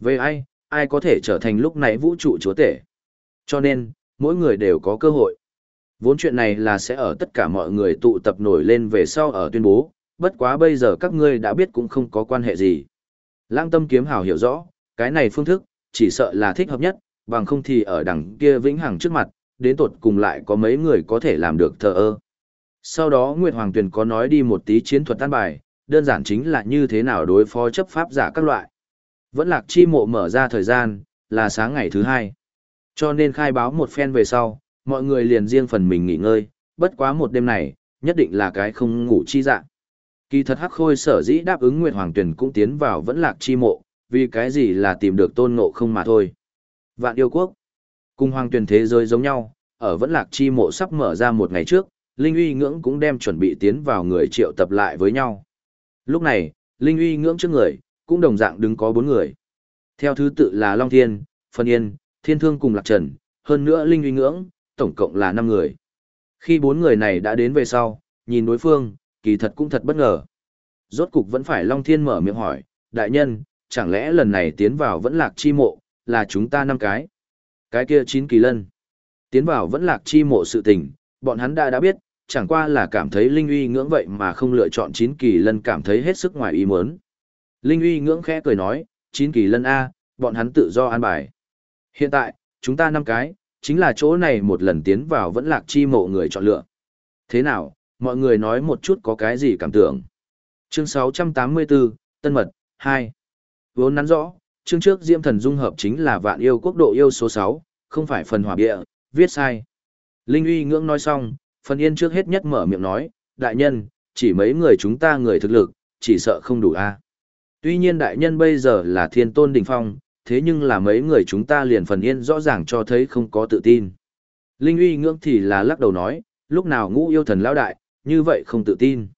Về ai, ai có thể trở thành lúc này vũ trụ chúa tể. Cho nên, mỗi người đều có cơ hội. Vốn chuyện này là sẽ ở tất cả mọi người tụ tập nổi lên về sau ở tuyên bố, bất quá bây giờ các ngươi đã biết cũng không có quan hệ gì. Lãng tâm kiếm hào hiểu rõ, cái này phương thức, chỉ sợ là thích hợp nhất, bằng không thì ở đằng kia vĩnh hằng trước mặt, đến tột cùng lại có mấy người có thể làm được thờ ơ. Sau đó Nguyệt Hoàng Tuyền có nói đi một tí chiến thuật tan bài, đơn giản chính là như thế nào đối phó chấp pháp giả các loại. Vẫn lạc chi mộ mở ra thời gian, là sáng ngày thứ hai. Cho nên khai báo một phen về sau, mọi người liền riêng phần mình nghỉ ngơi, bất quá một đêm này, nhất định là cái không ngủ chi dạng. Kỳ thật hắc khôi sở dĩ đáp ứng Nguyệt Hoàng Tuyển cũng tiến vào vẫn lạc chi mộ, vì cái gì là tìm được tôn ngộ không mà thôi. Vạn yêu quốc, cùng Hoàng Tuyển thế giới giống nhau, ở vẫn lạc chi mộ sắp mở ra một ngày trước, Linh uy ngưỡng cũng đem chuẩn bị tiến vào người triệu tập lại với nhau. Lúc này, Linh uy ngưỡng trước người, cũng đồng dạng đứng có bốn người. Theo thứ tự là Long Thiên, Phân Yên, Thiên Thương cùng Lạc Trần, hơn nữa Linh uy ngưỡng, tổng cộng là năm người. Khi bốn người này đã đến về sau, nhìn đối phương, kỳ thật cũng thật bất ngờ. Rốt cục vẫn phải Long Thiên mở miệng hỏi, đại nhân, chẳng lẽ lần này tiến vào vẫn lạc chi mộ, là chúng ta năm cái. Cái kia chín kỳ lân. Tiến vào vẫn lạc chi mộ sự tình, bọn hắn đã đã biết, chẳng qua là cảm thấy Linh uy ngưỡng vậy mà không lựa chọn chín kỳ lân cảm thấy hết sức ngoài ý muốn. Linh uy ngưỡng khẽ cười nói, chín kỳ lân A, bọn hắn tự do an bài. Hiện tại, chúng ta năm cái, chính là chỗ này một lần tiến vào vẫn lạc chi mộ người chọn lựa. Thế nào, mọi người nói một chút có cái gì cảm tưởng. Chương 684, Tân Mật, 2. Vốn nắn rõ, chương trước Diêm Thần Dung Hợp chính là vạn yêu quốc độ yêu số 6, không phải phần hỏa địa, viết sai. Linh uy ngưỡng nói xong, phần yên trước hết nhất mở miệng nói, đại nhân, chỉ mấy người chúng ta người thực lực, chỉ sợ không đủ a. Tuy nhiên đại nhân bây giờ là thiên tôn đỉnh phong, thế nhưng là mấy người chúng ta liền phần yên rõ ràng cho thấy không có tự tin. Linh uy ngưỡng thì là lắc đầu nói, lúc nào ngũ yêu thần lão đại, như vậy không tự tin.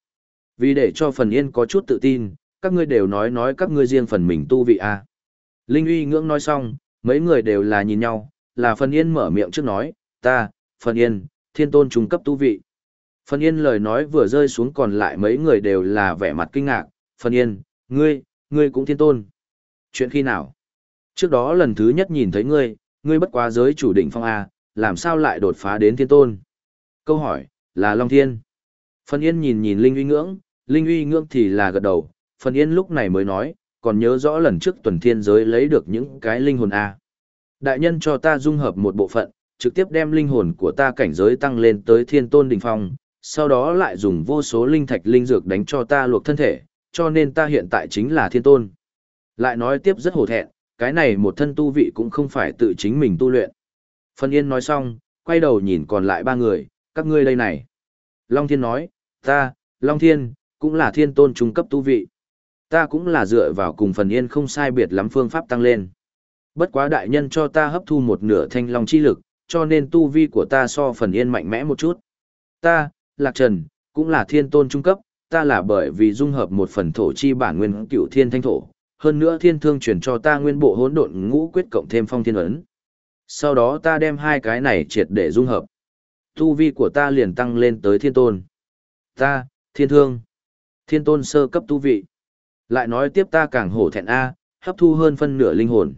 Vì để cho phần yên có chút tự tin, các ngươi đều nói nói các ngươi riêng phần mình tu vị a. Linh uy ngưỡng nói xong, mấy người đều là nhìn nhau, là phần yên mở miệng trước nói, ta, phần yên, thiên tôn trung cấp tu vị. Phần yên lời nói vừa rơi xuống còn lại mấy người đều là vẻ mặt kinh ngạc, phần yên, ngươi, ngươi cũng thiên tôn. Chuyện khi nào? Trước đó lần thứ nhất nhìn thấy ngươi, ngươi bất quá giới chủ đỉnh phong A, làm sao lại đột phá đến thiên tôn? Câu hỏi, là Long Thiên. Phần Yên nhìn nhìn Linh uy ngưỡng, Linh uy ngưỡng thì là gật đầu, Phần Yên lúc này mới nói, còn nhớ rõ lần trước tuần thiên giới lấy được những cái linh hồn A. Đại nhân cho ta dung hợp một bộ phận, trực tiếp đem linh hồn của ta cảnh giới tăng lên tới thiên tôn đỉnh phong, sau đó lại dùng vô số linh thạch linh dược đánh cho ta luộc thân thể, cho nên ta hiện tại chính là thiên tôn. Lại nói tiếp rất hổ thẹn, cái này một thân tu vị cũng không phải tự chính mình tu luyện. Phân Yên nói xong, quay đầu nhìn còn lại ba người, các ngươi đây này. Long Thiên nói, ta, Long Thiên, cũng là thiên tôn trung cấp tu vị. Ta cũng là dựa vào cùng phần yên không sai biệt lắm phương pháp tăng lên. Bất quá đại nhân cho ta hấp thu một nửa thanh long chi lực, cho nên tu vi của ta so phần yên mạnh mẽ một chút. Ta, Lạc Trần, cũng là thiên tôn trung cấp, ta là bởi vì dung hợp một phần thổ chi bản nguyên cựu thiên thanh thổ, hơn nữa thiên thương chuyển cho ta nguyên bộ hỗn độn ngũ quyết cộng thêm phong thiên ấn. Sau đó ta đem hai cái này triệt để dung hợp. Tu vi của ta liền tăng lên tới thiên tôn. Ta, thiên thương, thiên tôn sơ cấp tu vị. Lại nói tiếp ta càng hổ thẹn A, hấp thu hơn phân nửa linh hồn.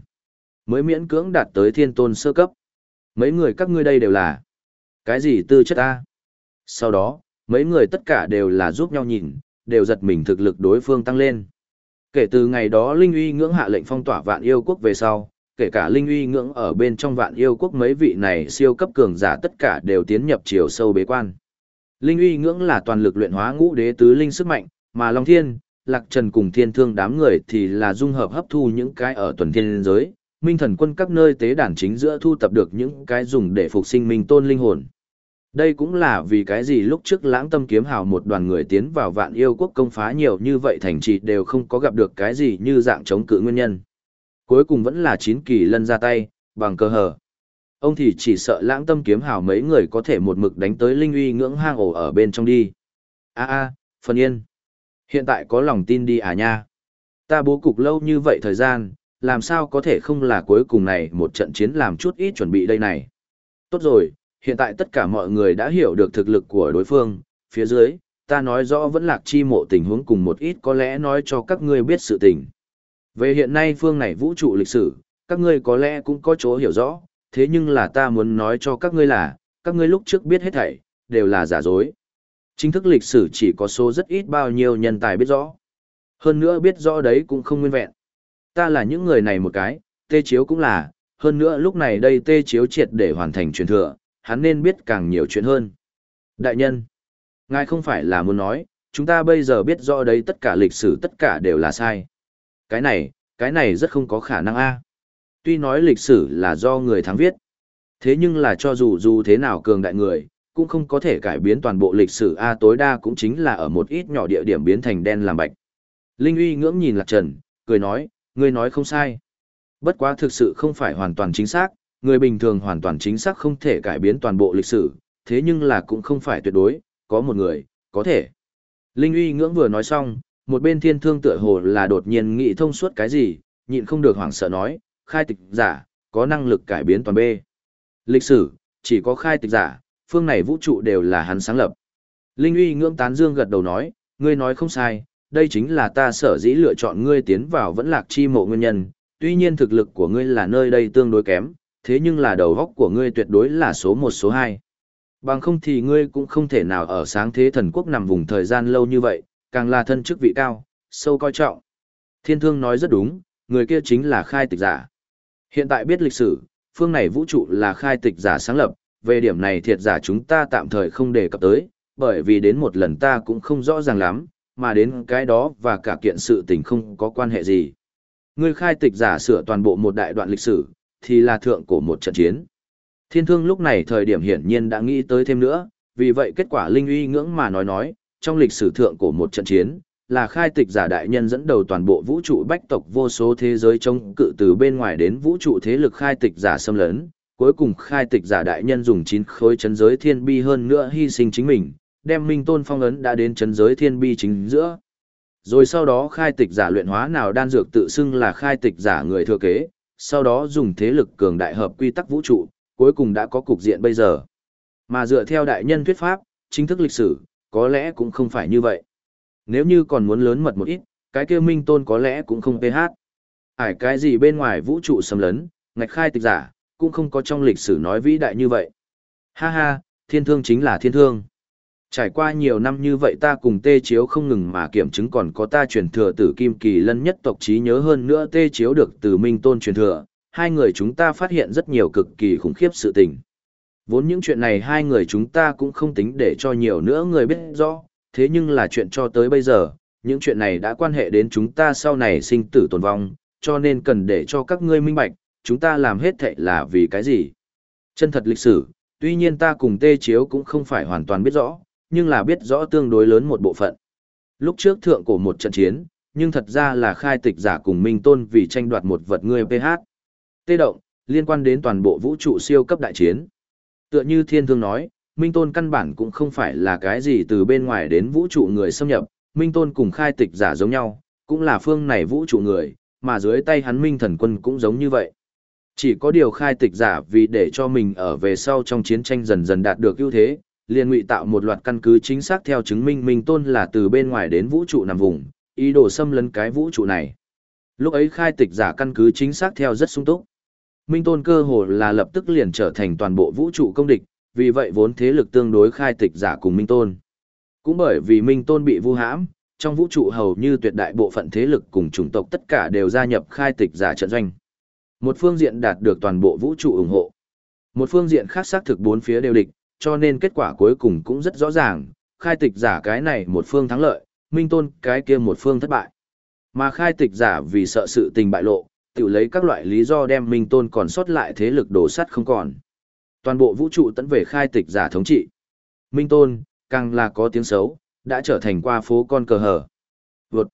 Mới miễn cưỡng đạt tới thiên tôn sơ cấp. Mấy người các ngươi đây đều là. Cái gì tư chất A? Sau đó, mấy người tất cả đều là giúp nhau nhìn, đều giật mình thực lực đối phương tăng lên. Kể từ ngày đó Linh uy ngưỡng hạ lệnh phong tỏa vạn yêu quốc về sau, kể cả Linh uy ngưỡng ở bên trong vạn yêu quốc mấy vị này siêu cấp cường giả tất cả đều tiến nhập chiều sâu bế quan. Linh uy ngưỡng là toàn lực luyện hóa ngũ đế tứ linh sức mạnh, mà Long Thiên, Lạc Trần cùng Thiên Thương đám người thì là dung hợp hấp thu những cái ở tuần thiên giới, minh thần quân các nơi tế đàn chính giữa thu tập được những cái dùng để phục sinh minh tôn linh hồn. Đây cũng là vì cái gì lúc trước lãng tâm kiếm hào một đoàn người tiến vào vạn yêu quốc công phá nhiều như vậy thành trì đều không có gặp được cái gì như dạng chống cự nguyên nhân. Cuối cùng vẫn là chín kỳ lân ra tay, bằng cơ hở Ông thì chỉ sợ lãng tâm kiếm hào mấy người có thể một mực đánh tới linh uy ngưỡng hang ổ ở bên trong đi. a a phần yên. Hiện tại có lòng tin đi à nha. Ta bố cục lâu như vậy thời gian, làm sao có thể không là cuối cùng này một trận chiến làm chút ít chuẩn bị đây này. Tốt rồi, hiện tại tất cả mọi người đã hiểu được thực lực của đối phương, phía dưới, ta nói rõ vẫn lạc chi mộ tình huống cùng một ít có lẽ nói cho các ngươi biết sự tình. Về hiện nay phương này vũ trụ lịch sử, các ngươi có lẽ cũng có chỗ hiểu rõ, thế nhưng là ta muốn nói cho các ngươi là, các ngươi lúc trước biết hết thảy, đều là giả dối. Chính thức lịch sử chỉ có số rất ít bao nhiêu nhân tài biết rõ. Hơn nữa biết rõ đấy cũng không nguyên vẹn. Ta là những người này một cái, tê chiếu cũng là, hơn nữa lúc này đây tê chiếu triệt để hoàn thành truyền thừa, hắn nên biết càng nhiều chuyện hơn. Đại nhân, ngài không phải là muốn nói, chúng ta bây giờ biết rõ đấy tất cả lịch sử tất cả đều là sai. Cái này, cái này rất không có khả năng a. Tuy nói lịch sử là do người thắng viết, thế nhưng là cho dù dù thế nào cường đại người, cũng không có thể cải biến toàn bộ lịch sử a tối đa cũng chính là ở một ít nhỏ địa điểm biến thành đen làm bạch. Linh uy ngưỡng nhìn Lạc Trần, cười nói, ngươi nói không sai. Bất quá thực sự không phải hoàn toàn chính xác, người bình thường hoàn toàn chính xác không thể cải biến toàn bộ lịch sử, thế nhưng là cũng không phải tuyệt đối, có một người, có thể. Linh uy ngưỡng vừa nói xong, một bên thiên thương tựa hồ là đột nhiên nghĩ thông suốt cái gì, nhịn không được hoảng sợ nói, khai tịch giả, có năng lực cải biến toàn bê. Lịch sử, chỉ có khai tịch giả, phương này vũ trụ đều là hắn sáng lập. Linh uy ngưỡng tán dương gật đầu nói, ngươi nói không sai, đây chính là ta sở dĩ lựa chọn ngươi tiến vào vẫn lạc chi mộ nguyên nhân, tuy nhiên thực lực của ngươi là nơi đây tương đối kém, thế nhưng là đầu góc của ngươi tuyệt đối là số một số hai. Bằng không thì ngươi cũng không thể nào ở sáng thế thần quốc nằm vùng thời gian lâu như vậy, càng là thân chức vị cao, sâu coi trọng. Thiên thương nói rất đúng, người kia chính là khai tịch giả. Hiện tại biết lịch sử, phương này vũ trụ là khai tịch giả sáng lập, về điểm này thiệt giả chúng ta tạm thời không đề cập tới, bởi vì đến một lần ta cũng không rõ ràng lắm, mà đến cái đó và cả kiện sự tình không có quan hệ gì. Ngươi khai tịch giả sửa toàn bộ một đại đoạn lịch sử, thì là thượng cổ một trận chiến. Thiên thương lúc này thời điểm hiển nhiên đã nghĩ tới thêm nữa, vì vậy kết quả linh uy ngưỡng mà nói nói, trong lịch sử thượng cổ một trận chiến, là khai tịch giả đại nhân dẫn đầu toàn bộ vũ trụ bách tộc vô số thế giới chống cự từ bên ngoài đến vũ trụ thế lực khai tịch giả xâm lấn, cuối cùng khai tịch giả đại nhân dùng chín khối chấn giới thiên bi hơn nữa hy sinh chính mình, đem minh tôn phong ấn đã đến chấn giới thiên bi chính giữa. Rồi sau đó khai tịch giả luyện hóa nào đan dược tự xưng là khai tịch giả người thừa kế, sau đó dùng thế lực cường đại hợp quy tắc vũ trụ, cuối cùng đã có cục diện bây giờ. Mà dựa theo đại nhân thuyết pháp, chính thức lịch sử, có lẽ cũng không phải như vậy. Nếu như còn muốn lớn mật một ít, cái kia minh tôn có lẽ cũng không PH. Ải cái gì bên ngoài vũ trụ xâm lấn, ngạch khai tịch giả, cũng không có trong lịch sử nói vĩ đại như vậy. Ha ha, thiên thương chính là thiên thương. Trải qua nhiều năm như vậy ta cùng tê chiếu không ngừng mà kiểm chứng còn có ta truyền thừa tử kim kỳ lân nhất tộc trí nhớ hơn nữa tê chiếu được từ minh tôn truyền thừa, hai người chúng ta phát hiện rất nhiều cực kỳ khủng khiếp sự tình. Vốn những chuyện này hai người chúng ta cũng không tính để cho nhiều nữa người biết rõ, thế nhưng là chuyện cho tới bây giờ, những chuyện này đã quan hệ đến chúng ta sau này sinh tử tồn vong, cho nên cần để cho các ngươi minh bạch, chúng ta làm hết thệ là vì cái gì. Chân thật lịch sử, tuy nhiên ta cùng tê chiếu cũng không phải hoàn toàn biết rõ, nhưng là biết rõ tương đối lớn một bộ phận. Lúc trước thượng cổ một trận chiến, nhưng thật ra là khai tịch giả cùng Minh Tôn vì tranh đoạt một vật người PH. Tê động, liên quan đến toàn bộ vũ trụ siêu cấp đại chiến. Tựa như thiên thương nói, Minh Tôn căn bản cũng không phải là cái gì từ bên ngoài đến vũ trụ người xâm nhập, Minh Tôn cùng khai tịch giả giống nhau, cũng là phương này vũ trụ người, mà dưới tay hắn Minh thần quân cũng giống như vậy. Chỉ có điều khai tịch giả vì để cho mình ở về sau trong chiến tranh dần dần đạt được ưu thế, liền ngụy tạo một loạt căn cứ chính xác theo chứng minh Minh Tôn là từ bên ngoài đến vũ trụ nằm vùng, ý đồ xâm lấn cái vũ trụ này. Lúc ấy khai tịch giả căn cứ chính xác theo rất sung túc. Minh Tôn cơ hồ là lập tức liền trở thành toàn bộ vũ trụ công địch, vì vậy vốn thế lực tương đối khai tịch giả cùng Minh Tôn. Cũng bởi vì Minh Tôn bị vu hãm, trong vũ trụ hầu như tuyệt đại bộ phận thế lực cùng chủng tộc tất cả đều gia nhập khai tịch giả trận doanh. Một phương diện đạt được toàn bộ vũ trụ ủng hộ. Một phương diện khác xác thực bốn phía đều địch, cho nên kết quả cuối cùng cũng rất rõ ràng, khai tịch giả cái này một phương thắng lợi, Minh Tôn cái kia một phương thất bại. Mà khai tịch giả vì sợ sự tình bại lộ, tự lấy các loại lý do đem Minh Tôn còn sót lại thế lực đổ sắt không còn. Toàn bộ vũ trụ tấn về khai tịch giả thống trị. Minh Tôn, càng là có tiếng xấu, đã trở thành qua phố con cờ hở. Vượt.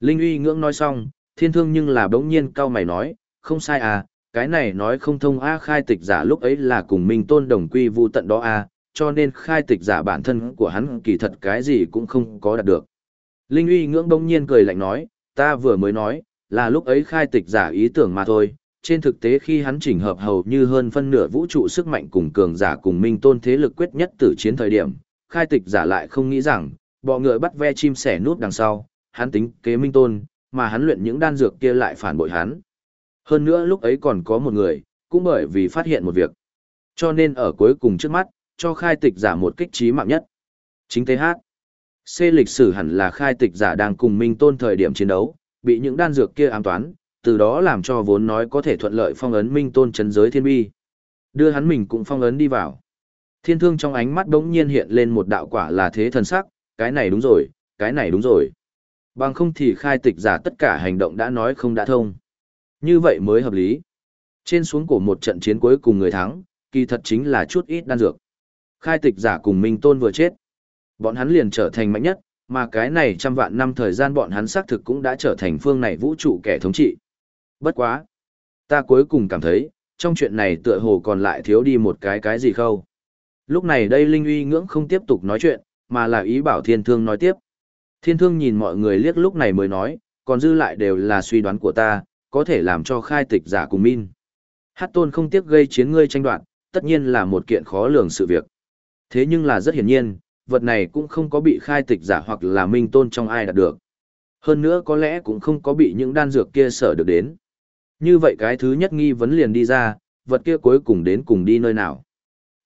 Linh uy ngưỡng nói xong, thiên thương nhưng là bỗng nhiên cao mày nói, không sai à, cái này nói không thông a khai tịch giả lúc ấy là cùng Minh Tôn đồng quy vu tận đó a, cho nên khai tịch giả bản thân của hắn kỳ thật cái gì cũng không có đạt được. Linh uy ngưỡng bỗng nhiên cười lạnh nói, ta vừa mới nói, là lúc ấy khai tịch giả ý tưởng mà thôi, trên thực tế khi hắn chỉnh hợp hầu như hơn phân nửa vũ trụ sức mạnh cùng cường giả cùng minh tôn thế lực quyết nhất tử chiến thời điểm, khai tịch giả lại không nghĩ rằng, bọ ngựa bắt ve chim sẻ nút đằng sau, hắn tính kế minh tôn, mà hắn luyện những đan dược kia lại phản bội hắn. Hơn nữa lúc ấy còn có một người, cũng bởi vì phát hiện một việc. Cho nên ở cuối cùng trước mắt, cho khai tịch giả một kích trí mạng nhất. Chính TH. C lịch sử hẳn là khai tịch giả đang cùng Minh Tôn thời điểm chiến đấu, bị những đan dược kia ám toán, từ đó làm cho vốn nói có thể thuận lợi phong ấn Minh Tôn chấn giới thiên bi. Đưa hắn mình cũng phong ấn đi vào. Thiên thương trong ánh mắt đống nhiên hiện lên một đạo quả là thế thần sắc, cái này đúng rồi, cái này đúng rồi. Bằng không thì khai tịch giả tất cả hành động đã nói không đã thông. Như vậy mới hợp lý. Trên xuống của một trận chiến cuối cùng người thắng, kỳ thật chính là chút ít đan dược. Khai tịch giả cùng Minh Tôn vừa chết. Bọn hắn liền trở thành mạnh nhất, mà cái này trăm vạn năm thời gian bọn hắn xác thực cũng đã trở thành phương này vũ trụ kẻ thống trị. Bất quá. Ta cuối cùng cảm thấy, trong chuyện này tựa hồ còn lại thiếu đi một cái cái gì khâu. Lúc này đây Linh uy ngưỡng không tiếp tục nói chuyện, mà là ý bảo thiên thương nói tiếp. Thiên thương nhìn mọi người liếc lúc này mới nói, còn dư lại đều là suy đoán của ta, có thể làm cho khai tịch giả cùng min. Hát tôn không tiếc gây chiến ngươi tranh đoạt, tất nhiên là một kiện khó lường sự việc. Thế nhưng là rất hiển nhiên, vật này cũng không có bị khai tịch giả hoặc là minh tôn trong ai đạt được. Hơn nữa có lẽ cũng không có bị những đan dược kia sở được đến. Như vậy cái thứ nhất nghi vấn liền đi ra, vật kia cuối cùng đến cùng đi nơi nào.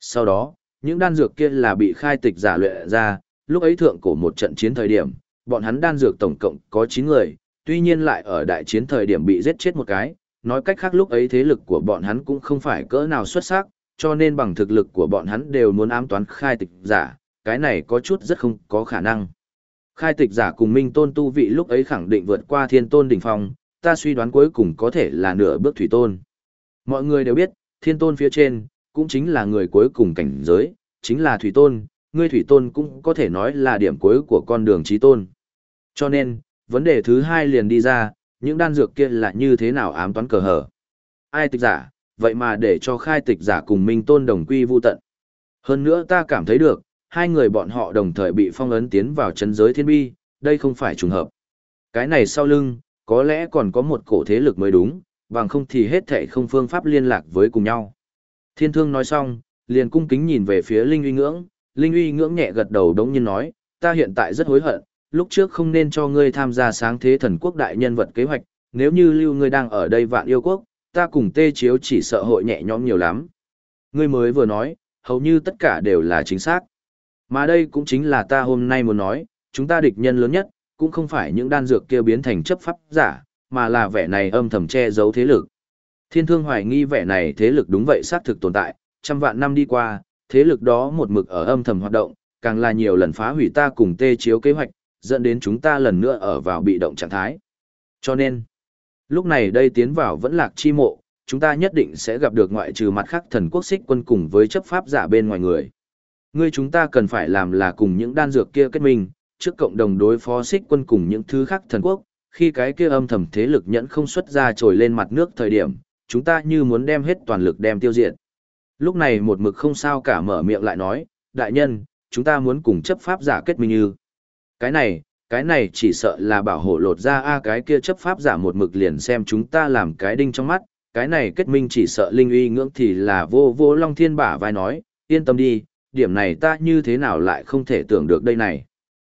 Sau đó, những đan dược kia là bị khai tịch giả luyện ra, lúc ấy thượng cổ một trận chiến thời điểm, bọn hắn đan dược tổng cộng có 9 người, tuy nhiên lại ở đại chiến thời điểm bị giết chết một cái, nói cách khác lúc ấy thế lực của bọn hắn cũng không phải cỡ nào xuất sắc, cho nên bằng thực lực của bọn hắn đều muốn ám toán khai tịch giả, cái này có chút rất không có khả năng. Khai tịch giả cùng Minh Tôn tu vị lúc ấy khẳng định vượt qua Thiên Tôn đỉnh phong, ta suy đoán cuối cùng có thể là nửa bước Thủy Tôn. Mọi người đều biết, Thiên Tôn phía trên, cũng chính là người cuối cùng cảnh giới, chính là Thủy Tôn, ngươi Thủy Tôn cũng có thể nói là điểm cuối của con đường trí tôn. Cho nên, vấn đề thứ hai liền đi ra, những đan dược kia là như thế nào ám toán cờ hở. Ai tịch giả, vậy mà để cho khai tịch giả cùng Minh Tôn đồng quy vu tận. Hơn nữa ta cảm thấy được, hai người bọn họ đồng thời bị phong ấn tiến vào chân giới thiên bi, đây không phải trùng hợp. Cái này sau lưng, có lẽ còn có một cổ thế lực mới đúng, bằng không thì hết thảy không phương pháp liên lạc với cùng nhau. Thiên thương nói xong, liền cung kính nhìn về phía Linh uy ngưỡng, Linh uy ngưỡng nhẹ gật đầu đống nhiên nói, ta hiện tại rất hối hận, lúc trước không nên cho ngươi tham gia sáng thế thần quốc đại nhân vật kế hoạch, nếu như lưu ngươi đang ở đây vạn yêu quốc, ta cùng tê chiếu chỉ sợ hội nhẹ nhõm nhiều lắm. Ngươi mới vừa nói, hầu như tất cả đều là chính xác. Mà đây cũng chính là ta hôm nay muốn nói, chúng ta địch nhân lớn nhất, cũng không phải những đan dược kia biến thành chấp pháp giả, mà là vẻ này âm thầm che giấu thế lực. Thiên thương hoài nghi vẻ này thế lực đúng vậy xác thực tồn tại, trăm vạn năm đi qua, thế lực đó một mực ở âm thầm hoạt động, càng là nhiều lần phá hủy ta cùng tê chiếu kế hoạch, dẫn đến chúng ta lần nữa ở vào bị động trạng thái. Cho nên, lúc này đây tiến vào vẫn lạc chi mộ, chúng ta nhất định sẽ gặp được ngoại trừ mặt khác thần quốc xích quân cùng với chấp pháp giả bên ngoài người. Ngươi chúng ta cần phải làm là cùng những đan dược kia kết minh, trước cộng đồng đối phó xích quân cùng những thứ khác thần quốc, khi cái kia âm thầm thế lực nhẫn không xuất ra trồi lên mặt nước thời điểm, chúng ta như muốn đem hết toàn lực đem tiêu diệt. Lúc này một mực không sao cả mở miệng lại nói, đại nhân, chúng ta muốn cùng chấp pháp giả kết minh như. Cái này, cái này chỉ sợ là bảo hộ lột ra a cái kia chấp pháp giả một mực liền xem chúng ta làm cái đinh trong mắt, cái này kết minh chỉ sợ linh uy ngưỡng thì là vô vô long thiên bả vai nói, yên tâm đi, điểm này ta như thế nào lại không thể tưởng được đây này.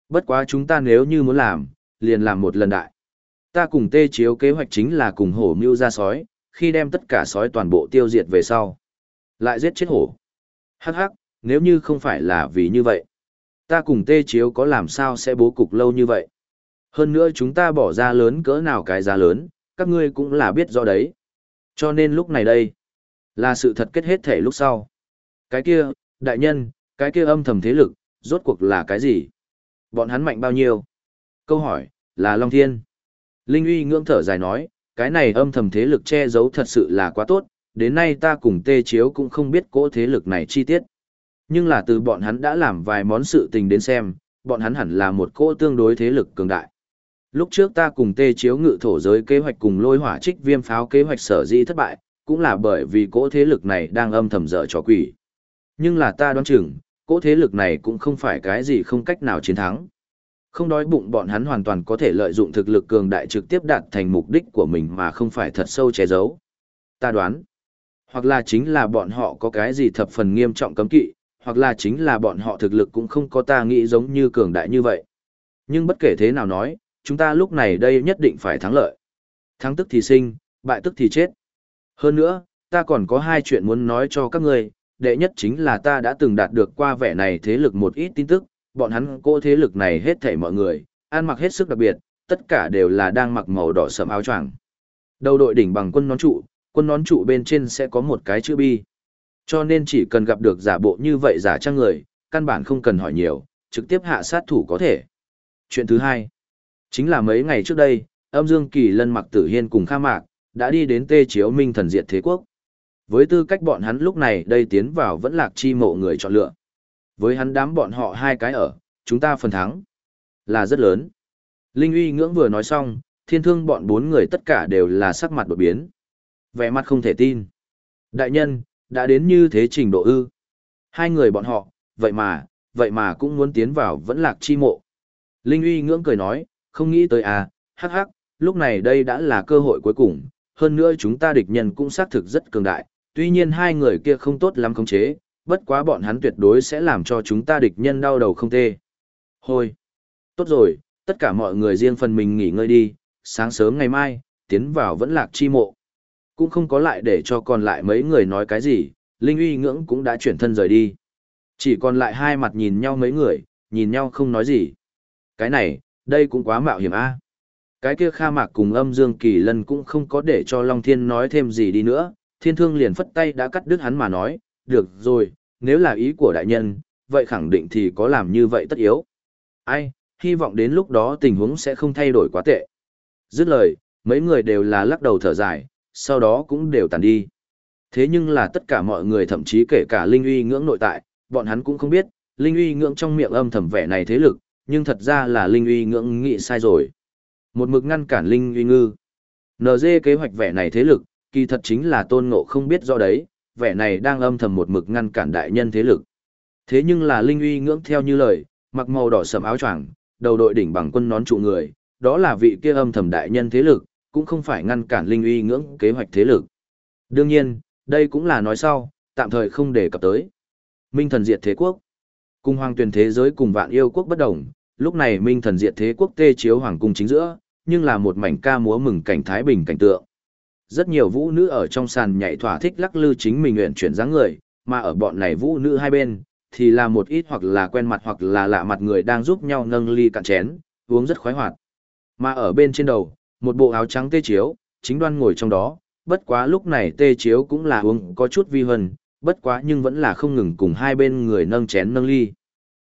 Bất quá chúng ta nếu như muốn làm, liền làm một lần đại. Ta cùng tê chiếu kế hoạch chính là cùng hổ mưu ra sói, khi đem tất cả sói toàn bộ tiêu diệt về sau. Lại giết chết hổ. Hắc hắc, nếu như không phải là vì như vậy. Ta cùng tê chiếu có làm sao sẽ bố cục lâu như vậy. Hơn nữa chúng ta bỏ ra lớn cỡ nào cái giá lớn, các ngươi cũng là biết rõ đấy. Cho nên lúc này đây, là sự thật kết hết thể lúc sau. Cái kia, đại nhân, cái kia âm thầm thế lực, rốt cuộc là cái gì? Bọn hắn mạnh bao nhiêu? Câu hỏi, là Long Thiên. Linh uy ngưỡng thở dài nói, cái này âm thầm thế lực che giấu thật sự là quá tốt, đến nay ta cùng tê chiếu cũng không biết cỗ thế lực này chi tiết. Nhưng là từ bọn hắn đã làm vài món sự tình đến xem, bọn hắn hẳn là một cỗ tương đối thế lực cường đại. Lúc trước ta cùng tê chiếu ngự thổ giới kế hoạch cùng lôi hỏa trích viêm pháo kế hoạch sở dĩ thất bại, cũng là bởi vì cỗ thế lực này đang âm thầm dở trò quỷ. Nhưng là ta đoán chừng, cỗ thế lực này cũng không phải cái gì không cách nào chiến thắng. Không đói bụng bọn hắn hoàn toàn có thể lợi dụng thực lực cường đại trực tiếp đạt thành mục đích của mình mà không phải thật sâu che giấu. Ta đoán, hoặc là chính là bọn họ có cái gì thập phần nghiêm trọng cấm kỵ, hoặc là chính là bọn họ thực lực cũng không có ta nghĩ giống như cường đại như vậy. Nhưng bất kể thế nào nói, chúng ta lúc này đây nhất định phải thắng lợi. Thắng tức thì sinh, bại tức thì chết. Hơn nữa, ta còn có hai chuyện muốn nói cho các ngươi, đệ nhất chính là ta đã từng đạt được qua vẻ này thế lực một ít tin tức, bọn hắn cô thế lực này hết thảy mọi người, ăn mặc hết sức đặc biệt, tất cả đều là đang mặc màu đỏ sẫm áo choàng. Đầu đội đỉnh bằng quân nón trụ, quân nón trụ bên trên sẽ có một cái chữ bi. Cho nên chỉ cần gặp được giả bộ như vậy giả trang người, căn bản không cần hỏi nhiều, trực tiếp hạ sát thủ có thể. Chuyện thứ hai, chính là mấy ngày trước đây, âm dương kỳ lân mặc tử hiên cùng Kha Mạc, đã đi đến tê chiếu minh thần diệt thế quốc. Với tư cách bọn hắn lúc này đây tiến vào vẫn lạc chi mộ người chọn lựa. Với hắn đám bọn họ hai cái ở, chúng ta phần thắng là rất lớn. Linh uy ngưỡng vừa nói xong, thiên thương bọn bốn người tất cả đều là sắc mặt đột biến. Vẻ mặt không thể tin. Đại nhân, đã đến như thế trình độ ư. Hai người bọn họ, vậy mà, vậy mà cũng muốn tiến vào vẫn lạc chi mộ. Linh uy ngưỡng cười nói, không nghĩ tới à, hắc hắc, lúc này đây đã là cơ hội cuối cùng, hơn nữa chúng ta địch nhân cũng xác thực rất cường đại, tuy nhiên hai người kia không tốt lắm khống chế, bất quá bọn hắn tuyệt đối sẽ làm cho chúng ta địch nhân đau đầu không tê. Hôi! Tốt rồi, tất cả mọi người riêng phần mình nghỉ ngơi đi, sáng sớm ngày mai, tiến vào vẫn lạc chi mộ. Cũng không có lại để cho còn lại mấy người nói cái gì, Linh uy ngưỡng cũng đã chuyển thân rời đi. Chỉ còn lại hai mặt nhìn nhau mấy người, nhìn nhau không nói gì. Cái này, đây cũng quá mạo hiểm a. Cái kia Kha Mạc cùng âm Dương Kỳ Lân cũng không có để cho Long Thiên nói thêm gì đi nữa, Thiên Thương liền phất tay đã cắt đứt hắn mà nói, được rồi, nếu là ý của đại nhân, vậy khẳng định thì có làm như vậy tất yếu. Ai, hy vọng đến lúc đó tình huống sẽ không thay đổi quá tệ. Dứt lời, mấy người đều là lắc đầu thở dài, sau đó cũng đều tàn đi. Thế nhưng là tất cả mọi người thậm chí kể cả Linh uy ngưỡng nội tại, bọn hắn cũng không biết, Linh uy ngưỡng trong miệng âm thầm vẻ này thế lực, nhưng thật ra là Linh uy ngưỡng nghĩ sai rồi. Một mực ngăn cản Linh uy ngư. NG kế hoạch vẻ này thế lực, kỳ thật chính là tôn ngộ không biết do đấy, vẻ này đang âm thầm một mực ngăn cản đại nhân thế lực. Thế nhưng là Linh uy ngưỡng theo như lời, mặc màu đỏ sầm áo choàng, đầu đội đỉnh bằng quân nón trụ người, đó là vị kia âm thầm đại nhân thế lực, cũng không phải ngăn cản Linh uy ngưỡng kế hoạch thế lực. Đương nhiên, đây cũng là nói sau, tạm thời không đề cập tới. Minh thần diệt thế quốc. Cùng hoàng tuyển thế giới cùng vạn yêu quốc bất đồng, lúc này Minh thần diệt thế quốc tê chiếu hoàng cung chính giữa, nhưng là một mảnh ca múa mừng cảnh thái bình cảnh tượng. Rất nhiều vũ nữ ở trong sàn nhảy thỏa thích lắc lư chính mình nguyện chuyển dáng người, mà ở bọn này vũ nữ hai bên, thì là một ít hoặc là quen mặt hoặc là lạ mặt người đang giúp nhau nâng ly cạn chén, uống rất khoái hoạt. Mà ở bên trên đầu, một bộ áo trắng tê chiếu, chính đoan ngồi trong đó, bất quá lúc này tê chiếu cũng là uống có chút vi hân, bất quá nhưng vẫn là không ngừng cùng hai bên người nâng chén nâng ly.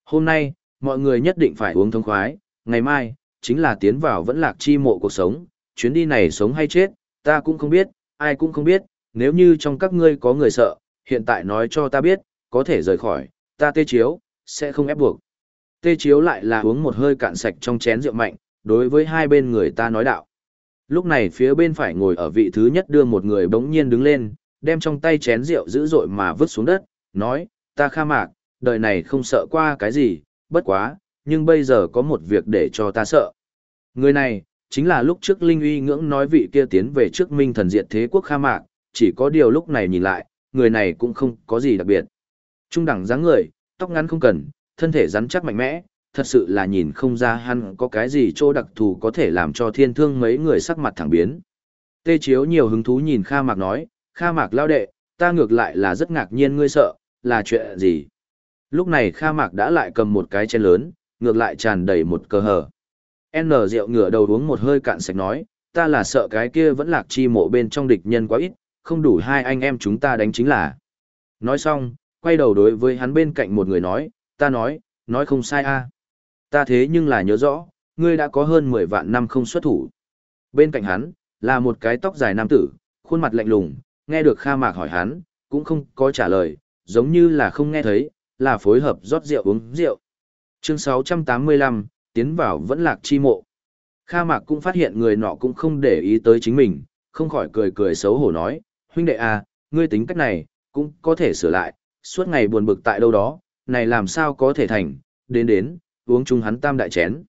Hôm nay, mọi người nhất định phải uống thông khoái, ngày mai, chính là tiến vào vẫn lạc chi mộ cuộc sống, chuyến đi này sống hay chết, ta cũng không biết, ai cũng không biết, nếu như trong các ngươi có người sợ, hiện tại nói cho ta biết, có thể rời khỏi, ta tê chiếu, sẽ không ép buộc. Tê chiếu lại là uống một hơi cạn sạch trong chén rượu mạnh, đối với hai bên người ta nói đạo. Lúc này phía bên phải ngồi ở vị thứ nhất đưa một người bỗng nhiên đứng lên, đem trong tay chén rượu dữ dội mà vứt xuống đất, nói, ta kha mạc, đời này không sợ qua cái gì, bất quá, nhưng bây giờ có một việc để cho ta sợ. Người này, chính là lúc trước Linh uy ngưỡng nói vị kia tiến về trước minh thần diệt thế quốc kha mạc, chỉ có điều lúc này nhìn lại, người này cũng không có gì đặc biệt. Trung đẳng dáng người, tóc ngắn không cần, thân thể rắn chắc mạnh mẽ, thật sự là nhìn không ra hắn có cái gì chỗ đặc thù có thể làm cho thiên thương mấy người sắc mặt thẳng biến. Tê Chiếu nhiều hứng thú nhìn Kha Mạc nói, Kha Mạc lao đệ, ta ngược lại là rất ngạc nhiên ngươi sợ, là chuyện gì? Lúc này Kha Mạc đã lại cầm một cái chén lớn, ngược lại tràn đầy một cơ hở. N rượu ngửa đầu uống một hơi cạn sạch nói, ta là sợ cái kia vẫn lạc chi mộ bên trong địch nhân quá ít, không đủ hai anh em chúng ta đánh chính là. Nói xong, quay đầu đối với hắn bên cạnh một người nói, ta nói, nói không sai a Ta thế nhưng là nhớ rõ, ngươi đã có hơn 10 vạn năm không xuất thủ. Bên cạnh hắn, là một cái tóc dài nam tử, khuôn mặt lạnh lùng, nghe được Kha Mạc hỏi hắn, cũng không có trả lời, giống như là không nghe thấy, là phối hợp rót rượu uống rượu. Chương 685, tiến vào vẫn lạc chi mộ. Kha Mạc cũng phát hiện người nọ cũng không để ý tới chính mình, không khỏi cười cười xấu hổ nói, huynh đệ à, ngươi tính cách này, cũng có thể sửa lại, suốt ngày buồn bực tại đâu đó, này làm sao có thể thành, đến đến, uống chung hắn tam đại chén.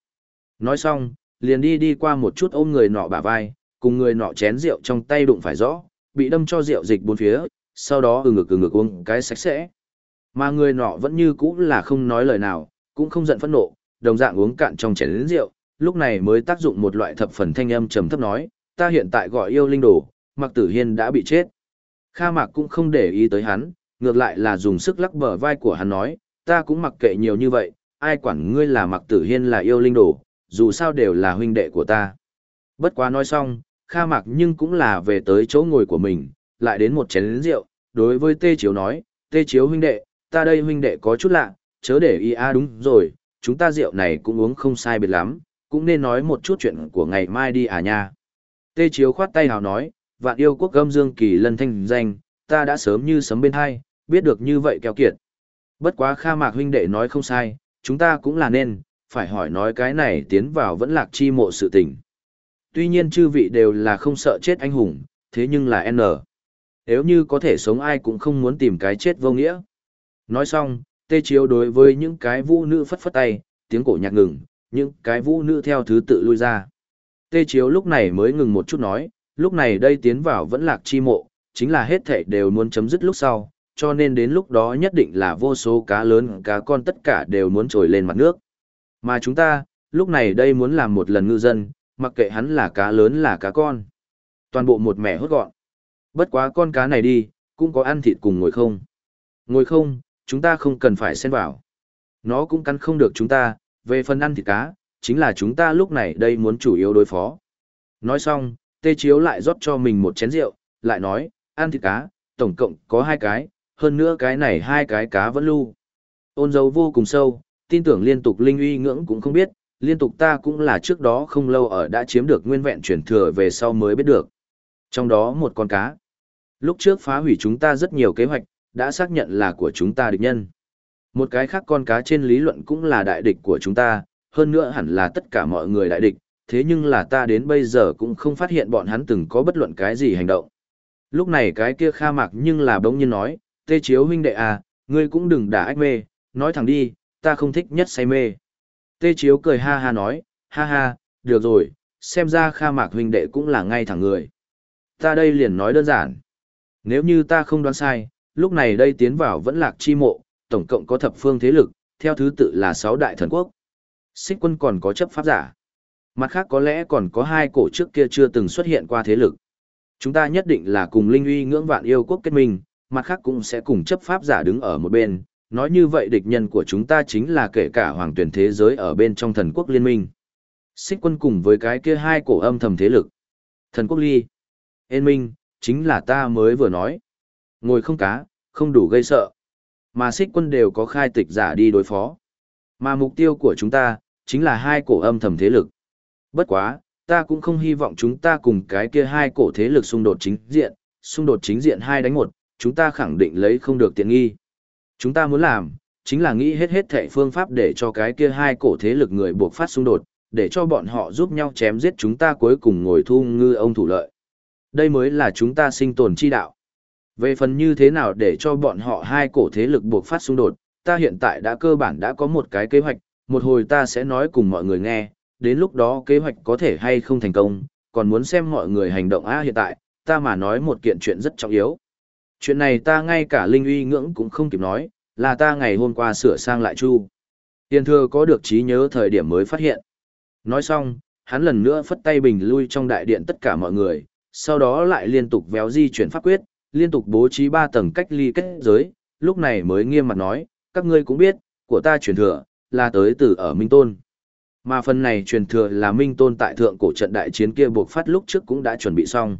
Nói xong, liền đi đi qua một chút ôm người nọ bả vai, cùng người nọ chén rượu trong tay đụng phải rõ, bị đâm cho rượu dịch bốn phía, sau đó ừ ngực ừ ngực uống cái sạch sẽ. Mà người nọ vẫn như cũ là không nói lời nào, cũng không giận phẫn nộ, đồng dạng uống cạn trong chén rượu, lúc này mới tác dụng một loại thập phần thanh âm trầm thấp nói, ta hiện tại gọi yêu linh đồ, Mặc Tử Hiên đã bị chết. Kha Mạc cũng không để ý tới hắn, ngược lại là dùng sức lắc bờ vai của hắn nói, ta cũng mặc kệ nhiều như vậy, ai quản ngươi là Mặc Tử Hiên là yêu linh đồ, dù sao đều là huynh đệ của ta. Bất quá nói xong, Kha Mạc nhưng cũng là về tới chỗ ngồi của mình, lại đến một chén rượu, đối với Tê Chiếu nói, Tê Chiếu huynh đệ, ta đây huynh đệ có chút lạ, chớ để ý a đúng rồi, chúng ta rượu này cũng uống không sai biệt lắm, cũng nên nói một chút chuyện của ngày mai đi à nha. Tê Chiếu khoát tay hào nói, vạn yêu quốc gâm dương kỳ lân thanh danh, ta đã sớm như sấm bên hai, biết được như vậy keo kiệt. Bất quá Kha Mạc huynh đệ nói không sai, chúng ta cũng là nên, phải hỏi nói cái này tiến vào vẫn lạc chi mộ sự tình. Tuy nhiên chư vị đều là không sợ chết anh hùng, thế nhưng là N. Nếu như có thể sống ai cũng không muốn tìm cái chết vô nghĩa. Nói xong, tê chiếu đối với những cái vũ nữ phất phất tay, tiếng cổ nhạc ngừng, những cái vũ nữ theo thứ tự lui ra. Tê chiếu lúc này mới ngừng một chút nói, lúc này đây tiến vào vẫn lạc chi mộ, chính là hết thảy đều muốn chấm dứt lúc sau, cho nên đến lúc đó nhất định là vô số cá lớn cá con tất cả đều muốn trồi lên mặt nước. Mà chúng ta, lúc này đây muốn làm một lần ngư dân, mặc kệ hắn là cá lớn là cá con. Toàn bộ một mẻ hốt gọn. Bất quá con cá này đi, cũng có ăn thịt cùng ngồi không. Ngồi không, chúng ta không cần phải xen vào. Nó cũng cắn không được chúng ta, về phần ăn thịt cá, chính là chúng ta lúc này đây muốn chủ yếu đối phó. Nói xong, tê chiếu lại rót cho mình một chén rượu, lại nói, ăn thịt cá, tổng cộng có hai cái, hơn nữa cái này hai cái cá vẫn lưu. Ôn dấu vô cùng sâu, tin tưởng liên tục linh uy ngưỡng cũng không biết, liên tục ta cũng là trước đó không lâu ở đã chiếm được nguyên vẹn chuyển thừa về sau mới biết được. Trong đó một con cá. Lúc trước phá hủy chúng ta rất nhiều kế hoạch, đã xác nhận là của chúng ta địch nhân. Một cái khác con cá trên lý luận cũng là đại địch của chúng ta, hơn nữa hẳn là tất cả mọi người đại địch, thế nhưng là ta đến bây giờ cũng không phát hiện bọn hắn từng có bất luận cái gì hành động. Lúc này cái kia kha mạc nhưng là bỗng nhiên nói, tê chiếu huynh đệ à, ngươi cũng đừng đả ách mê, nói thẳng đi, ta không thích nhất say mê. Tê chiếu cười ha ha nói, ha ha, được rồi, xem ra kha mạc huynh đệ cũng là ngay thẳng người. Ta đây liền nói đơn giản. Nếu như ta không đoán sai, lúc này đây tiến vào vẫn lạc chi mộ, tổng cộng có thập phương thế lực, theo thứ tự là sáu đại thần quốc. Xích quân còn có chấp pháp giả. Mặt khác có lẽ còn có hai cổ trước kia chưa từng xuất hiện qua thế lực. Chúng ta nhất định là cùng linh uy ngưỡng vạn yêu quốc kết minh, mặt khác cũng sẽ cùng chấp pháp giả đứng ở một bên. Nói như vậy địch nhân của chúng ta chính là kể cả hoàng tuyển thế giới ở bên trong thần quốc liên minh. Xích quân cùng với cái kia hai cổ âm thầm thế lực. Thần quốc ly. Yên minh, chính là ta mới vừa nói. Ngồi không cá, không đủ gây sợ. Mà xích quân đều có khai tịch giả đi đối phó. Mà mục tiêu của chúng ta, chính là hai cổ âm thầm thế lực. Bất quá, ta cũng không hy vọng chúng ta cùng cái kia hai cổ thế lực xung đột chính diện, xung đột chính diện hai đánh một, chúng ta khẳng định lấy không được tiện nghi. Chúng ta muốn làm, chính là nghĩ hết hết thệ phương pháp để cho cái kia hai cổ thế lực người buộc phát xung đột, để cho bọn họ giúp nhau chém giết chúng ta cuối cùng ngồi thu ngư ông thủ lợi. Đây mới là chúng ta sinh tồn chi đạo. Về phần như thế nào để cho bọn họ hai cổ thế lực buộc phát xung đột, ta hiện tại đã cơ bản đã có một cái kế hoạch, một hồi ta sẽ nói cùng mọi người nghe, đến lúc đó kế hoạch có thể hay không thành công, còn muốn xem mọi người hành động a hiện tại, ta mà nói một kiện chuyện rất trọng yếu. Chuyện này ta ngay cả Linh uy ngưỡng cũng không kịp nói, là ta ngày hôm qua sửa sang lại chu. Tiền thừa có được trí nhớ thời điểm mới phát hiện. Nói xong, hắn lần nữa phất tay bình lui trong đại điện tất cả mọi người, sau đó lại liên tục véo di chuyển pháp quyết, liên tục bố trí ba tầng cách ly kết giới, lúc này mới nghiêm mặt nói, các ngươi cũng biết, của ta truyền thừa, là tới từ ở Minh Tôn. Mà phần này truyền thừa là Minh Tôn tại thượng cổ trận đại chiến kia buộc phát lúc trước cũng đã chuẩn bị xong.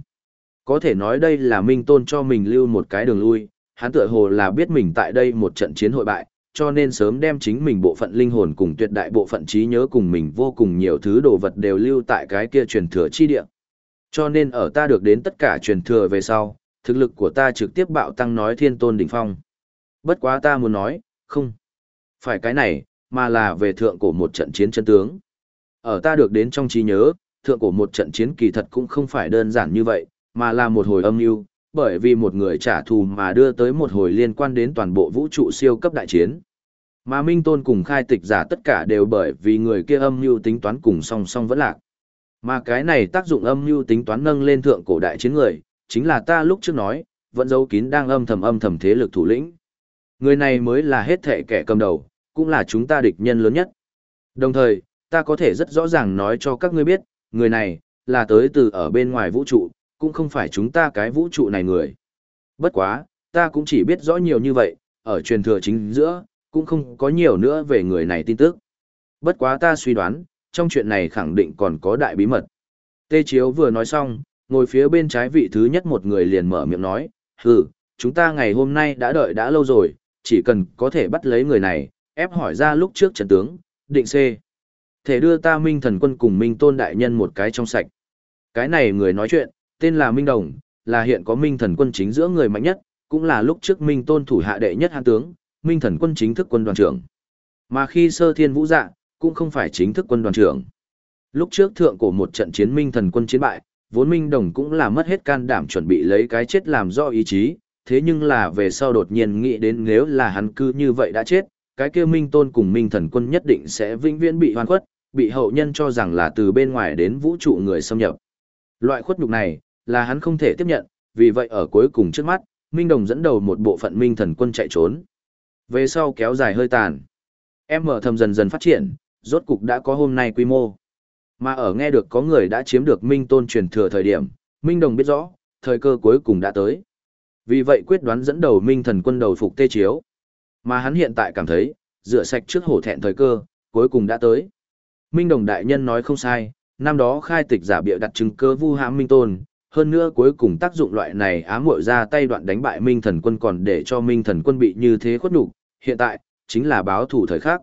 Có thể nói đây là Minh Tôn cho mình lưu một cái đường lui, hắn tựa hồ là biết mình tại đây một trận chiến hội bại, cho nên sớm đem chính mình bộ phận linh hồn cùng tuyệt đại bộ phận trí nhớ cùng mình vô cùng nhiều thứ đồ vật đều lưu tại cái kia truyền thừa chi địa. Cho nên ở ta được đến tất cả truyền thừa về sau, thực lực của ta trực tiếp bạo tăng nói thiên tôn đỉnh phong. Bất quá ta muốn nói, không. Phải cái này, mà là về thượng cổ một trận chiến chân tướng. Ở ta được đến trong trí nhớ, thượng cổ một trận chiến kỳ thật cũng không phải đơn giản như vậy, mà là một hồi âm mưu, bởi vì một người trả thù mà đưa tới một hồi liên quan đến toàn bộ vũ trụ siêu cấp đại chiến. Mà Minh Tôn cùng khai tịch giả tất cả đều bởi vì người kia âm mưu tính toán cùng song song vẫn lạc. Mà cái này tác dụng âm mưu tính toán nâng lên thượng cổ đại chiến người, chính là ta lúc trước nói, vẫn giấu kín đang âm thầm âm thầm thế lực thủ lĩnh. Người này mới là hết thệ kẻ cầm đầu, cũng là chúng ta địch nhân lớn nhất. Đồng thời, ta có thể rất rõ ràng nói cho các ngươi biết, người này, là tới từ ở bên ngoài vũ trụ, cũng không phải chúng ta cái vũ trụ này người. Bất quá, ta cũng chỉ biết rõ nhiều như vậy, ở truyền thừa chính giữa, cũng không có nhiều nữa về người này tin tức. Bất quá ta suy đoán, trong chuyện này khẳng định còn có đại bí mật. Tê Chiếu vừa nói xong, ngồi phía bên trái vị thứ nhất một người liền mở miệng nói, hừ, chúng ta ngày hôm nay đã đợi đã lâu rồi, chỉ cần có thể bắt lấy người này, ép hỏi ra lúc trước trận tướng, định C. Thể đưa ta Minh Thần Quân cùng Minh Tôn Đại Nhân một cái trong sạch. Cái này người nói chuyện, tên là Minh Đồng, là hiện có Minh Thần Quân chính giữa người mạnh nhất, cũng là lúc trước Minh Tôn thủ hạ đệ nhất hạng tướng, Minh Thần Quân chính thức quân đoàn trưởng. Mà khi sơ thiên vũ dạ, cũng không phải chính thức quân đoàn trưởng. Lúc trước thượng cổ một trận chiến Minh Thần Quân chiến bại, vốn Minh Đồng cũng là mất hết can đảm chuẩn bị lấy cái chết làm do ý chí, thế nhưng là về sau đột nhiên nghĩ đến nếu là hắn cư như vậy đã chết, cái kia Minh Tôn cùng Minh Thần Quân nhất định sẽ vĩnh viễn bị hoàn khuất, bị hậu nhân cho rằng là từ bên ngoài đến vũ trụ người xâm nhập. Loại khuất nhục này, là hắn không thể tiếp nhận, vì vậy ở cuối cùng trước mắt, Minh Đồng dẫn đầu một bộ phận Minh Thần Quân chạy trốn. Về sau kéo dài hơi tàn. Em mở thầm dần dần phát triển, rốt cục đã có hôm nay quy mô. Mà ở nghe được có người đã chiếm được Minh Tôn truyền thừa thời điểm, Minh Đồng biết rõ, thời cơ cuối cùng đã tới. Vì vậy quyết đoán dẫn đầu Minh Thần Quân đầu phục Tê Chiếu. Mà hắn hiện tại cảm thấy, rửa sạch trước hổ thẹn thời cơ, cuối cùng đã tới. Minh Đồng Đại Nhân nói không sai, năm đó khai tịch giả bịa đặt chứng cơ vu hãm Minh Tôn, hơn nữa cuối cùng tác dụng loại này ám muội ra tay đoạn đánh bại Minh Thần Quân còn để cho Minh Thần Quân bị như thế khuất nhục, hiện tại chính là báo thủ thời khắc.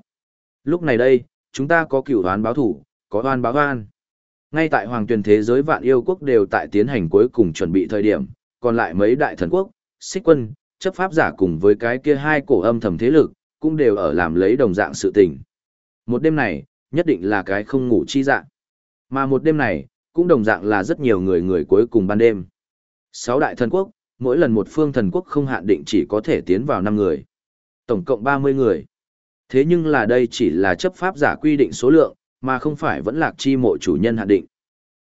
Lúc này đây, chúng ta có cửu đoán báo thủ, có oan báo oan. Ngay tại hoàng tuyển thế giới vạn yêu quốc đều tại tiến hành cuối cùng chuẩn bị thời điểm, còn lại mấy đại thần quốc, xích quân, chấp pháp giả cùng với cái kia hai cổ âm thầm thế lực, cũng đều ở làm lấy đồng dạng sự tình. Một đêm này, nhất định là cái không ngủ chi dạng. Mà một đêm này, cũng đồng dạng là rất nhiều người người cuối cùng ban đêm. Sáu đại thần quốc, mỗi lần một phương thần quốc không hạn định chỉ có thể tiến vào năm người. Tổng cộng 30 người. Thế nhưng là đây chỉ là chấp pháp giả quy định số lượng, mà không phải vẫn lạc chi mộ chủ nhân hạn định.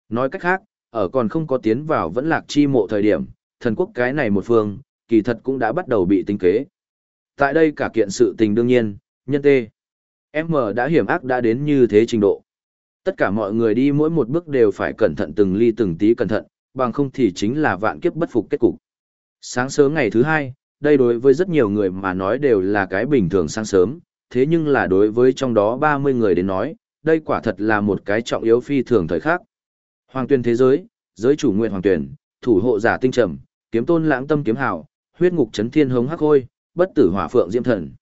Nói cách khác, ở còn không có tiến vào vẫn lạc chi mộ thời điểm, thần quốc cái này một phương, kỳ thật cũng đã bắt đầu bị tính kế. Tại đây cả kiện sự tình đương nhiên, nhân tê. M đã hiểm ác đã đến như thế trình độ. Tất cả mọi người đi mỗi một bước đều phải cẩn thận từng ly từng tí cẩn thận, bằng không thì chính là vạn kiếp bất phục kết cục. Sáng sớm ngày thứ hai, đây đối với rất nhiều người mà nói đều là cái bình thường sáng sớm, thế nhưng là đối với trong đó 30 người đến nói, đây quả thật là một cái trọng yếu phi thường thời khắc. Hoàng tuyên thế giới, giới chủ nguyện hoàng tuyển, thủ hộ giả tinh trầm, kiếm tôn lãng tâm kiếm hào, huyết ngục chấn thiên hống hắc hôi, bất tử hỏa phượng diễm thần.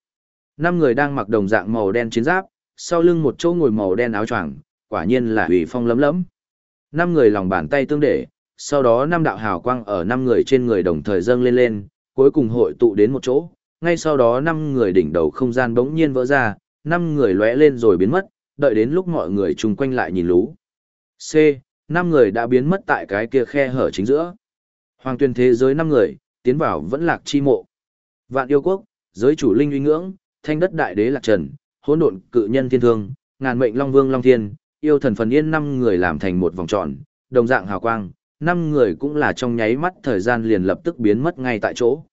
Năm người đang mặc đồng dạng màu đen chiến giáp, sau lưng một chỗ ngồi màu đen áo choàng, quả nhiên là ủy phong lấm lấm. Năm người lòng bàn tay tương để, sau đó năm đạo hào quang ở năm người trên người đồng thời dâng lên lên, cuối cùng hội tụ đến một chỗ, ngay sau đó năm người đỉnh đầu không gian bỗng nhiên vỡ ra, năm người lóe lên rồi biến mất, đợi đến lúc mọi người chung quanh lại nhìn lú. C. Năm người đã biến mất tại cái kia khe hở chính giữa. Hoàng tuyên thế giới năm người, tiến vào vẫn lạc chi mộ. Vạn yêu quốc, giới chủ linh uy ngưỡng, thanh đất đại đế lạc trần, hỗn độn cự nhân thiên thương, ngàn mệnh long vương long thiên, yêu thần phần yên năm người làm thành một vòng tròn, đồng dạng hào quang, năm người cũng là trong nháy mắt thời gian liền lập tức biến mất ngay tại chỗ.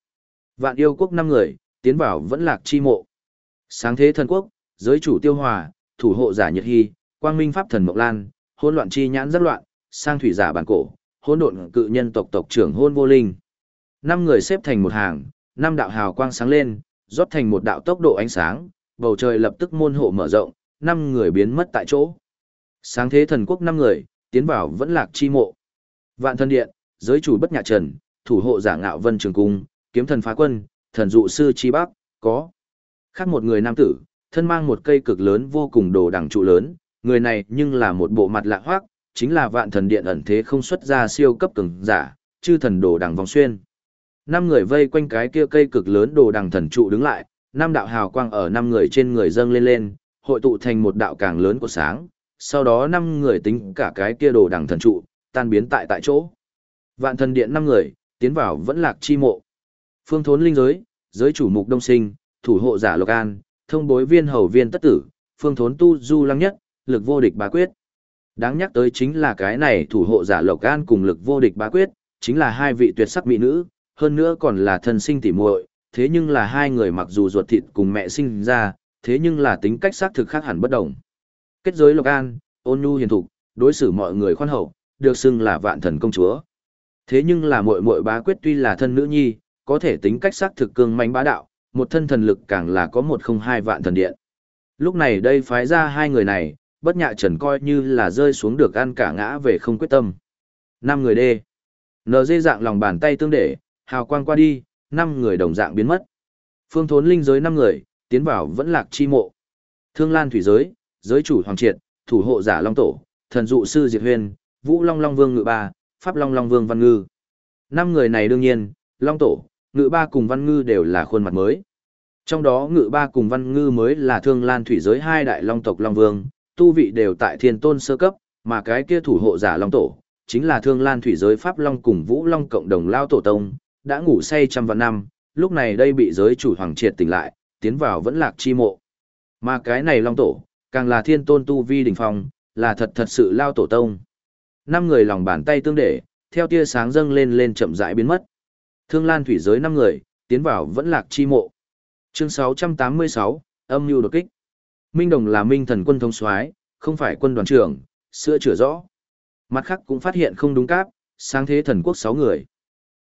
Vạn yêu quốc năm người, tiến vào vẫn lạc chi mộ. Sáng thế thần quốc, giới chủ tiêu hòa, thủ hộ giả nhật hy, quang minh pháp thần mộc lan, hỗn loạn chi nhãn rất loạn, sang thủy giả bản cổ, hỗn độn cự nhân tộc tộc trưởng hôn vô linh. Năm người xếp thành một hàng, năm đạo hào quang sáng lên, rót thành một đạo tốc độ ánh sáng, bầu trời lập tức môn hộ mở rộng, năm người biến mất tại chỗ. Sáng thế thần quốc năm người, tiến vào vẫn lạc chi mộ. Vạn thân điện, giới chủ bất nhạ trần, thủ hộ giả ngạo vân trường cung, kiếm thần phá quân, thần dụ sư chi bắc, có. Khác một người nam tử, thân mang một cây cực lớn vô cùng đồ đẳng trụ lớn, người này nhưng là một bộ mặt lạ hoác, chính là vạn thần điện ẩn thế không xuất ra siêu cấp cường giả, chư thần đồ đẳng vòng xuyên. Năm người vây quanh cái kia cây cực lớn đồ đẳng thần trụ đứng lại, năm đạo hào quang ở năm người trên người dâng lên lên, hội tụ thành một đạo càng lớn của sáng, sau đó năm người tính cả cái kia đồ đằng thần trụ, tan biến tại tại chỗ. Vạn thần điện năm người, tiến vào vẫn lạc chi mộ. Phương thốn linh giới, giới chủ mục đông sinh, thủ hộ giả lộc an, thông bối viên hầu viên tất tử, phương thốn tu du lăng nhất, lực vô địch bá quyết. Đáng nhắc tới chính là cái này thủ hộ giả lộc an cùng lực vô địch bá quyết, chính là hai vị tuyệt sắc mỹ nữ, hơn nữa còn là thân sinh tỉ muội, thế nhưng là hai người mặc dù ruột thịt cùng mẹ sinh ra, thế nhưng là tính cách xác thực khác hẳn bất đồng kết giới lộc an, ôn nhu hiền thục, đối xử mọi người khoan hậu, được xưng là vạn thần công chúa. Thế nhưng là muội muội bá quyết tuy là thân nữ nhi, có thể tính cách xác thực cương mãnh bá đạo, một thân thần lực càng là có một không hai vạn thần điện. Lúc này đây phái ra hai người này, bất nhạ trần coi như là rơi xuống được ăn cả ngã về không quyết tâm. Năm người đê. NG dạng lòng bàn tay tương để, hào quang qua đi, năm người đồng dạng biến mất. Phương thốn linh giới năm người, tiến vào vẫn lạc chi mộ. Thương Lan thủy giới, giới chủ hoàng triệt, thủ hộ giả Long Tổ, thần dụ sư Diệt Huyền, Vũ Long Long Vương Ngự Ba, Pháp Long Long Vương Văn Ngư. Năm người này đương nhiên, Long Tổ, Ngự Ba cùng Văn Ngư đều là khuôn mặt mới. Trong đó Ngự Ba cùng Văn Ngư mới là Thương Lan thủy giới hai đại Long tộc Long Vương, tu vị đều tại Thiên Tôn sơ cấp, mà cái kia thủ hộ giả Long Tổ, chính là Thương Lan thủy giới Pháp Long cùng Vũ Long cộng đồng lao tổ tông, đã ngủ say trăm vạn năm, lúc này đây bị giới chủ hoàng triệt tỉnh lại, tiến vào vẫn lạc chi mộ. Mà cái này Long Tổ, càng là thiên tôn tu vi đỉnh phong, là thật thật sự lao tổ tông. Năm người lòng bàn tay tương để, theo tia sáng dâng lên lên chậm rãi biến mất. Thương Lan thủy giới năm người, tiến vào vẫn lạc chi mộ. Chương 686, âm mưu đột kích. Minh Đồng là Minh thần quân thống soái, không phải quân đoàn trưởng, sữa chữa rõ. Mặt khác cũng phát hiện không đúng cáp, sáng thế thần quốc 6 người.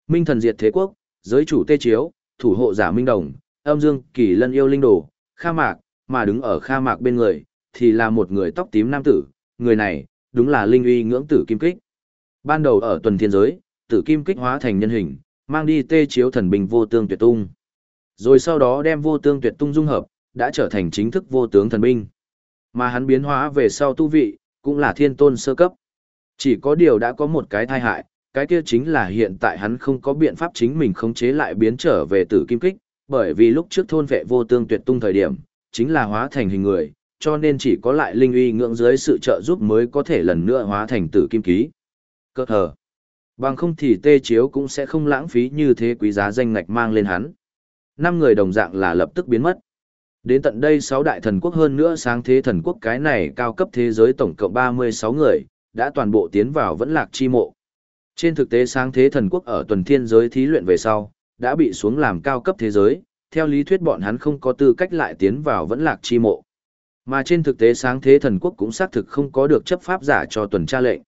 Minh thần diệt thế quốc, giới chủ tê chiếu, thủ hộ giả Minh Đồng, âm dương kỳ lân yêu linh đồ, kha mạc, mà đứng ở kha mạc bên người, thì là một người tóc tím nam tử, người này, đúng là linh uy ngưỡng tử kim kích. Ban đầu ở tuần thiên giới, tử kim kích hóa thành nhân hình, mang đi tê chiếu thần bình vô tương tuyệt tung. Rồi sau đó đem vô tương tuyệt tung dung hợp, đã trở thành chính thức vô tướng thần binh. Mà hắn biến hóa về sau tu vị, cũng là thiên tôn sơ cấp. Chỉ có điều đã có một cái thai hại, cái kia chính là hiện tại hắn không có biện pháp chính mình khống chế lại biến trở về tử kim kích, bởi vì lúc trước thôn vệ vô tương tuyệt tung thời điểm, chính là hóa thành hình người, cho nên chỉ có lại linh uy ngưỡng dưới sự trợ giúp mới có thể lần nữa hóa thành tử kim ký. Cơ hờ. Bằng không thì tê chiếu cũng sẽ không lãng phí như thế quý giá danh ngạch mang lên hắn. Năm người đồng dạng là lập tức biến mất. Đến tận đây sáu đại thần quốc hơn nữa sáng thế thần quốc cái này cao cấp thế giới tổng cộng 36 người, đã toàn bộ tiến vào vẫn lạc chi mộ. Trên thực tế sáng thế thần quốc ở tuần thiên giới thí luyện về sau, đã bị xuống làm cao cấp thế giới, theo lý thuyết bọn hắn không có tư cách lại tiến vào vẫn lạc chi mộ. Mà trên thực tế sáng thế thần quốc cũng xác thực không có được chấp pháp giả cho tuần tra lệnh.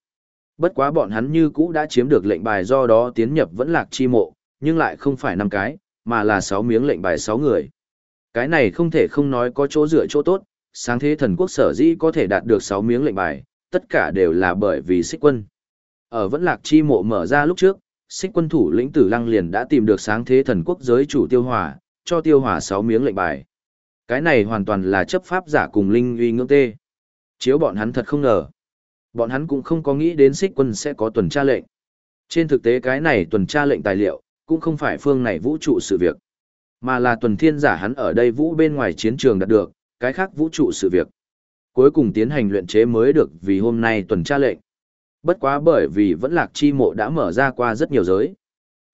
Bất quá bọn hắn như cũ đã chiếm được lệnh bài do đó tiến nhập vẫn lạc chi mộ, nhưng lại không phải năm cái, mà là sáu miếng lệnh bài sáu người. Cái này không thể không nói có chỗ dựa chỗ tốt, sáng thế thần quốc sở dĩ có thể đạt được sáu miếng lệnh bài, tất cả đều là bởi vì xích quân. Ở vẫn lạc chi mộ mở ra lúc trước, xích quân thủ lĩnh tử lăng liền đã tìm được sáng thế thần quốc giới chủ tiêu hòa, cho tiêu hòa sáu miếng lệnh bài. Cái này hoàn toàn là chấp pháp giả cùng linh uy ngưỡng tê. Chiếu bọn hắn thật không ngờ. Bọn hắn cũng không có nghĩ đến xích quân sẽ có tuần tra lệnh. Trên thực tế cái này tuần tra lệnh tài liệu, cũng không phải phương này vũ trụ sự việc. Mà là tuần thiên giả hắn ở đây vũ bên ngoài chiến trường đạt được, cái khác vũ trụ sự việc. Cuối cùng tiến hành luyện chế mới được vì hôm nay tuần tra lệnh. Bất quá bởi vì vẫn lạc chi mộ đã mở ra qua rất nhiều giới.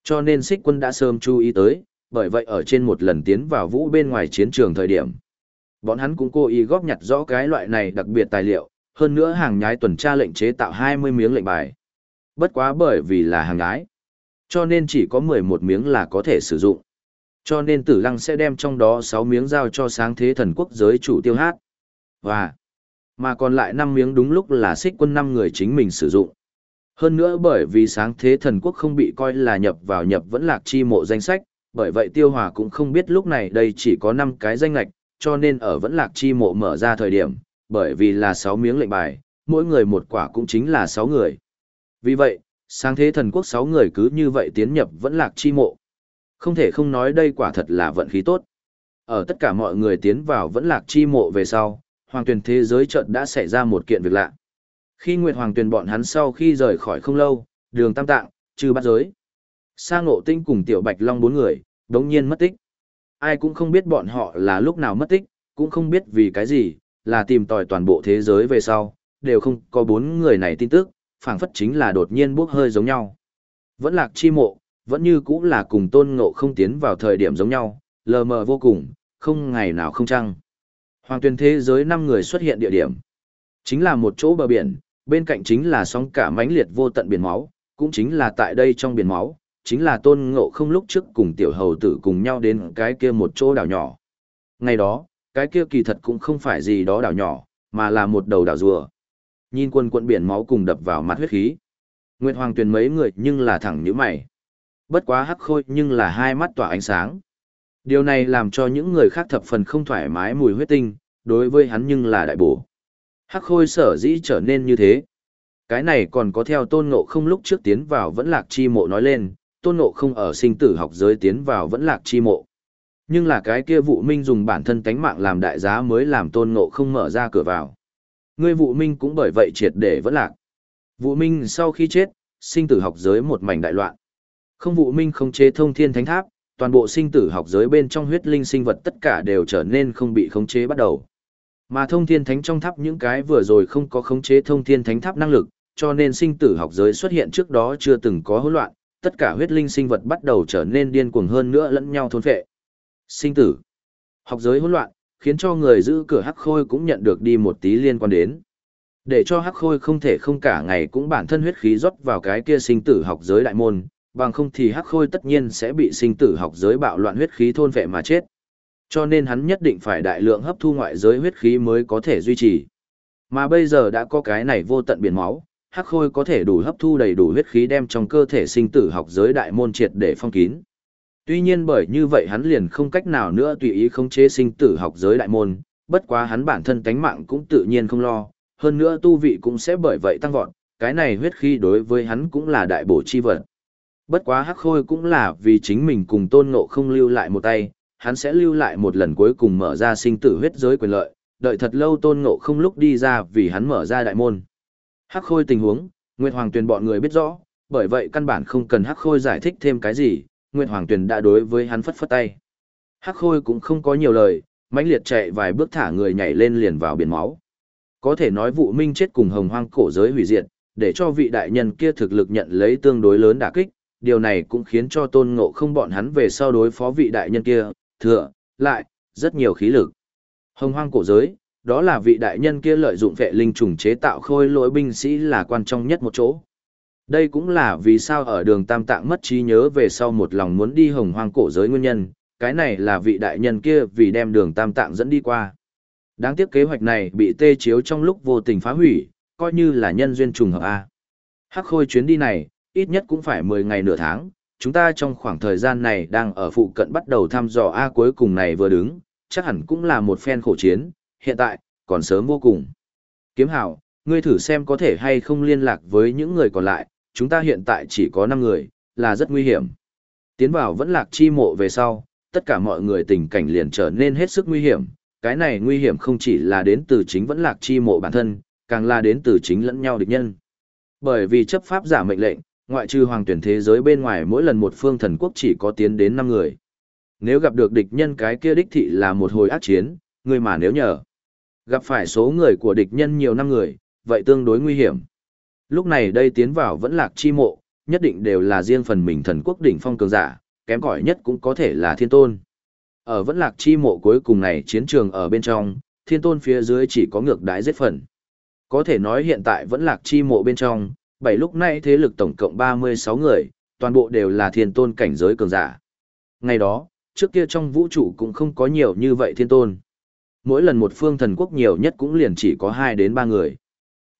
Cho nên xích quân đã sớm chú ý tới, bởi vậy ở trên một lần tiến vào vũ bên ngoài chiến trường thời điểm. Bọn hắn cũng cố ý góp nhặt rõ cái loại này đặc biệt tài liệu, hơn nữa hàng nhái tuần tra lệnh chế tạo 20 miếng lệnh bài. Bất quá bởi vì là hàng nhái, cho nên chỉ có 11 miếng là có thể sử dụng. Cho nên tử lăng sẽ đem trong đó 6 miếng giao cho sáng thế thần quốc giới chủ tiêu hát. Và, mà còn lại 5 miếng đúng lúc là xích quân 5 người chính mình sử dụng. Hơn nữa bởi vì sáng thế thần quốc không bị coi là nhập vào nhập vẫn lạc chi mộ danh sách, bởi vậy tiêu hòa cũng không biết lúc này đây chỉ có 5 cái danh lạch, cho nên ở vẫn lạc chi mộ mở ra thời điểm, bởi vì là 6 miếng lệnh bài, mỗi người một quả cũng chính là 6 người. Vì vậy, sáng thế thần quốc 6 người cứ như vậy tiến nhập vẫn lạc chi mộ. Không thể không nói đây quả thật là vận khí tốt. Ở tất cả mọi người tiến vào vẫn lạc chi mộ về sau, hoàng tuyển thế giới trận đã xảy ra một kiện việc lạ. Khi Nguyệt Hoàng Tuyền bọn hắn sau khi rời khỏi không lâu, đường tam tạng, trừ bắt giới. Sa ngộ tinh cùng tiểu bạch long bốn người, đống nhiên mất tích. Ai cũng không biết bọn họ là lúc nào mất tích, cũng không biết vì cái gì, là tìm tòi toàn bộ thế giới về sau, đều không có bốn người này tin tức, phảng phất chính là đột nhiên bốc hơi giống nhau. Vẫn lạc chi mộ, vẫn như cũng là cùng tôn ngộ không tiến vào thời điểm giống nhau, lờ mờ vô cùng, không ngày nào không trăng. Hoàng tuyên thế giới năm người xuất hiện địa điểm. Chính là một chỗ bờ biển, bên cạnh chính là sóng cả mãnh liệt vô tận biển máu, cũng chính là tại đây trong biển máu, chính là tôn ngộ không lúc trước cùng tiểu hầu tử cùng nhau đến cái kia một chỗ đảo nhỏ. Ngày đó, cái kia kỳ thật cũng không phải gì đó đảo nhỏ, mà là một đầu đảo rùa. Nhìn quân quận biển máu cùng đập vào mặt huyết khí. Nguyệt Hoàng Tuyền mấy người nhưng là thẳng như mày. Bất quá hắc khôi nhưng là hai mắt tỏa ánh sáng. Điều này làm cho những người khác thập phần không thoải mái mùi huyết tinh, đối với hắn nhưng là đại bổ. Hắc khôi sở dĩ trở nên như thế. Cái này còn có theo tôn ngộ không lúc trước tiến vào vẫn lạc chi mộ nói lên, tôn ngộ không ở sinh tử học giới tiến vào vẫn lạc chi mộ. Nhưng là cái kia vụ minh dùng bản thân tánh mạng làm đại giá mới làm tôn ngộ không mở ra cửa vào. Ngươi vụ minh cũng bởi vậy triệt để vẫn lạc. Vụ minh sau khi chết, sinh tử học giới một mảnh đại loạn. Không vụ minh không chế thông thiên thánh tháp, toàn bộ sinh tử học giới bên trong huyết linh sinh vật tất cả đều trở nên không bị khống chế bắt đầu. Mà thông thiên thánh trong tháp những cái vừa rồi không có khống chế thông thiên thánh tháp năng lực, cho nên sinh tử học giới xuất hiện trước đó chưa từng có hỗn loạn, tất cả huyết linh sinh vật bắt đầu trở nên điên cuồng hơn nữa lẫn nhau thôn phệ. Sinh tử. Học giới hỗn loạn, khiến cho người giữ cửa hắc khôi cũng nhận được đi một tí liên quan đến. Để cho hắc khôi không thể không cả ngày cũng bản thân huyết khí rót vào cái kia sinh tử học giới đại môn, bằng không thì hắc khôi tất nhiên sẽ bị sinh tử học giới bạo loạn huyết khí thôn phệ mà chết. Cho nên hắn nhất định phải đại lượng hấp thu ngoại giới huyết khí mới có thể duy trì. Mà bây giờ đã có cái này vô tận biển máu, hắc khôi có thể đủ hấp thu đầy đủ huyết khí đem trong cơ thể sinh tử học giới đại môn triệt để phong kín. Tuy nhiên bởi như vậy hắn liền không cách nào nữa tùy ý khống chế sinh tử học giới đại môn, bất quá hắn bản thân tánh mạng cũng tự nhiên không lo, hơn nữa tu vị cũng sẽ bởi vậy tăng vọt, cái này huyết khí đối với hắn cũng là đại bổ chi vật. Bất quá hắc khôi cũng là vì chính mình cùng tôn ngộ không lưu lại một tay, hắn sẽ lưu lại một lần cuối cùng mở ra sinh tử huyết giới quyền lợi, đợi thật lâu tôn ngộ không lúc đi ra vì hắn mở ra đại môn. Hắc khôi tình huống, Nguyệt Hoàng Tuyền bọn người biết rõ, bởi vậy căn bản không cần Hắc khôi giải thích thêm cái gì, Nguyệt Hoàng Tuyền đã đối với hắn phất phất tay. Hắc khôi cũng không có nhiều lời, mãnh liệt chạy vài bước thả người nhảy lên liền vào biển máu. Có thể nói vụ minh chết cùng hồng hoang cổ giới hủy diệt, để cho vị đại nhân kia thực lực nhận lấy tương đối lớn đả kích, điều này cũng khiến cho tôn ngộ không bọn hắn về sau đối phó vị đại nhân kia, thừa, lại, rất nhiều khí lực. Hồng hoang cổ giới, đó là vị đại nhân kia lợi dụng vệ linh trùng chế tạo khôi lỗi binh sĩ là quan trọng nhất một chỗ. Đây cũng là vì sao ở đường Tam Tạng mất trí nhớ về sau một lòng muốn đi hồng hoang cổ giới nguyên nhân, cái này là vị đại nhân kia vì đem đường Tam Tạng dẫn đi qua. Đáng tiếc kế hoạch này bị tê chiếu trong lúc vô tình phá hủy, coi như là nhân duyên trùng hợp A. Hắc khôi chuyến đi này, ít nhất cũng phải 10 ngày nửa tháng, chúng ta trong khoảng thời gian này đang ở phụ cận bắt đầu thăm dò A cuối cùng này vừa đứng, chắc hẳn cũng là một phen khổ chiến, hiện tại, còn sớm vô cùng. Kiếm hảo, ngươi thử xem có thể hay không liên lạc với những người còn lại, chúng ta hiện tại chỉ có 5 người, là rất nguy hiểm. Tiến vào vẫn lạc chi mộ về sau, tất cả mọi người tình cảnh liền trở nên hết sức nguy hiểm, cái này nguy hiểm không chỉ là đến từ chính vẫn lạc chi mộ bản thân, càng là đến từ chính lẫn nhau địch nhân. Bởi vì chấp pháp giả mệnh lệnh, ngoại trừ hoàng tuyển thế giới bên ngoài mỗi lần một phương thần quốc chỉ có tiến đến 5 người. Nếu gặp được địch nhân cái kia đích thị là một hồi ác chiến, người mà nếu nhờ. Gặp phải số người của địch nhân nhiều năm người, vậy tương đối nguy hiểm. Lúc này đây tiến vào vẫn lạc chi mộ, nhất định đều là riêng phần mình thần quốc đỉnh phong cường giả, kém cỏi nhất cũng có thể là thiên tôn. Ở vẫn lạc chi mộ cuối cùng này chiến trường ở bên trong, thiên tôn phía dưới chỉ có ngược đái giết phần. Có thể nói hiện tại vẫn lạc chi mộ bên trong, bảy lúc nãy thế lực tổng cộng 36 người, toàn bộ đều là thiên tôn cảnh giới cường giả. Ngày đó, trước kia trong vũ trụ cũng không có nhiều như vậy thiên tôn. Mỗi lần một phương thần quốc nhiều nhất cũng liền chỉ có 2 đến 3 người.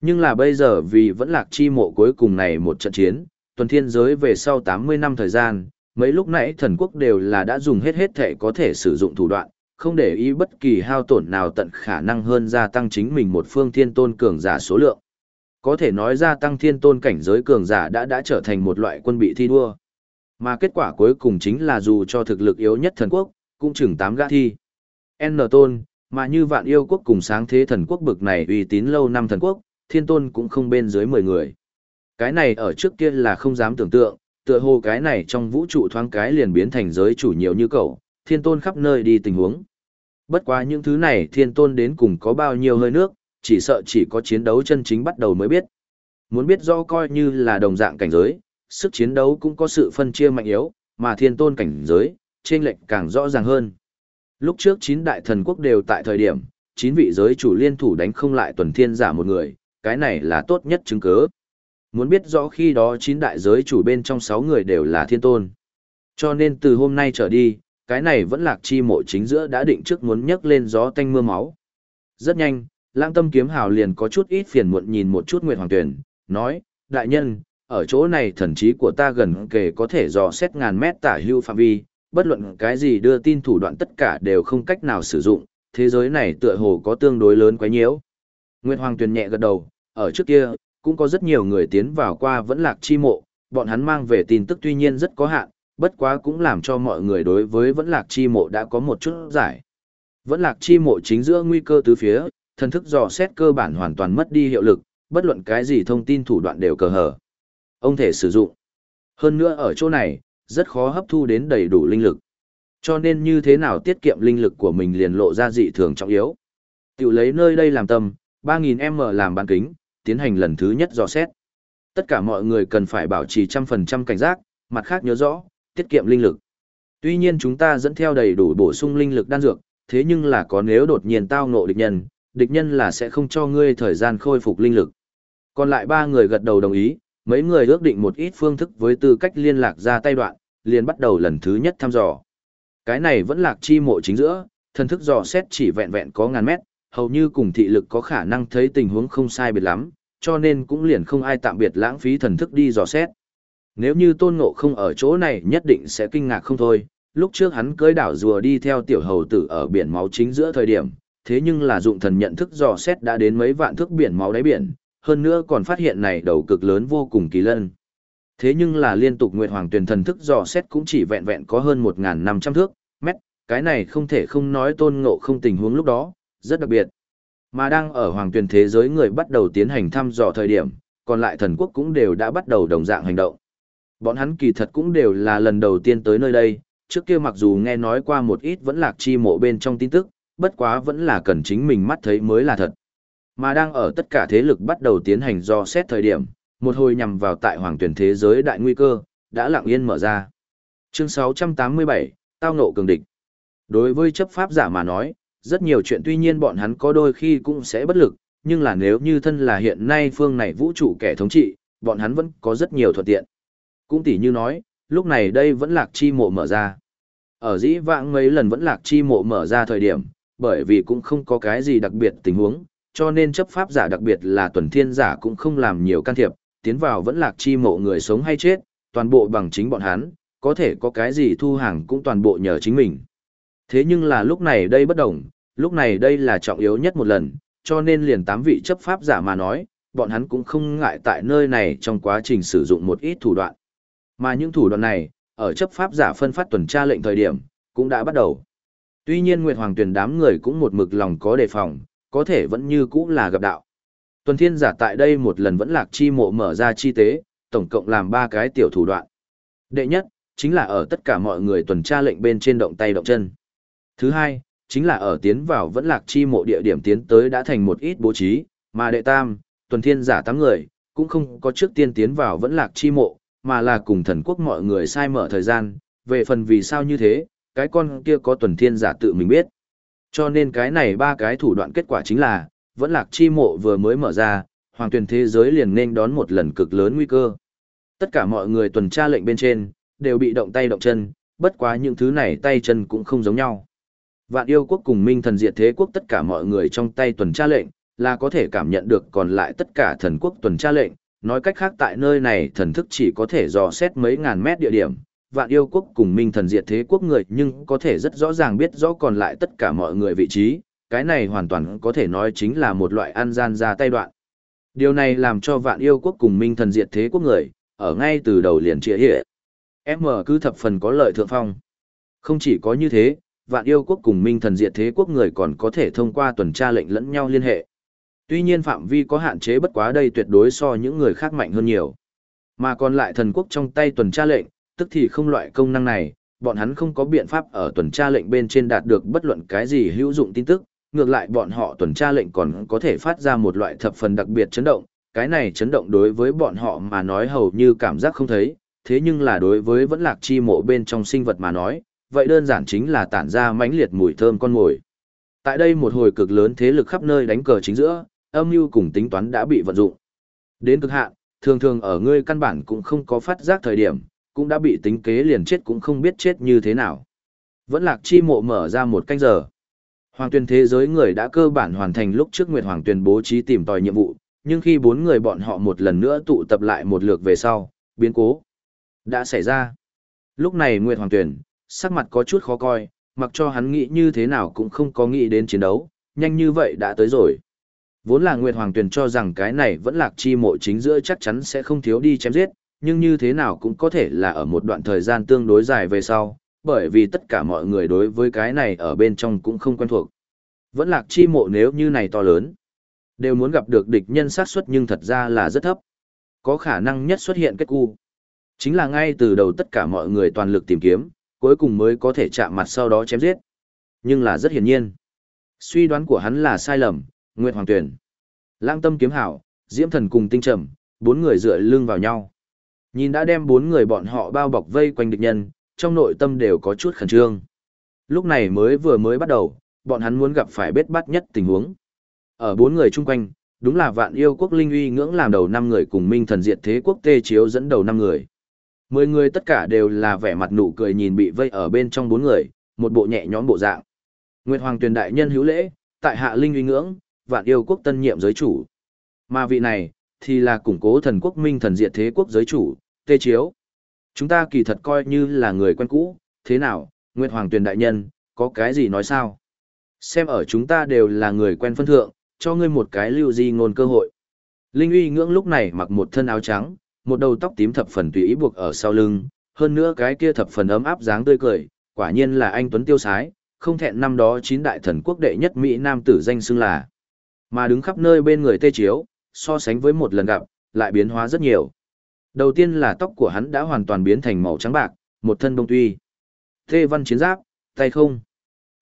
Nhưng là bây giờ vì vẫn lạc chi mộ cuối cùng này một trận chiến, tuần thiên giới về sau 80 năm thời gian, mấy lúc nãy thần quốc đều là đã dùng hết hết thể có thể sử dụng thủ đoạn, không để ý bất kỳ hao tổn nào tận khả năng hơn gia tăng chính mình một phương thiên tôn cường giả số lượng. Có thể nói gia tăng thiên tôn cảnh giới cường giả đã đã trở thành một loại quân bị thi đua. Mà kết quả cuối cùng chính là dù cho thực lực yếu nhất thần quốc, cũng chừng 8 gã thi. N tôn, mà như vạn yêu quốc cùng sáng thế thần quốc bực này uy tín lâu năm thần quốc, thiên tôn cũng không bên dưới 10 người. Cái này ở trước kia là không dám tưởng tượng, tựa hồ cái này trong vũ trụ thoáng cái liền biến thành giới chủ nhiều như cậu, thiên tôn khắp nơi đi tình huống. Bất quá những thứ này thiên tôn đến cùng có bao nhiêu hơi nước, chỉ sợ chỉ có chiến đấu chân chính bắt đầu mới biết. Muốn biết rõ coi như là đồng dạng cảnh giới, sức chiến đấu cũng có sự phân chia mạnh yếu, mà thiên tôn cảnh giới, trên lệnh càng rõ ràng hơn. Lúc trước chín đại thần quốc đều tại thời điểm, chín vị giới chủ liên thủ đánh không lại tuần thiên giả một người, cái này là tốt nhất chứng cứ. Muốn biết rõ khi đó chín đại giới chủ bên trong sáu người đều là thiên tôn. Cho nên từ hôm nay trở đi, cái này vẫn lạc chi mộ chính giữa đã định trước muốn nhấc lên gió tanh mưa máu. Rất nhanh, Lãng tâm kiếm hào liền có chút ít phiền muộn nhìn một chút Nguyệt Hoàng Tuyền, nói, đại nhân, ở chỗ này thần trí của ta gần kề có thể dò xét ngàn mét tả hưu phạm vi, bất luận cái gì đưa tin thủ đoạn tất cả đều không cách nào sử dụng, thế giới này tựa hồ có tương đối lớn quá nhiễu. Nguyệt Hoàng Tuyền nhẹ gật đầu, ở trước kia, cũng có rất nhiều người tiến vào qua vẫn lạc chi mộ, bọn hắn mang về tin tức tuy nhiên rất có hạn, bất quá cũng làm cho mọi người đối với vẫn lạc chi mộ đã có một chút giải. Vẫn lạc chi mộ chính giữa nguy cơ tứ phía, thần thức dò xét cơ bản hoàn toàn mất đi hiệu lực, bất luận cái gì thông tin thủ đoạn đều cờ hở. Ông thể sử dụng. Hơn nữa ở chỗ này, rất khó hấp thu đến đầy đủ linh lực. Cho nên như thế nào tiết kiệm linh lực của mình liền lộ ra dị thường trọng yếu. Tiểu lấy nơi đây làm tâm, 3.000m làm bán kính, tiến hành lần thứ nhất dò xét. Tất cả mọi người cần phải bảo trì trăm phần trăm cảnh giác, mặt khác nhớ rõ, tiết kiệm linh lực. Tuy nhiên chúng ta dẫn theo đầy đủ bổ sung linh lực đan dược, thế nhưng là có nếu đột nhiên tao ngộ địch nhân, địch nhân là sẽ không cho ngươi thời gian khôi phục linh lực. Còn lại ba người gật đầu đồng ý, mấy người ước định một ít phương thức với tư cách liên lạc ra tay đoạn, liền bắt đầu lần thứ nhất thăm dò. Cái này vẫn lạc chi mộ chính giữa, thần thức dò xét chỉ vẹn vẹn có ngàn mét, hầu như cùng thị lực có khả năng thấy tình huống không sai biệt lắm, cho nên cũng liền không ai tạm biệt lãng phí thần thức đi dò xét. Nếu như tôn ngộ không ở chỗ này nhất định sẽ kinh ngạc không thôi, lúc trước hắn cưới đảo rùa đi theo tiểu hầu tử ở biển máu chính giữa thời điểm, thế nhưng là dụng thần nhận thức dò xét đã đến mấy vạn thước biển máu đáy biển, hơn nữa còn phát hiện này đầu cực lớn vô cùng kỳ lân. Thế nhưng là liên tục Nguyệt Hoàng tuyền thần thức dò xét cũng chỉ vẹn vẹn có hơn 1.500 thước, mét, cái này không thể không nói tôn ngộ không tình huống lúc đó, rất đặc biệt. Mà đang ở Hoàng tuyền thế giới người bắt đầu tiến hành thăm dò thời điểm, còn lại thần quốc cũng đều đã bắt đầu đồng dạng hành động. Bọn hắn kỳ thật cũng đều là lần đầu tiên tới nơi đây, trước kia mặc dù nghe nói qua một ít vẫn lạc chi mộ bên trong tin tức, bất quá vẫn là cần chính mình mắt thấy mới là thật. Mà đang ở tất cả thế lực bắt đầu tiến hành do xét thời điểm, một hồi nhằm vào tại hoàng tuyển thế giới đại nguy cơ, đã lặng yên mở ra. Chương 687, Tao nộ cường địch. Đối với chấp pháp giả mà nói, rất nhiều chuyện tuy nhiên bọn hắn có đôi khi cũng sẽ bất lực, nhưng là nếu như thân là hiện nay phương này vũ trụ kẻ thống trị, bọn hắn vẫn có rất nhiều thuận tiện. Cũng tỉ như nói, lúc này đây vẫn lạc chi mộ mở ra. Ở dĩ vãng mấy lần vẫn lạc chi mộ mở ra thời điểm, bởi vì cũng không có cái gì đặc biệt tình huống, cho nên chấp pháp giả đặc biệt là tuần thiên giả cũng không làm nhiều can thiệp, tiến vào vẫn lạc chi mộ người sống hay chết, toàn bộ bằng chính bọn hắn, có thể có cái gì thu hàng cũng toàn bộ nhờ chính mình. Thế nhưng là lúc này đây bất đồng, lúc này đây là trọng yếu nhất một lần, cho nên liền tám vị chấp pháp giả mà nói, bọn hắn cũng không ngại tại nơi này trong quá trình sử dụng một ít thủ đoạn. Mà những thủ đoạn này, ở chấp pháp giả phân phát tuần tra lệnh thời điểm, cũng đã bắt đầu. Tuy nhiên Nguyệt Hoàng tuyển đám người cũng một mực lòng có đề phòng, có thể vẫn như cũ là gặp đạo. Tuần thiên giả tại đây một lần vẫn lạc chi mộ mở ra chi tế, tổng cộng làm ba cái tiểu thủ đoạn. Đệ nhất, chính là ở tất cả mọi người tuần tra lệnh bên trên động tay động chân. Thứ hai, chính là ở tiến vào vẫn lạc chi mộ địa điểm tiến tới đã thành một ít bố trí, mà đệ tam, tuần thiên giả tám người, cũng không có trước tiên tiến vào vẫn lạc chi mộ, mà là cùng thần quốc mọi người sai mở thời gian, về phần vì sao như thế, cái con kia có tuần thiên giả tự mình biết. Cho nên cái này ba cái thủ đoạn kết quả chính là, vẫn lạc chi mộ vừa mới mở ra, hoàng tuyển thế giới liền nên đón một lần cực lớn nguy cơ. Tất cả mọi người tuần tra lệnh bên trên, đều bị động tay động chân, bất quá những thứ này tay chân cũng không giống nhau. Vạn yêu quốc cùng minh thần diệt thế quốc tất cả mọi người trong tay tuần tra lệnh, là có thể cảm nhận được còn lại tất cả thần quốc tuần tra lệnh, nói cách khác tại nơi này thần thức chỉ có thể dò xét mấy ngàn mét địa điểm, vạn yêu quốc cùng minh thần diệt thế quốc người nhưng có thể rất rõ ràng biết rõ còn lại tất cả mọi người vị trí, cái này hoàn toàn có thể nói chính là một loại an gian ra tay đoạn. Điều này làm cho vạn yêu quốc cùng minh thần diệt thế quốc người, ở ngay từ đầu liền trịa hệ. M cứ thập phần có lợi thượng phong. Không chỉ có như thế, vạn yêu quốc cùng minh thần diệt thế quốc người còn có thể thông qua tuần tra lệnh lẫn nhau liên hệ. Tuy nhiên phạm vi có hạn chế bất quá đây tuyệt đối so những người khác mạnh hơn nhiều. Mà còn lại thần quốc trong tay tuần tra lệnh, tức thì không loại công năng này, bọn hắn không có biện pháp ở tuần tra lệnh bên trên đạt được bất luận cái gì hữu dụng tin tức, ngược lại bọn họ tuần tra lệnh còn có thể phát ra một loại thập phần đặc biệt chấn động, cái này chấn động đối với bọn họ mà nói hầu như cảm giác không thấy, thế nhưng là đối với vẫn lạc chi mộ bên trong sinh vật mà nói, vậy đơn giản chính là tản ra mãnh liệt mùi thơm con mồi. Tại đây một hồi cực lớn thế lực khắp nơi đánh cờ chính giữa, âm mưu cùng tính toán đã bị vận dụng. Đến cực hạn, thường thường ở ngươi căn bản cũng không có phát giác thời điểm, cũng đã bị tính kế liền chết cũng không biết chết như thế nào. Vẫn lạc chi mộ mở ra một canh giờ. Hoàng tuyên thế giới người đã cơ bản hoàn thành lúc trước Nguyệt Hoàng tuyên bố trí tìm tòi nhiệm vụ, nhưng khi bốn người bọn họ một lần nữa tụ tập lại một lượt về sau, biến cố đã xảy ra. Lúc này Nguyệt Hoàng tuyển, sắc mặt có chút khó coi, mặc cho hắn nghĩ như thế nào cũng không có nghĩ đến chiến đấu, nhanh như vậy đã tới rồi. Vốn là Nguyệt Hoàng tuyên cho rằng cái này vẫn lạc chi mộ chính giữa chắc chắn sẽ không thiếu đi chém giết, nhưng như thế nào cũng có thể là ở một đoạn thời gian tương đối dài về sau, bởi vì tất cả mọi người đối với cái này ở bên trong cũng không quen thuộc. Vẫn lạc chi mộ nếu như này to lớn, đều muốn gặp được địch nhân sát suất nhưng thật ra là rất thấp. Có khả năng nhất xuất hiện kết cu. Chính là ngay từ đầu tất cả mọi người toàn lực tìm kiếm, cuối cùng mới có thể chạm mặt sau đó chém giết. Nhưng là rất hiển nhiên. Suy đoán của hắn là sai lầm, Nguyệt Hoàng Tuyển. Lang tâm kiếm hảo, Diễm Thần cùng tinh trầm, bốn người dựa lưng vào nhau. Nhìn đã đem bốn người bọn họ bao bọc vây quanh địch nhân, trong nội tâm đều có chút khẩn trương. Lúc này mới vừa mới bắt đầu, bọn hắn muốn gặp phải bết bát nhất tình huống. Ở bốn người chung quanh, đúng là vạn yêu quốc linh uy ngưỡng làm đầu năm người cùng minh thần diệt thế quốc tê chiếu dẫn đầu năm người. Mười người tất cả đều là vẻ mặt nụ cười nhìn bị vây ở bên trong bốn người, một bộ nhẹ nhõm bộ dạng. Nguyệt Hoàng Tuyền đại nhân hữu lễ, tại hạ linh uy ngưỡng, vạn yêu quốc tân nhiệm giới chủ. Mà vị này, thì là củng cố thần quốc minh thần diệt thế quốc giới chủ, tê chiếu. Chúng ta kỳ thật coi như là người quen cũ, thế nào, Nguyệt Hoàng Tuyền đại nhân, có cái gì nói sao? Xem ở chúng ta đều là người quen phân thượng, cho ngươi một cái lưu di ngôn cơ hội. Linh uy ngưỡng lúc này mặc một thân áo trắng, một đầu tóc tím thập phần tùy ý buộc ở sau lưng, hơn nữa cái kia thập phần ấm áp dáng tươi cười, quả nhiên là anh Tuấn Tiêu Sái, không thẹn năm đó chín đại thần quốc đệ nhất Mỹ Nam tử danh xưng là. Mà đứng khắp nơi bên người tê chiếu, so sánh với một lần gặp, lại biến hóa rất nhiều. Đầu tiên là tóc của hắn đã hoàn toàn biến thành màu trắng bạc, một thân đông tuy. Tê văn chiến giáp, tay không.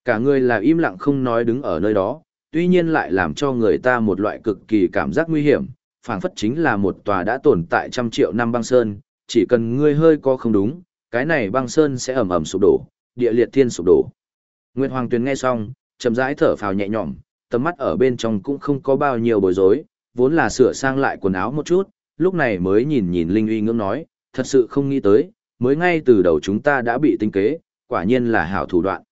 Cả người là im lặng không nói đứng ở nơi đó, tuy nhiên lại làm cho người ta một loại cực kỳ cảm giác nguy hiểm, phảng phất chính là một tòa đã tồn tại trăm triệu năm băng sơn, chỉ cần ngươi hơi có không đúng, cái này băng sơn sẽ ẩm ẩm sụp đổ, địa liệt thiên sụp đổ. Nguyệt Hoàng Tuyền nghe xong, chậm rãi thở phào nhẹ nhõm, tầm mắt ở bên trong cũng không có bao nhiêu bối rối, vốn là sửa sang lại quần áo một chút, lúc này mới nhìn nhìn Linh uy ngưỡng nói, thật sự không nghĩ tới, mới ngay từ đầu chúng ta đã bị tinh kế, quả nhiên là hảo thủ đoạn.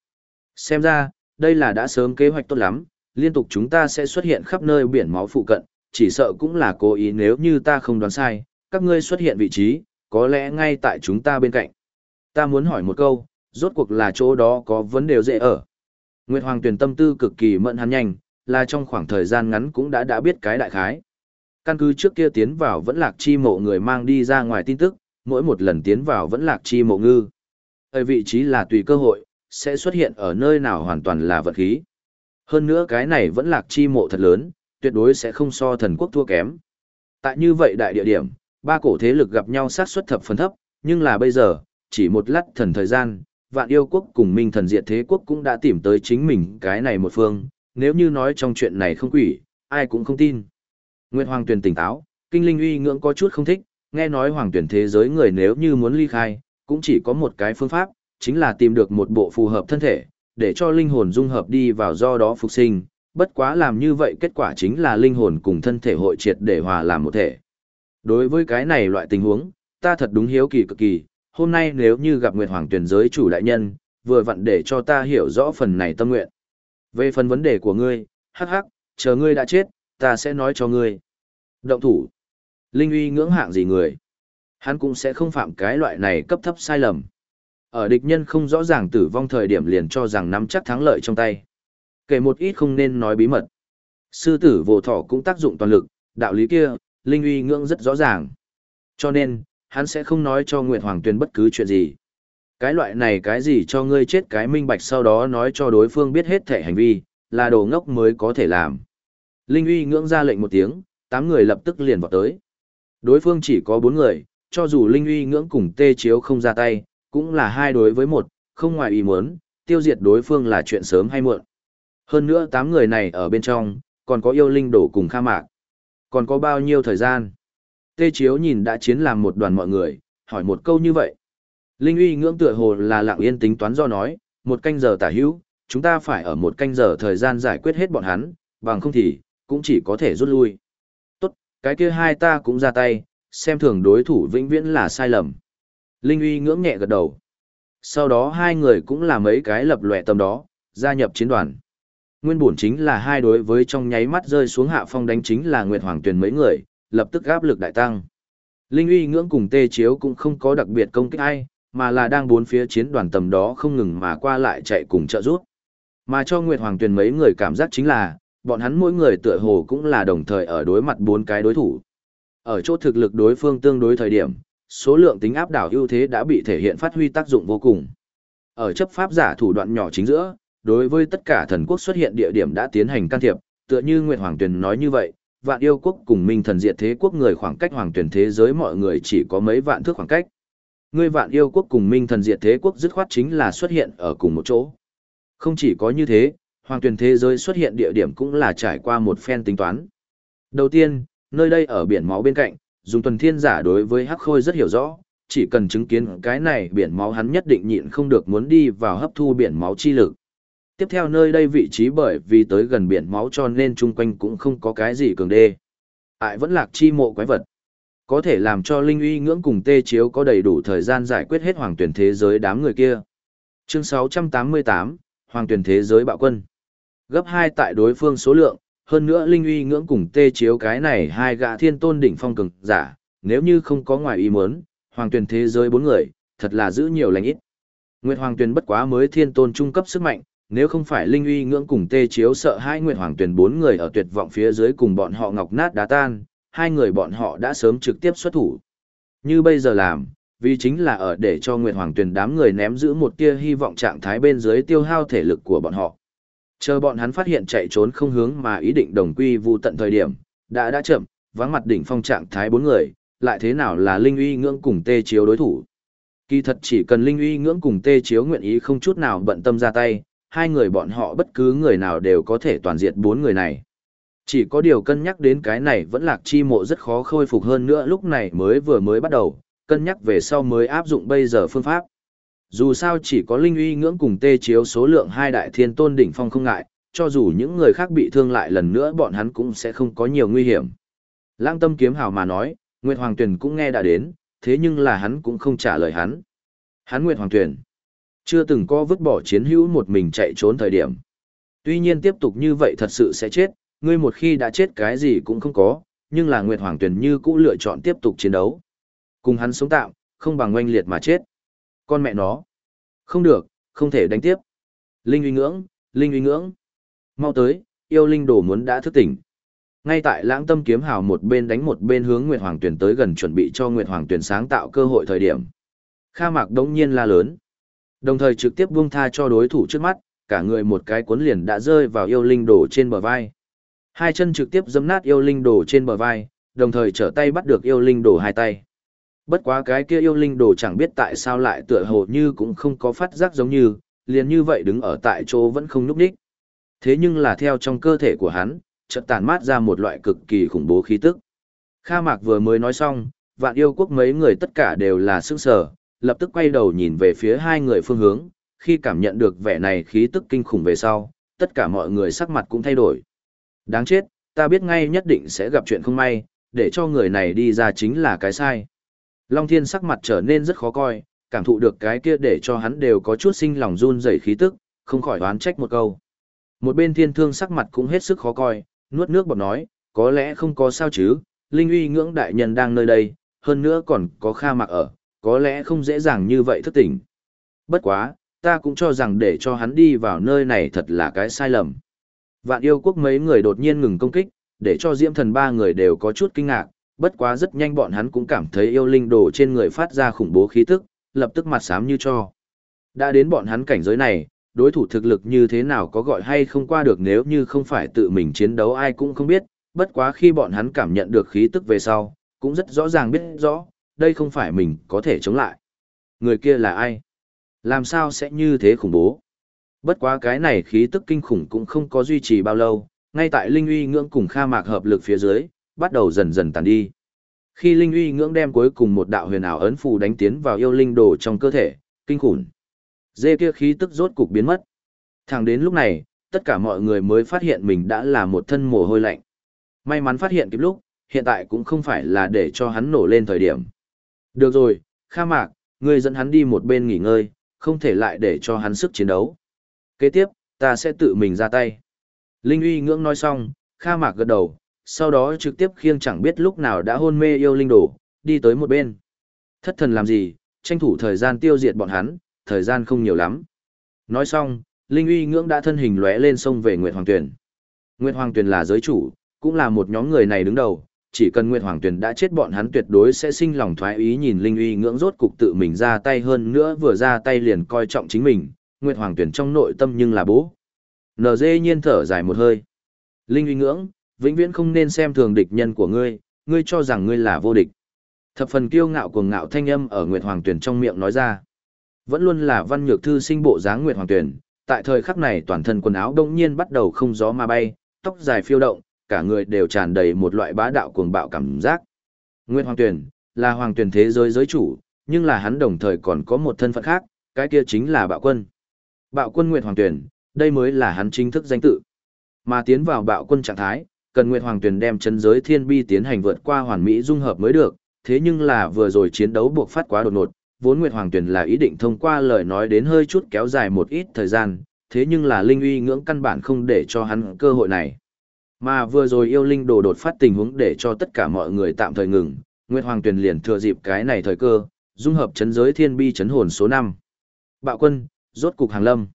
Xem ra, đây là đã sớm kế hoạch tốt lắm, liên tục chúng ta sẽ xuất hiện khắp nơi biển máu phụ cận, chỉ sợ cũng là cố ý nếu như ta không đoán sai, các ngươi xuất hiện vị trí, có lẽ ngay tại chúng ta bên cạnh. Ta muốn hỏi một câu, rốt cuộc là chỗ đó có vấn đề dễ ở. Nguyệt Hoàng tuyển tâm tư cực kỳ mẫn hắn nhanh, là trong khoảng thời gian ngắn cũng đã đã biết cái đại khái. Căn cứ trước kia tiến vào vẫn lạc chi mộ người mang đi ra ngoài tin tức, mỗi một lần tiến vào vẫn lạc chi mộ ngư. Ở vị trí là tùy cơ hội, sẽ xuất hiện ở nơi nào hoàn toàn là vật khí. Hơn nữa cái này vẫn lạc chi mộ thật lớn, tuyệt đối sẽ không so thần quốc thua kém. Tại như vậy đại địa điểm, ba cổ thế lực gặp nhau sát suất thập phần thấp, nhưng là bây giờ, chỉ một lát thần thời gian, vạn yêu quốc cùng minh thần diệt thế quốc cũng đã tìm tới chính mình cái này một phương, nếu như nói trong chuyện này không quỷ, ai cũng không tin. Nguyệt Hoàng Tuyền tỉnh táo, kinh linh uy ngưỡng có chút không thích, nghe nói Hoàng Tuyền thế giới người nếu như muốn ly khai, cũng chỉ có một cái phương pháp, chính là tìm được một bộ phù hợp thân thể, để cho linh hồn dung hợp đi vào do đó phục sinh, bất quá làm như vậy kết quả chính là linh hồn cùng thân thể hội triệt để hòa làm một thể. Đối với cái này loại tình huống, ta thật đúng hiếu kỳ cực kỳ, hôm nay nếu như gặp Nguyệt Hoàng Tuyền giới chủ đại nhân, vừa vặn để cho ta hiểu rõ phần này tâm nguyện. Về phần vấn đề của ngươi, hắc hắc, chờ ngươi đã chết, ta sẽ nói cho ngươi. Động thủ. Linh uy ngưỡng hạng gì người? Hắn cũng sẽ không phạm cái loại này cấp thấp sai lầm. Ở địch nhân không rõ ràng tử vong thời điểm liền cho rằng nắm chắc thắng lợi trong tay. Kể một ít không nên nói bí mật. Sư tử vô thọ cũng tác dụng toàn lực, đạo lý kia, Linh uy ngưỡng rất rõ ràng. Cho nên, hắn sẽ không nói cho Nguyệt Hoàng Tuyền bất cứ chuyện gì. Cái loại này cái gì cho ngươi chết cái minh bạch sau đó nói cho đối phương biết hết thể hành vi, là đồ ngốc mới có thể làm. Linh uy ngưỡng ra lệnh một tiếng, tám người lập tức liền vào tới. Đối phương chỉ có bốn người, cho dù Linh uy ngưỡng cùng tê chiếu không ra tay, cũng là hai đối với một, không ngoài ý muốn, tiêu diệt đối phương là chuyện sớm hay muộn. Hơn nữa tám người này ở bên trong, còn có yêu linh đổ cùng kha mạc. Còn có bao nhiêu thời gian? Tê Chiếu nhìn đã chiến làm một đoàn mọi người, hỏi một câu như vậy. Linh uy ngưỡng tựa hồ là lặng yên tính toán do nói, một canh giờ tả hữu, chúng ta phải ở một canh giờ thời gian giải quyết hết bọn hắn, bằng không thì, cũng chỉ có thể rút lui. Tốt, cái kia hai ta cũng ra tay, xem thường đối thủ vĩnh viễn là sai lầm. Linh uy ngưỡng nhẹ gật đầu. Sau đó hai người cũng làm mấy cái lập lòe tầm đó, gia nhập chiến đoàn. Nguyên bổn chính là hai đối với trong nháy mắt rơi xuống hạ phong đánh chính là Nguyệt Hoàng Tuyền mấy người, lập tức áp lực đại tăng. Linh uy ngưỡng cùng tê chiếu cũng không có đặc biệt công kích ai, mà là đang bốn phía chiến đoàn tầm đó không ngừng mà qua lại chạy cùng trợ giúp. Mà cho Nguyệt Hoàng Tuyền mấy người cảm giác chính là, bọn hắn mỗi người tựa hồ cũng là đồng thời ở đối mặt bốn cái đối thủ. Ở chỗ thực lực đối phương tương đối thời điểm, số lượng tính áp đảo ưu thế đã bị thể hiện phát huy tác dụng vô cùng. Ở chấp pháp giả thủ đoạn nhỏ chính giữa, đối với tất cả thần quốc xuất hiện địa điểm đã tiến hành can thiệp, tựa như Nguyệt Hoàng Tuyền nói như vậy, vạn yêu quốc cùng minh thần diệt thế quốc người khoảng cách hoàng tuyển thế giới mọi người chỉ có mấy vạn thước khoảng cách. Ngươi vạn yêu quốc cùng minh thần diệt thế quốc dứt khoát chính là xuất hiện ở cùng một chỗ. Không chỉ có như thế, hoàng tuyển thế giới xuất hiện địa điểm cũng là trải qua một phen tính toán. Đầu tiên, nơi đây ở biển máu bên cạnh, dùng tuần thiên giả đối với hắc khôi rất hiểu rõ, chỉ cần chứng kiến cái này biển máu hắn nhất định nhịn không được muốn đi vào hấp thu biển máu chi lực. Tiếp theo nơi đây vị trí bởi vì tới gần biển máu cho nên chung quanh cũng không có cái gì cường đê. Ải vẫn lạc chi mộ quái vật. Có thể làm cho Linh uy ngưỡng cùng tê chiếu có đầy đủ thời gian giải quyết hết hoàng tuyển thế giới đám người kia. Chương 688, Hoàng tuyển thế giới bạo quân. Gấp 2 tại đối phương số lượng, hơn nữa Linh uy ngưỡng cùng tê chiếu cái này hai gã thiên tôn đỉnh phong cường giả, nếu như không có ngoài ý muốn, hoàng tuyển thế giới bốn người, thật là giữ nhiều lành ít. Nguyệt Hoàng Tuyền bất quá mới thiên tôn trung cấp sức mạnh, nếu không phải Linh uy ngưỡng cùng tê chiếu sợ hai Nguyệt Hoàng Tuyền bốn người ở tuyệt vọng phía dưới cùng bọn họ ngọc nát đá tan, hai người bọn họ đã sớm trực tiếp xuất thủ. Như bây giờ làm, vì chính là ở để cho Nguyệt Hoàng Tuyền đám người ném giữ một tia hy vọng trạng thái bên dưới tiêu hao thể lực của bọn họ. Chờ bọn hắn phát hiện chạy trốn không hướng mà ý định đồng quy vu tận thời điểm, đã đã chậm, vắng mặt đỉnh phong trạng thái bốn người, lại thế nào là Linh uy ngưỡng cùng tê chiếu đối thủ. Kỳ thật chỉ cần Linh uy ngưỡng cùng tê chiếu nguyện ý không chút nào bận tâm ra tay, hai người bọn họ bất cứ người nào đều có thể toàn diệt bốn người này. Chỉ có điều cân nhắc đến cái này vẫn lạc chi mộ rất khó khôi phục hơn nữa lúc này mới vừa mới bắt đầu, cân nhắc về sau mới áp dụng bây giờ phương pháp. Dù sao chỉ có linh uy ngưỡng cùng tê chiếu số lượng hai đại thiên tôn đỉnh phong không ngại, cho dù những người khác bị thương lại lần nữa bọn hắn cũng sẽ không có nhiều nguy hiểm. Lãng tâm kiếm hào mà nói, Nguyệt Hoàng Tuyền cũng nghe đã đến, thế nhưng là hắn cũng không trả lời hắn. Hắn Nguyệt Hoàng Tuyền chưa từng có vứt bỏ chiến hữu một mình chạy trốn thời điểm. Tuy nhiên tiếp tục như vậy thật sự sẽ chết, ngươi một khi đã chết cái gì cũng không có, nhưng là Nguyệt Hoàng Tuyền như cũ lựa chọn tiếp tục chiến đấu. Cùng hắn sống tạm, không bằng oanh liệt mà chết. Con mẹ nó. Không được, không thể đánh tiếp. Linh uy ngưỡng, linh uy ngưỡng. Mau tới, yêu linh đồ muốn đã thức tỉnh. Ngay tại lãng tâm kiếm hào một bên đánh một bên hướng Nguyệt Hoàng Tuyền tới gần chuẩn bị cho Nguyệt Hoàng Tuyền sáng tạo cơ hội thời điểm. Kha Mạc đống nhiên la lớn. Đồng thời trực tiếp buông tha cho đối thủ trước mắt, cả người một cái cuốn liền đã rơi vào yêu linh đồ trên bờ vai. Hai chân trực tiếp giấm nát yêu linh đồ trên bờ vai, đồng thời trở tay bắt được yêu linh đồ hai tay. Bất quá cái kia yêu linh đồ chẳng biết tại sao lại tựa hồ như cũng không có phát giác giống như, liền như vậy đứng ở tại chỗ vẫn không núp đích. Thế nhưng là theo trong cơ thể của hắn, chợt tàn mát ra một loại cực kỳ khủng bố khí tức. Kha Mạc vừa mới nói xong, vạn yêu quốc mấy người tất cả đều là sức sở, lập tức quay đầu nhìn về phía hai người phương hướng, khi cảm nhận được vẻ này khí tức kinh khủng về sau, tất cả mọi người sắc mặt cũng thay đổi. Đáng chết, ta biết ngay nhất định sẽ gặp chuyện không may, để cho người này đi ra chính là cái sai. Long Thiên sắc mặt trở nên rất khó coi, cảm thụ được cái kia để cho hắn đều có chút sinh lòng run rẩy khí tức, không khỏi đoán trách một câu. Một bên thiên thương sắc mặt cũng hết sức khó coi, nuốt nước bọt nói, có lẽ không có sao chứ, Linh uy ngưỡng đại nhân đang nơi đây, hơn nữa còn có kha mặc ở, có lẽ không dễ dàng như vậy thức tỉnh. Bất quá, ta cũng cho rằng để cho hắn đi vào nơi này thật là cái sai lầm. Vạn yêu quốc mấy người đột nhiên ngừng công kích, để cho diễm thần ba người đều có chút kinh ngạc, bất quá rất nhanh bọn hắn cũng cảm thấy yêu linh đồ trên người phát ra khủng bố khí tức, lập tức mặt xám như cho. Đã đến bọn hắn cảnh giới này, đối thủ thực lực như thế nào có gọi hay không qua được nếu như không phải tự mình chiến đấu ai cũng không biết, bất quá khi bọn hắn cảm nhận được khí tức về sau, cũng rất rõ ràng biết rõ, đây không phải mình có thể chống lại. Người kia là ai? Làm sao sẽ như thế khủng bố? Bất quá cái này khí tức kinh khủng cũng không có duy trì bao lâu, ngay tại Linh uy ngưỡng cùng Kha Mạc hợp lực phía dưới, bắt đầu dần dần tàn đi. Khi Linh uy ngưỡng đem cuối cùng một đạo huyền ảo ấn phù đánh tiến vào yêu linh đồ trong cơ thể, kinh khủng. Dê kia khí tức rốt cục biến mất. Thẳng đến lúc này, tất cả mọi người mới phát hiện mình đã là một thân mồ hôi lạnh. May mắn phát hiện kịp lúc, hiện tại cũng không phải là để cho hắn nổ lên thời điểm. Được rồi, Kha Mạc, ngươi dẫn hắn đi một bên nghỉ ngơi, không thể lại để cho hắn sức chiến đấu. Kế tiếp, ta sẽ tự mình ra tay. Linh uy ngưỡng nói xong, Kha Mạc gật đầu, sau đó trực tiếp khiêng chẳng biết lúc nào đã hôn mê yêu linh đồ, đi tới một bên. Thất thần làm gì, tranh thủ thời gian tiêu diệt bọn hắn, thời gian không nhiều lắm. Nói xong, Linh uy ngưỡng đã thân hình lóe lên sông về Nguyệt Hoàng Tuyển. Nguyệt Hoàng Tuyển là giới chủ, cũng là một nhóm người này đứng đầu, chỉ cần Nguyệt Hoàng Tuyển đã chết bọn hắn tuyệt đối sẽ sinh lòng thoái ý nhìn Linh uy ngưỡng rốt cục tự mình ra tay hơn nữa vừa ra tay liền coi trọng chính mình, Nguyệt Hoàng Tuyển trong nội tâm nhưng là bố. NG nhiên thở dài một hơi. Linh uy ngưỡng, vĩnh viễn không nên xem thường địch nhân của ngươi, ngươi cho rằng ngươi là vô địch. Thập phần kiêu ngạo cuồng ngạo thanh âm ở Nguyệt Hoàng Tuyển trong miệng nói ra. Vẫn luôn là văn nhược thư sinh bộ dáng Nguyệt Hoàng Tuyển, tại thời khắc này toàn thân quần áo đông nhiên bắt đầu không gió mà bay, tóc dài phiêu động, cả người đều tràn đầy một loại bá đạo cuồng bạo cảm giác. Nguyệt Hoàng Tuyển là hoàng tuyển thế giới giới chủ, nhưng là hắn đồng thời còn có một thân phận khác, cái kia chính là bạo quân. Bạo quân Nguyệt Hoàng Tuyển, đây mới là hắn chính thức danh tự. Mà tiến vào bạo quân trạng thái, cần Nguyệt Hoàng Tuyển đem chân giới thiên bi tiến hành vượt qua hoàn mỹ dung hợp mới được, thế nhưng là vừa rồi chiến đấu buộc phát quá đột ngột, vốn Nguyệt Hoàng Tuyển là ý định thông qua lời nói đến hơi chút kéo dài một ít thời gian, thế nhưng là Linh uy ngưỡng căn bản không để cho hắn cơ hội này. Mà vừa rồi yêu linh đồ đột phát tình huống để cho tất cả mọi người tạm thời ngừng, Nguyệt Hoàng Tuyển liền thừa dịp cái này thời cơ, dung hợp chấn giới thiên bi chấn hồn số 5. Bạo quân, rốt cục hàng lâm.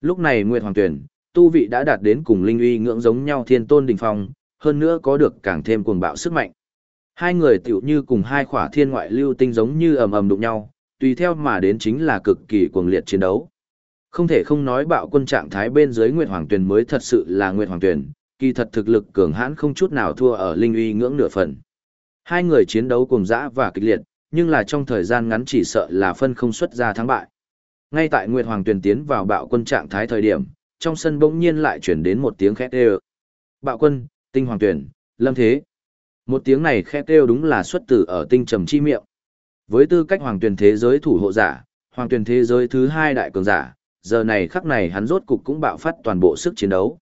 Lúc này Nguyệt Hoàng Tuyển, tu vị đã đạt đến cùng linh uy ngưỡng giống nhau thiên tôn đỉnh phong, hơn nữa có được càng thêm cuồng bạo sức mạnh. Hai người tiểu như cùng hai khỏa thiên ngoại lưu tinh giống như ầm ầm đụng nhau, tùy theo mà đến chính là cực kỳ cuồng liệt chiến đấu. Không thể không nói bạo quân trạng thái bên dưới Nguyệt Hoàng Tuyền mới thật sự là Nguyệt Hoàng Tuyền, kỳ thật thực lực cường hãn không chút nào thua ở linh uy ngưỡng nửa phần. Hai người chiến đấu cùng dã và kịch liệt, nhưng là trong thời gian ngắn chỉ sợ là phân không xuất ra thắng bại. Ngay tại Nguyệt Hoàng Tuyền tiến vào bạo quân trạng thái thời điểm, trong sân bỗng nhiên lại chuyển đến một tiếng khét kêu. Bạo quân, tinh hoàng tuyển, lâm thế. Một tiếng này khét kêu đúng là xuất tử ở tinh trầm chi miệng. Với tư cách hoàng tuyển thế giới thủ hộ giả, hoàng tuyển thế giới thứ hai đại cường giả, giờ này khắc này hắn rốt cục cũng bạo phát toàn bộ sức chiến đấu.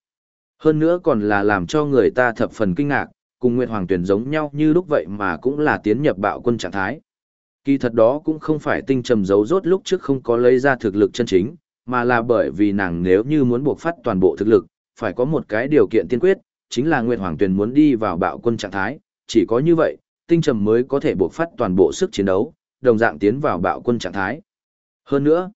Hơn nữa còn là làm cho người ta thập phần kinh ngạc, cùng Nguyệt Hoàng tuyển giống nhau như lúc vậy mà cũng là tiến nhập bạo quân trạng thái. Kỳ thật đó cũng không phải tinh trầm giấu rốt lúc trước không có lấy ra thực lực chân chính, mà là bởi vì nàng nếu như muốn buộc phát toàn bộ thực lực, phải có một cái điều kiện tiên quyết, chính là Nguyệt Hoàng Tuyền muốn đi vào bạo quân trạng thái, chỉ có như vậy, tinh trầm mới có thể buộc phát toàn bộ sức chiến đấu, đồng dạng tiến vào bạo quân trạng thái. Hơn nữa,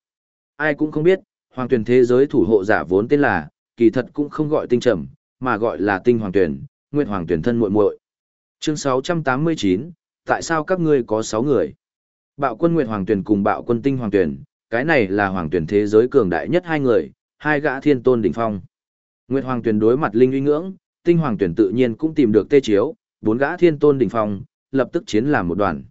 ai cũng không biết, Hoàng Tuyền thế giới thủ hộ giả vốn tên là, kỳ thật cũng không gọi tinh trầm, mà gọi là tinh Hoàng Tuyền, Nguyệt Hoàng Tuyền thân muội muội. Chương 689, tại sao các ngươi có 6 người? Bạo quân Nguyệt Hoàng Tuyền cùng bạo quân tinh Hoàng Tuyền, cái này là hoàng tuyển thế giới cường đại nhất hai người, hai gã thiên tôn đỉnh phong. Nguyệt Hoàng tuyển đối mặt linh uy ngưỡng, tinh hoàng tuyển tự nhiên cũng tìm được tê chiếu, bốn gã thiên tôn đỉnh phong, lập tức chiến làm một đoàn.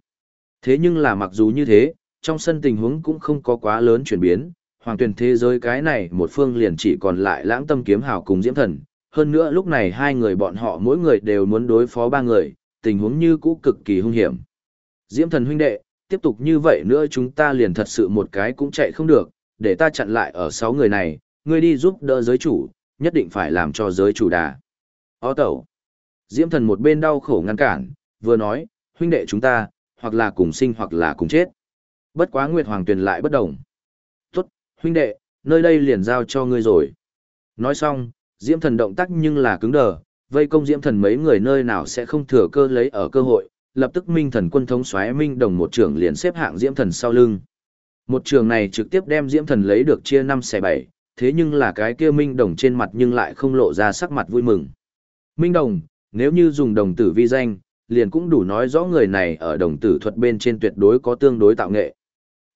Thế nhưng là mặc dù như thế, trong sân tình huống cũng không có quá lớn chuyển biến, hoàng tuyển thế giới cái này một phương liền chỉ còn lại lãng tâm kiếm hào cùng diễm thần. Hơn nữa lúc này hai người bọn họ mỗi người đều muốn đối phó ba người, tình huống như cũ cực kỳ hung hiểm. Diễm thần huynh đệ, tiếp tục như vậy nữa chúng ta liền thật sự một cái cũng chạy không được, để ta chặn lại ở sáu người này, ngươi đi giúp đỡ giới chủ, nhất định phải làm cho giới chủ đà. Ó tẩu. Diễm thần một bên đau khổ ngăn cản, vừa nói, huynh đệ chúng ta, hoặc là cùng sinh hoặc là cùng chết. Bất quá Nguyệt Hoàng Tuyền lại bất đồng. Tốt, huynh đệ, nơi đây liền giao cho ngươi rồi. Nói xong, Diễm thần động tác nhưng là cứng đờ, vây công Diễm thần mấy người nơi nào sẽ không thừa cơ lấy ở cơ hội, lập tức minh thần quân thống xoáy minh đồng một trường liền xếp hạng diễm thần sau lưng. Một trường này trực tiếp đem diễm thần lấy được chia năm xẻ bảy, thế nhưng là cái kia minh đồng trên mặt nhưng lại không lộ ra sắc mặt vui mừng. Minh đồng, nếu như dùng đồng tử vi danh, liền cũng đủ nói rõ người này ở đồng tử thuật bên trên tuyệt đối có tương đối tạo nghệ.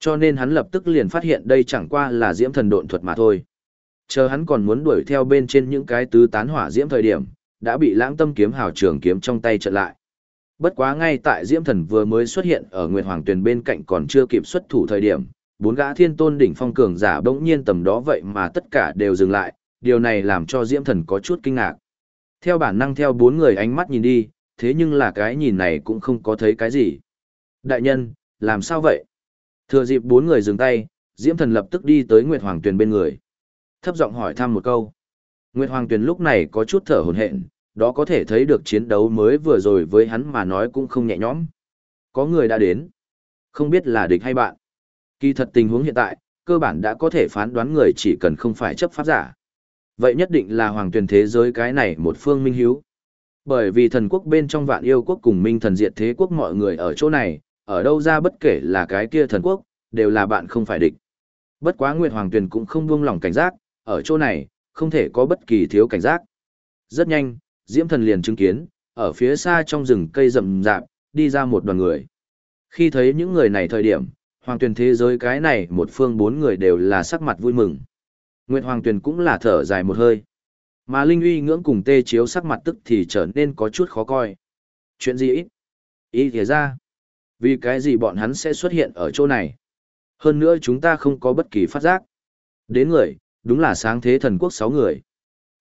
Cho nên hắn lập tức liền phát hiện đây chẳng qua là diễm thần độn thuật mà thôi. Chờ hắn còn muốn đuổi theo bên trên những cái tứ tán hỏa diễm thời điểm, đã bị lãng tâm kiếm hào trường kiếm trong tay chặn lại. Bất quá ngay tại Diễm Thần vừa mới xuất hiện ở Nguyệt Hoàng Tuyền bên cạnh còn chưa kịp xuất thủ thời điểm, bốn gã thiên tôn đỉnh phong cường giả bỗng nhiên tầm đó vậy mà tất cả đều dừng lại, điều này làm cho Diễm Thần có chút kinh ngạc. Theo bản năng theo bốn người ánh mắt nhìn đi, thế nhưng là cái nhìn này cũng không có thấy cái gì. Đại nhân, làm sao vậy? Thừa dịp bốn người dừng tay, Diễm Thần lập tức đi tới Nguyệt Hoàng Tuyền bên người. Thấp giọng hỏi thăm một câu. Nguyệt Hoàng Tuyền lúc này có chút thở hổn hển, đó có thể thấy được chiến đấu mới vừa rồi với hắn mà nói cũng không nhẹ nhõm. Có người đã đến. Không biết là địch hay bạn. Kỳ thật tình huống hiện tại, cơ bản đã có thể phán đoán người chỉ cần không phải chấp pháp giả. Vậy nhất định là hoàng tuyển thế giới cái này một phương minh hiếu. Bởi vì thần quốc bên trong vạn yêu quốc cùng minh thần diệt thế quốc mọi người ở chỗ này, ở đâu ra bất kể là cái kia thần quốc, đều là bạn không phải địch. Bất quá Nguyệt Hoàng Tuyền cũng không buông lỏng cảnh giác, ở chỗ này, không thể có bất kỳ thiếu cảnh giác. Rất nhanh, Diễm Thần liền chứng kiến, ở phía xa trong rừng cây rậm rạp, đi ra một đoàn người. Khi thấy những người này thời điểm, Hoàng Tuyền thế giới cái này một phương bốn người đều là sắc mặt vui mừng. Nguyệt Hoàng Tuyền cũng là thở dài một hơi. Mà Linh uy ngưỡng cùng tê chiếu sắc mặt tức thì trở nên có chút khó coi. Chuyện gì ít? Ý thế ra. Vì cái gì bọn hắn sẽ xuất hiện ở chỗ này? Hơn nữa chúng ta không có bất kỳ phát giác. Đến người, đúng là sáng thế thần quốc sáu người.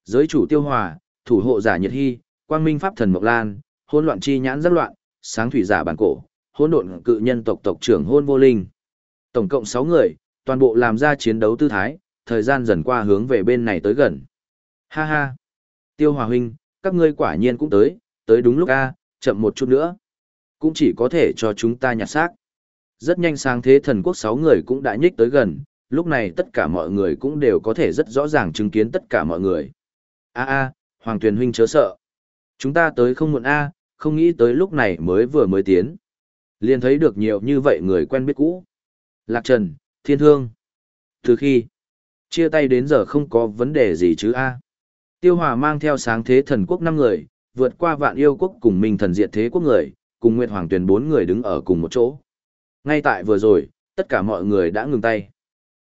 Giới chủ tiêu hòa, thủ hộ giả nhiệt hy, quang minh pháp thần mộc lan, hôn loạn chi nhãn rất loạn, sáng thủy giả bản cổ, hôn độn cự nhân tộc tộc trưởng hôn vô linh. Tổng cộng sáu người, toàn bộ làm ra chiến đấu tư thái, thời gian dần qua hướng về bên này tới gần. Ha ha! Tiêu hòa huynh, các ngươi quả nhiên cũng tới, tới đúng lúc a, chậm một chút nữa. Cũng chỉ có thể cho chúng ta nhặt xác. Rất nhanh sang thế thần quốc sáu người cũng đã nhích tới gần, lúc này tất cả mọi người cũng đều có thể rất rõ ràng chứng kiến tất cả mọi người. A a, Hoàng Tuyền huynh chớ sợ. Chúng ta tới không muộn a, không nghĩ tới lúc này mới vừa mới tiến. Liền thấy được nhiều như vậy người quen biết cũ. Lạc Trần, Thiên Thương. Từ khi chia tay đến giờ không có vấn đề gì chứ a. Tiêu Hòa mang theo sáng thế thần quốc năm người, vượt qua vạn yêu quốc cùng minh thần diệt thế quốc người, cùng Nguyệt Hoàng Tuyền bốn người đứng ở cùng một chỗ. Ngay tại vừa rồi, tất cả mọi người đã ngừng tay.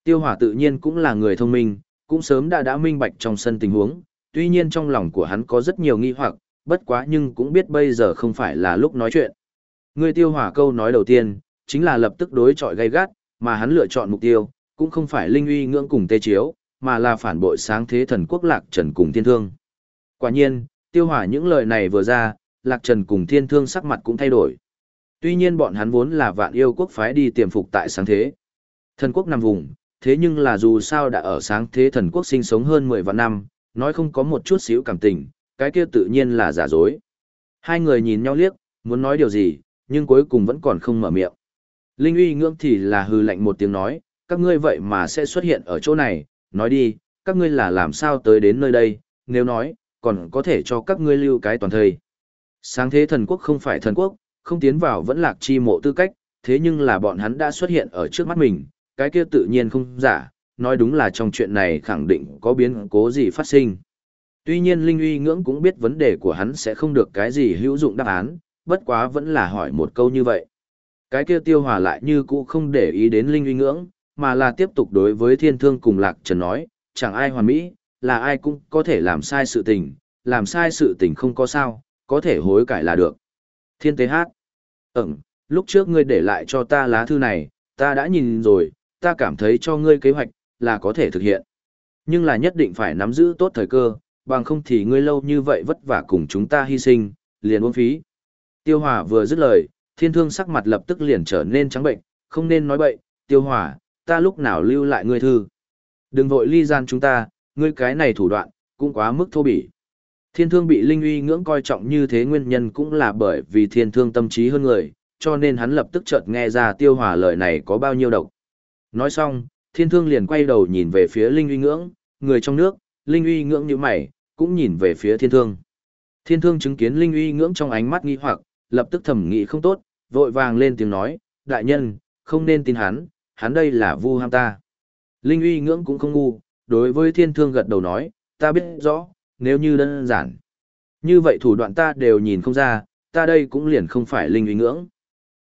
Tiêu Hòa tự nhiên cũng là người thông minh, cũng sớm đã đã minh bạch trong sân tình huống, tuy nhiên trong lòng của hắn có rất nhiều nghi hoặc, bất quá nhưng cũng biết bây giờ không phải là lúc nói chuyện. Người Tiêu Hỏa câu nói đầu tiên, chính là lập tức đối chọi gay gắt, mà hắn lựa chọn mục tiêu, cũng không phải linh uy ngưỡng cùng tê chiếu, mà là phản bội sáng thế thần quốc lạc trần cùng thiên thương. Quả nhiên, Tiêu Hỏa những lời này vừa ra, lạc trần cùng thiên thương sắc mặt cũng thay đổi. Tuy nhiên bọn hắn vốn là vạn yêu quốc phái đi tiềm phục tại sáng thế. Thần quốc nằm vùng, thế nhưng là dù sao đã ở sáng thế thần quốc sinh sống hơn 10 vạn năm, nói không có một chút xíu cảm tình, cái kia tự nhiên là giả dối. Hai người nhìn nhau liếc, muốn nói điều gì, nhưng cuối cùng vẫn còn không mở miệng. Linh uy ngưỡng thì là hư lạnh một tiếng nói, các ngươi vậy mà sẽ xuất hiện ở chỗ này, nói đi, các ngươi là làm sao tới đến nơi đây, nếu nói, còn có thể cho các ngươi lưu cái toàn thời. Sáng thế thần quốc không phải thần quốc, không tiến vào vẫn lạc chi mộ tư cách, thế nhưng là bọn hắn đã xuất hiện ở trước mắt mình, cái kia tự nhiên không giả, nói đúng là trong chuyện này khẳng định có biến cố gì phát sinh. Tuy nhiên Linh uy ngưỡng cũng biết vấn đề của hắn sẽ không được cái gì hữu dụng đáp án, bất quá vẫn là hỏi một câu như vậy. Cái kia tiêu hòa lại như cũ không để ý đến Linh uy ngưỡng, mà là tiếp tục đối với thiên thương cùng lạc trần nói, chẳng ai hoàn mỹ, là ai cũng có thể làm sai sự tình, làm sai sự tình không có sao, có thể hối cải là được. Thiên tế hát. Ừm, lúc trước ngươi để lại cho ta lá thư này, ta đã nhìn rồi, ta cảm thấy cho ngươi kế hoạch, là có thể thực hiện. Nhưng là nhất định phải nắm giữ tốt thời cơ, bằng không thì ngươi lâu như vậy vất vả cùng chúng ta hy sinh, liền uống phí. Tiêu Hòa vừa dứt lời, thiên thương sắc mặt lập tức liền trở nên trắng bệnh, không nên nói bậy, Tiêu Hòa, ta lúc nào lưu lại ngươi thư. Đừng vội ly gian chúng ta, ngươi cái này thủ đoạn, cũng quá mức thô bỉ. Thiên thương bị Linh uy ngưỡng coi trọng như thế nguyên nhân cũng là bởi vì thiên thương tâm trí hơn người, cho nên hắn lập tức chợt nghe ra tiêu hòa lời này có bao nhiêu độc. Nói xong, thiên thương liền quay đầu nhìn về phía Linh uy ngưỡng, người trong nước, Linh uy ngưỡng như mày, cũng nhìn về phía thiên thương. Thiên thương chứng kiến Linh uy ngưỡng trong ánh mắt nghi hoặc, lập tức thẩm nghĩ không tốt, vội vàng lên tiếng nói, đại nhân, không nên tin hắn, hắn đây là vu ham ta. Linh uy ngưỡng cũng không ngu, đối với thiên thương gật đầu nói, ta biết rõ, nếu như đơn giản. Như vậy thủ đoạn ta đều nhìn không ra, ta đây cũng liền không phải linh uy ngưỡng.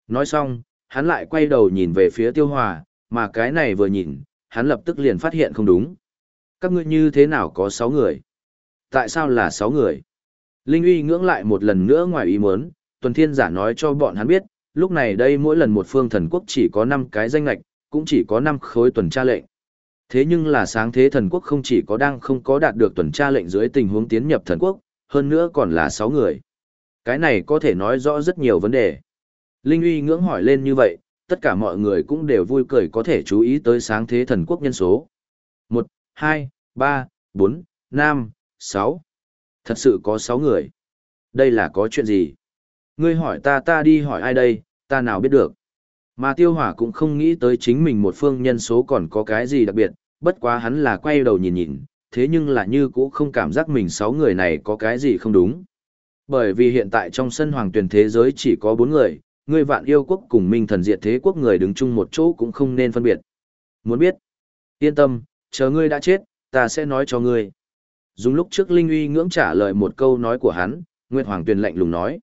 Nói xong, hắn lại quay đầu nhìn về phía tiêu hòa, mà cái này vừa nhìn, hắn lập tức liền phát hiện không đúng. Các ngươi như thế nào có 6 người? Tại sao là 6 người? Linh uy ngưỡng lại một lần nữa ngoài ý muốn, tuần thiên giả nói cho bọn hắn biết, lúc này đây mỗi lần một phương thần quốc chỉ có 5 cái danh lạch, cũng chỉ có 5 khối tuần tra lệnh. Thế nhưng là sáng thế thần quốc không chỉ có đang không có đạt được tuần tra lệnh dưới tình huống tiến nhập thần quốc, hơn nữa còn là 6 người. Cái này có thể nói rõ rất nhiều vấn đề. Linh uy ngưỡng hỏi lên như vậy, tất cả mọi người cũng đều vui cười có thể chú ý tới sáng thế thần quốc nhân số. 1, 2, 3, 4, 5, 6. Thật sự có 6 người. Đây là có chuyện gì? Ngươi hỏi ta ta đi hỏi ai đây, ta nào biết được. Mà tiêu hỏa cũng không nghĩ tới chính mình một phương nhân số còn có cái gì đặc biệt, bất quá hắn là quay đầu nhìn nhìn, thế nhưng là như cũ không cảm giác mình 6 người này có cái gì không đúng. Bởi vì hiện tại trong sân hoàng tuyển thế giới chỉ có 4 người, Ngươi vạn yêu quốc cùng minh thần diệt thế quốc người đứng chung một chỗ cũng không nên phân biệt. Muốn biết? Yên tâm, chờ ngươi đã chết, ta sẽ nói cho ngươi. Dùng lúc trước Linh uy ngưỡng trả lời một câu nói của hắn, Nguyệt Hoàng Tuyền lạnh lùng nói.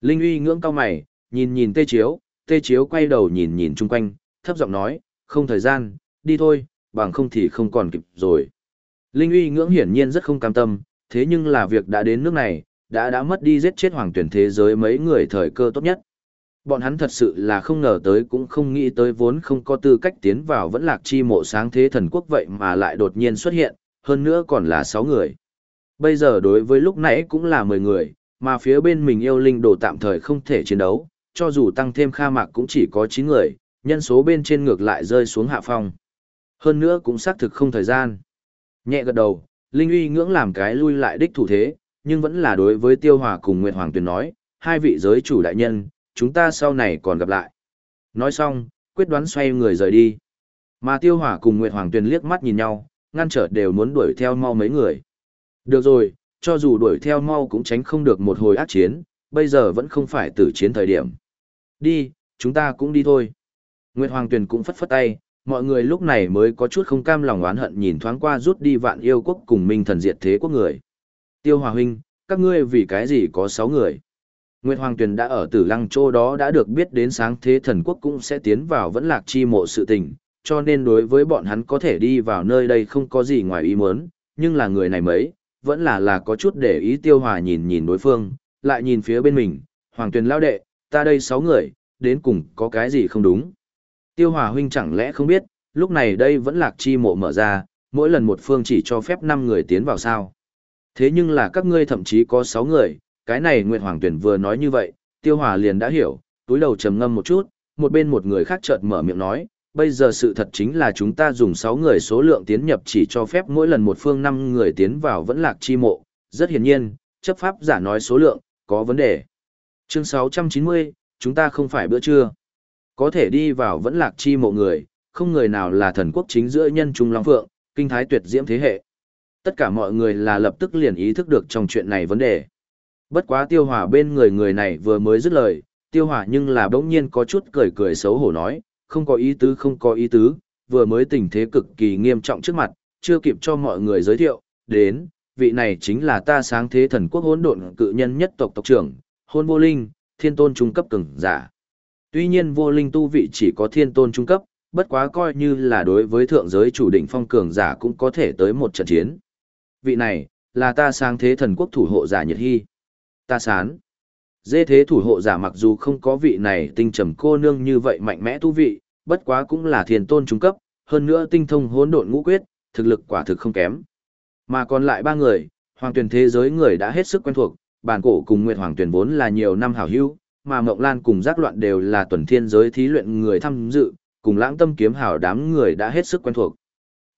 Linh uy ngưỡng cao mày, nhìn nhìn tê chiếu, tê chiếu quay đầu nhìn nhìn chung quanh, thấp giọng nói, không thời gian, đi thôi, bằng không thì không còn kịp rồi. Linh uy ngưỡng hiển nhiên rất không cam tâm, thế nhưng là việc đã đến nước này, đã đã mất đi giết chết hoàng tuyển thế giới mấy người thời cơ tốt nhất. Bọn hắn thật sự là không ngờ tới cũng không nghĩ tới vốn không có tư cách tiến vào vẫn lạc chi mộ sáng thế thần quốc vậy mà lại đột nhiên xuất hiện, hơn nữa còn là 6 người. Bây giờ đối với lúc nãy cũng là 10 người, mà phía bên mình yêu linh đồ tạm thời không thể chiến đấu, cho dù tăng thêm kha mạc cũng chỉ có 9 người, nhân số bên trên ngược lại rơi xuống hạ phong. Hơn nữa cũng xác thực không thời gian. Nhẹ gật đầu, Linh uy ngưỡng làm cái lui lại đích thủ thế, nhưng vẫn là đối với Tiêu Hòa cùng Nguyệt Hoàng Tuyền nói, hai vị giới chủ đại nhân, chúng ta sau này còn gặp lại. Nói xong, quyết đoán xoay người rời đi. Mà Tiêu hỏa cùng Nguyệt Hoàng Tuyền liếc mắt nhìn nhau, ngăn trở đều muốn đuổi theo mau mấy người. Được rồi, cho dù đuổi theo mau cũng tránh không được một hồi ác chiến, bây giờ vẫn không phải tử chiến thời điểm. Đi, chúng ta cũng đi thôi. Nguyệt Hoàng Tuyền cũng phất phất tay, mọi người lúc này mới có chút không cam lòng oán hận nhìn thoáng qua rút đi vạn yêu quốc cùng minh thần diệt thế quốc người. Tiêu Hòa Huynh, các ngươi vì cái gì có sáu người? Nguyệt Hoàng Tuyền đã ở tử lăng châu đó đã được biết đến sáng thế thần quốc cũng sẽ tiến vào vẫn lạc chi mộ sự tình, cho nên đối với bọn hắn có thể đi vào nơi đây không có gì ngoài ý muốn, nhưng là người này mấy, vẫn là là có chút để ý tiêu hòa nhìn nhìn đối phương, lại nhìn phía bên mình, Hoàng Tuyền lao đệ, ta đây sáu người, đến cùng có cái gì không đúng. Tiêu hòa huynh chẳng lẽ không biết, lúc này đây vẫn lạc chi mộ mở ra, mỗi lần một phương chỉ cho phép 5 người tiến vào sao. Thế nhưng là các ngươi thậm chí có 6 người, cái này Nguyệt Hoàng Tuyển vừa nói như vậy, Tiêu Hòa liền đã hiểu, túi đầu trầm ngâm một chút, một bên một người khác chợt mở miệng nói, bây giờ sự thật chính là chúng ta dùng 6 người số lượng tiến nhập chỉ cho phép mỗi lần một phương 5 người tiến vào vẫn lạc chi mộ, rất hiển nhiên, chấp pháp giả nói số lượng, có vấn đề. Chương 690, chúng ta không phải bữa trưa. Có thể đi vào vẫn lạc chi mộ người, không người nào là thần quốc chính giữa nhân trung long phượng, kinh thái tuyệt diễm thế hệ. Tất cả mọi người là lập tức liền ý thức được trong chuyện này vấn đề. Bất quá tiêu hỏa bên người người này vừa mới dứt lời, tiêu hỏa nhưng là bỗng nhiên có chút cười cười xấu hổ nói, không có ý tứ không có ý tứ, vừa mới tình thế cực kỳ nghiêm trọng trước mặt, chưa kịp cho mọi người giới thiệu, đến, vị này chính là ta sáng thế thần quốc hỗn độn cự nhân nhất tộc tộc trưởng, hôn vô linh, thiên tôn trung cấp cường giả. Tuy nhiên vô linh tu vị chỉ có thiên tôn trung cấp, bất quá coi như là đối với thượng giới chủ đỉnh phong cường giả cũng có thể tới một trận chiến. Vị này, là ta sáng thế thần quốc thủ hộ giả nhiệt hy. Ta sán. Dê thế thủ hộ giả mặc dù không có vị này tinh trầm cô nương như vậy mạnh mẽ tu vị, bất quá cũng là thiền tôn trung cấp, hơn nữa tinh thông hỗn độn ngũ quyết, thực lực quả thực không kém. Mà còn lại ba người, hoàng tuyển thế giới người đã hết sức quen thuộc, bản cổ cùng Nguyệt Hoàng tuyển vốn là nhiều năm hảo hữu, mà Mộng Lan cùng giác loạn đều là tuần thiên giới thí luyện người tham dự, cùng lãng tâm kiếm hảo đám người đã hết sức quen thuộc.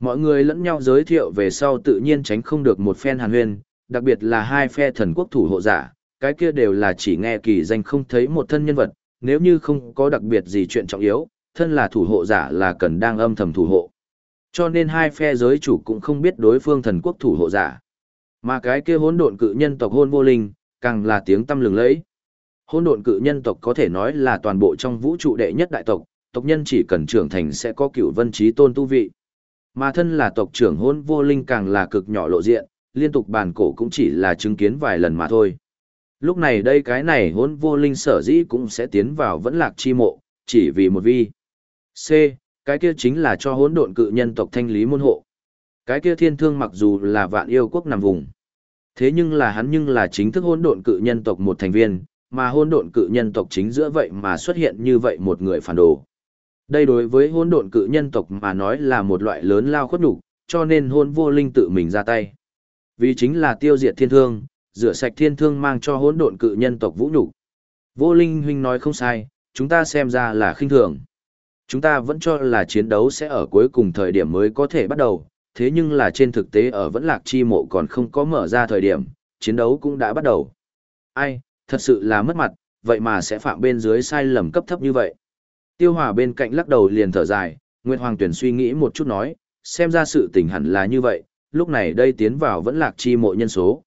Mọi người lẫn nhau giới thiệu về sau tự nhiên tránh không được một phen hàn huyên, đặc biệt là hai phe thần quốc thủ hộ giả, cái kia đều là chỉ nghe kỳ danh không thấy một thân nhân vật, nếu như không có đặc biệt gì chuyện trọng yếu, thân là thủ hộ giả là cần đang âm thầm thủ hộ. Cho nên hai phe giới chủ cũng không biết đối phương thần quốc thủ hộ giả. Mà cái kia hỗn độn cự nhân tộc hôn vô linh, càng là tiếng tâm lừng lẫy. Hỗn độn cự nhân tộc có thể nói là toàn bộ trong vũ trụ đệ nhất đại tộc, tộc nhân chỉ cần trưởng thành sẽ có cựu vân trí tôn tu vị. Mà thân là tộc trưởng hôn vô linh càng là cực nhỏ lộ diện, liên tục bàn cổ cũng chỉ là chứng kiến vài lần mà thôi. Lúc này đây cái này hôn vô linh sở dĩ cũng sẽ tiến vào vẫn lạc chi mộ, chỉ vì một vi. C. Cái kia chính là cho hỗn độn cự nhân tộc thanh lý môn hộ. Cái kia thiên thương mặc dù là vạn yêu quốc nằm vùng. Thế nhưng là hắn nhưng là chính thức hỗn độn cự nhân tộc một thành viên, mà hỗn độn cự nhân tộc chính giữa vậy mà xuất hiện như vậy một người phản đồ. Đây đối với hỗn độn cự nhân tộc mà nói là một loại lớn lao khuất nhục, cho nên hôn vô linh tự mình ra tay. Vì chính là tiêu diệt thiên thương, rửa sạch thiên thương mang cho hỗn độn cự nhân tộc vũ nhục. Vô linh huynh nói không sai, chúng ta xem ra là khinh thường. Chúng ta vẫn cho là chiến đấu sẽ ở cuối cùng thời điểm mới có thể bắt đầu, thế nhưng là trên thực tế ở vẫn lạc chi mộ còn không có mở ra thời điểm, chiến đấu cũng đã bắt đầu. Ai, thật sự là mất mặt, vậy mà sẽ phạm bên dưới sai lầm cấp thấp như vậy. Tiêu Hòa bên cạnh lắc đầu liền thở dài, Nguyệt Hoàng Tuyển suy nghĩ một chút nói, xem ra sự tình hẳn là như vậy, lúc này đây tiến vào vẫn lạc chi mộ nhân số.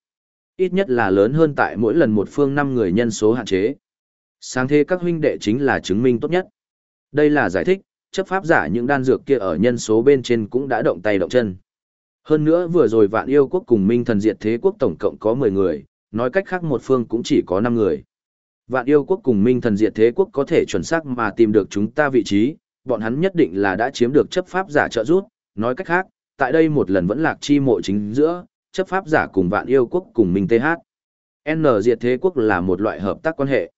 Ít nhất là lớn hơn tại mỗi lần một phương năm người nhân số hạn chế. Sáng thế các huynh đệ chính là chứng minh tốt nhất. Đây là giải thích, chấp pháp giả những đan dược kia ở nhân số bên trên cũng đã động tay động chân. Hơn nữa vừa rồi vạn yêu quốc cùng minh thần diệt thế quốc tổng cộng có 10 người, nói cách khác một phương cũng chỉ có 5 người. Vạn yêu quốc cùng minh thần diệt thế quốc có thể chuẩn xác mà tìm được chúng ta vị trí, bọn hắn nhất định là đã chiếm được chấp pháp giả trợ giúp, nói cách khác, tại đây một lần vẫn lạc chi mộ chính giữa, chấp pháp giả cùng vạn yêu quốc cùng minh TH. N diệt thế quốc là một loại hợp tác quan hệ.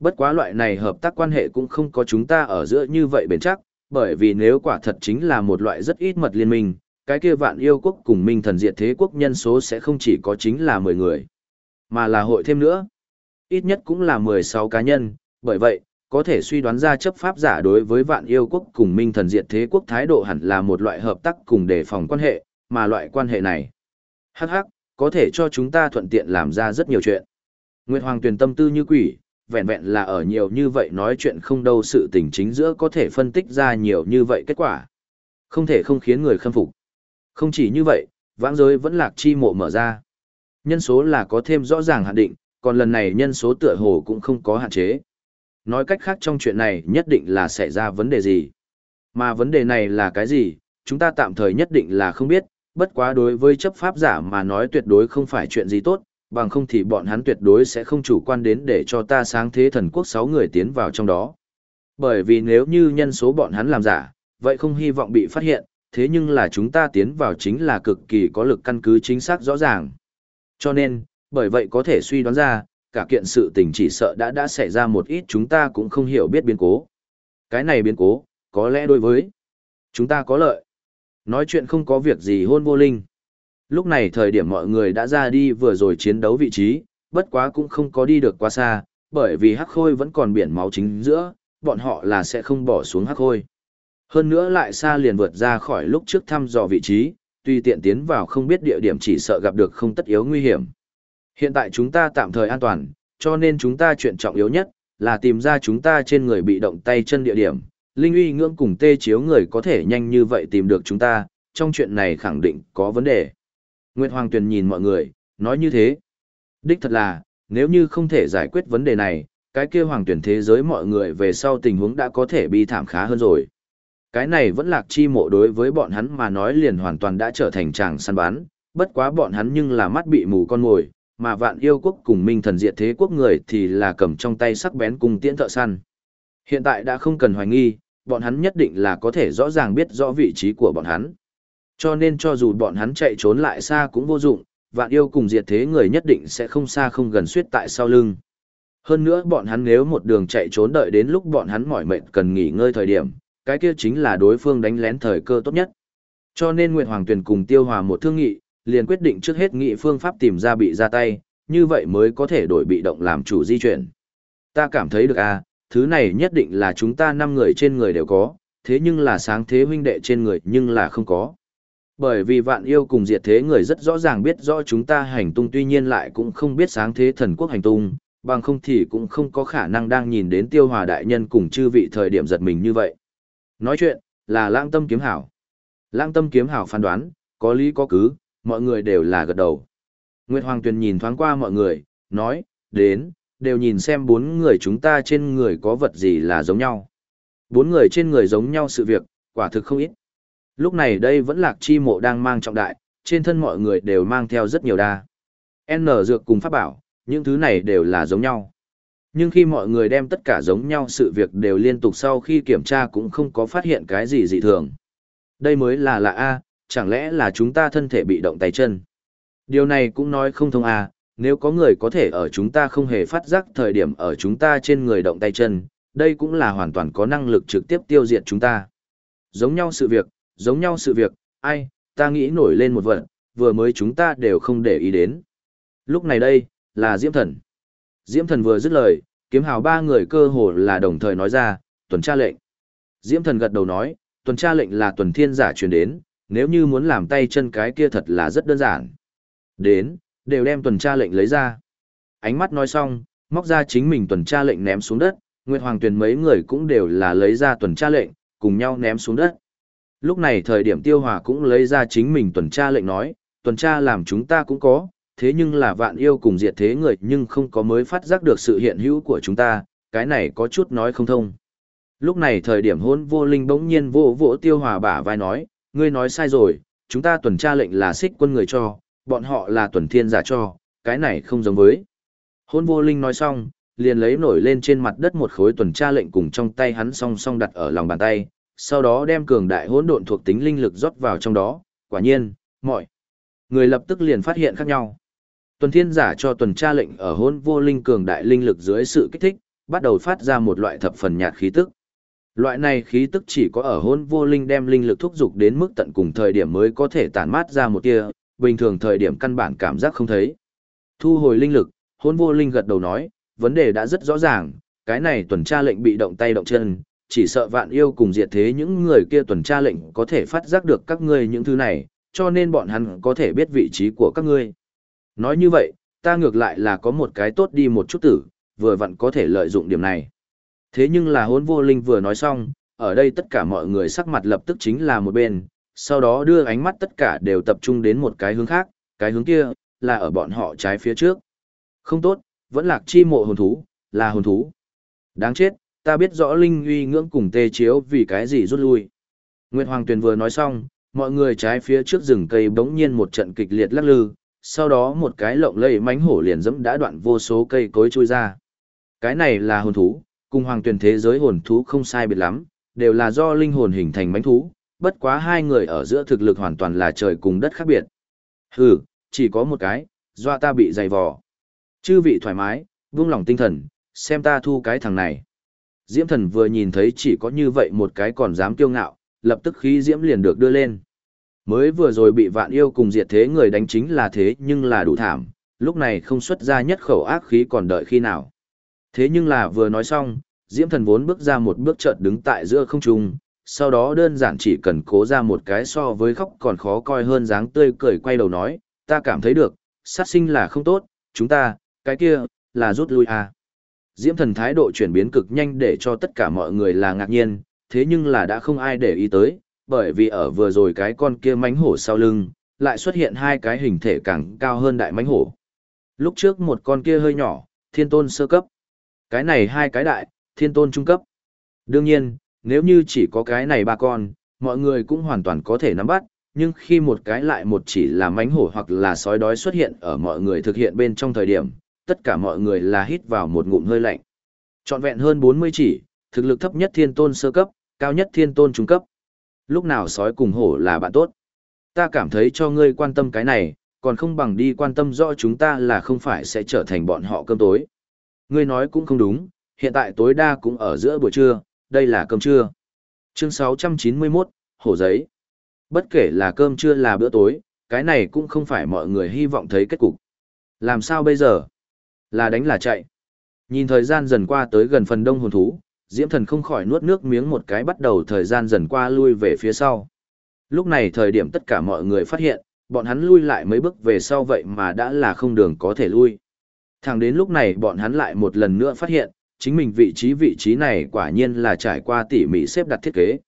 Bất quá loại này hợp tác quan hệ cũng không có chúng ta ở giữa như vậy bền chắc, bởi vì nếu quả thật chính là một loại rất ít mật liên minh, cái kia vạn yêu quốc cùng minh thần diệt thế quốc nhân số sẽ không chỉ có chính là 10 người, mà là hội thêm nữa. Ít nhất cũng là 16 cá nhân, bởi vậy, có thể suy đoán ra chấp pháp giả đối với vạn yêu quốc cùng minh thần diệt thế quốc thái độ hẳn là một loại hợp tác cùng đề phòng quan hệ, mà loại quan hệ này, hắc hắc, có thể cho chúng ta thuận tiện làm ra rất nhiều chuyện. Nguyệt Hoàng tuyển tâm tư như quỷ, vẹn vẹn là ở nhiều như vậy nói chuyện không đâu sự tình chính giữa có thể phân tích ra nhiều như vậy kết quả. Không thể không khiến người khâm phục. Không chỉ như vậy, vãng giới vẫn lạc chi mộ mở ra. Nhân số là có thêm rõ ràng hạn định, còn lần này nhân số tựa hồ cũng không có hạn chế. Nói cách khác trong chuyện này nhất định là xảy ra vấn đề gì. Mà vấn đề này là cái gì, chúng ta tạm thời nhất định là không biết, bất quá đối với chấp pháp giả mà nói tuyệt đối không phải chuyện gì tốt, bằng không thì bọn hắn tuyệt đối sẽ không chủ quan đến để cho ta sáng thế thần quốc 6 người tiến vào trong đó. Bởi vì nếu như nhân số bọn hắn làm giả, vậy không hy vọng bị phát hiện, thế nhưng là chúng ta tiến vào chính là cực kỳ có lực căn cứ chính xác rõ ràng. Cho nên, bởi vậy có thể suy đoán ra, cả kiện sự tình chỉ sợ đã đã xảy ra một ít chúng ta cũng không hiểu biết biến cố. Cái này biến cố, có lẽ đối với chúng ta có lợi. Nói chuyện không có việc gì hôn vô linh. Lúc này thời điểm mọi người đã ra đi vừa rồi chiến đấu vị trí, bất quá cũng không có đi được quá xa, bởi vì hắc khôi vẫn còn biển máu chính giữa, bọn họ là sẽ không bỏ xuống hắc khôi. Hơn nữa lại xa liền vượt ra khỏi lúc trước thăm dò vị trí, tuy tiện tiến vào không biết địa điểm chỉ sợ gặp được không tất yếu nguy hiểm. Hiện tại chúng ta tạm thời an toàn, cho nên chúng ta chuyện trọng yếu nhất là tìm ra chúng ta trên người bị động tay chân địa điểm. Linh uy ngưỡng cùng tê chiếu người có thể nhanh như vậy tìm được chúng ta, trong chuyện này khẳng định có vấn đề. Nguyệt Hoàng Tuyền nhìn mọi người, nói như thế. Đích thật là, nếu như không thể giải quyết vấn đề này, cái kia Hoàng Tuyền thế giới mọi người về sau tình huống đã có thể bi thảm khá hơn rồi. Cái này vẫn lạc chi mộ đối với bọn hắn mà nói liền hoàn toàn đã trở thành chàng săn bán, bất quá bọn hắn nhưng là mắt bị mù con ngồi, mà vạn yêu quốc cùng minh thần diệt thế quốc người thì là cầm trong tay sắc bén cùng tiễn thợ săn. Hiện tại đã không cần hoài nghi, bọn hắn nhất định là có thể rõ ràng biết rõ vị trí của bọn hắn. Cho nên cho dù bọn hắn chạy trốn lại xa cũng vô dụng, vạn yêu cùng diệt thế người nhất định sẽ không xa không gần suýt tại sau lưng. Hơn nữa bọn hắn nếu một đường chạy trốn đợi đến lúc bọn hắn mỏi mệt cần nghỉ ngơi thời điểm, cái kia chính là đối phương đánh lén thời cơ tốt nhất. Cho nên Nguyệt Hoàng Tuyền cùng Tiêu Hòa một thương nghị, liền quyết định trước hết nghị phương pháp tìm ra bị ra tay, như vậy mới có thể đổi bị động làm chủ di chuyển. Ta cảm thấy được à, thứ này nhất định là chúng ta năm người trên người đều có, thế nhưng là sáng thế huynh đệ trên người nhưng là không có. Bởi vì vạn yêu cùng diệt thế người rất rõ ràng biết rõ chúng ta hành tung tuy nhiên lại cũng không biết sáng thế thần quốc hành tung, bằng không thì cũng không có khả năng đang nhìn đến tiêu hòa đại nhân cùng chư vị thời điểm giật mình như vậy. Nói chuyện, là lãng tâm kiếm hảo. Lãng tâm kiếm hảo phán đoán, có lý có cứ, mọi người đều là gật đầu. Nguyệt Hoàng Tuyền nhìn thoáng qua mọi người, nói, đến, đều nhìn xem bốn người chúng ta trên người có vật gì là giống nhau. Bốn người trên người giống nhau sự việc, quả thực không ít. Lúc này đây vẫn lạc chi mộ đang mang trọng đại, trên thân mọi người đều mang theo rất nhiều đa. N dược cùng pháp bảo, những thứ này đều là giống nhau. Nhưng khi mọi người đem tất cả giống nhau sự việc đều liên tục sau khi kiểm tra cũng không có phát hiện cái gì dị thường. Đây mới là lạ A, chẳng lẽ là chúng ta thân thể bị động tay chân. Điều này cũng nói không thông A, nếu có người có thể ở chúng ta không hề phát giác thời điểm ở chúng ta trên người động tay chân, đây cũng là hoàn toàn có năng lực trực tiếp tiêu diệt chúng ta. Giống nhau sự việc, giống nhau sự việc, ai, ta nghĩ nổi lên một vật, vừa mới chúng ta đều không để ý đến. Lúc này đây, là Diễm Thần. Diễm Thần vừa dứt lời, kiếm hào ba người cơ hồ là đồng thời nói ra, tuần tra lệnh. Diễm Thần gật đầu nói, tuần tra lệnh là tuần thiên giả truyền đến, nếu như muốn làm tay chân cái kia thật là rất đơn giản. Đến, đều đem tuần tra lệnh lấy ra. Ánh mắt nói xong, móc ra chính mình tuần tra lệnh ném xuống đất, Nguyệt Hoàng Tuyền mấy người cũng đều là lấy ra tuần tra lệnh, cùng nhau ném xuống đất. Lúc này thời điểm tiêu hòa cũng lấy ra chính mình tuần tra lệnh nói, tuần tra làm chúng ta cũng có, thế nhưng là vạn yêu cùng diệt thế người nhưng không có mới phát giác được sự hiện hữu của chúng ta, cái này có chút nói không thông. Lúc này thời điểm hôn vô linh bỗng nhiên vô vỗ tiêu hòa bả vai nói, ngươi nói sai rồi, chúng ta tuần tra lệnh là xích quân người cho, bọn họ là tuần thiên giả cho, cái này không giống với. Hôn vô linh nói xong, liền lấy nổi lên trên mặt đất một khối tuần tra lệnh cùng trong tay hắn song song đặt ở lòng bàn tay, sau đó đem cường đại hỗn độn thuộc tính linh lực rót vào trong đó, quả nhiên, mọi người lập tức liền phát hiện khác nhau. Tuần thiên giả cho tuần tra lệnh ở hôn vô linh cường đại linh lực dưới sự kích thích, bắt đầu phát ra một loại thập phần nhạt khí tức. Loại này khí tức chỉ có ở hôn vô linh đem linh lực thúc dục đến mức tận cùng thời điểm mới có thể tản mát ra một tia, bình thường thời điểm căn bản cảm giác không thấy. Thu hồi linh lực, hôn vô linh gật đầu nói, vấn đề đã rất rõ ràng, cái này tuần tra lệnh bị động tay động chân, chỉ sợ vạn yêu cùng diệt thế những người kia tuần tra lệnh có thể phát giác được các ngươi những thứ này, cho nên bọn hắn có thể biết vị trí của các ngươi. Nói như vậy, ta ngược lại là có một cái tốt đi một chút tử, vừa vặn có thể lợi dụng điểm này. Thế nhưng là hôn vô linh vừa nói xong, ở đây tất cả mọi người sắc mặt lập tức chính là một bên, sau đó đưa ánh mắt tất cả đều tập trung đến một cái hướng khác, cái hướng kia, là ở bọn họ trái phía trước. Không tốt, vẫn lạc chi mộ hồn thú, là hồn thú. Đáng chết, ta biết rõ Linh uy ngưỡng cùng tê chiếu vì cái gì rút lui. Nguyệt Hoàng Tuyền vừa nói xong, mọi người trái phía trước rừng cây bỗng nhiên một trận kịch liệt lắc lư, sau đó một cái lộng lẫy mánh hổ liền dẫm đã đoạn vô số cây cối trôi ra. Cái này là hồn thú, cùng Hoàng Tuyền thế giới hồn thú không sai biệt lắm, đều là do linh hồn hình thành mánh thú, bất quá hai người ở giữa thực lực hoàn toàn là trời cùng đất khác biệt. Hừ, chỉ có một cái, do ta bị dày vò. Chư vị thoải mái, vung lòng tinh thần, xem ta thu cái thằng này. Diễm thần vừa nhìn thấy chỉ có như vậy một cái còn dám kiêu ngạo, lập tức khí diễm liền được đưa lên. Mới vừa rồi bị vạn yêu cùng diệt thế người đánh chính là thế nhưng là đủ thảm, lúc này không xuất ra nhất khẩu ác khí còn đợi khi nào. Thế nhưng là vừa nói xong, Diễm thần vốn bước ra một bước chợt đứng tại giữa không trung, sau đó đơn giản chỉ cần cố ra một cái so với khóc còn khó coi hơn dáng tươi cười quay đầu nói, ta cảm thấy được, sát sinh là không tốt, chúng ta, cái kia, là rút lui à. Diễm thần thái độ chuyển biến cực nhanh để cho tất cả mọi người là ngạc nhiên, thế nhưng là đã không ai để ý tới, bởi vì ở vừa rồi cái con kia mánh hổ sau lưng, lại xuất hiện hai cái hình thể càng cao hơn đại mánh hổ. Lúc trước một con kia hơi nhỏ, thiên tôn sơ cấp. Cái này hai cái đại, thiên tôn trung cấp. Đương nhiên, nếu như chỉ có cái này ba con, mọi người cũng hoàn toàn có thể nắm bắt, nhưng khi một cái lại một chỉ là mánh hổ hoặc là sói đói xuất hiện ở mọi người thực hiện bên trong thời điểm, tất cả mọi người là hít vào một ngụm hơi lạnh. Trọn vẹn hơn 40 chỉ, thực lực thấp nhất thiên tôn sơ cấp, cao nhất thiên tôn trung cấp. Lúc nào sói cùng hổ là bạn tốt. Ta cảm thấy cho ngươi quan tâm cái này, còn không bằng đi quan tâm rõ chúng ta là không phải sẽ trở thành bọn họ cơm tối. Ngươi nói cũng không đúng, hiện tại tối đa cũng ở giữa buổi trưa, đây là cơm trưa. Chương 691, hổ giấy. Bất kể là cơm trưa là bữa tối, cái này cũng không phải mọi người hy vọng thấy kết cục. Làm sao bây giờ? Là đánh là chạy. Nhìn thời gian dần qua tới gần phần đông hồn thú, Diễm Thần không khỏi nuốt nước miếng một cái bắt đầu thời gian dần qua lui về phía sau. Lúc này thời điểm tất cả mọi người phát hiện, bọn hắn lui lại mấy bước về sau vậy mà đã là không đường có thể lui. Thẳng đến lúc này bọn hắn lại một lần nữa phát hiện, chính mình vị trí vị trí này quả nhiên là trải qua tỉ mỉ xếp đặt thiết kế.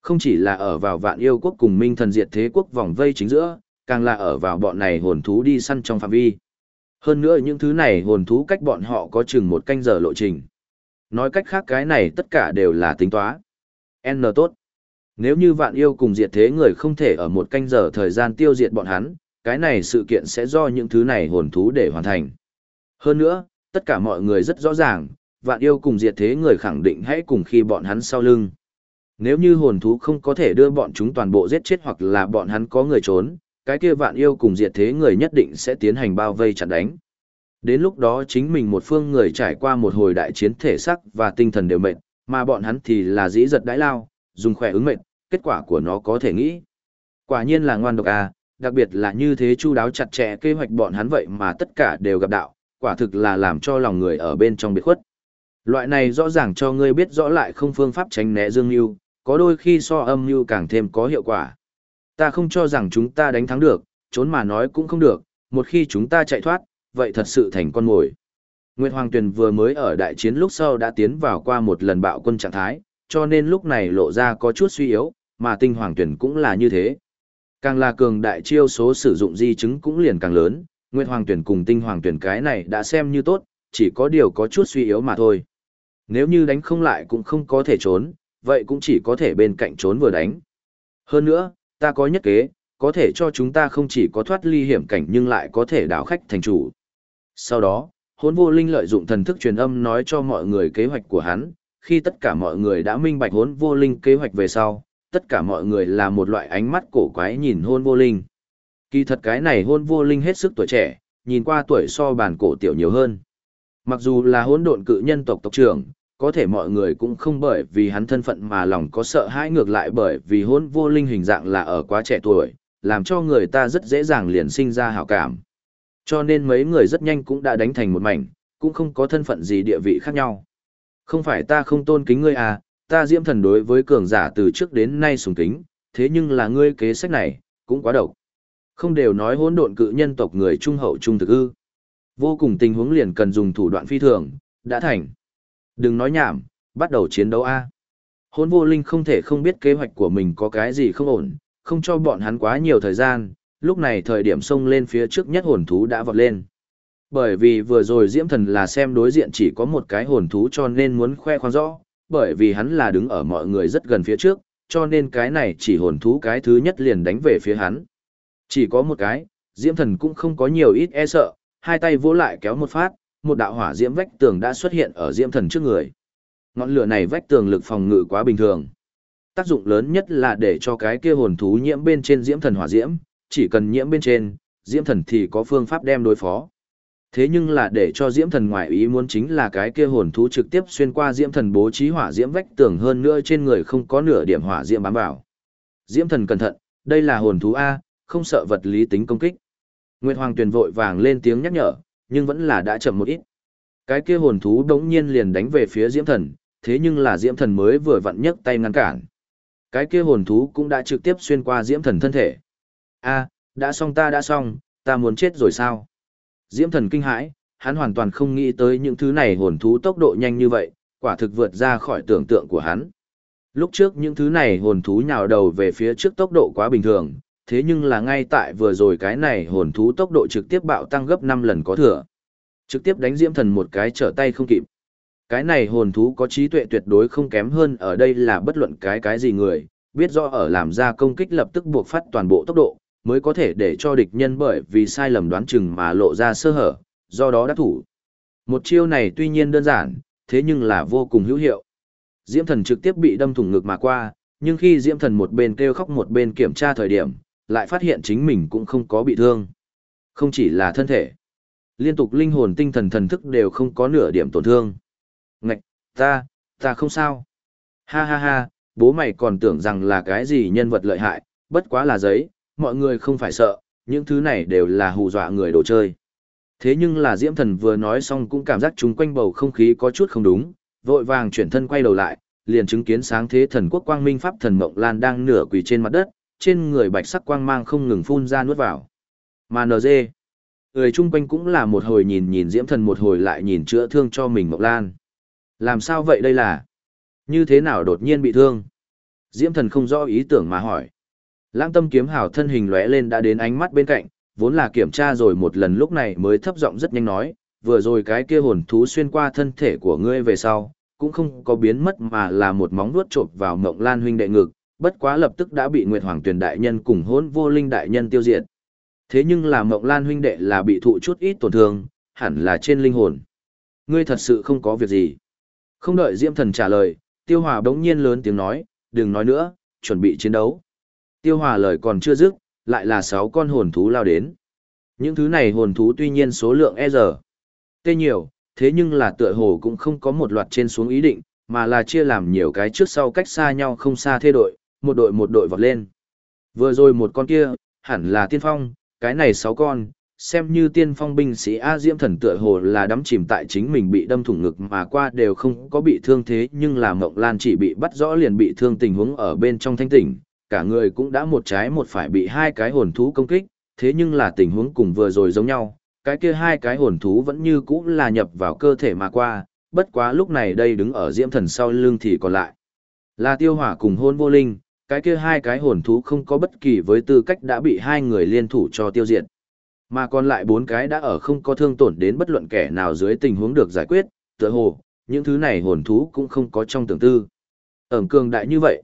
Không chỉ là ở vào vạn yêu quốc cùng minh thần diệt thế quốc vòng vây chính giữa, càng là ở vào bọn này hồn thú đi săn trong phạm vi. Hơn nữa những thứ này hồn thú cách bọn họ có chừng một canh giờ lộ trình. Nói cách khác cái này tất cả đều là tính toán. N tốt. Nếu như vạn yêu cùng diệt thế người không thể ở một canh giờ thời gian tiêu diệt bọn hắn, cái này sự kiện sẽ do những thứ này hồn thú để hoàn thành. Hơn nữa, tất cả mọi người rất rõ ràng, vạn yêu cùng diệt thế người khẳng định hãy cùng khi bọn hắn sau lưng. Nếu như hồn thú không có thể đưa bọn chúng toàn bộ giết chết hoặc là bọn hắn có người trốn, cái kia vạn yêu cùng diệt thế người nhất định sẽ tiến hành bao vây chặn đánh. Đến lúc đó chính mình một phương người trải qua một hồi đại chiến thể sắc và tinh thần đều mệt, mà bọn hắn thì là dĩ giật đãi lao, dùng khỏe ứng mệt, kết quả của nó có thể nghĩ. Quả nhiên là ngoan độc à, đặc biệt là như thế chu đáo chặt chẽ kế hoạch bọn hắn vậy mà tất cả đều gặp đạo, quả thực là làm cho lòng người ở bên trong biệt khuất. Loại này rõ ràng cho ngươi biết rõ lại không phương pháp tránh né dương mưu, có đôi khi so âm mưu càng thêm có hiệu quả. Ta không cho rằng chúng ta đánh thắng được, trốn mà nói cũng không được, một khi chúng ta chạy thoát, vậy thật sự thành con mồi. Nguyệt Hoàng Tuyền vừa mới ở đại chiến lúc sau đã tiến vào qua một lần bạo quân trạng thái, cho nên lúc này lộ ra có chút suy yếu, mà tinh Hoàng Tuyền cũng là như thế. Càng là cường đại chiêu số sử dụng di chứng cũng liền càng lớn, Nguyệt Hoàng tuyển cùng Tinh Hoàng tuyển cái này đã xem như tốt, chỉ có điều có chút suy yếu mà thôi. Nếu như đánh không lại cũng không có thể trốn, vậy cũng chỉ có thể bên cạnh trốn vừa đánh. Hơn nữa, ta có nhất kế, có thể cho chúng ta không chỉ có thoát ly hiểm cảnh nhưng lại có thể đảo khách thành chủ. Sau đó, hốn vô linh lợi dụng thần thức truyền âm nói cho mọi người kế hoạch của hắn, khi tất cả mọi người đã minh bạch hốn vô linh kế hoạch về sau, tất cả mọi người là một loại ánh mắt cổ quái nhìn hôn vô linh. Kỳ thật cái này hôn vô linh hết sức tuổi trẻ, nhìn qua tuổi so bản cổ tiểu nhiều hơn. Mặc dù là hỗn độn cự nhân tộc tộc trưởng, có thể mọi người cũng không bởi vì hắn thân phận mà lòng có sợ hãi ngược lại bởi vì hôn vô linh hình dạng là ở quá trẻ tuổi, làm cho người ta rất dễ dàng liền sinh ra hảo cảm. Cho nên mấy người rất nhanh cũng đã đánh thành một mảnh, cũng không có thân phận gì địa vị khác nhau. Không phải ta không tôn kính ngươi à, ta diễm thần đối với cường giả từ trước đến nay sùng kính, thế nhưng là ngươi kế sách này, cũng quá độc. Không đều nói hỗn độn cự nhân tộc người trung hậu trung thực ư. Vô cùng tình huống liền cần dùng thủ đoạn phi thường, đã thành. Đừng nói nhảm, bắt đầu chiến đấu A. Hôn vô linh không thể không biết kế hoạch của mình có cái gì không ổn, không cho bọn hắn quá nhiều thời gian, lúc này thời điểm xông lên phía trước nhất hồn thú đã vọt lên. Bởi vì vừa rồi Diễm Thần là xem đối diện chỉ có một cái hồn thú cho nên muốn khoe khoang rõ, bởi vì hắn là đứng ở mọi người rất gần phía trước, cho nên cái này chỉ hồn thú cái thứ nhất liền đánh về phía hắn. Chỉ có một cái, Diễm Thần cũng không có nhiều ít e sợ, hai tay vỗ lại kéo một phát, một đạo hỏa diễm vách tường đã xuất hiện ở Diễm Thần trước người. Ngọn lửa này vách tường lực phòng ngự quá bình thường. Tác dụng lớn nhất là để cho cái kia hồn thú nhiễm bên trên Diễm Thần hỏa diễm, chỉ cần nhiễm bên trên, Diễm Thần thì có phương pháp đem đối phó. Thế nhưng là để cho Diễm Thần ngoại ý muốn chính là cái kia hồn thú trực tiếp xuyên qua Diễm Thần bố trí hỏa diễm vách tường hơn nữa trên người không có nửa điểm hỏa diễm bám vào. Diễm Thần cẩn thận, đây là hồn thú A, không sợ vật lý tính công kích. Nguyệt Hoàng Tuyền vội vàng lên tiếng nhắc nhở, nhưng vẫn là đã chậm một ít. Cái kia hồn thú đống nhiên liền đánh về phía Diễm Thần, thế nhưng là Diễm Thần mới vừa vặn nhấc tay ngăn cản. Cái kia hồn thú cũng đã trực tiếp xuyên qua Diễm Thần thân thể. A, đã xong ta đã xong, ta muốn chết rồi sao? Diễm Thần kinh hãi, hắn hoàn toàn không nghĩ tới những thứ này hồn thú tốc độ nhanh như vậy, quả thực vượt ra khỏi tưởng tượng của hắn. Lúc trước những thứ này hồn thú nhào đầu về phía trước tốc độ quá bình thường, thế nhưng là ngay tại vừa rồi cái này hồn thú tốc độ trực tiếp bạo tăng gấp 5 lần có thừa. Trực tiếp đánh Diễm Thần một cái trở tay không kịp. Cái này hồn thú có trí tuệ tuyệt đối không kém hơn ở đây là bất luận cái cái gì người, biết rõ ở làm ra công kích lập tức buộc phát toàn bộ tốc độ, mới có thể để cho địch nhân bởi vì sai lầm đoán chừng mà lộ ra sơ hở, do đó đã thủ. Một chiêu này tuy nhiên đơn giản, thế nhưng là vô cùng hữu hiệu. Diễm thần trực tiếp bị đâm thủng ngực mà qua, nhưng khi Diễm thần một bên kêu khóc một bên kiểm tra thời điểm, lại phát hiện chính mình cũng không có bị thương. Không chỉ là thân thể, liên tục linh hồn tinh thần thần thức đều không có nửa điểm tổn thương. Ngạch, ta, ta không sao. Ha ha ha, bố mày còn tưởng rằng là cái gì nhân vật lợi hại, bất quá là giấy, mọi người không phải sợ, những thứ này đều là hù dọa người đồ chơi. Thế nhưng là Diễm Thần vừa nói xong cũng cảm giác chúng quanh bầu không khí có chút không đúng, vội vàng chuyển thân quay đầu lại, liền chứng kiến sáng thế thần quốc quang minh pháp thần Mộng Lan đang nửa quỳ trên mặt đất, trên người bạch sắc quang mang không ngừng phun ra nuốt vào. Mà NG, người chung quanh cũng là một hồi nhìn nhìn Diễm Thần một hồi lại nhìn chữa thương cho mình Mộc Lan. Làm sao vậy đây là? Như thế nào đột nhiên bị thương? Diễm Thần không rõ ý tưởng mà hỏi. Lãng tâm kiếm hào thân hình lóe lên đã đến ánh mắt bên cạnh, vốn là kiểm tra rồi một lần lúc này mới thấp giọng rất nhanh nói, vừa rồi cái kia hồn thú xuyên qua thân thể của ngươi về sau, cũng không có biến mất mà là một móng vuốt chộp vào mộng lan huynh đệ ngực, bất quá lập tức đã bị Nguyệt Hoàng Tuyền đại nhân cùng Hỗn vô linh đại nhân tiêu diệt. Thế nhưng là mộng lan huynh đệ là bị thụ chút ít tổn thương, hẳn là trên linh hồn. Ngươi thật sự không có việc gì. Không đợi Diễm Thần trả lời, Tiêu Hòa bỗng nhiên lớn tiếng nói, đừng nói nữa, chuẩn bị chiến đấu. Tiêu hòa lời còn chưa dứt, lại là sáu con hồn thú lao đến. Những thứ này hồn thú tuy nhiên số lượng e giờ. Tê nhiều, thế nhưng là tựa hồ cũng không có một loạt trên xuống ý định, mà là chia làm nhiều cái trước sau cách xa nhau không xa thê đội, một đội một đội vọt lên. Vừa rồi một con kia, hẳn là tiên phong, cái này sáu con, xem như tiên phong binh sĩ A Diễm thần tựa hồ là đắm chìm tại chính mình bị đâm thủng ngực mà qua đều không có bị thương thế nhưng là Mộng Lan chỉ bị bắt rõ liền bị thương tình huống ở bên trong thanh tỉnh, cả người cũng đã một trái một phải bị hai cái hồn thú công kích, thế nhưng là tình huống cùng vừa rồi giống nhau, cái kia hai cái hồn thú vẫn như cũ là nhập vào cơ thể mà qua, bất quá lúc này đây đứng ở diễm thần sau lưng thì còn lại. Là tiêu hỏa cùng hôn vô linh, cái kia hai cái hồn thú không có bất kỳ với tư cách đã bị hai người liên thủ cho tiêu diệt. Mà còn lại bốn cái đã ở không có thương tổn đến bất luận kẻ nào dưới tình huống được giải quyết, tựa hồ, những thứ này hồn thú cũng không có trong tưởng tư. Ẩm cường đại như vậy.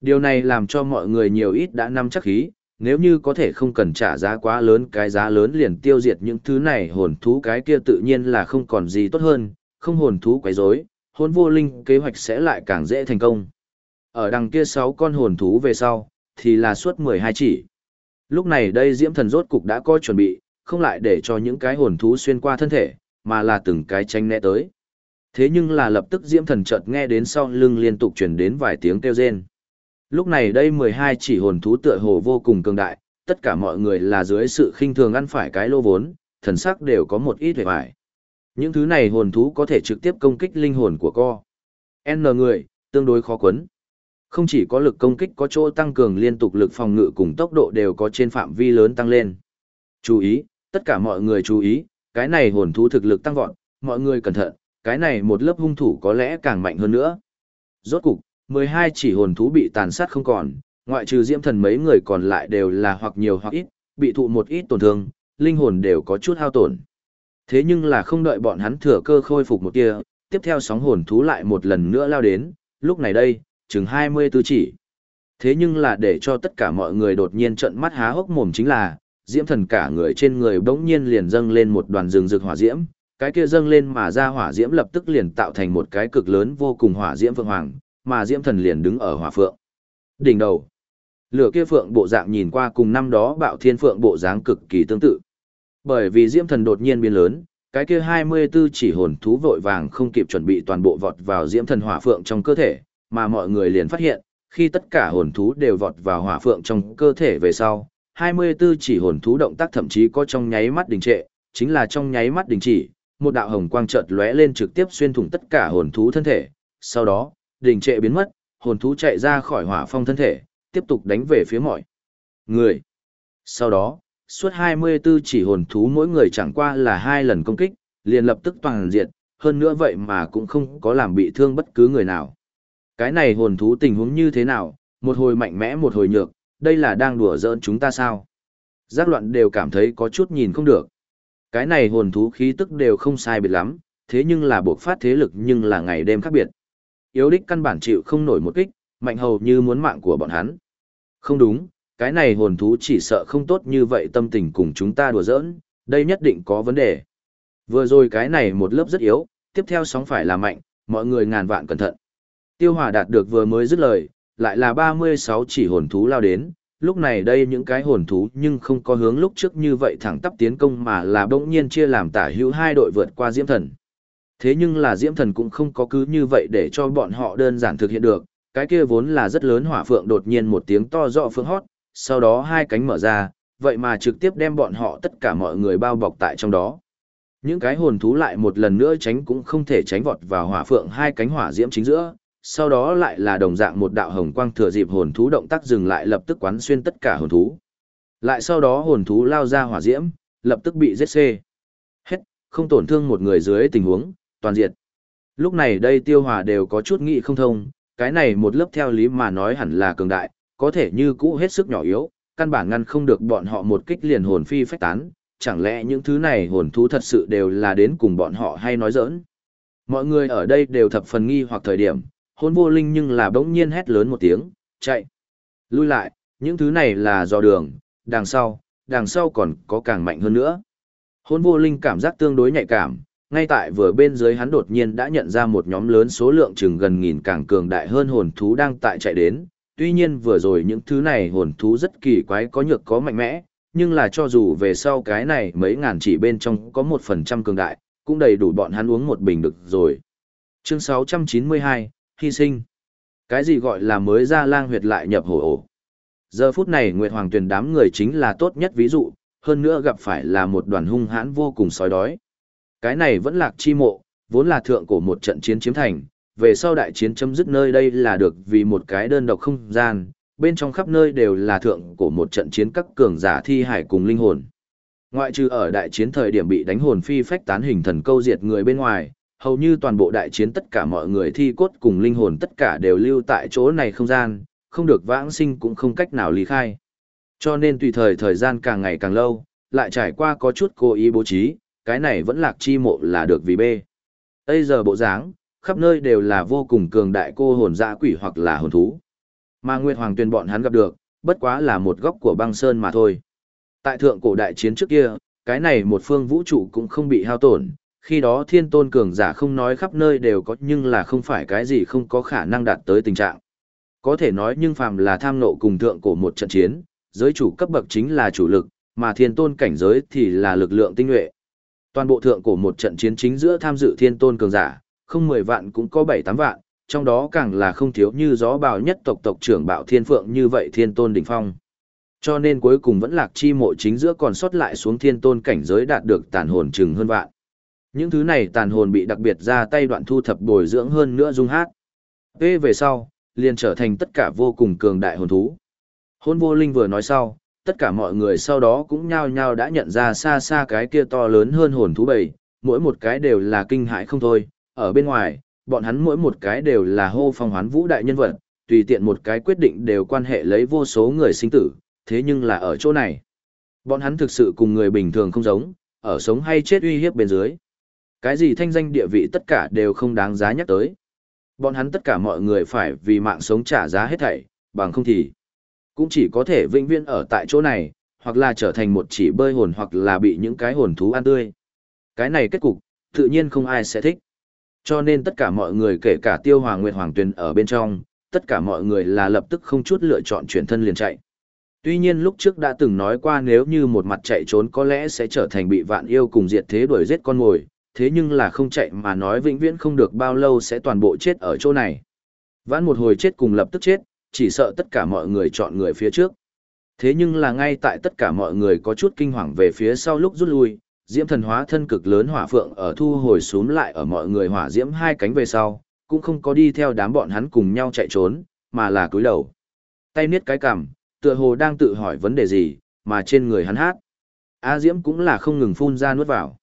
Điều này làm cho mọi người nhiều ít đã nắm chắc khí, nếu như có thể không cần trả giá quá lớn cái giá lớn liền tiêu diệt những thứ này hồn thú cái kia tự nhiên là không còn gì tốt hơn, không hồn thú quấy rối, hồn vô linh kế hoạch sẽ lại càng dễ thành công. Ở đằng kia sáu con hồn thú về sau, thì là suốt 12 chỉ. Lúc này đây diễm thần rốt cục đã có chuẩn bị, không lại để cho những cái hồn thú xuyên qua thân thể, mà là từng cái tranh né tới. Thế nhưng là lập tức diễm thần chợt nghe đến sau lưng liên tục truyền đến vài tiếng kêu rên. Lúc này đây 12 chỉ hồn thú tựa hồ vô cùng cường đại, tất cả mọi người là dưới sự khinh thường ăn phải cái lô vốn, thần sắc đều có một ít vẻ vải. Những thứ này hồn thú có thể trực tiếp công kích linh hồn của co. N người, tương đối khó quấn. Không chỉ có lực công kích có chỗ tăng cường liên tục lực phòng ngự cùng tốc độ đều có trên phạm vi lớn tăng lên. Chú ý, tất cả mọi người chú ý, cái này hồn thú thực lực tăng vọt, mọi người cẩn thận, cái này một lớp hung thủ có lẽ càng mạnh hơn nữa. Rốt cục, 12 chỉ hồn thú bị tàn sát không còn, ngoại trừ diễm thần mấy người còn lại đều là hoặc nhiều hoặc ít, bị thụ một ít tổn thương, linh hồn đều có chút hao tổn. Thế nhưng là không đợi bọn hắn thừa cơ khôi phục một tia, tiếp theo sóng hồn thú lại một lần nữa lao đến, lúc này đây, chừng 24 chỉ. Thế nhưng là để cho tất cả mọi người đột nhiên trận mắt há hốc mồm chính là, diễm thần cả người trên người bỗng nhiên liền dâng lên một đoàn rừng rực hỏa diễm, cái kia dâng lên mà ra hỏa diễm lập tức liền tạo thành một cái cực lớn vô cùng hỏa diễm phượng hoàng, mà diễm thần liền đứng ở hỏa phượng. Đỉnh đầu, lửa kia phượng bộ dạng nhìn qua cùng năm đó bạo thiên phượng bộ dáng cực kỳ tương tự. Bởi vì diễm thần đột nhiên biến lớn, cái kia 24 chỉ hồn thú vội vàng không kịp chuẩn bị toàn bộ vọt vào diễm thần hỏa phượng trong cơ thể, mà mọi người liền phát hiện, khi tất cả hồn thú đều vọt vào hỏa phượng trong cơ thể về sau, 24 chỉ hồn thú động tác thậm chí có trong nháy mắt đình trệ, chính là trong nháy mắt đình chỉ, một đạo hồng quang chợt lóe lên trực tiếp xuyên thủng tất cả hồn thú thân thể, sau đó, đình trệ biến mất, hồn thú chạy ra khỏi hỏa phong thân thể, tiếp tục đánh về phía mọi người. Sau đó, suốt 24 chỉ hồn thú mỗi người chẳng qua là hai lần công kích, liền lập tức toàn diệt, hơn nữa vậy mà cũng không có làm bị thương bất cứ người nào. Cái này hồn thú tình huống như thế nào, một hồi mạnh mẽ một hồi nhược, đây là đang đùa giỡn chúng ta sao? Giác loạn đều cảm thấy có chút nhìn không được. Cái này hồn thú khí tức đều không sai biệt lắm, thế nhưng là buộc phát thế lực nhưng là ngày đêm khác biệt. Yếu đích căn bản chịu không nổi một kích, mạnh hầu như muốn mạng của bọn hắn. Không đúng, cái này hồn thú chỉ sợ không tốt như vậy tâm tình cùng chúng ta đùa giỡn, đây nhất định có vấn đề. Vừa rồi cái này một lớp rất yếu, tiếp theo sóng phải là mạnh, mọi người ngàn vạn cẩn thận. Tiêu Hòa đạt được vừa mới dứt lời, lại là 36 chỉ hồn thú lao đến, lúc này đây những cái hồn thú nhưng không có hướng lúc trước như vậy thẳng tắp tiến công mà là bỗng nhiên chia làm tả hữu hai đội vượt qua diễm thần. Thế nhưng là diễm thần cũng không có cứ như vậy để cho bọn họ đơn giản thực hiện được, cái kia vốn là rất lớn hỏa phượng đột nhiên một tiếng to rõ phương hót, sau đó hai cánh mở ra, vậy mà trực tiếp đem bọn họ tất cả mọi người bao bọc tại trong đó. Những cái hồn thú lại một lần nữa tránh cũng không thể tránh vọt vào hỏa phượng hai cánh hỏa diễm chính giữa, sau đó lại là đồng dạng một đạo hồng quang thừa dịp hồn thú động tác dừng lại lập tức quán xuyên tất cả hồn thú. Lại sau đó hồn thú lao ra hỏa diễm, lập tức bị giết xê. Hết, không tổn thương một người dưới tình huống, toàn diệt. Lúc này đây tiêu hòa đều có chút nghị không thông, cái này một lớp theo lý mà nói hẳn là cường đại, có thể như cũ hết sức nhỏ yếu, căn bản ngăn không được bọn họ một kích liền hồn phi phách tán, chẳng lẽ những thứ này hồn thú thật sự đều là đến cùng bọn họ hay nói giỡn. Mọi người ở đây đều thập phần nghi hoặc thời điểm, hôn vô linh nhưng là bỗng nhiên hét lớn một tiếng, chạy. Lui lại, những thứ này là do đường, đằng sau, đằng sau còn có càng mạnh hơn nữa. Hôn vô linh cảm giác tương đối nhạy cảm, ngay tại vừa bên dưới hắn đột nhiên đã nhận ra một nhóm lớn số lượng chừng gần nghìn càng cường đại hơn hồn thú đang tại chạy đến. Tuy nhiên vừa rồi những thứ này hồn thú rất kỳ quái có nhược có mạnh mẽ, nhưng là cho dù về sau cái này mấy ngàn chỉ bên trong có một phần trăm cường đại, cũng đầy đủ bọn hắn uống một bình được rồi. Chương 692, hy sinh. Cái gì gọi là mới ra lang huyệt lại nhập hổ ổ. Giờ phút này Nguyệt Hoàng tuyển đám người chính là tốt nhất ví dụ, hơn nữa gặp phải là một đoàn hung hãn vô cùng sói đói. Cái này vẫn lạc chi mộ, vốn là thượng cổ một trận chiến chiếm thành, về sau đại chiến chấm dứt nơi đây là được vì một cái đơn độc không gian, bên trong khắp nơi đều là thượng cổ một trận chiến các cường giả thi hải cùng linh hồn. Ngoại trừ ở đại chiến thời điểm bị đánh hồn phi phách tán hình thần câu diệt người bên ngoài, hầu như toàn bộ đại chiến tất cả mọi người thi cốt cùng linh hồn tất cả đều lưu tại chỗ này không gian, không được vãng sinh cũng không cách nào lý khai. Cho nên tùy thời thời gian càng ngày càng lâu, lại trải qua có chút cố ý bố trí, cái này vẫn lạc chi mộ là được vì bê. Bây giờ bộ dáng, khắp nơi đều là vô cùng cường đại cô hồn dã quỷ hoặc là hồn thú. Mà Nguyệt Hoàng tuyên bọn hắn gặp được, bất quá là một góc của băng sơn mà thôi. Tại thượng cổ đại chiến trước kia, cái này một phương vũ trụ cũng không bị hao tổn, khi đó thiên tôn cường giả không nói khắp nơi đều có nhưng là không phải cái gì không có khả năng đạt tới tình trạng. Có thể nói nhưng phàm là tham nộ cùng thượng cổ một trận chiến, giới chủ cấp bậc chính là chủ lực, mà thiên tôn cảnh giới thì là lực lượng tinh nhuệ. Toàn bộ thượng cổ một trận chiến chính giữa tham dự thiên tôn cường giả, không 10 vạn cũng có 7-8 vạn, trong đó càng là không thiếu như gió bào nhất tộc tộc trưởng bạo thiên phượng như vậy thiên tôn đỉnh phong. Cho nên cuối cùng vẫn lạc chi mộ chính giữa còn sót lại xuống thiên tôn cảnh giới đạt được tàn hồn chừng hơn vạn. Những thứ này tàn hồn bị đặc biệt ra tay đoạn thu thập bồi dưỡng hơn nữa dung hát. tê về sau, liền trở thành tất cả vô cùng cường đại hồn thú. Hôn vô linh vừa nói sau, tất cả mọi người sau đó cũng nhao nhao đã nhận ra xa xa cái kia to lớn hơn hồn thú bầy, mỗi một cái đều là kinh hãi không thôi, ở bên ngoài, bọn hắn mỗi một cái đều là hô phong hoán vũ đại nhân vật, tùy tiện một cái quyết định đều quan hệ lấy vô số người sinh tử, thế nhưng là ở chỗ này. Bọn hắn thực sự cùng người bình thường không giống, ở sống hay chết uy hiếp bên dưới. Cái gì thanh danh địa vị tất cả đều không đáng giá nhắc tới. Bọn hắn tất cả mọi người phải vì mạng sống trả giá hết thảy, bằng không thì cũng chỉ có thể vĩnh viễn ở tại chỗ này, hoặc là trở thành một chỉ bơi hồn hoặc là bị những cái hồn thú ăn tươi. Cái này kết cục, tự nhiên không ai sẽ thích. Cho nên tất cả mọi người kể cả tiêu hoàng nguyệt hoàng tuyền ở bên trong, tất cả mọi người là lập tức không chút lựa chọn chuyển thân liền chạy. Tuy nhiên lúc trước đã từng nói qua nếu như một mặt chạy trốn có lẽ sẽ trở thành bị vạn yêu cùng diệt thế đuổi giết con mồi, thế nhưng là không chạy mà nói vĩnh viễn không được bao lâu sẽ toàn bộ chết ở chỗ này. Vãn một hồi chết cùng lập tức chết, chỉ sợ tất cả mọi người chọn người phía trước. Thế nhưng là ngay tại tất cả mọi người có chút kinh hoàng về phía sau lúc rút lui, diễm thần hóa thân cực lớn hỏa phượng ở thu hồi xuống lại ở mọi người hỏa diễm hai cánh về sau, cũng không có đi theo đám bọn hắn cùng nhau chạy trốn, mà là cúi đầu. Tay niết cái cằm, tựa hồ đang tự hỏi vấn đề gì, mà trên người hắn hát. A diễm cũng là không ngừng phun ra nuốt vào.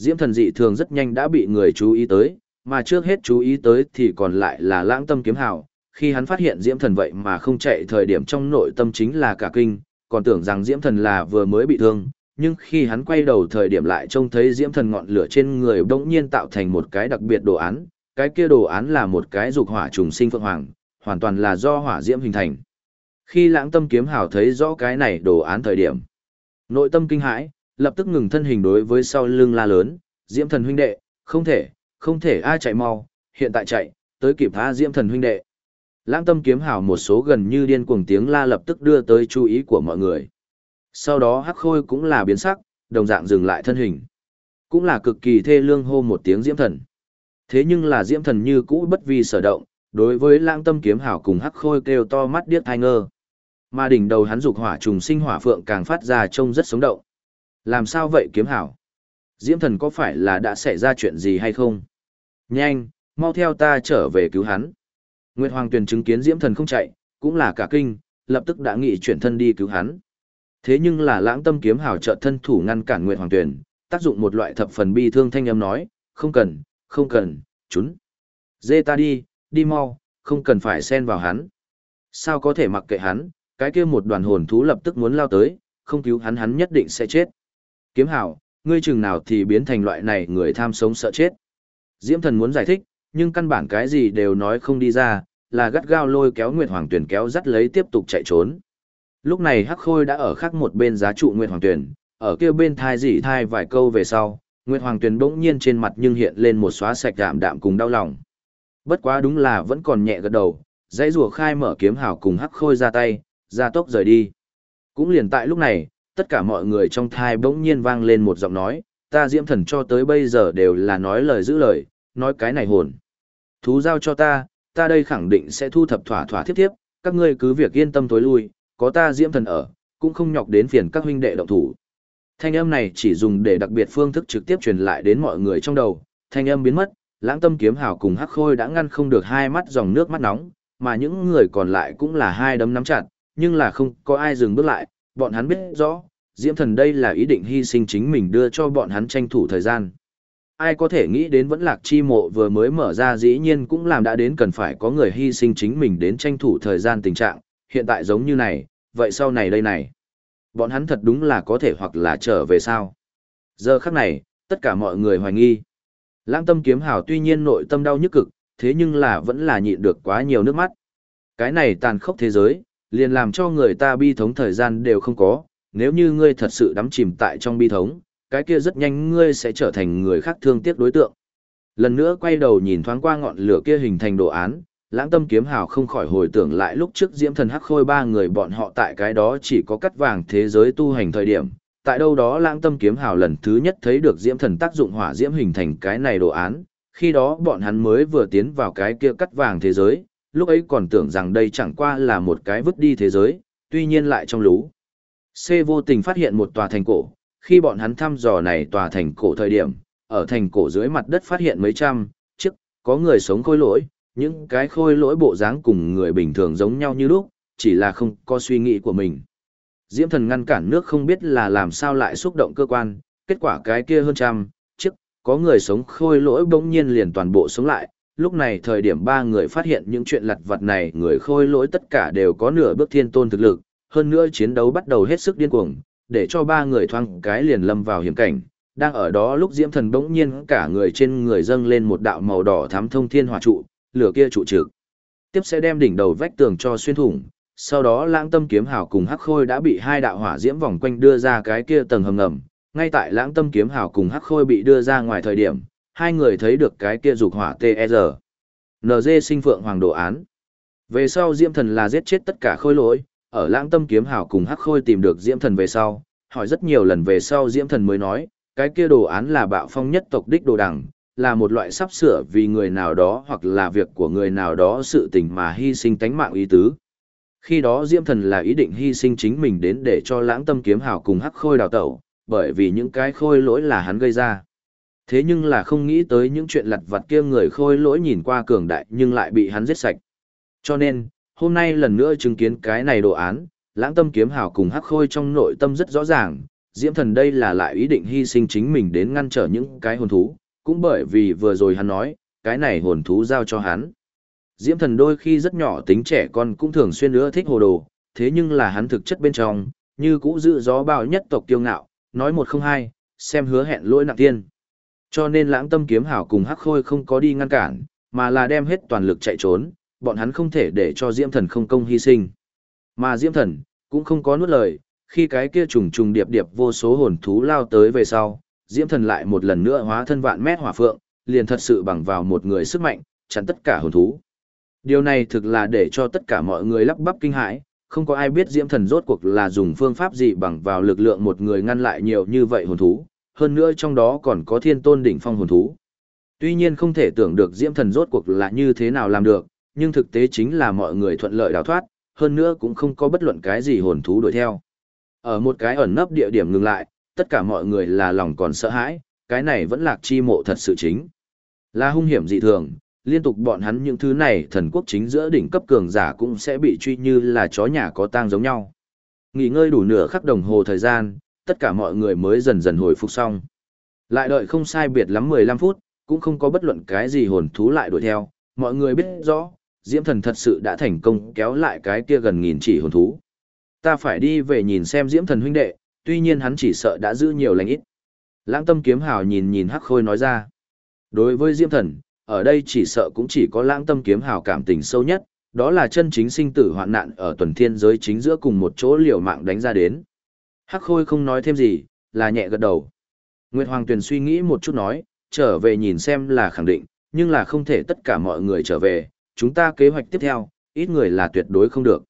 Diễm thần dị thường rất nhanh đã bị người chú ý tới, mà trước hết chú ý tới thì còn lại là lãng tâm kiếm hào. Khi hắn phát hiện diễm thần vậy mà không chạy thời điểm trong nội tâm chính là cả kinh, còn tưởng rằng diễm thần là vừa mới bị thương, nhưng khi hắn quay đầu thời điểm lại trông thấy diễm thần ngọn lửa trên người bỗng nhiên tạo thành một cái đặc biệt đồ án, cái kia đồ án là một cái dục hỏa trùng sinh phượng hoàng, hoàn toàn là do hỏa diễm hình thành. Khi lãng tâm kiếm hào thấy rõ cái này đồ án thời điểm, nội tâm kinh hãi, lập tức ngừng thân hình đối với sau lưng la lớn, diễm thần huynh đệ, không thể, không thể ai chạy mau, hiện tại chạy, tới kịp tha diễm thần huynh đệ. Lãng tâm kiếm hào một số gần như điên cuồng tiếng la lập tức đưa tới chú ý của mọi người. Sau đó hắc khôi cũng là biến sắc, đồng dạng dừng lại thân hình. Cũng là cực kỳ thê lương hô một tiếng diễm thần. Thế nhưng là diễm thần như cũ bất vi sở động, đối với lãng tâm kiếm hảo cùng hắc khôi kêu to mắt điếc thai ngơ. Mà đỉnh đầu hắn dục hỏa trùng sinh hỏa phượng càng phát ra trông rất sống động. Làm sao vậy kiếm hảo? Diễm thần có phải là đã xảy ra chuyện gì hay không? Nhanh, mau theo ta trở về cứu hắn. Nguyệt Hoàng Tuyền chứng kiến Diễm thần không chạy, cũng là cả kinh, lập tức đã nghị chuyển thân đi cứu hắn. Thế nhưng là lãng tâm kiếm hảo trợ thân thủ ngăn cản Nguyệt Hoàng Tuyền, tác dụng một loại thập phần bi thương thanh âm nói, không cần, không cần, chúng. Dê ta đi, đi mau, không cần phải xen vào hắn. Sao có thể mặc kệ hắn, cái kia một đoàn hồn thú lập tức muốn lao tới, không cứu hắn hắn nhất định sẽ chết. Kiếm Hảo, ngươi chừng nào thì biến thành loại này người tham sống sợ chết. Diễm thần muốn giải thích, nhưng căn bản cái gì đều nói không đi ra, là gắt gao lôi kéo Nguyệt Hoàng Tuyển kéo dắt lấy tiếp tục chạy trốn. Lúc này Hắc Khôi đã ở khác một bên giá trụ Nguyệt Hoàng Tuyển, ở kia bên thai dỉ thai vài câu về sau, Nguyệt Hoàng Tuyển bỗng nhiên trên mặt nhưng hiện lên một xóa sạch đạm đạm cùng đau lòng. Bất quá đúng là vẫn còn nhẹ gật đầu, dãy rùa khai mở kiếm hào cùng Hắc Khôi ra tay, ra tốc rời đi. Cũng liền tại lúc này, tất cả mọi người trong thai bỗng nhiên vang lên một giọng nói, ta diễm thần cho tới bây giờ đều là nói lời giữ lời, nói cái này hồn. Thú giao cho ta, ta đây khẳng định sẽ thu thập thỏa thỏa thiếp thiếp, các ngươi cứ việc yên tâm tối lui, có ta diễm thần ở, cũng không nhọc đến phiền các huynh đệ động thủ. Thanh âm này chỉ dùng để đặc biệt phương thức trực tiếp truyền lại đến mọi người trong đầu, thanh âm biến mất, lãng tâm kiếm hào cùng hắc khôi đã ngăn không được hai mắt dòng nước mắt nóng, mà những người còn lại cũng là hai đấm nắm chặt, nhưng là không có ai dừng bước lại, bọn hắn biết rõ, diễm thần đây là ý định hy sinh chính mình đưa cho bọn hắn tranh thủ thời gian. ai có thể nghĩ đến vẫn lạc chi mộ vừa mới mở ra dĩ nhiên cũng làm đã đến cần phải có người hy sinh chính mình đến tranh thủ thời gian tình trạng, hiện tại giống như này, vậy sau này đây này. Bọn hắn thật đúng là có thể hoặc là trở về sao. Giờ khắc này, tất cả mọi người hoài nghi. Lãng tâm kiếm hào tuy nhiên nội tâm đau nhức cực, thế nhưng là vẫn là nhịn được quá nhiều nước mắt. Cái này tàn khốc thế giới, liền làm cho người ta bi thống thời gian đều không có, nếu như ngươi thật sự đắm chìm tại trong bi thống, cái kia rất nhanh ngươi sẽ trở thành người khác thương tiếc đối tượng. Lần nữa quay đầu nhìn thoáng qua ngọn lửa kia hình thành đồ án, lãng tâm kiếm hào không khỏi hồi tưởng lại lúc trước diễm thần hắc khôi ba người bọn họ tại cái đó chỉ có cắt vàng thế giới tu hành thời điểm. Tại đâu đó lãng tâm kiếm hào lần thứ nhất thấy được diễm thần tác dụng hỏa diễm hình thành cái này đồ án, khi đó bọn hắn mới vừa tiến vào cái kia cắt vàng thế giới, lúc ấy còn tưởng rằng đây chẳng qua là một cái vứt đi thế giới, tuy nhiên lại trong lú. C vô tình phát hiện một tòa thành cổ, khi bọn hắn thăm dò này tòa thành cổ thời điểm, ở thành cổ dưới mặt đất phát hiện mấy trăm, chiếc, có người sống khôi lỗi, những cái khôi lỗi bộ dáng cùng người bình thường giống nhau như lúc, chỉ là không có suy nghĩ của mình. Diễm thần ngăn cản nước không biết là làm sao lại xúc động cơ quan, kết quả cái kia hơn trăm, chiếc, có người sống khôi lỗi bỗng nhiên liền toàn bộ sống lại. Lúc này thời điểm ba người phát hiện những chuyện lặt vặt này người khôi lỗi tất cả đều có nửa bước thiên tôn thực lực, hơn nữa chiến đấu bắt đầu hết sức điên cuồng, để cho ba người thoang cái liền lâm vào hiểm cảnh. Đang ở đó lúc Diễm Thần bỗng nhiên cả người trên người dâng lên một đạo màu đỏ thắm thông thiên hỏa trụ, lửa kia trụ trực. Tiếp sẽ đem đỉnh đầu vách tường cho xuyên thủng, sau đó lãng tâm kiếm hào cùng hắc khôi đã bị hai đạo hỏa diễm vòng quanh đưa ra cái kia tầng hầm ngầm. Ngay tại lãng tâm kiếm hào cùng hắc khôi bị đưa ra ngoài thời điểm, hai người thấy được cái kia dục hỏa TR. NG sinh phượng hoàng đồ án. Về sau Diễm Thần là giết chết tất cả khôi lỗi, ở lãng tâm kiếm hào cùng hắc khôi tìm được Diễm Thần về sau, hỏi rất nhiều lần về sau Diễm Thần mới nói, cái kia đồ án là bạo phong nhất tộc đích đồ đằng, là một loại sắp sửa vì người nào đó hoặc là việc của người nào đó sự tình mà hy sinh tánh mạng ý tứ. Khi đó Diễm Thần là ý định hy sinh chính mình đến để cho lãng tâm kiếm hào cùng hắc khôi đào tẩu, bởi vì những cái khôi lỗi là hắn gây ra. Thế nhưng là không nghĩ tới những chuyện lặt vặt kia người khôi lỗi nhìn qua cường đại nhưng lại bị hắn giết sạch. Cho nên, hôm nay lần nữa chứng kiến cái này đồ án, lãng tâm kiếm hào cùng hắc khôi trong nội tâm rất rõ ràng, Diễm Thần đây là lại ý định hy sinh chính mình đến ngăn trở những cái hồn thú, cũng bởi vì vừa rồi hắn nói, cái này hồn thú giao cho hắn. Diễm thần đôi khi rất nhỏ tính trẻ con cũng thường xuyên nữa thích hồ đồ, thế nhưng là hắn thực chất bên trong, như cũ giữ gió bao nhất tộc kiêu ngạo, nói một không hai, xem hứa hẹn lỗi nặng tiên. Cho nên lãng tâm kiếm hảo cùng hắc khôi không có đi ngăn cản, mà là đem hết toàn lực chạy trốn, bọn hắn không thể để cho Diễm thần không công hy sinh. Mà Diễm thần, cũng không có nuốt lời, khi cái kia trùng trùng điệp điệp vô số hồn thú lao tới về sau, Diễm thần lại một lần nữa hóa thân vạn mét hỏa phượng, liền thật sự bằng vào một người sức mạnh, chặn tất cả hồn thú. Điều này thực là để cho tất cả mọi người lắp bắp kinh hãi, không có ai biết Diễm thần rốt cuộc là dùng phương pháp gì bằng vào lực lượng một người ngăn lại nhiều như vậy hồn thú, hơn nữa trong đó còn có thiên tôn đỉnh phong hồn thú. Tuy nhiên không thể tưởng được Diễm thần rốt cuộc là như thế nào làm được, nhưng thực tế chính là mọi người thuận lợi đào thoát, hơn nữa cũng không có bất luận cái gì hồn thú đuổi theo. Ở một cái ẩn nấp địa điểm ngừng lại, tất cả mọi người là lòng còn sợ hãi, cái này vẫn lạc chi mộ thật sự chính. Là hung hiểm dị thường, liên tục bọn hắn những thứ này thần quốc chính giữa đỉnh cấp cường giả cũng sẽ bị truy như là chó nhà có tang giống nhau. Nghỉ ngơi đủ nửa khắc đồng hồ thời gian, tất cả mọi người mới dần dần hồi phục xong. Lại đợi không sai biệt lắm 15 phút, cũng không có bất luận cái gì hồn thú lại đuổi theo, mọi người biết rõ, Diễm Thần thật sự đã thành công kéo lại cái kia gần nghìn chỉ hồn thú. Ta phải đi về nhìn xem Diễm Thần huynh đệ, tuy nhiên hắn chỉ sợ đã giữ nhiều lành ít. Lãng tâm kiếm hào nhìn nhìn hắc khôi nói ra. Đối với Diễm Thần, ở đây chỉ sợ cũng chỉ có lãng tâm kiếm hào cảm tình sâu nhất, đó là chân chính sinh tử hoạn nạn ở tuần thiên giới chính giữa cùng một chỗ liều mạng đánh ra đến. Hắc khôi không nói thêm gì, là nhẹ gật đầu. Nguyệt Hoàng Tuyền suy nghĩ một chút nói, trở về nhìn xem là khẳng định, nhưng là không thể tất cả mọi người trở về, chúng ta kế hoạch tiếp theo, ít người là tuyệt đối không được.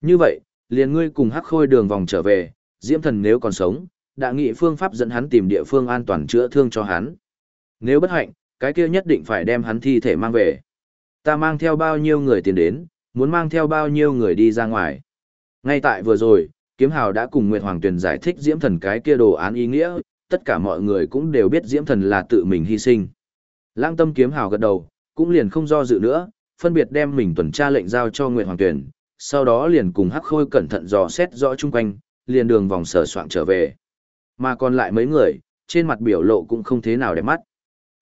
Như vậy, liền ngươi cùng hắc khôi đường vòng trở về, Diễm thần nếu còn sống, đã nghị phương pháp dẫn hắn tìm địa phương an toàn chữa thương cho hắn. Nếu bất hạnh, cái kia nhất định phải đem hắn thi thể mang về. Ta mang theo bao nhiêu người tiền đến, muốn mang theo bao nhiêu người đi ra ngoài. Ngay tại vừa rồi, Kiếm Hào đã cùng Nguyệt Hoàng Tuyền giải thích Diễm Thần cái kia đồ án ý nghĩa, tất cả mọi người cũng đều biết Diễm Thần là tự mình hy sinh. Lãng tâm Kiếm Hào gật đầu, cũng liền không do dự nữa, phân biệt đem mình tuần tra lệnh giao cho Nguyệt Hoàng Tuyền, sau đó liền cùng Hắc Khôi cẩn thận dò xét rõ chung quanh, liền đường vòng sở soạng trở về. Mà còn lại mấy người, trên mặt biểu lộ cũng không thế nào đẹp mắt.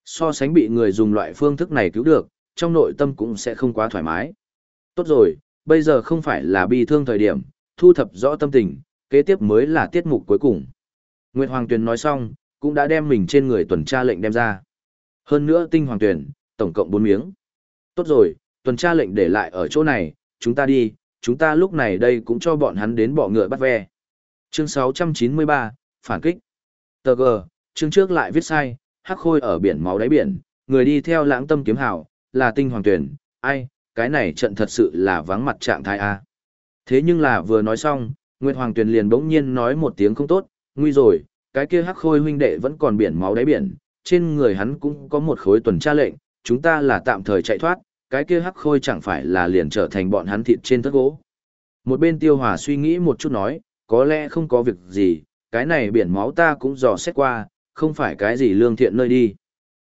So sánh bị người dùng loại phương thức này cứu được, trong nội tâm cũng sẽ không quá thoải mái. Tốt rồi, bây giờ không phải là bi thương thời điểm, thu thập rõ tâm tình, kế tiếp mới là tiết mục cuối cùng. Nguyệt Hoàng Tuyền nói xong, cũng đã đem mình trên người tuần tra lệnh đem ra. Hơn nữa tinh Hoàng Tuyền, tổng cộng 4 miếng. Tốt rồi, tuần tra lệnh để lại ở chỗ này, chúng ta đi, chúng ta lúc này đây cũng cho bọn hắn đến bỏ ngựa bắt ve. Chương 693, Phản kích. Tờ G, chương trước lại viết sai, hắc khôi ở biển máu đáy biển, người đi theo lãng tâm kiếm hảo, là tinh hoàng tuyển, ai, cái này trận thật sự là vắng mặt trạng thái A. Thế nhưng là vừa nói xong, Nguyệt Hoàng Tuyền liền bỗng nhiên nói một tiếng không tốt, nguy rồi, cái kia hắc khôi huynh đệ vẫn còn biển máu đáy biển, trên người hắn cũng có một khối tuần tra lệnh, chúng ta là tạm thời chạy thoát, cái kia hắc khôi chẳng phải là liền trở thành bọn hắn thịt trên thất gỗ. Một bên tiêu hòa suy nghĩ một chút nói, có lẽ không có việc gì, cái này biển máu ta cũng dò xét qua, không phải cái gì lương thiện nơi đi.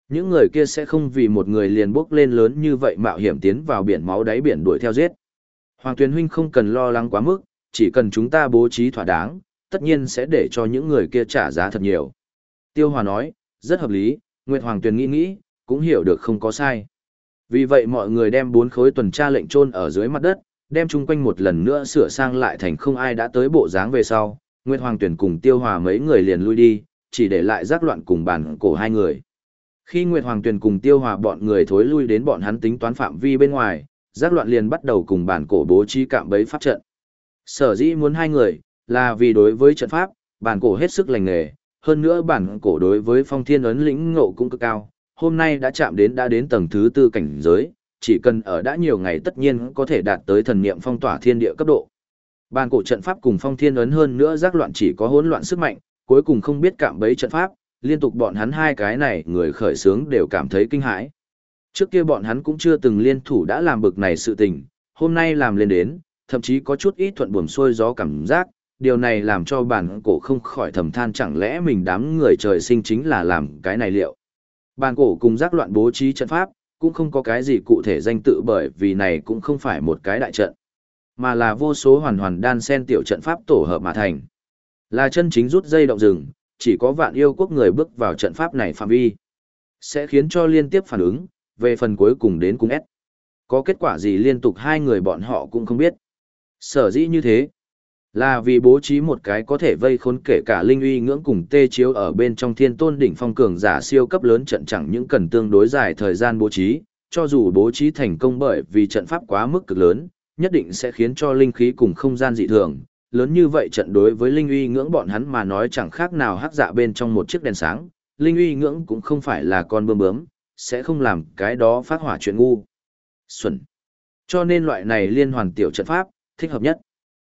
Những người kia sẽ không vì một người liền bước lên lớn như vậy mạo hiểm tiến vào biển máu đáy biển đuổi theo giết. Hoàng Tuyền Huynh không cần lo lắng quá mức, chỉ cần chúng ta bố trí thỏa đáng, tất nhiên sẽ để cho những người kia trả giá thật nhiều. Tiêu Hòa nói, rất hợp lý, Nguyệt Hoàng Tuyền nghĩ nghĩ, cũng hiểu được không có sai. Vì vậy mọi người đem bốn khối tuần tra lệnh trôn ở dưới mặt đất, đem chung quanh một lần nữa sửa sang lại thành không ai đã tới bộ dáng về sau. Nguyệt Hoàng Tuyền cùng Tiêu Hòa mấy người liền lui đi, chỉ để lại rắc loạn cùng bàn cổ hai người. Khi Nguyệt Hoàng Tuyền cùng Tiêu Hòa bọn người thối lui đến bọn hắn tính toán phạm vi bên ngoài, giác loạn liền bắt đầu cùng bản cổ bố trí cạm bẫy pháp trận. Sở dĩ muốn hai người, là vì đối với trận pháp, bản cổ hết sức lành nghề, hơn nữa bản cổ đối với phong thiên ấn lĩnh ngộ cũng cực cao, hôm nay đã chạm đến đã đến tầng thứ tư cảnh giới, chỉ cần ở đã nhiều ngày tất nhiên có thể đạt tới thần niệm phong tỏa thiên địa cấp độ. Bản cổ trận pháp cùng phong thiên ấn hơn nữa giác loạn chỉ có hỗn loạn sức mạnh, cuối cùng không biết cạm bẫy trận pháp, liên tục bọn hắn hai cái này người khởi sướng đều cảm thấy kinh hãi. Trước kia bọn hắn cũng chưa từng liên thủ đã làm bực này sự tình, hôm nay làm lên đến, thậm chí có chút ít thuận buồm xuôi gió cảm giác, điều này làm cho bản cổ không khỏi thầm than chẳng lẽ mình đám người trời sinh chính là làm cái này liệu. Bản cổ cùng giác loạn bố trí trận pháp, cũng không có cái gì cụ thể danh tự bởi vì này cũng không phải một cái đại trận, mà là vô số hoàn hoàn đan sen tiểu trận pháp tổ hợp mà thành. Là chân chính rút dây động rừng, chỉ có vạn yêu quốc người bước vào trận pháp này phạm vi. Sẽ khiến cho liên tiếp phản ứng, về phần cuối cùng đến cùng S. Có kết quả gì liên tục hai người bọn họ cũng không biết. Sở dĩ như thế, là vì bố trí một cái có thể vây khốn kể cả linh uy ngưỡng cùng tê chiếu ở bên trong thiên tôn đỉnh phong cường giả siêu cấp lớn trận chẳng những cần tương đối dài thời gian bố trí, cho dù bố trí thành công bởi vì trận pháp quá mức cực lớn, nhất định sẽ khiến cho linh khí cùng không gian dị thường, lớn như vậy trận đối với linh uy ngưỡng bọn hắn mà nói chẳng khác nào hắc dạ bên trong một chiếc đèn sáng, linh uy ngưỡng cũng không phải là con bướm bướm, sẽ không làm cái đó phát hỏa chuyện ngu. Xuân. Cho nên loại này liên hoàn tiểu trận pháp, thích hợp nhất.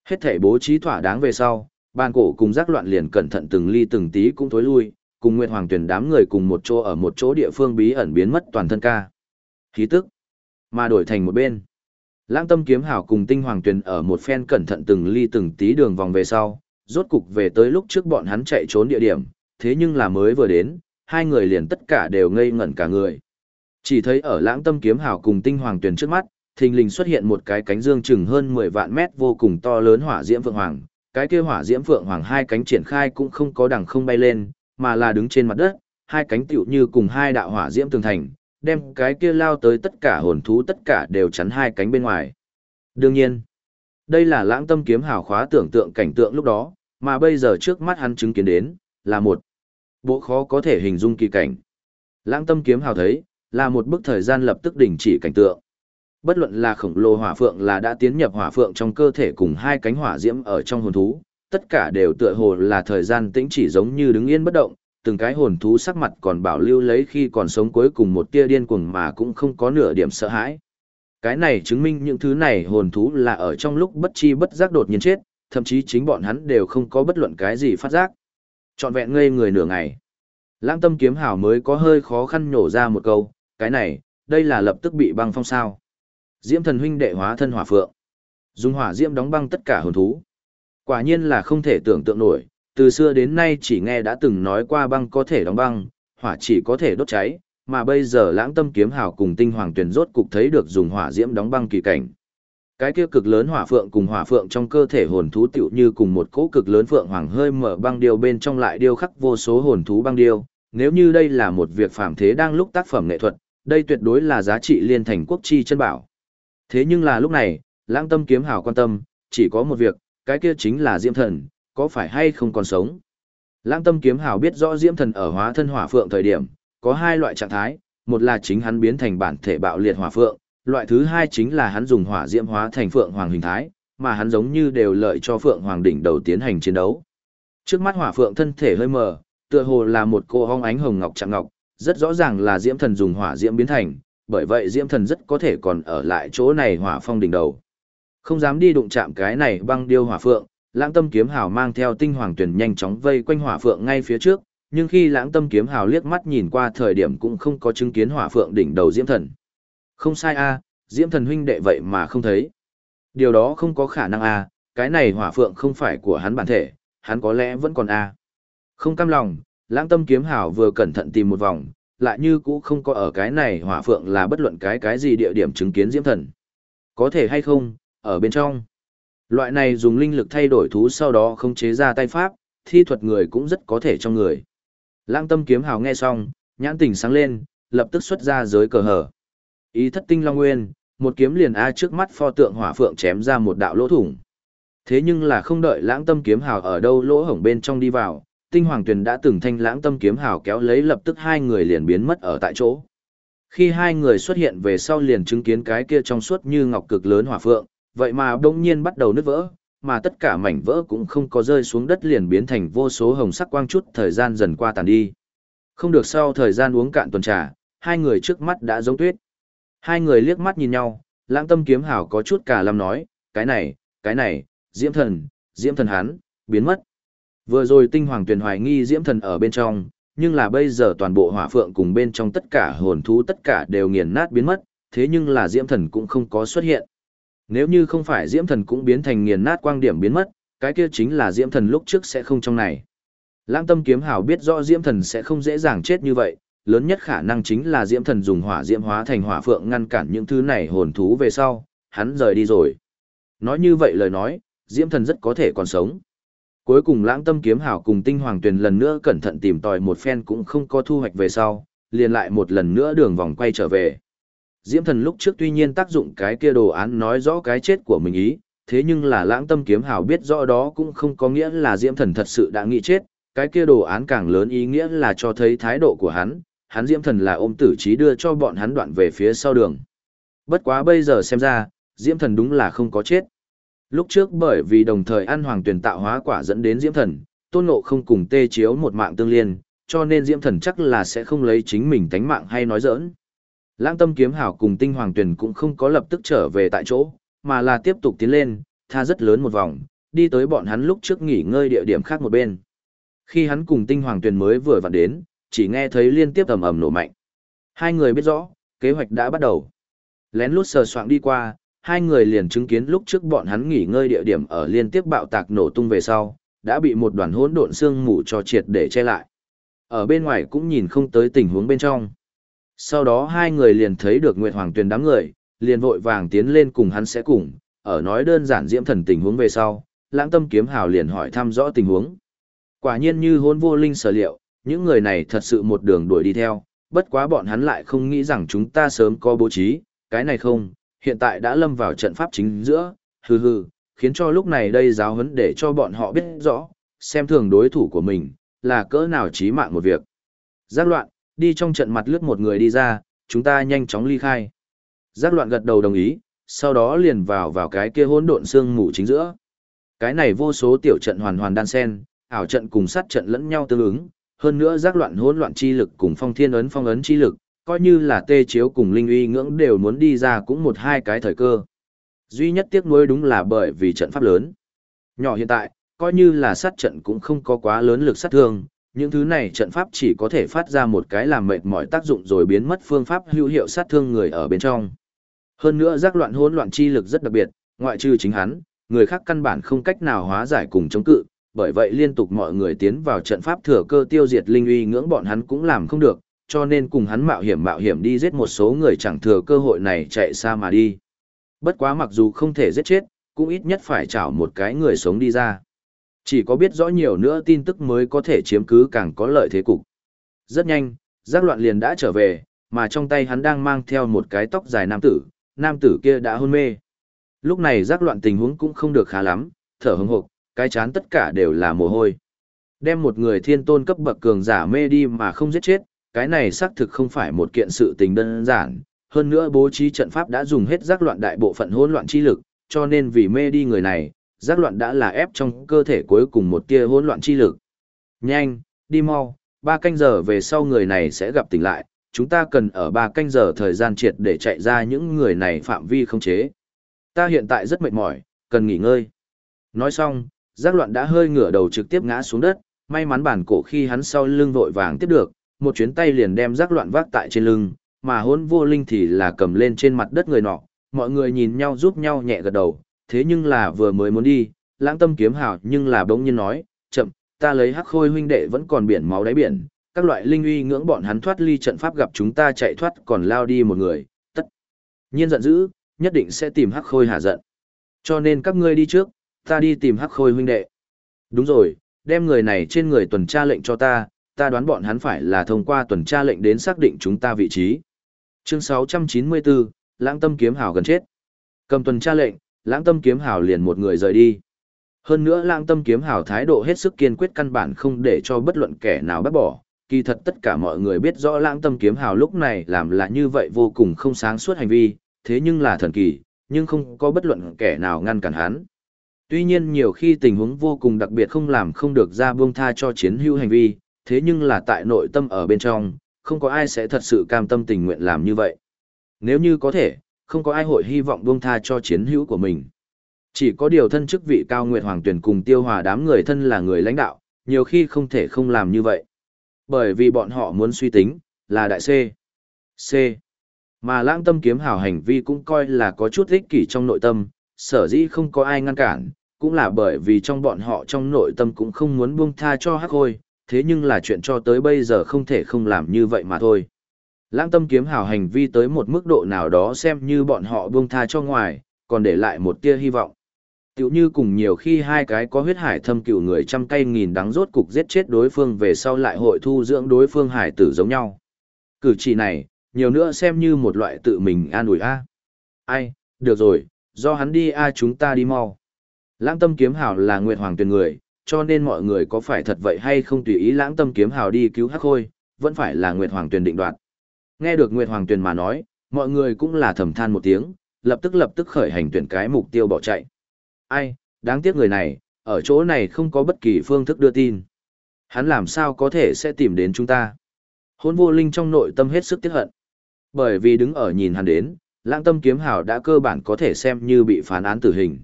Hết thể bố trí thỏa đáng về sau, ban cổ cùng giác loạn liền cẩn thận từng ly từng tí cũng tối lui, cùng Nguyệt Hoàng tuyển đám người cùng một chỗ ở một chỗ địa phương bí ẩn biến mất toàn thân ca. Khí tức, mà đổi thành một bên. Lãng tâm kiếm hảo cùng tinh hoàng tuyển ở một phen cẩn thận từng ly từng tí đường vòng về sau, rốt cục về tới lúc trước bọn hắn chạy trốn địa điểm, thế nhưng là mới vừa đến, hai người liền tất cả đều ngây ngẩn cả người. Chỉ thấy ở lãng tâm kiếm hào cùng tinh hoàng tuyền trước mắt, thình lình xuất hiện một cái cánh dương chừng hơn 10 vạn mét vô cùng to lớn hỏa diễm phượng hoàng. Cái kia hỏa diễm phượng hoàng hai cánh triển khai cũng không có đằng không bay lên, mà là đứng trên mặt đất, hai cánh tựu như cùng hai đạo hỏa diễm tường thành, đem cái kia lao tới tất cả hồn thú tất cả đều chắn hai cánh bên ngoài. Đương nhiên, đây là lãng tâm kiếm hào khóa tưởng tượng cảnh tượng lúc đó, mà bây giờ trước mắt hắn chứng kiến đến, là một bộ khó có thể hình dung kỳ cảnh. Lãng tâm kiếm hào thấy, là một bức thời gian lập tức đình chỉ cảnh tượng. Bất luận là khổng lồ hỏa phượng là đã tiến nhập hỏa phượng trong cơ thể cùng hai cánh hỏa diễm ở trong hồn thú, tất cả đều tựa hồ là thời gian tĩnh chỉ giống như đứng yên bất động, từng cái hồn thú sắc mặt còn bảo lưu lấy khi còn sống cuối cùng một tia điên cuồng mà cũng không có nửa điểm sợ hãi. Cái này chứng minh những thứ này hồn thú là ở trong lúc bất chi bất giác đột nhiên chết, thậm chí chính bọn hắn đều không có bất luận cái gì phát giác. Trọn vẹn ngây người nửa ngày. Lãng tâm kiếm hảo mới có hơi khó khăn nhổ ra một câu, cái này, đây là lập tức bị băng phong sao. Diễm thần huynh đệ hóa thân hỏa phượng. Dùng hỏa diễm đóng băng tất cả hồn thú. Quả nhiên là không thể tưởng tượng nổi, từ xưa đến nay chỉ nghe đã từng nói qua băng có thể đóng băng, hỏa chỉ có thể đốt cháy, mà bây giờ lãng tâm kiếm hào cùng tinh hoàng tuyển rốt cục thấy được dùng hỏa diễm đóng băng kỳ cảnh. Cái kia cực lớn hỏa phượng cùng hỏa phượng trong cơ thể hồn thú tựu như cùng một cỗ cực lớn phượng hoàng hơi mở băng điêu bên trong lại điêu khắc vô số hồn thú băng điêu, Nếu như đây là một việc phàm thế đang lúc tác phẩm nghệ thuật, đây tuyệt đối là giá trị liên thành quốc chi chân bảo. Thế nhưng là lúc này, lãng tâm kiếm hào quan tâm, chỉ có một việc, cái kia chính là Diễm Thần, có phải hay không còn sống. Lãng tâm kiếm hào biết rõ Diễm Thần ở hóa thân hỏa phượng thời điểm, có hai loại trạng thái, một là chính hắn biến thành bản thể bạo liệt hỏa phượng, loại thứ hai chính là hắn dùng hỏa diễm hóa thành phượng hoàng hình thái, mà hắn giống như đều lợi cho phượng hoàng đỉnh đầu tiến hành chiến đấu. Trước mắt hỏa phượng thân thể hơi mờ, tựa hồ là một cô hong ánh hồng ngọc trạng ngọc, rất rõ ràng là diễm thần dùng hỏa diễm biến thành, bởi vậy diễm thần rất có thể còn ở lại chỗ này hỏa phong đỉnh đầu. Không dám đi đụng chạm cái này băng điêu hỏa phượng, lãng tâm kiếm hào mang theo tinh hoàng tuyển nhanh chóng vây quanh hỏa phượng ngay phía trước, nhưng khi lãng tâm kiếm hào liếc mắt nhìn qua thời điểm cũng không có chứng kiến hỏa phượng đỉnh đầu diễm thần. Không sai a, diễm thần huynh đệ vậy mà không thấy. Điều đó không có khả năng a, cái này hỏa phượng không phải của hắn bản thể, hắn có lẽ vẫn còn a. Không cam lòng, lãng tâm kiếm hào vừa cẩn thận tìm một vòng, lại như cũ không có ở cái này hỏa phượng là bất luận cái cái gì địa điểm chứng kiến diễm thần. Có thể hay không, ở bên trong. Loại này dùng linh lực thay đổi thú sau đó không chế ra tay pháp, thi thuật người cũng rất có thể trong người. Lãng tâm kiếm hào nghe xong, nhãn tình sáng lên, lập tức xuất ra giới cờ hở. Ý thất tinh long nguyên, một kiếm liền A trước mắt pho tượng hỏa phượng chém ra một đạo lỗ thủng. Thế nhưng là không đợi lãng tâm kiếm hào ở đâu lỗ hổng bên trong đi vào, tinh hoàng tuyền đã từng thanh lãng tâm kiếm hào kéo lấy lập tức hai người liền biến mất ở tại chỗ. Khi hai người xuất hiện về sau liền chứng kiến cái kia trong suốt như ngọc cực lớn hỏa phượng, vậy mà đông nhiên bắt đầu nứt vỡ, mà tất cả mảnh vỡ cũng không có rơi xuống đất liền biến thành vô số hồng sắc quang chút thời gian dần qua tàn đi. Không được sau thời gian uống cạn tuần trà, hai người trước mắt đã giống tuyết. Hai người liếc mắt nhìn nhau, lãng tâm kiếm hảo có chút cả lâm nói, cái này, cái này, diễm thần, diễm thần hắn, biến mất. Vừa rồi tinh hoàng tuyển hoài nghi diễm thần ở bên trong, nhưng là bây giờ toàn bộ hỏa phượng cùng bên trong tất cả hồn thú tất cả đều nghiền nát biến mất, thế nhưng là diễm thần cũng không có xuất hiện. Nếu như không phải diễm thần cũng biến thành nghiền nát quang điểm biến mất, cái kia chính là diễm thần lúc trước sẽ không trong này. Lãng tâm kiếm hảo biết rõ diễm thần sẽ không dễ dàng chết như vậy, lớn nhất khả năng chính là diễm thần dùng hỏa diễm hóa thành hỏa phượng ngăn cản những thứ này hồn thú về sau, hắn rời đi rồi. Nói như vậy lời nói, diễm thần rất có thể còn sống. Cuối cùng lãng tâm kiếm hào cùng tinh hoàng tuyền lần nữa cẩn thận tìm tòi một phen cũng không có thu hoạch về sau, liền lại một lần nữa đường vòng quay trở về. Diễm thần lúc trước tuy nhiên tác dụng cái kia đồ án nói rõ cái chết của mình ý, thế nhưng là lãng tâm kiếm hào biết rõ đó cũng không có nghĩa là diễm thần thật sự đã nghĩ chết, cái kia đồ án càng lớn ý nghĩa là cho thấy thái độ của hắn, hắn diễm thần là ôm tử trí đưa cho bọn hắn đoạn về phía sau đường. Bất quá bây giờ xem ra, diễm thần đúng là không có chết. Lúc trước bởi vì đồng thời ăn hoàng tuyển tạo hóa quả dẫn đến diễm thần, tôn ngộ không cùng tê chiếu một mạng tương liên, cho nên diễm thần chắc là sẽ không lấy chính mình tánh mạng hay nói giỡn. Lãng tâm kiếm hảo cùng tinh hoàng tuyển cũng không có lập tức trở về tại chỗ, mà là tiếp tục tiến lên, tha rất lớn một vòng, đi tới bọn hắn lúc trước nghỉ ngơi địa điểm khác một bên. Khi hắn cùng tinh hoàng tuyển mới vừa vặn đến, chỉ nghe thấy liên tiếp ầm ầm nổ mạnh. Hai người biết rõ, kế hoạch đã bắt đầu. Lén lút sờ soạng đi qua, hai người liền chứng kiến lúc trước bọn hắn nghỉ ngơi địa điểm ở liên tiếp bạo tạc nổ tung về sau, đã bị một đoàn hỗn độn xương mù cho triệt để che lại. Ở bên ngoài cũng nhìn không tới tình huống bên trong. Sau đó hai người liền thấy được Nguyệt Hoàng Tuyền đám người, liền vội vàng tiến lên cùng hắn sẽ cùng, ở nói đơn giản diễm thần tình huống về sau, lãng tâm kiếm hào liền hỏi thăm rõ tình huống. Quả nhiên như hôn vô linh sở liệu, những người này thật sự một đường đuổi đi theo, bất quá bọn hắn lại không nghĩ rằng chúng ta sớm có bố trí, cái này không, hiện tại đã lâm vào trận pháp chính giữa, hừ hừ, khiến cho lúc này đây giáo huấn để cho bọn họ biết rõ, xem thường đối thủ của mình, là cỡ nào chí mạng một việc. Giác loạn, đi trong trận mặt lướt một người đi ra, chúng ta nhanh chóng ly khai. Giác loạn gật đầu đồng ý, sau đó liền vào vào cái kia hỗn độn xương mù chính giữa. Cái này vô số tiểu trận hoàn hoàn đan sen, ảo trận cùng sát trận lẫn nhau tương ứng, hơn nữa giác loạn hỗn loạn chi lực cùng phong thiên ấn phong ấn chi lực, coi như là tê chiếu cùng linh uy ngưỡng đều muốn đi ra cũng một hai cái thời cơ. Duy nhất tiếc nuối đúng là bởi vì trận pháp lớn. Nhỏ hiện tại, coi như là sát trận cũng không có quá lớn lực sát thương, những thứ này trận pháp chỉ có thể phát ra một cái làm mệt mỏi tác dụng rồi biến mất phương pháp hữu hiệu sát thương người ở bên trong. Hơn nữa giác loạn hỗn loạn chi lực rất đặc biệt, ngoại trừ chính hắn, người khác căn bản không cách nào hóa giải cùng chống cự, bởi vậy liên tục mọi người tiến vào trận pháp thừa cơ tiêu diệt linh uy ngưỡng bọn hắn cũng làm không được, cho nên cùng hắn mạo hiểm mạo hiểm đi giết một số người chẳng thừa cơ hội này chạy xa mà đi. Bất quá mặc dù không thể giết chết, cũng ít nhất phải chảo một cái người sống đi ra. Chỉ có biết rõ nhiều nữa tin tức mới có thể chiếm cứ càng có lợi thế cục. Rất nhanh, giác loạn liền đã trở về, mà trong tay hắn đang mang theo một cái tóc dài nam tử, nam tử kia đã hôn mê. Lúc này giác loạn tình huống cũng không được khá lắm, thở hững hộc, cái chán tất cả đều là mồ hôi. Đem một người thiên tôn cấp bậc cường giả mê đi mà không giết chết, cái này xác thực không phải một kiện sự tình đơn giản, hơn nữa bố trí trận pháp đã dùng hết giác loạn đại bộ phận hỗn loạn chi lực, cho nên vì mê đi người này, giác loạn đã là ép trong cơ thể cuối cùng một tia hỗn loạn chi lực. Nhanh, đi mau, ba canh giờ về sau người này sẽ gặp tỉnh lại, chúng ta cần ở ba canh giờ thời gian triệt để chạy ra những người này phạm vi không chế. Ta hiện tại rất mệt mỏi, cần nghỉ ngơi. Nói xong, giác loạn đã hơi ngửa đầu trực tiếp ngã xuống đất, may mắn bản cổ khi hắn sau lưng vội vàng tiếp được, một chuyến tay liền đem giác loạn vác tại trên lưng, mà hôn vô linh thì là cầm lên trên mặt đất người nọ, mọi người nhìn nhau giúp nhau nhẹ gật đầu, thế nhưng là vừa mới muốn đi, lãng tâm kiếm hào nhưng là bỗng nhiên nói, chậm, ta lấy hắc khôi huynh đệ vẫn còn biển máu đáy biển, các loại linh uy ngưỡng bọn hắn thoát ly trận pháp gặp chúng ta chạy thoát còn lao đi một người, tất nhiên giận dữ, nhất định sẽ tìm hắc khôi hạ giận. Cho nên các ngươi đi trước, ta đi tìm hắc khôi huynh đệ. Đúng rồi, đem người này trên người tuần tra lệnh cho ta, ta đoán bọn hắn phải là thông qua tuần tra lệnh đến xác định chúng ta vị trí. Chương 694, Lãng Tâm Kiếm Hào gần chết. Cầm tuần tra lệnh, Lãng Tâm Kiếm Hào liền một người rời đi. Hơn nữa Lãng Tâm Kiếm Hào thái độ hết sức kiên quyết căn bản không để cho bất luận kẻ nào bắt bỏ. Kỳ thật tất cả mọi người biết rõ Lãng Tâm Kiếm Hào lúc này làm là như vậy vô cùng không sáng suốt hành vi, thế nhưng là thần kỳ, nhưng không có bất luận kẻ nào ngăn cản hắn. Tuy nhiên nhiều khi tình huống vô cùng đặc biệt không làm không được ra buông tha cho chiến hữu hành vi, thế nhưng là tại nội tâm ở bên trong, không có ai sẽ thật sự cam tâm tình nguyện làm như vậy. Nếu như có thể, không có ai hội hy vọng buông tha cho chiến hữu của mình. Chỉ có điều thân chức vị cao nguyệt hoàng tuyển cùng tiêu hòa đám người thân là người lãnh đạo, nhiều khi không thể không làm như vậy. Bởi vì bọn họ muốn suy tính, là đại C. C. Mà lãng tâm kiếm hào hành vi cũng coi là có chút ích kỷ trong nội tâm, sở dĩ không có ai ngăn cản, cũng là bởi vì trong bọn họ trong nội tâm cũng không muốn buông tha cho hắc hôi, thế nhưng là chuyện cho tới bây giờ không thể không làm như vậy mà thôi. Lãng tâm kiếm hào hành vi tới một mức độ nào đó xem như bọn họ buông tha cho ngoài, còn để lại một tia hy vọng. Tiểu như cùng nhiều khi hai cái có huyết hải thâm cựu người trăm cây nghìn đắng rốt cục giết chết đối phương về sau lại hội thu dưỡng đối phương hải tử giống nhau. Cử chỉ này, nhiều nữa xem như một loại tự mình an ủi a. Ai, được rồi, do hắn đi a chúng ta đi mau. Lãng tâm kiếm hào là Nguyệt Hoàng tuyển người, cho nên mọi người có phải thật vậy hay không tùy ý lãng tâm kiếm hào đi cứu hắc khôi, vẫn phải là Nguyệt Hoàng tuyển định đoạt. Nghe được Nguyệt Hoàng tuyển mà nói, mọi người cũng là thầm than một tiếng, lập tức lập tức khởi hành tuyển cái mục tiêu bỏ chạy. Ai, đáng tiếc người này, ở chỗ này không có bất kỳ phương thức đưa tin. Hắn làm sao có thể sẽ tìm đến chúng ta? Hôn vô linh trong nội tâm hết sức tiếc hận. Bởi vì đứng ở nhìn hắn đến, lãng tâm kiếm hào đã cơ bản có thể xem như bị phán án tử hình.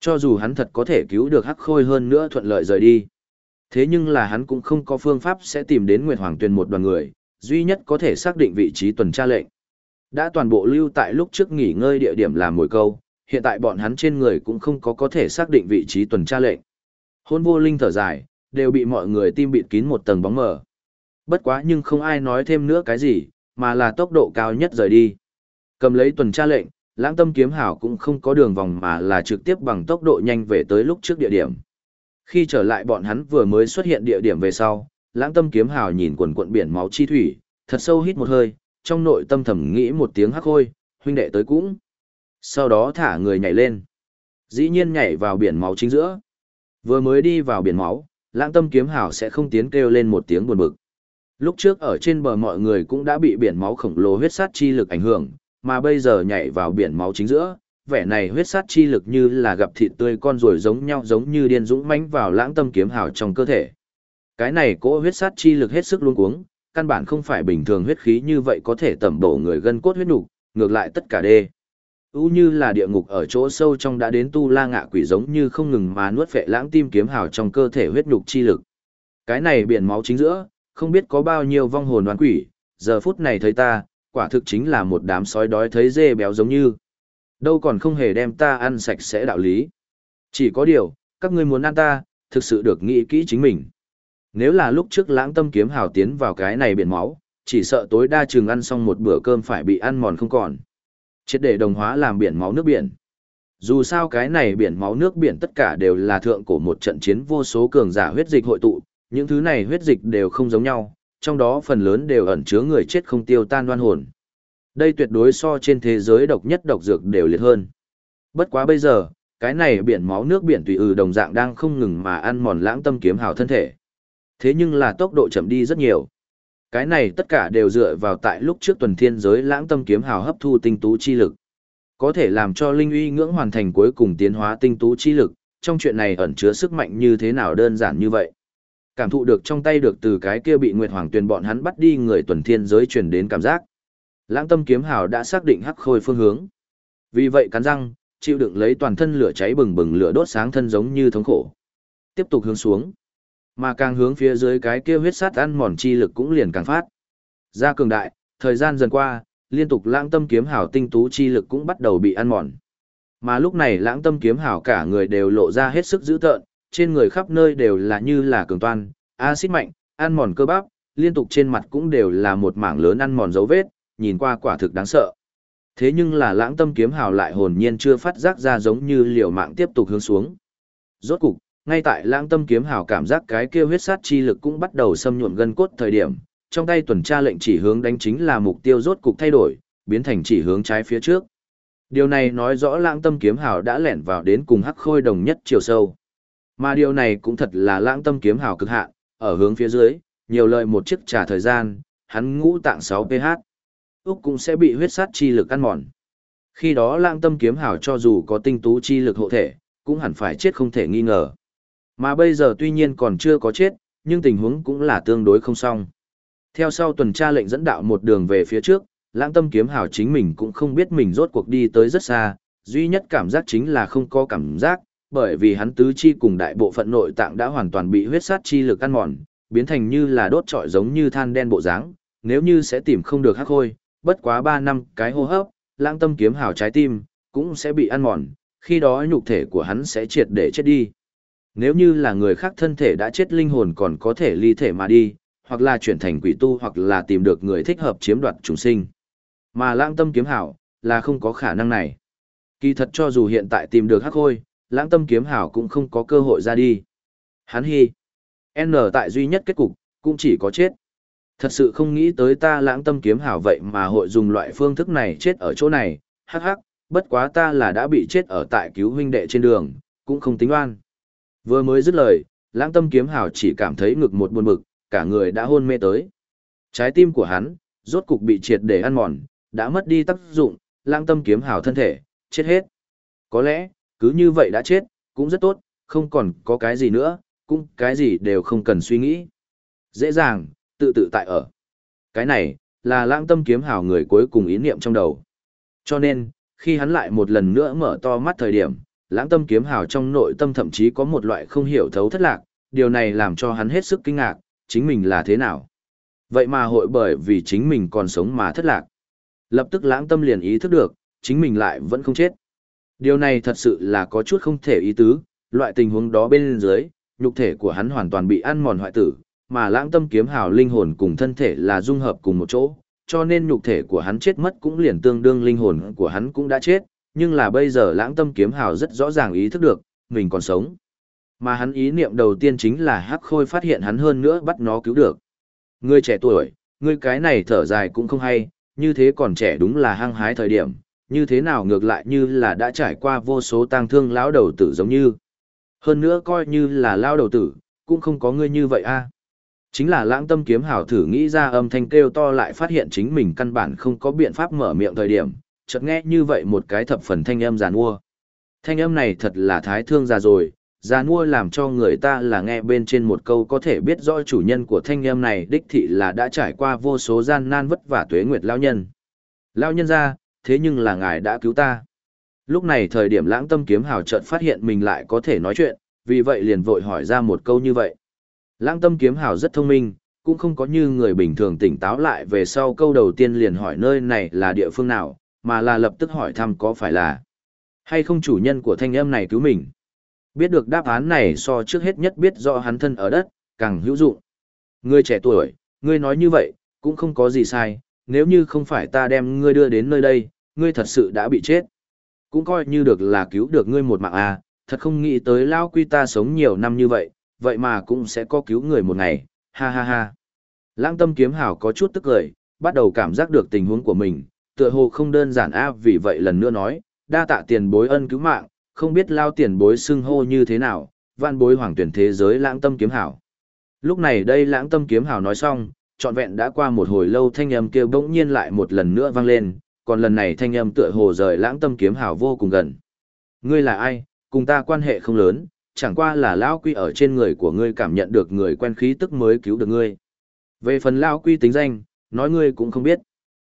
Cho dù hắn thật có thể cứu được hắc khôi hơn nữa thuận lợi rời đi. Thế nhưng là hắn cũng không có phương pháp sẽ tìm đến Nguyệt Hoàng Tuyền một đoàn người, duy nhất có thể xác định vị trí tuần tra lệnh. Đã toàn bộ lưu tại lúc trước nghỉ ngơi địa điểm làm mồi câu, hiện tại bọn hắn trên người cũng không có có thể xác định vị trí tuần tra lệnh. Hôn vô linh thở dài, đều bị mọi người tim bịt kín một tầng bóng mờ. Bất quá nhưng không ai nói thêm nữa cái gì, mà là tốc độ cao nhất rời đi. Cầm lấy tuần tra lệnh, lãng tâm kiếm hảo cũng không có đường vòng mà là trực tiếp bằng tốc độ nhanh về tới lúc trước địa điểm. Khi trở lại bọn hắn vừa mới xuất hiện địa điểm về sau, lãng tâm kiếm hào nhìn quần quận biển máu chi thủy, thật sâu hít một hơi, trong nội tâm thầm nghĩ một tiếng hắc hôi, huynh đệ tới cũng. Sau đó thả người nhảy lên. Dĩ nhiên nhảy vào biển máu chính giữa. Vừa mới đi vào biển máu, lãng tâm kiếm hào sẽ không tiến kêu lên một tiếng buồn bực. Lúc trước ở trên bờ mọi người cũng đã bị biển máu khổng lồ huyết sát chi lực ảnh hưởng, mà bây giờ nhảy vào biển máu chính giữa, vẻ này huyết sát chi lực như là gặp thịt tươi con rồi giống nhau giống như điên dũng mãnh vào lãng tâm kiếm hào trong cơ thể. Cái này cỗ huyết sát chi lực hết sức luống cuống, căn bản không phải bình thường huyết khí như vậy có thể tẩm bổ người gân cốt huyết nục, ngược lại tất cả đê. U như là địa ngục ở chỗ sâu trong đã đến tu la ngạ quỷ giống như không ngừng mà nuốt phệ lãng tim kiếm hào trong cơ thể huyết nục chi lực. Cái này biển máu chính giữa, không biết có bao nhiêu vong hồn đoán quỷ, giờ phút này thấy ta, quả thực chính là một đám sói đói thấy dê béo giống như. Đâu còn không hề đem ta ăn sạch sẽ đạo lý. Chỉ có điều, các ngươi muốn ăn ta, thực sự được nghĩ kỹ chính mình. Nếu là lúc trước lãng tâm kiếm hào tiến vào cái này biển máu, chỉ sợ tối đa chừng ăn xong một bữa cơm phải bị ăn mòn không còn. Chết để đồng hóa làm biển máu nước biển. Dù sao cái này biển máu nước biển tất cả đều là thượng cổ một trận chiến vô số cường giả huyết dịch hội tụ, những thứ này huyết dịch đều không giống nhau, trong đó phần lớn đều ẩn chứa người chết không tiêu tan đoan hồn. Đây tuyệt đối so trên thế giới độc nhất độc dược đều liệt hơn. Bất quá bây giờ, cái này biển máu nước biển tùy ừ đồng dạng đang không ngừng mà ăn mòn lãng tâm kiếm hào thân thể. Thế nhưng là tốc độ chậm đi rất nhiều. Cái này tất cả đều dựa vào tại lúc trước tuần thiên giới lãng tâm kiếm hào hấp thu tinh tú chi lực. Có thể làm cho linh uy ngưỡng hoàn thành cuối cùng tiến hóa tinh tú chi lực, trong chuyện này ẩn chứa sức mạnh như thế nào đơn giản như vậy. Cảm thụ được trong tay được từ cái kia bị Nguyệt Hoàng Tuyền bọn hắn bắt đi người tuần thiên giới truyền đến cảm giác. Lãng tâm kiếm hào đã xác định hắc khôi phương hướng. Vì vậy cắn răng, chịu đựng lấy toàn thân lửa cháy bừng bừng lửa đốt sáng thân giống như thống khổ. Tiếp tục hướng xuống. Mà càng hướng phía dưới cái kia huyết sát ăn mòn chi lực cũng liền càng phát. Ra cường đại, thời gian dần qua, liên tục lãng tâm kiếm hào tinh tú chi lực cũng bắt đầu bị ăn mòn. Mà lúc này lãng tâm kiếm hào cả người đều lộ ra hết sức dữ tợn, trên người khắp nơi đều là như là cường toan, axit mạnh, ăn mòn cơ bắp, liên tục trên mặt cũng đều là một mảng lớn ăn mòn dấu vết, nhìn qua quả thực đáng sợ. Thế nhưng là lãng tâm kiếm hào lại hồn nhiên chưa phát giác ra giống như liều mạng tiếp tục hướng xuống. Rốt cục, ngay tại lãng tâm kiếm hào cảm giác cái kia huyết sát chi lực cũng bắt đầu xâm nhuộm gân cốt thời điểm, trong tay tuần tra lệnh chỉ hướng đánh chính là mục tiêu rốt cục thay đổi, biến thành chỉ hướng trái phía trước. Điều này nói rõ lãng tâm kiếm hào đã lẻn vào đến cùng hắc khôi đồng nhất chiều sâu. Mà điều này cũng thật là lãng tâm kiếm hào cực hạn, ở hướng phía dưới, nhiều lời một chiếc trả thời gian, hắn ngũ tạng 6 pH. Úc cũng sẽ bị huyết sát chi lực ăn mòn. Khi đó lãng tâm kiếm hào cho dù có tinh tú chi lực hộ thể, cũng hẳn phải chết không thể nghi ngờ. Mà bây giờ tuy nhiên còn chưa có chết, nhưng tình huống cũng là tương đối không xong. Theo sau tuần tra lệnh dẫn đạo một đường về phía trước, lãng tâm kiếm hào chính mình cũng không biết mình rốt cuộc đi tới rất xa, duy nhất cảm giác chính là không có cảm giác, bởi vì hắn tứ chi cùng đại bộ phận nội tạng đã hoàn toàn bị huyết sát chi lực ăn mòn, biến thành như là đốt trọi giống như than đen bộ dáng, nếu như sẽ tìm không được hắc khôi, bất quá 3 năm cái hô hấp, lãng tâm kiếm hào trái tim, cũng sẽ bị ăn mòn, khi đó nhục thể của hắn sẽ triệt để chết đi. Nếu như là người khác thân thể đã chết linh hồn còn có thể ly thể mà đi, hoặc là chuyển thành quỷ tu hoặc là tìm được người thích hợp chiếm đoạt chúng sinh. Mà lãng tâm kiếm hảo, là không có khả năng này. Kỳ thật cho dù hiện tại tìm được hắc khôi, lãng tâm kiếm hảo cũng không có cơ hội ra đi. Hắn hy. N tại duy nhất kết cục, cũng chỉ có chết. Thật sự không nghĩ tới ta lãng tâm kiếm hảo vậy mà hội dùng loại phương thức này chết ở chỗ này, hắc hắc, bất quá ta là đã bị chết ở tại cứu huynh đệ trên đường, cũng không tính oan. Vừa mới dứt lời, lãng tâm kiếm hảo chỉ cảm thấy ngực một buồn bực, cả người đã hôn mê tới. Trái tim của hắn, rốt cục bị triệt để ăn mòn, đã mất đi tác dụng, lãng tâm kiếm hảo thân thể, chết hết. Có lẽ, cứ như vậy đã chết, cũng rất tốt, không còn có cái gì nữa, cũng cái gì đều không cần suy nghĩ. Dễ dàng, tự tự tại ở. Cái này, là lãng tâm kiếm hào người cuối cùng ý niệm trong đầu. Cho nên, khi hắn lại một lần nữa mở to mắt thời điểm, lãng tâm kiếm hào trong nội tâm thậm chí có một loại không hiểu thấu thất lạc, điều này làm cho hắn hết sức kinh ngạc, chính mình là thế nào. Vậy mà hội bởi vì chính mình còn sống mà thất lạc. Lập tức lãng tâm liền ý thức được, chính mình lại vẫn không chết. Điều này thật sự là có chút không thể ý tứ, loại tình huống đó bên dưới, nhục thể của hắn hoàn toàn bị ăn mòn hoại tử, mà lãng tâm kiếm hào linh hồn cùng thân thể là dung hợp cùng một chỗ, cho nên nhục thể của hắn chết mất cũng liền tương đương linh hồn của hắn cũng đã chết, nhưng là bây giờ lãng tâm kiếm hào rất rõ ràng ý thức được, mình còn sống. Mà hắn ý niệm đầu tiên chính là hắc khôi phát hiện hắn hơn nữa bắt nó cứu được. Ngươi trẻ tuổi, ngươi cái này thở dài cũng không hay, như thế còn trẻ đúng là hăng hái thời điểm, như thế nào ngược lại như là đã trải qua vô số tang thương lão đầu tử giống như. Hơn nữa coi như là lão đầu tử, cũng không có ngươi như vậy a. Chính là lãng tâm kiếm hảo thử nghĩ ra âm thanh kêu to lại phát hiện chính mình căn bản không có biện pháp mở miệng thời điểm, chợt nghe như vậy một cái thập phần thanh âm giàn mua. Thanh âm này thật là thái thương già rồi, già mua làm cho người ta là nghe bên trên một câu có thể biết rõ chủ nhân của thanh âm này đích thị là đã trải qua vô số gian nan vất vả tuế nguyệt lao nhân. Lao nhân ra, thế nhưng là ngài đã cứu ta. Lúc này thời điểm lãng tâm kiếm hào chợt phát hiện mình lại có thể nói chuyện, vì vậy liền vội hỏi ra một câu như vậy. Lãng tâm kiếm hào rất thông minh, cũng không có như người bình thường tỉnh táo lại về sau câu đầu tiên liền hỏi nơi này là địa phương nào, mà là lập tức hỏi thăm có phải là hay không chủ nhân của thanh âm này cứu mình. Biết được đáp án này so trước hết nhất biết rõ hắn thân ở đất, càng hữu dụng. Ngươi trẻ tuổi, ngươi nói như vậy, cũng không có gì sai, nếu như không phải ta đem ngươi đưa đến nơi đây, ngươi thật sự đã bị chết. Cũng coi như được là cứu được ngươi một mạng à, thật không nghĩ tới lao quy ta sống nhiều năm như vậy, vậy mà cũng sẽ có cứu người một ngày, ha ha ha. Lãng tâm kiếm Hảo có chút tức cười, bắt đầu cảm giác được tình huống của mình, tựa hồ không đơn giản a vì vậy lần nữa nói, đa tạ tiền bối ân cứu mạng, không biết lao tiền bối xưng hô như thế nào, vạn bối hoàng tuyển thế giới lãng tâm kiếm hảo. Lúc này đây lãng tâm kiếm hảo nói xong, trọn vẹn đã qua một hồi lâu thanh âm kia bỗng nhiên lại một lần nữa vang lên, còn lần này thanh âm tựa hồ rời lãng tâm kiếm hào vô cùng gần. Ngươi là ai, cùng ta quan hệ không lớn, chẳng qua là lão quy ở trên người của ngươi cảm nhận được người quen khí tức mới cứu được ngươi. Về phần lão quy tính danh, nói ngươi cũng không biết.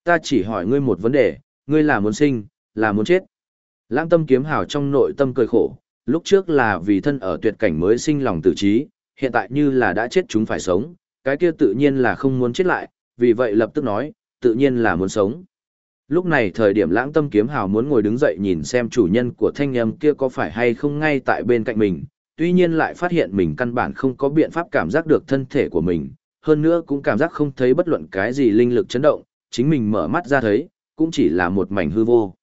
Ta chỉ hỏi ngươi một vấn đề, ngươi là muốn sinh, là muốn chết. Lãng tâm kiếm hào trong nội tâm cười khổ, lúc trước là vì thân ở tuyệt cảnh mới sinh lòng tự trí, hiện tại như là đã chết chúng phải sống, cái kia tự nhiên là không muốn chết lại, vì vậy lập tức nói, tự nhiên là muốn sống. Lúc này thời điểm lãng tâm kiếm hào muốn ngồi đứng dậy nhìn xem chủ nhân của thanh âm kia có phải hay không ngay tại bên cạnh mình, tuy nhiên lại phát hiện mình căn bản không có biện pháp cảm giác được thân thể của mình, hơn nữa cũng cảm giác không thấy bất luận cái gì linh lực chấn động, chính mình mở mắt ra thấy, cũng chỉ là một mảnh hư vô.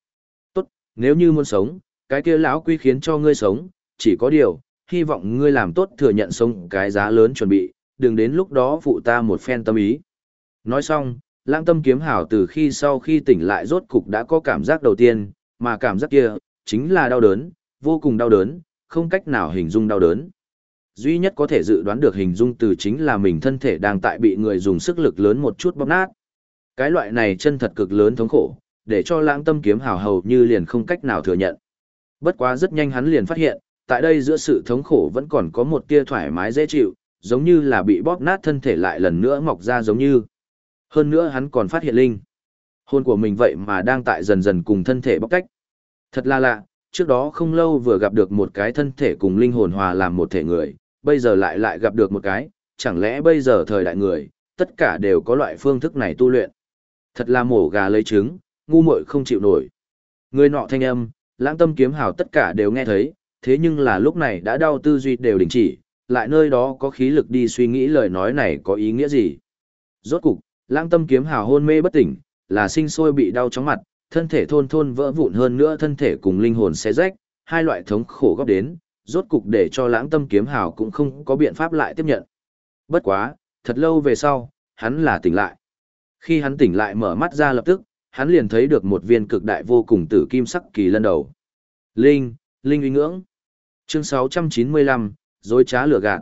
Tốt, nếu như muốn sống, cái kia lão quy khiến cho ngươi sống, chỉ có điều, hy vọng ngươi làm tốt thừa nhận sống cái giá lớn chuẩn bị, đừng đến lúc đó phụ ta một phen tâm ý. Nói xong, lãng tâm kiếm hảo từ khi sau khi tỉnh lại rốt cục đã có cảm giác đầu tiên, mà cảm giác kia, chính là đau đớn, vô cùng đau đớn, không cách nào hình dung đau đớn. Duy nhất có thể dự đoán được hình dung từ chính là mình thân thể đang tại bị người dùng sức lực lớn một chút bóp nát. Cái loại này chân thật cực lớn thống khổ, để cho lãng tâm kiếm hào hầu như liền không cách nào thừa nhận. Bất quá rất nhanh hắn liền phát hiện, tại đây giữa sự thống khổ vẫn còn có một tia thoải mái dễ chịu, giống như là bị bóp nát thân thể lại lần nữa mọc ra giống như. Hơn nữa hắn còn phát hiện linh. Hồn của mình vậy mà đang tại dần dần cùng thân thể bóc cách. Thật là lạ, trước đó không lâu vừa gặp được một cái thân thể cùng linh hồn hòa làm một thể người, bây giờ lại lại gặp được một cái, chẳng lẽ bây giờ thời đại người, tất cả đều có loại phương thức này tu luyện. Thật là mổ gà lấy trứng, ngu muội không chịu nổi. Người nọ thanh âm, lãng tâm kiếm hào tất cả đều nghe thấy, thế nhưng là lúc này đã đau tư duy đều đình chỉ, lại nơi đó có khí lực đi suy nghĩ lời nói này có ý nghĩa gì. Rốt cục, lãng tâm kiếm hào hôn mê bất tỉnh, là sinh sôi bị đau chóng mặt, thân thể thôn thôn vỡ vụn hơn nữa thân thể cùng linh hồn xé rách, hai loại thống khổ góp đến, rốt cục để cho lãng tâm kiếm hào cũng không có biện pháp lại tiếp nhận. Bất quá, thật lâu về sau, hắn là tỉnh lại. Khi hắn tỉnh lại mở mắt ra lập tức, hắn liền thấy được một viên cực đại vô cùng tử kim sắc kỳ lân đầu. Linh, Linh uy ngưỡng. Chương 695, dối trá lửa gạt.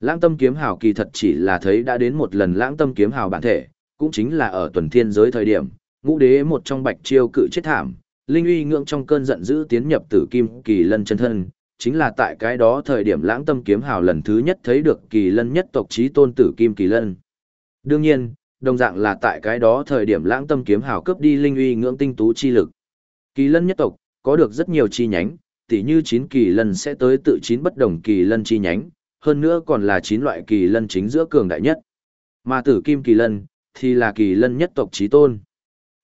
Lãng tâm kiếm hào kỳ thật chỉ là thấy đã đến một lần lãng tâm kiếm hào bản thể, cũng chính là ở tuần thiên giới thời điểm, ngũ đế một trong bạch chiêu cự chết thảm, Linh uy ngưỡng trong cơn giận dữ tiến nhập tử kim kỳ lân chân thân, chính là tại cái đó thời điểm lãng tâm kiếm hào lần thứ nhất thấy được kỳ lân nhất tộc trí tôn tử kim kỳ lân. Đương nhiên, đồng dạng là tại cái đó thời điểm lãng tâm kiếm hào cướp đi linh uy ngưỡng tinh tú chi lực. Kỳ lân nhất tộc, có được rất nhiều chi nhánh, tỉ như chín kỳ lân sẽ tới tự chín bất đồng kỳ lân chi nhánh, hơn nữa còn là chín loại kỳ lân chính giữa cường đại nhất. Mà tử kim kỳ lân, thì là kỳ lân nhất tộc trí tôn.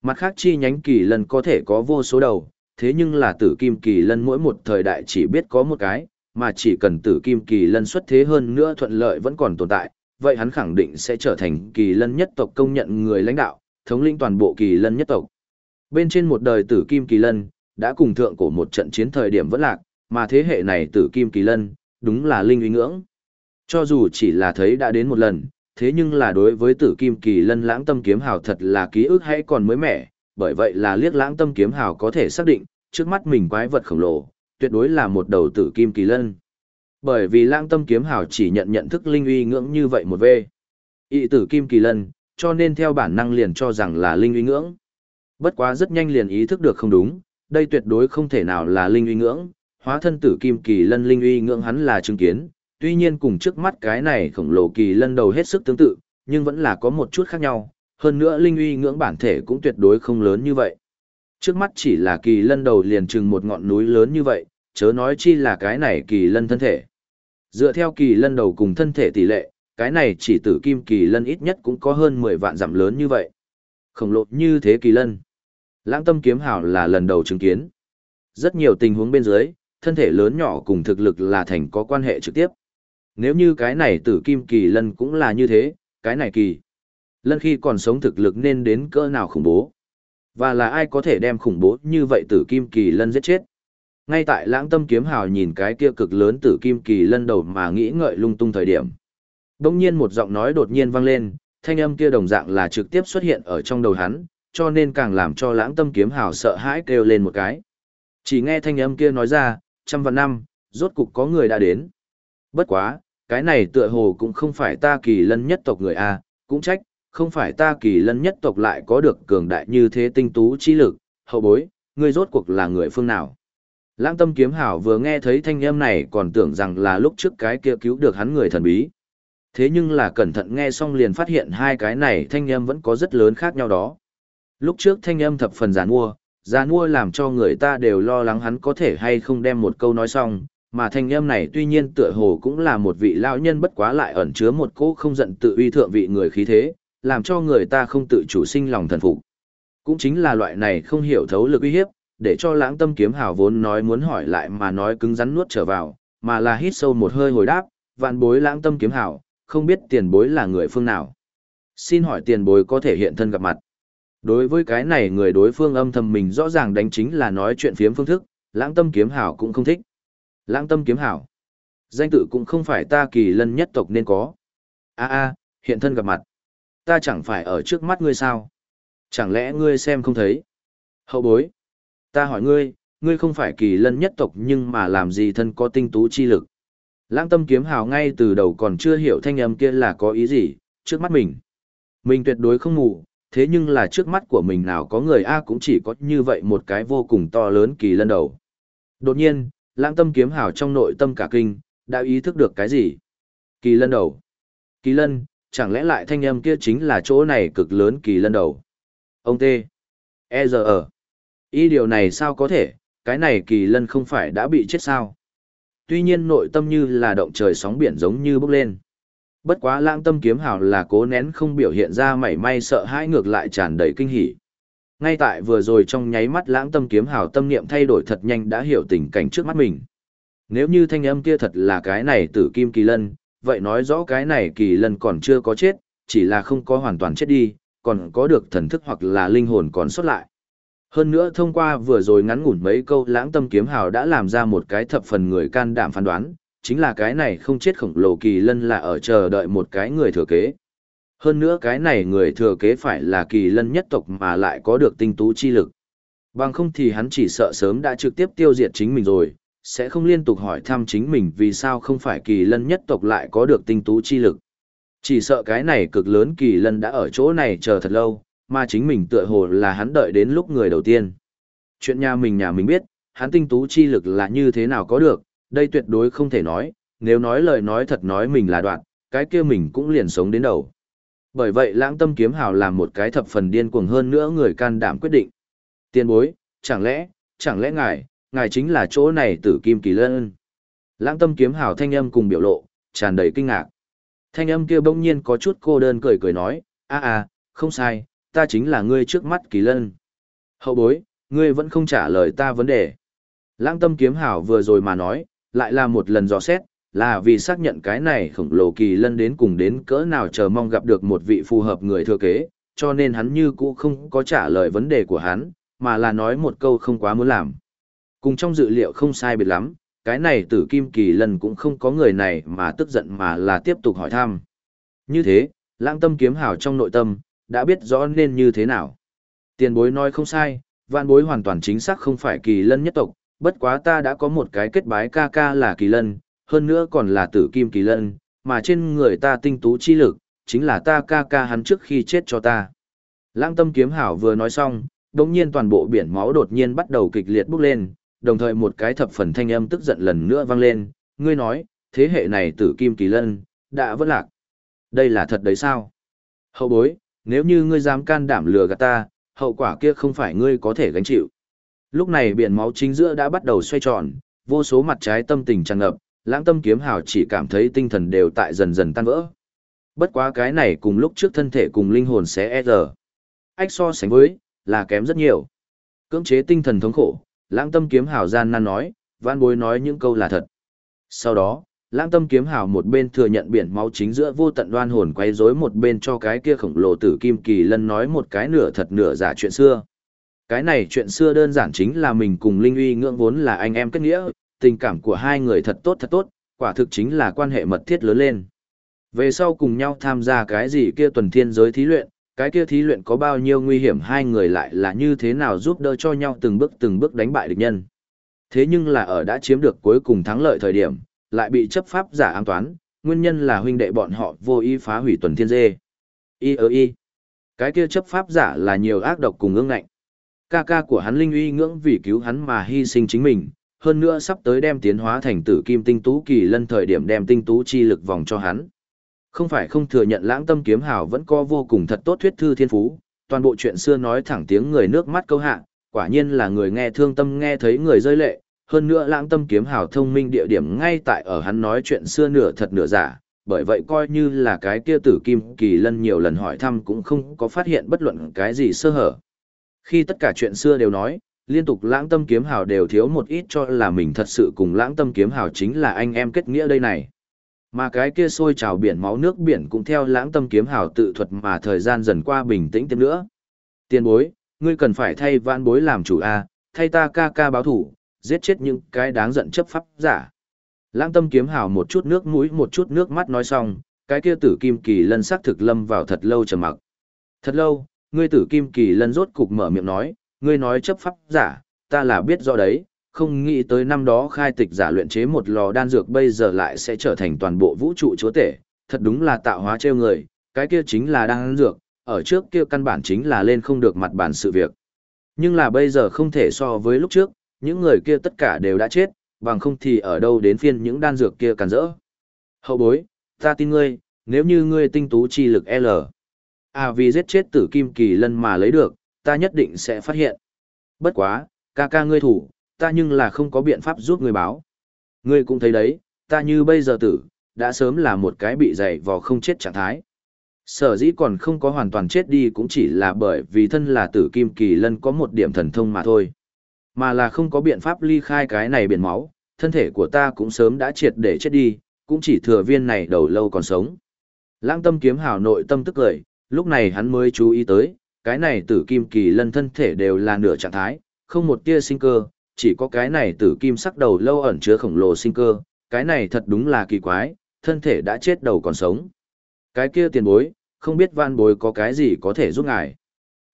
Mặt khác chi nhánh kỳ lân có thể có vô số đầu, thế nhưng là tử kim kỳ lân mỗi một thời đại chỉ biết có một cái, mà chỉ cần tử kim kỳ lân xuất thế hơn nữa thuận lợi vẫn còn tồn tại, vậy hắn khẳng định sẽ trở thành kỳ lân nhất tộc công nhận người lãnh đạo, thống lĩnh toàn bộ kỳ lân nhất tộc. Bên trên một đời tử kim kỳ lân, đã cùng thượng cổ một trận chiến thời điểm vẫn lạc, mà thế hệ này tử kim kỳ lân, đúng là linh uy ngưỡng. Cho dù chỉ là thấy đã đến một lần, thế nhưng là đối với tử kim kỳ lân lãng tâm kiếm hào thật là ký ức hay còn mới mẻ, bởi vậy là liếc lãng tâm kiếm hào có thể xác định, trước mắt mình quái vật khổng lồ, tuyệt đối là một đầu tử kim kỳ lân. Bởi vì lãng tâm kiếm hào chỉ nhận nhận thức linh uy ngưỡng như vậy một v. ị tử kim kỳ lân, cho nên theo bản năng liền cho rằng là linh uy ngưỡng. Bất quá rất nhanh liền ý thức được không đúng, đây tuyệt đối không thể nào là linh uy ngưỡng, hóa thân tử kim kỳ lân linh uy ngưỡng hắn là chứng kiến, tuy nhiên cùng trước mắt cái này khổng lồ kỳ lân đầu hết sức tương tự, nhưng vẫn là có một chút khác nhau, hơn nữa linh uy ngưỡng bản thể cũng tuyệt đối không lớn như vậy. Trước mắt chỉ là kỳ lân đầu liền chừng một ngọn núi lớn như vậy, chớ nói chi là cái này kỳ lân thân thể. Dựa theo kỳ lân đầu cùng thân thể tỷ lệ, cái này chỉ tử kim kỳ lân ít nhất cũng có hơn 10 vạn dặm lớn như vậy. Khổng lồ như thế kỳ lân. Lãng tâm kiếm hảo là lần đầu chứng kiến. Rất nhiều tình huống bên dưới, thân thể lớn nhỏ cùng thực lực là thành có quan hệ trực tiếp. Nếu như cái này tử kim kỳ lân cũng là như thế, cái này kỳ. Lân khi còn sống thực lực nên đến cỡ nào khủng bố. Và là ai có thể đem khủng bố như vậy tử kim kỳ lân giết chết. Ngay tại lãng tâm kiếm hào nhìn cái kia cực lớn tử kim kỳ lân đầu mà nghĩ ngợi lung tung thời điểm. Đông nhiên một giọng nói đột nhiên vang lên, thanh âm kia đồng dạng là trực tiếp xuất hiện ở trong đầu hắn, cho nên càng làm cho lãng tâm kiếm hào sợ hãi kêu lên một cái. Chỉ nghe thanh âm kia nói ra, trăm vạn năm, rốt cục có người đã đến. Bất quá, cái này tựa hồ cũng không phải ta kỳ lân nhất tộc người A, cũng trách, không phải ta kỳ lân nhất tộc lại có được cường đại như thế tinh tú chi lực, hậu bối, ngươi rốt cuộc là người phương nào. Lãng tâm kiếm hảo vừa nghe thấy thanh âm này còn tưởng rằng là lúc trước cái kia cứu được hắn người thần bí. Thế nhưng là cẩn thận nghe xong liền phát hiện hai cái này thanh âm vẫn có rất lớn khác nhau đó. Lúc trước thanh âm thập phần giàn mua, giàn mua làm cho người ta đều lo lắng hắn có thể hay không đem một câu nói xong, mà thanh âm này tuy nhiên tựa hồ cũng là một vị lão nhân bất quá lại ẩn chứa một cỗ không giận tự uy thượng vị người khí thế, làm cho người ta không tự chủ sinh lòng thần phục. Cũng chính là loại này không hiểu thấu lực uy hiếp, để cho lãng tâm kiếm hào vốn nói muốn hỏi lại mà nói cứng rắn nuốt trở vào, mà là hít sâu một hơi hồi đáp, vạn bối lãng tâm kiếm hào, không biết tiền bối là người phương nào. Xin hỏi tiền bối có thể hiện thân gặp mặt. Đối với cái này người đối phương âm thầm mình rõ ràng đánh chính là nói chuyện phiếm phương thức, lãng tâm kiếm hảo cũng không thích. Lãng tâm kiếm hảo. Danh tự cũng không phải ta kỳ lân nhất tộc nên có. a a hiện thân gặp mặt. Ta chẳng phải ở trước mắt ngươi sao? Chẳng lẽ ngươi xem không thấy? Hậu bối. Ta hỏi ngươi, ngươi không phải kỳ lân nhất tộc nhưng mà làm gì thân có tinh tú chi lực. Lãng tâm kiếm hào ngay từ đầu còn chưa hiểu thanh âm kia là có ý gì, trước mắt mình. Mình tuyệt đối không ngủ, thế nhưng là trước mắt của mình nào có người A cũng chỉ có như vậy một cái vô cùng to lớn kỳ lân đầu. Đột nhiên, lãng tâm kiếm hào trong nội tâm cả kinh, đã ý thức được cái gì? Kỳ lân đầu. Kỳ lân, chẳng lẽ lại thanh âm kia chính là chỗ này cực lớn kỳ lân đầu? Ông T. E giờ ở. Ý điều này sao có thể, cái này kỳ lân không phải đã bị chết sao? Tuy nhiên nội tâm như là động trời sóng biển giống như bốc lên. Bất quá lãng tâm kiếm hào là cố nén không biểu hiện ra mảy may sợ hãi ngược lại tràn đầy kinh hỉ. Ngay tại vừa rồi trong nháy mắt lãng tâm kiếm hào tâm niệm thay đổi thật nhanh đã hiểu tình cảnh trước mắt mình. Nếu như thanh âm kia thật là cái này tử kim kỳ lân, vậy nói rõ cái này kỳ lân còn chưa có chết, chỉ là không có hoàn toàn chết đi, còn có được thần thức hoặc là linh hồn còn xuất lại. Hơn nữa thông qua vừa rồi ngắn ngủn mấy câu lãng tâm kiếm hào đã làm ra một cái thập phần người can đảm phán đoán, chính là cái này không chết khổng lồ kỳ lân là ở chờ đợi một cái người thừa kế. Hơn nữa cái này người thừa kế phải là kỳ lân nhất tộc mà lại có được tinh tú chi lực. Bằng không thì hắn chỉ sợ sớm đã trực tiếp tiêu diệt chính mình rồi, sẽ không liên tục hỏi thăm chính mình vì sao không phải kỳ lân nhất tộc lại có được tinh tú chi lực. Chỉ sợ cái này cực lớn kỳ lân đã ở chỗ này chờ thật lâu, mà chính mình tựa hồ là hắn đợi đến lúc người đầu tiên. Chuyện nhà mình nhà mình biết, hắn tinh tú chi lực là như thế nào có được, đây tuyệt đối không thể nói, nếu nói lời nói thật nói mình là đoạn, cái kia mình cũng liền sống đến đầu. Bởi vậy lãng tâm kiếm hào làm một cái thập phần điên cuồng hơn nữa người can đảm quyết định. Tiên bối, chẳng lẽ, chẳng lẽ ngài, ngài chính là chỗ này tử kim kỳ lân. Lãng tâm kiếm hào thanh âm cùng biểu lộ, tràn đầy kinh ngạc. Thanh âm kia bỗng nhiên có chút cô đơn cười cười nói, a a, không sai, ta chính là ngươi trước mắt kỳ lân. Hậu bối, ngươi vẫn không trả lời ta vấn đề. Lãng tâm kiếm hào vừa rồi mà nói, lại là một lần dò xét, là vì xác nhận cái này khổng lồ kỳ lân đến cùng đến cỡ nào chờ mong gặp được một vị phù hợp người thừa kế, cho nên hắn như cũ không có trả lời vấn đề của hắn, mà là nói một câu không quá muốn làm. Cùng trong dự liệu không sai biệt lắm, cái này tử kim kỳ lân cũng không có người này mà tức giận mà là tiếp tục hỏi thăm. Như thế, lãng tâm kiếm hào trong nội tâm, đã biết rõ nên như thế nào. Tiền bối nói không sai, vạn bối hoàn toàn chính xác không phải kỳ lân nhất tộc, bất quá ta đã có một cái kết bái ca ca là kỳ lân, hơn nữa còn là tử kim kỳ lân, mà trên người ta tinh tú chi lực, chính là ta ca ca hắn trước khi chết cho ta. Lãng tâm kiếm hảo vừa nói xong, đồng nhiên toàn bộ biển máu đột nhiên bắt đầu kịch liệt bốc lên, đồng thời một cái thập phần thanh âm tức giận lần nữa vang lên, ngươi nói, thế hệ này tử kim kỳ lân, đã vỡ lạc. Đây là thật đấy sao? Hậu bối, nếu như ngươi dám can đảm lừa gạt ta, hậu quả kia không phải ngươi có thể gánh chịu. Lúc này biển máu chính giữa đã bắt đầu xoay tròn, vô số mặt trái tâm tình tràn ngập, lãng tâm kiếm hào chỉ cảm thấy tinh thần đều tại dần dần tan vỡ. Bất quá cái này cùng lúc trước thân thể cùng linh hồn sẽ e giờ. Ách so sánh với, là kém rất nhiều. Cưỡng chế tinh thần thống khổ, lãng tâm kiếm hào gian nan nói, vãn bối nói những câu là thật. Sau đó, lãng tâm kiếm hào một bên thừa nhận biển máu chính giữa vô tận đoan hồn quay rối một bên cho cái kia khổng lồ tử kim kỳ lân nói một cái nửa thật nửa giả chuyện xưa. Cái này chuyện xưa đơn giản chính là mình cùng Linh uy ngưỡng vốn là anh em kết nghĩa, tình cảm của hai người thật tốt thật tốt, quả thực chính là quan hệ mật thiết lớn lên. Về sau cùng nhau tham gia cái gì kia tuần thiên giới thí luyện, cái kia thí luyện có bao nhiêu nguy hiểm hai người lại là như thế nào giúp đỡ cho nhau từng bước từng bước đánh bại địch nhân. Thế nhưng là ở đã chiếm được cuối cùng thắng lợi thời điểm, lại bị chấp pháp giả an toán, nguyên nhân là huynh đệ bọn họ vô ý phá hủy tuần thiên dê. Y ơ y. Cái kia chấp pháp giả là nhiều ác độc cùng ương ngạnh. Ca ca của hắn linh uy ngưỡng vì cứu hắn mà hy sinh chính mình, hơn nữa sắp tới đem tiến hóa thành tử kim tinh tú kỳ lân thời điểm đem tinh tú chi lực vòng cho hắn. Không phải không thừa nhận lãng tâm kiếm hào vẫn có vô cùng thật tốt thuyết thư thiên phú, toàn bộ chuyện xưa nói thẳng tiếng người nước mắt câu hạ, quả nhiên là người nghe thương tâm nghe thấy người rơi lệ, hơn nữa lãng tâm kiếm hào thông minh địa điểm ngay tại ở hắn nói chuyện xưa nửa thật nửa giả, bởi vậy coi như là cái kia tử kim kỳ lân nhiều lần hỏi thăm cũng không có phát hiện bất luận cái gì sơ hở. Khi tất cả chuyện xưa đều nói, liên tục lãng tâm kiếm hào đều thiếu một ít cho là mình thật sự cùng lãng tâm kiếm hào chính là anh em kết nghĩa đây này. Mà cái kia sôi trào biển máu nước biển cũng theo lãng tâm kiếm hào tự thuật mà thời gian dần qua bình tĩnh tiếp nữa. Tiên bối, ngươi cần phải thay vãn bối làm chủ A, thay ta ca ca báo thủ, giết chết những cái đáng giận chấp pháp giả. Lãng tâm kiếm hào một chút nước mũi một chút nước mắt nói xong, cái kia tử kim kỳ lân sắc thực lâm vào thật lâu trầm mặc. Thật lâu, ngươi tử kim kỳ lân rốt cục mở miệng nói, ngươi nói chấp pháp giả, ta là biết rõ đấy, không nghĩ tới năm đó khai tịch giả luyện chế một lò đan dược bây giờ lại sẽ trở thành toàn bộ vũ trụ chúa tể, thật đúng là tạo hóa trêu người, cái kia chính là đan dược, ở trước kia căn bản chính là lên không được mặt bản sự việc. Nhưng là bây giờ không thể so với lúc trước, những người kia tất cả đều đã chết, bằng không thì ở đâu đến phiên những đan dược kia càn rỡ. Hậu bối, ta tin ngươi, nếu như ngươi tinh tú chi lực L. À vì giết chết tử kim kỳ lân mà lấy được, ta nhất định sẽ phát hiện. Bất quá, ca ca ngươi thủ, ta nhưng là không có biện pháp giúp ngươi báo. Ngươi cũng thấy đấy, ta như bây giờ tử, đã sớm là một cái bị dày vò không chết trạng thái. Sở dĩ còn không có hoàn toàn chết đi cũng chỉ là bởi vì thân là tử kim kỳ lân có một điểm thần thông mà thôi. Mà là không có biện pháp ly khai cái này biển máu, thân thể của ta cũng sớm đã triệt để chết đi, cũng chỉ thừa viên này đầu lâu còn sống. Lãng tâm kiếm hào nội tâm tức cười, lúc này hắn mới chú ý tới, cái này tử kim kỳ lân thân thể đều là nửa trạng thái, không một tia sinh cơ, chỉ có cái này tử kim sắc đầu lâu ẩn chứa khổng lồ sinh cơ, cái này thật đúng là kỳ quái, thân thể đã chết đầu còn sống. Cái kia tiền bối, không biết van bối có cái gì có thể giúp ngài.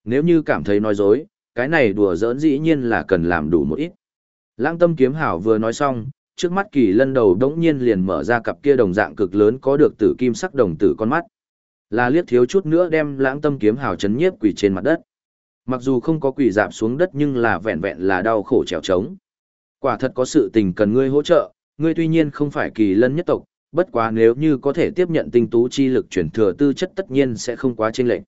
Nếu như cảm thấy nói dối, cái này đùa giỡn dĩ nhiên là cần làm đủ một ít. Lãng tâm kiếm hảo vừa nói xong, trước mắt kỳ lân đầu đống nhiên liền mở ra cặp kia đồng dạng cực lớn có được tử kim sắc đồng tử con mắt. Là liếc thiếu chút nữa đem lãng tâm kiếm hào chấn nhiếp quỷ trên mặt đất. Mặc dù không có quỷ dạp xuống đất nhưng là vẹn vẹn là đau khổ trèo trống. Quả thật có sự tình cần ngươi hỗ trợ, ngươi tuy nhiên không phải kỳ lân nhất tộc, bất quá nếu như có thể tiếp nhận tinh tú chi lực chuyển thừa tư chất tất nhiên sẽ không quá chênh lệch.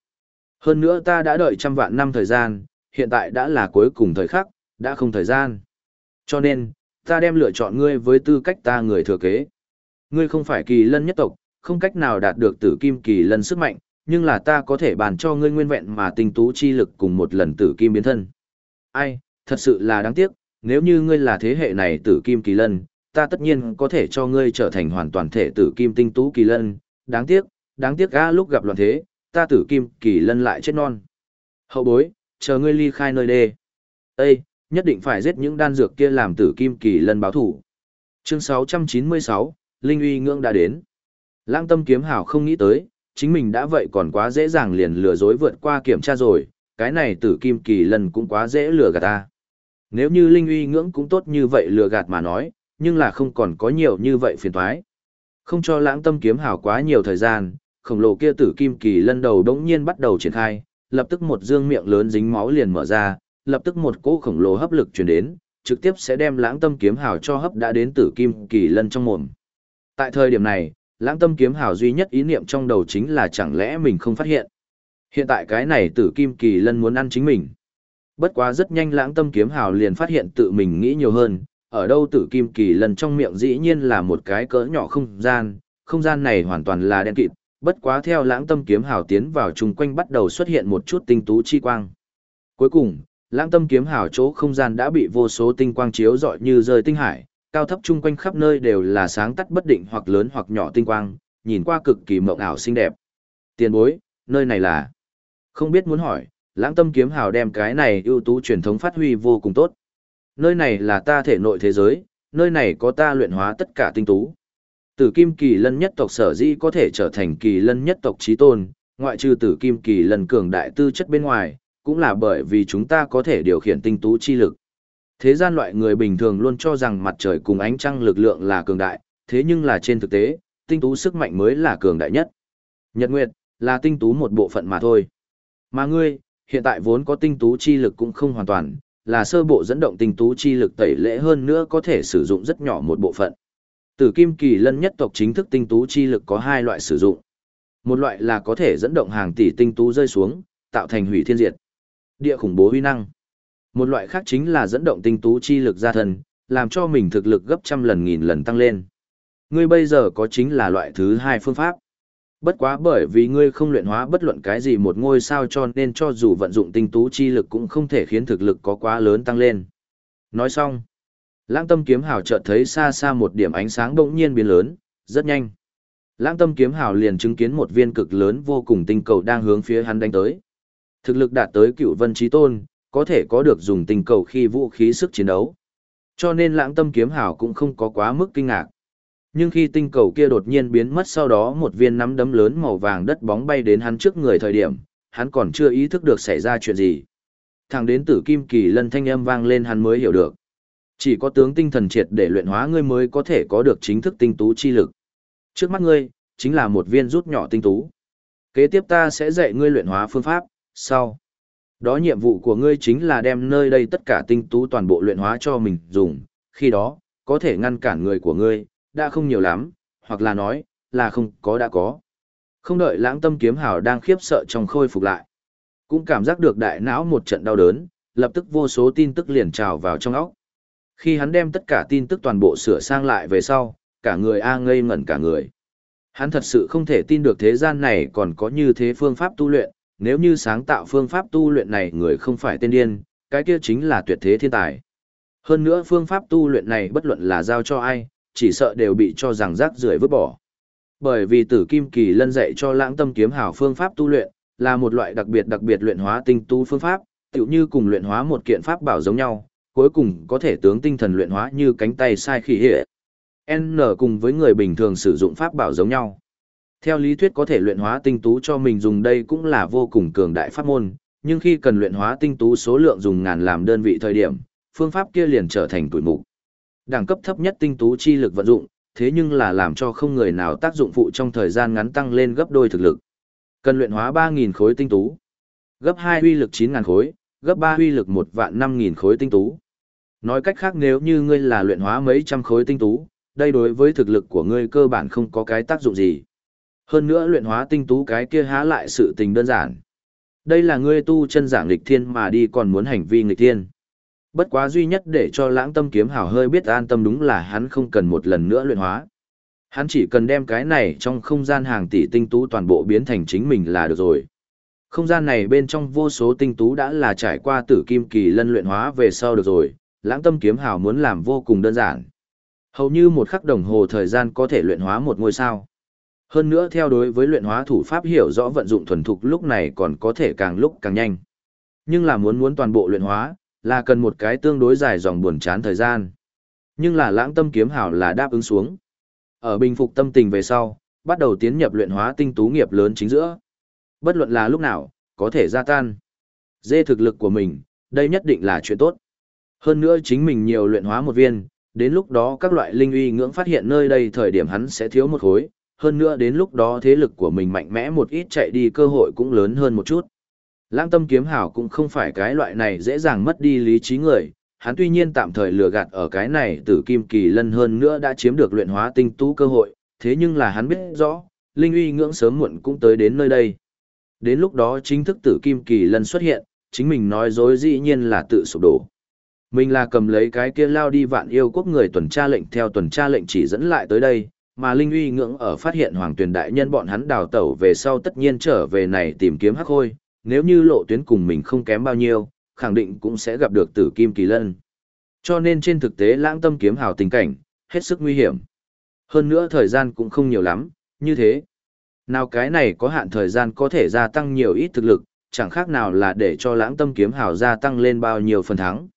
Hơn nữa ta đã đợi trăm vạn năm thời gian, hiện tại đã là cuối cùng thời khắc, đã không thời gian. Cho nên, ta đem lựa chọn ngươi với tư cách ta người thừa kế. Ngươi không phải kỳ lân nhất tộc, không cách nào đạt được tử kim kỳ lân sức mạnh, nhưng là ta có thể bàn cho ngươi nguyên vẹn mà tinh tú chi lực cùng một lần tử kim biến thân. Ai, thật sự là đáng tiếc, nếu như ngươi là thế hệ này tử kim kỳ lân, ta tất nhiên có thể cho ngươi trở thành hoàn toàn thể tử kim tinh tú kỳ lân, đáng tiếc, đáng tiếc ga lúc gặp loạn thế, ta tử kim kỳ lân lại chết non. Hậu bối, chờ ngươi ly khai nơi đê. Ê, nhất định phải giết những đan dược kia làm tử kim kỳ lân báo thủ. Chương 696, Linh uy ngưỡng đã đến. Lãng tâm kiếm hảo không nghĩ tới, chính mình đã vậy còn quá dễ dàng liền lừa dối vượt qua kiểm tra rồi, cái này tử kim kỳ lần cũng quá dễ lừa gạt ta. Nếu như Linh uy ngưỡng cũng tốt như vậy lừa gạt mà nói, nhưng là không còn có nhiều như vậy phiền toái. Không cho lãng tâm kiếm hảo quá nhiều thời gian, khổng lồ kia tử kim kỳ lân đầu đống nhiên bắt đầu triển khai, lập tức một dương miệng lớn dính máu liền mở ra, lập tức một cỗ khổng lồ hấp lực truyền đến, trực tiếp sẽ đem lãng tâm kiếm hào cho hấp đã đến tử kim kỳ lân trong mồm. Tại thời điểm này, lãng tâm kiếm hào duy nhất ý niệm trong đầu chính là chẳng lẽ mình không phát hiện. Hiện tại cái này tử kim kỳ lân muốn ăn chính mình. Bất quá rất nhanh lãng tâm kiếm hào liền phát hiện tự mình nghĩ nhiều hơn, ở đâu tử kim kỳ lân trong miệng dĩ nhiên là một cái cỡ nhỏ không gian, không gian này hoàn toàn là đen kịt, bất quá theo lãng tâm kiếm hào tiến vào chung quanh bắt đầu xuất hiện một chút tinh tú chi quang. Cuối cùng, lãng tâm kiếm hào chỗ không gian đã bị vô số tinh quang chiếu rọi như rơi tinh hải, cao thấp chung quanh khắp nơi đều là sáng tắt bất định hoặc lớn hoặc nhỏ tinh quang, nhìn qua cực kỳ mộng ảo xinh đẹp. Tiền bối, nơi này là... Không biết muốn hỏi, lãng tâm kiếm hào đem cái này ưu tú truyền thống phát huy vô cùng tốt. Nơi này là ta thể nội thế giới, nơi này có ta luyện hóa tất cả tinh tú. Tử kim kỳ lân nhất tộc sở dĩ có thể trở thành kỳ lân nhất tộc trí tôn, ngoại trừ tử kim kỳ lân cường đại tư chất bên ngoài, cũng là bởi vì chúng ta có thể điều khiển tinh tú chi lực. Thế gian loại người bình thường luôn cho rằng mặt trời cùng ánh trăng lực lượng là cường đại, thế nhưng là trên thực tế, tinh tú sức mạnh mới là cường đại nhất. Nhật Nguyệt, là tinh tú một bộ phận mà thôi. Mà ngươi, hiện tại vốn có tinh tú chi lực cũng không hoàn toàn, là sơ bộ dẫn động tinh tú chi lực tẩy lễ hơn nữa có thể sử dụng rất nhỏ một bộ phận. Tử kim kỳ lân nhất tộc chính thức tinh tú chi lực có hai loại sử dụng. Một loại là có thể dẫn động hàng tỷ tinh tú rơi xuống, tạo thành hủy thiên diệt. Địa khủng bố huy năng. Một loại khác chính là dẫn động tinh tú chi lực ra thân, làm cho mình thực lực gấp trăm lần nghìn lần tăng lên. Ngươi bây giờ có chính là loại thứ hai phương pháp. Bất quá bởi vì ngươi không luyện hóa bất luận cái gì một ngôi sao cho nên cho dù vận dụng tinh tú chi lực cũng không thể khiến thực lực có quá lớn tăng lên. Nói xong, lãng tâm kiếm hào chợt thấy xa xa một điểm ánh sáng bỗng nhiên biến lớn, rất nhanh. Lãng tâm kiếm hào liền chứng kiến một viên cực lớn vô cùng tinh cầu đang hướng phía hắn đánh tới. Thực lực đạt tới cựu vân trí tôn, có thể có được dùng tinh cầu khi vũ khí sức chiến đấu. Cho nên lãng tâm kiếm hào cũng không có quá mức kinh ngạc. Nhưng khi tinh cầu kia đột nhiên biến mất sau đó một viên nắm đấm lớn màu vàng đất bóng bay đến hắn trước người thời điểm, hắn còn chưa ý thức được xảy ra chuyện gì. Thẳng đến tử kim kỳ lân thanh âm vang lên hắn mới hiểu được. Chỉ có tướng tinh thần triệt để luyện hóa ngươi mới có thể có được chính thức tinh tú chi lực. Trước mắt ngươi, chính là một viên rút nhỏ tinh tú. Kế tiếp ta sẽ dạy ngươi luyện hóa phương pháp, sau. Đó nhiệm vụ của ngươi chính là đem nơi đây tất cả tinh tú toàn bộ luyện hóa cho mình dùng, khi đó, có thể ngăn cản người của ngươi, đã không nhiều lắm, hoặc là nói, là không có đã có. Không đợi lãng tâm kiếm hào đang khiếp sợ trong khôi phục lại. Cũng cảm giác được đại não một trận đau đớn, lập tức vô số tin tức liền trào vào trong óc. Khi hắn đem tất cả tin tức toàn bộ sửa sang lại về sau, cả người A ngây ngẩn cả người. Hắn thật sự không thể tin được thế gian này còn có như thế phương pháp tu luyện, nếu như sáng tạo phương pháp tu luyện này người không phải tên điên, cái kia chính là tuyệt thế thiên tài. Hơn nữa phương pháp tu luyện này bất luận là giao cho ai, chỉ sợ đều bị cho rằng rác rưởi vứt bỏ. Bởi vì tử kim kỳ lân dạy cho lãng tâm kiếm hảo phương pháp tu luyện, là một loại đặc biệt đặc biệt luyện hóa tinh tu phương pháp, tựu như cùng luyện hóa một kiện pháp bảo giống nhau, cuối cùng có thể tướng tinh thần luyện hóa như cánh tay sai khỉ hệ. N cùng với người bình thường sử dụng pháp bảo giống nhau. Theo lý thuyết có thể luyện hóa tinh tú cho mình dùng đây cũng là vô cùng cường đại pháp môn, nhưng khi cần luyện hóa tinh tú số lượng dùng ngàn làm đơn vị thời điểm, phương pháp kia liền trở thành tuổi mục. Đẳng cấp thấp nhất tinh tú chi lực vận dụng, thế nhưng là làm cho không người nào tác dụng phụ trong thời gian ngắn tăng lên gấp đôi thực lực. Cần luyện hóa 3.000 khối tinh tú, gấp 2 uy lực 9.000 khối, gấp 3 uy lực 1 vạn 5.000 khối tinh tú. Nói cách khác nếu như ngươi là luyện hóa mấy trăm khối tinh tú, đây đối với thực lực của ngươi cơ bản không có cái tác dụng gì. Hơn nữa luyện hóa tinh tú cái kia há lại sự tình đơn giản. Đây là ngươi tu chân giảng nghịch thiên mà đi còn muốn hành vi nghịch thiên. Bất quá duy nhất để cho lãng tâm kiếm hảo hơi biết an tâm đúng là hắn không cần một lần nữa luyện hóa. Hắn chỉ cần đem cái này trong không gian hàng tỷ tinh tú toàn bộ biến thành chính mình là được rồi. Không gian này bên trong vô số tinh tú đã là trải qua tử kim kỳ lân luyện hóa về sau được rồi, lãng tâm kiếm hào muốn làm vô cùng đơn giản. Hầu như một khắc đồng hồ thời gian có thể luyện hóa một ngôi sao. Hơn nữa theo đối với luyện hóa thủ pháp hiểu rõ vận dụng thuần thục lúc này còn có thể càng lúc càng nhanh. Nhưng là muốn muốn toàn bộ luyện hóa, là cần một cái tương đối dài dòng buồn chán thời gian. Nhưng là lãng tâm kiếm hảo là đáp ứng xuống. Ở bình phục tâm tình về sau, bắt đầu tiến nhập luyện hóa tinh tú nghiệp lớn chính giữa. Bất luận là lúc nào, có thể gia tan. Dê thực lực của mình, đây nhất định là chuyện tốt. Hơn nữa chính mình nhiều luyện hóa một viên, đến lúc đó các loại linh uy ngưỡng phát hiện nơi đây thời điểm hắn sẽ thiếu một khối, hơn nữa đến lúc đó thế lực của mình mạnh mẽ một ít chạy đi cơ hội cũng lớn hơn một chút. Lãng tâm kiếm hảo cũng không phải cái loại này dễ dàng mất đi lý trí người, hắn tuy nhiên tạm thời lừa gạt ở cái này tử kim kỳ lân hơn nữa đã chiếm được luyện hóa tinh tú cơ hội, thế nhưng là hắn biết rõ, linh uy ngưỡng sớm muộn cũng tới đến nơi đây. Đến lúc đó chính thức tử kim kỳ lân xuất hiện, chính mình nói dối dĩ nhiên là tự sụp đổ. Mình là cầm lấy cái kia lao đi vạn yêu quốc người tuần tra lệnh theo tuần tra lệnh chỉ dẫn lại tới đây, mà Linh uy ngưỡng ở phát hiện hoàng tuyển đại nhân bọn hắn đào tẩu về sau tất nhiên trở về này tìm kiếm hắc khôi, nếu như lộ tuyến cùng mình không kém bao nhiêu, khẳng định cũng sẽ gặp được tử kim kỳ lân. Cho nên trên thực tế lãng tâm kiếm hào tình cảnh, hết sức nguy hiểm. Hơn nữa thời gian cũng không nhiều lắm, như thế. Nào cái này có hạn thời gian có thể gia tăng nhiều ít thực lực, chẳng khác nào là để cho lãng tâm kiếm hào gia tăng lên bao nhiêu phần thắng.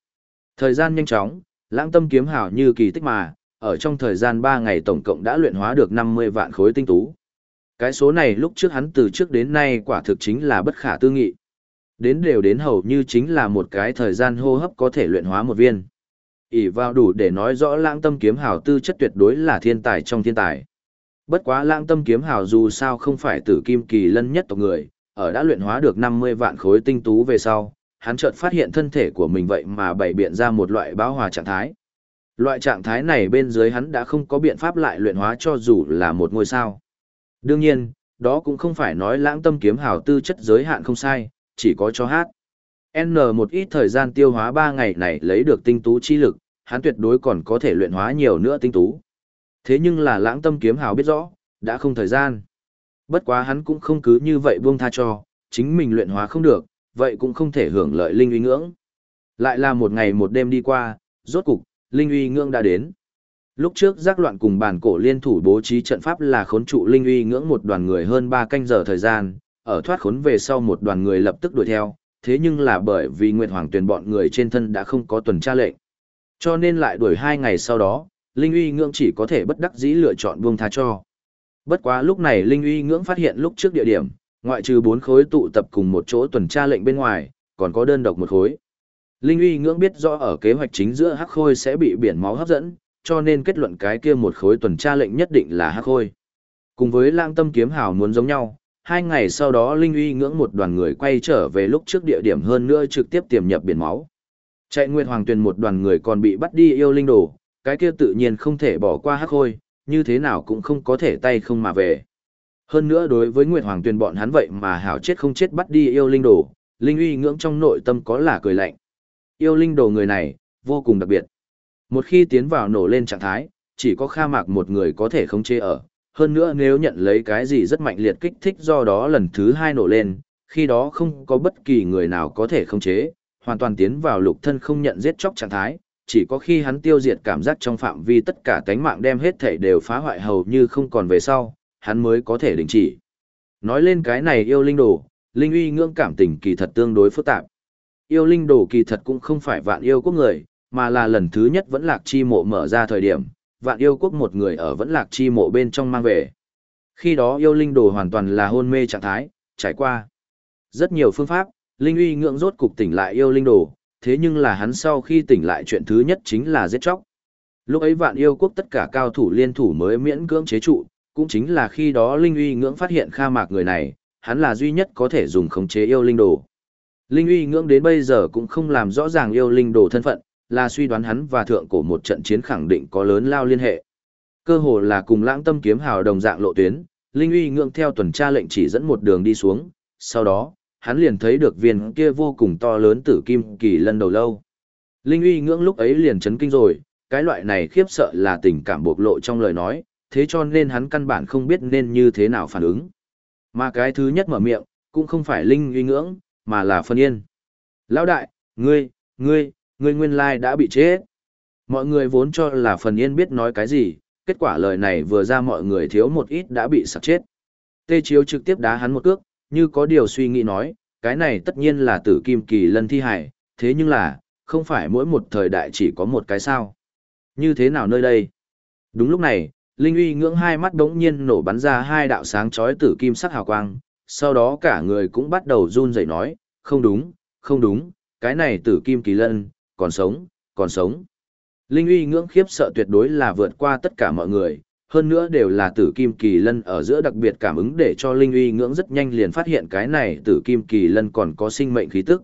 Thời gian nhanh chóng, lãng tâm kiếm hào như kỳ tích mà, ở trong thời gian 3 ngày tổng cộng đã luyện hóa được 50 vạn khối tinh tú. Cái số này lúc trước hắn từ trước đến nay quả thực chính là bất khả tư nghị. Đến đều đến hầu như chính là một cái thời gian hô hấp có thể luyện hóa một viên. ỷ vào đủ để nói rõ lãng tâm kiếm hào tư chất tuyệt đối là thiên tài trong thiên tài. Bất quá lãng tâm kiếm hào dù sao không phải tử kim kỳ lân nhất tộc người, ở đã luyện hóa được 50 vạn khối tinh tú về sau, hắn chợt phát hiện thân thể của mình vậy mà bày biện ra một loại báo hòa trạng thái. Loại trạng thái này bên dưới hắn đã không có biện pháp lại luyện hóa cho dù là một ngôi sao. Đương nhiên, đó cũng không phải nói lãng tâm kiếm hào tư chất giới hạn không sai, chỉ có cho hát. N một ít thời gian tiêu hóa 3 ngày này lấy được tinh tú chi lực, hắn tuyệt đối còn có thể luyện hóa nhiều nữa tinh tú. Thế nhưng là lãng tâm kiếm hào biết rõ, đã không thời gian. Bất quá hắn cũng không cứ như vậy buông tha cho, chính mình luyện hóa không được, vậy cũng không thể hưởng lợi linh uy ngưỡng. Lại là một ngày một đêm đi qua, rốt cục, linh uy ngưỡng đã đến. Lúc trước giác loạn cùng bản cổ liên thủ bố trí trận pháp là khốn trụ linh uy ngưỡng một đoàn người hơn 3 canh giờ thời gian, ở thoát khốn về sau một đoàn người lập tức đuổi theo, thế nhưng là bởi vì Nguyệt Hoàng tuyển bọn người trên thân đã không có tuần tra lệnh. Cho nên lại đuổi hai ngày sau đó, Linh uy ngưỡng chỉ có thể bất đắc dĩ lựa chọn buông tha cho. Bất quá lúc này Linh uy ngưỡng phát hiện lúc trước địa điểm, ngoại trừ bốn khối tụ tập cùng một chỗ tuần tra lệnh bên ngoài, còn có đơn độc một khối. Linh uy ngưỡng biết rõ ở kế hoạch chính giữa hắc khôi sẽ bị biển máu hấp dẫn, cho nên kết luận cái kia một khối tuần tra lệnh nhất định là hắc khôi. Cùng với lang tâm kiếm hào muốn giống nhau, hai ngày sau đó Linh uy ngưỡng một đoàn người quay trở về lúc trước địa điểm hơn nữa trực tiếp tiềm nhập biển máu. Chạy Nguyệt Hoàng Tuyền một đoàn người còn bị bắt đi yêu linh đồ, cái kia tự nhiên không thể bỏ qua hắc khôi, như thế nào cũng không có thể tay không mà về. Hơn nữa đối với Nguyệt Hoàng Tuyền bọn hắn vậy mà hảo chết không chết bắt đi yêu linh đồ, linh uy ngưỡng trong nội tâm có là cười lạnh. Yêu linh đồ người này, vô cùng đặc biệt. Một khi tiến vào nổ lên trạng thái, chỉ có Kha Mạc một người có thể khống chế ở. Hơn nữa nếu nhận lấy cái gì rất mạnh liệt kích thích do đó lần thứ hai nổ lên, khi đó không có bất kỳ người nào có thể khống chế, hoàn toàn tiến vào lục thân không nhận giết chóc trạng thái, chỉ có khi hắn tiêu diệt cảm giác trong phạm vi tất cả tánh mạng đem hết thể đều phá hoại hầu như không còn về sau, hắn mới có thể đình chỉ. Nói lên cái này yêu linh đồ, linh uy ngưỡng cảm tình kỳ thật tương đối phức tạp. Yêu linh đồ kỳ thật cũng không phải vạn yêu quốc người, mà là lần thứ nhất vẫn lạc chi mộ mở ra thời điểm, vạn yêu quốc một người ở vẫn lạc chi mộ bên trong mang về. Khi đó yêu linh đồ hoàn toàn là hôn mê trạng thái, trải qua rất nhiều phương pháp, linh uy ngưỡng rốt cục tỉnh lại yêu linh đồ, thế nhưng là hắn sau khi tỉnh lại chuyện thứ nhất chính là giết chóc. Lúc ấy vạn yêu quốc tất cả cao thủ liên thủ mới miễn cưỡng chế trụ, cũng chính là khi đó Linh uy ngưỡng phát hiện kha mạc người này, hắn là duy nhất có thể dùng khống chế yêu linh đồ. Linh uy ngưỡng đến bây giờ cũng không làm rõ ràng yêu linh đồ thân phận, là suy đoán hắn và thượng cổ một trận chiến khẳng định có lớn lao liên hệ. Cơ hồ là cùng lãng tâm kiếm hào đồng dạng lộ tuyến, Linh uy ngưỡng theo tuần tra lệnh chỉ dẫn một đường đi xuống, sau đó, hắn liền thấy được viên kia vô cùng to lớn tử kim kỳ lân đầu lâu. Linh uy ngưỡng lúc ấy liền chấn kinh rồi, cái loại này khiếp sợ là tình cảm bộc lộ trong lời nói, thế cho nên hắn căn bản không biết nên như thế nào phản ứng. Mà cái thứ nhất mở miệng, cũng không phải Linh uy ngưỡng, mà là phân yên. Lão đại, ngươi, ngươi, ngươi nguyên lai đã bị chết. Mọi người vốn cho là phần yên biết nói cái gì, kết quả lời này vừa ra mọi người thiếu một ít đã bị sặc chết. Tê Chiếu trực tiếp đá hắn một cước, như có điều suy nghĩ nói, cái này tất nhiên là tử kim kỳ lân thi hải, thế nhưng là, không phải mỗi một thời đại chỉ có một cái sao. Như thế nào nơi đây? Đúng lúc này, Linh uy ngưỡng hai mắt đống nhiên nổ bắn ra hai đạo sáng chói tử kim sắc hào quang, sau đó cả người cũng bắt đầu run rẩy nói, không đúng, không đúng, cái này tử kim kỳ lân, còn sống, còn sống. Linh uy ngưỡng khiếp sợ tuyệt đối là vượt qua tất cả mọi người, hơn nữa đều là tử kim kỳ lân ở giữa đặc biệt cảm ứng để cho linh uy ngưỡng rất nhanh liền phát hiện cái này tử kim kỳ lân còn có sinh mệnh khí tức.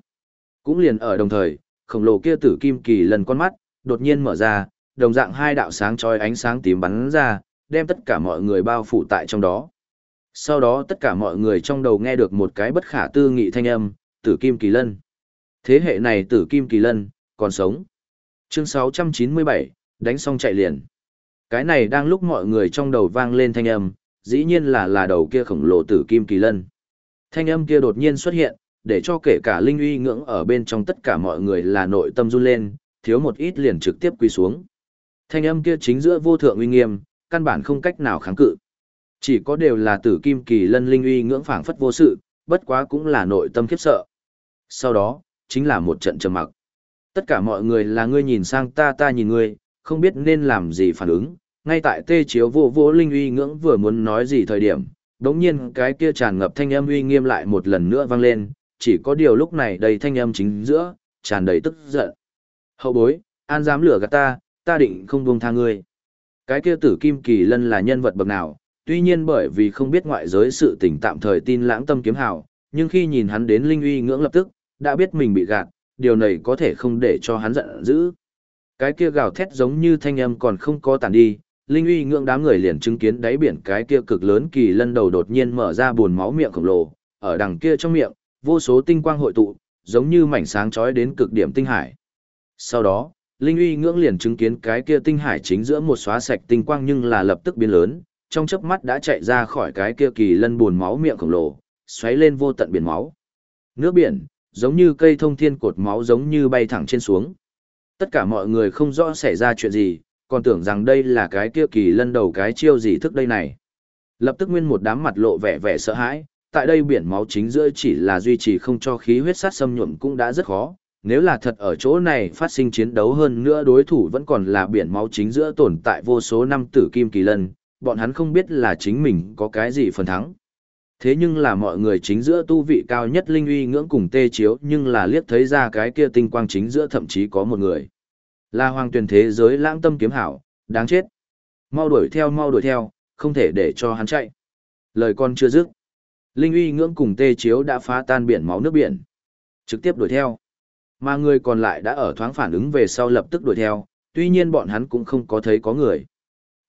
Cũng liền ở đồng thời, khổng lồ kia tử kim kỳ lân con mắt, đột nhiên mở ra, đồng dạng hai đạo sáng chói ánh sáng tím bắn ra, đem tất cả mọi người bao phủ tại trong đó. Sau đó tất cả mọi người trong đầu nghe được một cái bất khả tư nghị thanh âm, tử kim kỳ lân. Thế hệ này tử kim kỳ lân, còn sống. Chương 697, đánh xong chạy liền. Cái này đang lúc mọi người trong đầu vang lên thanh âm, dĩ nhiên là là đầu kia khổng lồ tử kim kỳ lân. Thanh âm kia đột nhiên xuất hiện, để cho kể cả linh uy ngưỡng ở bên trong tất cả mọi người là nội tâm run lên, thiếu một ít liền trực tiếp quỳ xuống. Thanh âm kia chính giữa vô thượng uy nghiêm, căn bản không cách nào kháng cự. Chỉ có đều là tử kim kỳ lân linh uy ngưỡng phảng phất vô sự, bất quá cũng là nội tâm khiếp sợ. Sau đó, chính là một trận trầm mặc. Tất cả mọi người là ngươi nhìn sang ta ta nhìn ngươi, không biết nên làm gì phản ứng, ngay tại tê chiếu vô vô linh uy ngưỡng vừa muốn nói gì thời điểm, đống nhiên cái kia tràn ngập thanh âm uy nghiêm lại một lần nữa vang lên, chỉ có điều lúc này đầy thanh âm chính giữa, tràn đầy tức giận. Hậu bối, an dám lửa gạt ta, ta định không buông tha ngươi. Cái kia tử kim kỳ lân là nhân vật bậc nào, tuy nhiên bởi vì không biết ngoại giới sự tình tạm thời tin lãng tâm kiếm hào, nhưng khi nhìn hắn đến linh uy ngưỡng lập tức, đã biết mình bị gạt, điều này có thể không để cho hắn giận dữ. Cái kia gào thét giống như thanh âm còn không có tàn đi, linh uy ngưỡng đám người liền chứng kiến đáy biển cái kia cực lớn kỳ lân đầu đột nhiên mở ra buồn máu miệng khổng lồ, ở đằng kia trong miệng, vô số tinh quang hội tụ, giống như mảnh sáng chói đến cực điểm tinh hải. Sau đó, linh uy ngưỡng liền chứng kiến cái kia tinh hải chính giữa một xóa sạch tinh quang nhưng là lập tức biến lớn, trong chớp mắt đã chạy ra khỏi cái kia kỳ lân buồn máu miệng khổng lồ, xoáy lên vô tận biển máu. Nước biển, giống như cây thông thiên cột máu giống như bay thẳng trên xuống. Tất cả mọi người không rõ xảy ra chuyện gì, còn tưởng rằng đây là cái kia kỳ lân đầu cái chiêu gì thức đây này. Lập tức nguyên một đám mặt lộ vẻ vẻ sợ hãi, tại đây biển máu chính giữa chỉ là duy trì không cho khí huyết sát xâm nhuộm cũng đã rất khó. Nếu là thật ở chỗ này phát sinh chiến đấu hơn nữa đối thủ vẫn còn là biển máu chính giữa tồn tại vô số năm tử kim kỳ lân, bọn hắn không biết là chính mình có cái gì phần thắng. Thế nhưng là mọi người chính giữa tu vị cao nhất linh uy ngưỡng cùng tê chiếu nhưng là liếc thấy ra cái kia tinh quang chính giữa thậm chí có một người. Là hoàng tuyển thế giới lãng tâm kiếm hảo, đáng chết. Mau đuổi theo mau đuổi theo, không thể để cho hắn chạy. Lời con chưa dứt. Linh uy ngưỡng cùng tê chiếu đã phá tan biển máu nước biển. Trực tiếp đuổi theo. Mà người còn lại đã ở thoáng phản ứng về sau lập tức đuổi theo, tuy nhiên bọn hắn cũng không có thấy có người.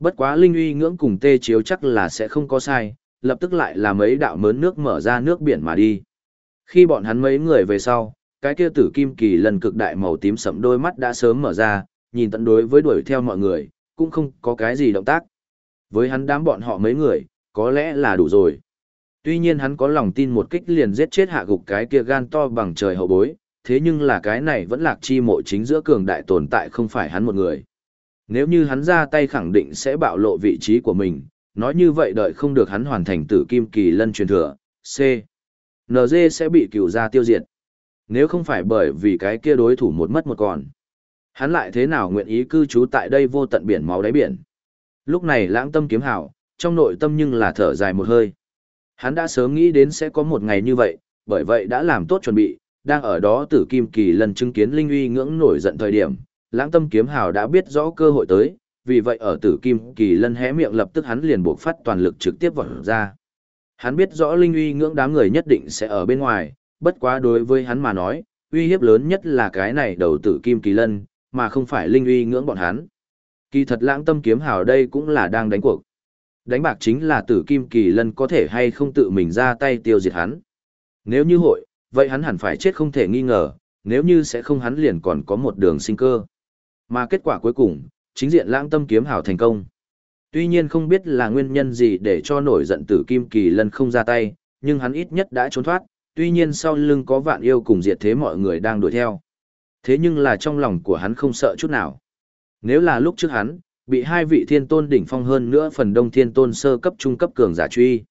Bất quá Linh uy ngưỡng cùng tê chiếu chắc là sẽ không có sai, lập tức lại là mấy đạo mớn nước mở ra nước biển mà đi. Khi bọn hắn mấy người về sau, cái kia tử kim kỳ lần cực đại màu tím sẫm đôi mắt đã sớm mở ra, nhìn tận đối với đuổi theo mọi người, cũng không có cái gì động tác. Với hắn đám bọn họ mấy người, có lẽ là đủ rồi. Tuy nhiên hắn có lòng tin một kích liền giết chết hạ gục cái kia gan to bằng trời hậu bối, thế nhưng là cái này vẫn lạc chi mộ chính giữa cường đại tồn tại không phải hắn một người. Nếu như hắn ra tay khẳng định sẽ bạo lộ vị trí của mình, nói như vậy đợi không được hắn hoàn thành tử kim kỳ lân truyền thừa, C. NG sẽ bị cửu gia tiêu diệt. Nếu không phải bởi vì cái kia đối thủ một mất một còn. Hắn lại thế nào nguyện ý cư trú tại đây vô tận biển máu đáy biển. Lúc này lãng tâm kiếm hảo, trong nội tâm nhưng là thở dài một hơi. Hắn đã sớm nghĩ đến sẽ có một ngày như vậy, bởi vậy đã làm tốt chuẩn bị, đang ở đó tử kim kỳ lần chứng kiến linh uy ngưỡng nổi giận thời điểm, lãng tâm kiếm hào đã biết rõ cơ hội tới, vì vậy ở tử kim kỳ lân hé miệng lập tức hắn liền buộc phát toàn lực trực tiếp vào ra. Hắn biết rõ linh uy ngưỡng đám người nhất định sẽ ở bên ngoài, bất quá đối với hắn mà nói, uy hiếp lớn nhất là cái này đầu tử kim kỳ lân, mà không phải linh uy ngưỡng bọn hắn. Kỳ thật lãng tâm kiếm hào đây cũng là đang đánh cuộc. Đánh bạc chính là tử kim kỳ lân có thể hay không tự mình ra tay tiêu diệt hắn. Nếu như hội, vậy hắn hẳn phải chết không thể nghi ngờ, nếu như sẽ không hắn liền còn có một đường sinh cơ. Mà kết quả cuối cùng, chính diện lãng tâm kiếm hào thành công. Tuy nhiên không biết là nguyên nhân gì để cho nổi giận tử kim kỳ lân không ra tay, nhưng hắn ít nhất đã trốn thoát, tuy nhiên sau lưng có vạn yêu cùng diệt thế mọi người đang đuổi theo. Thế nhưng là trong lòng của hắn không sợ chút nào. Nếu là lúc trước hắn, bị hai vị thiên tôn đỉnh phong hơn nữa phần đông thiên tôn sơ cấp trung cấp cường giả truy.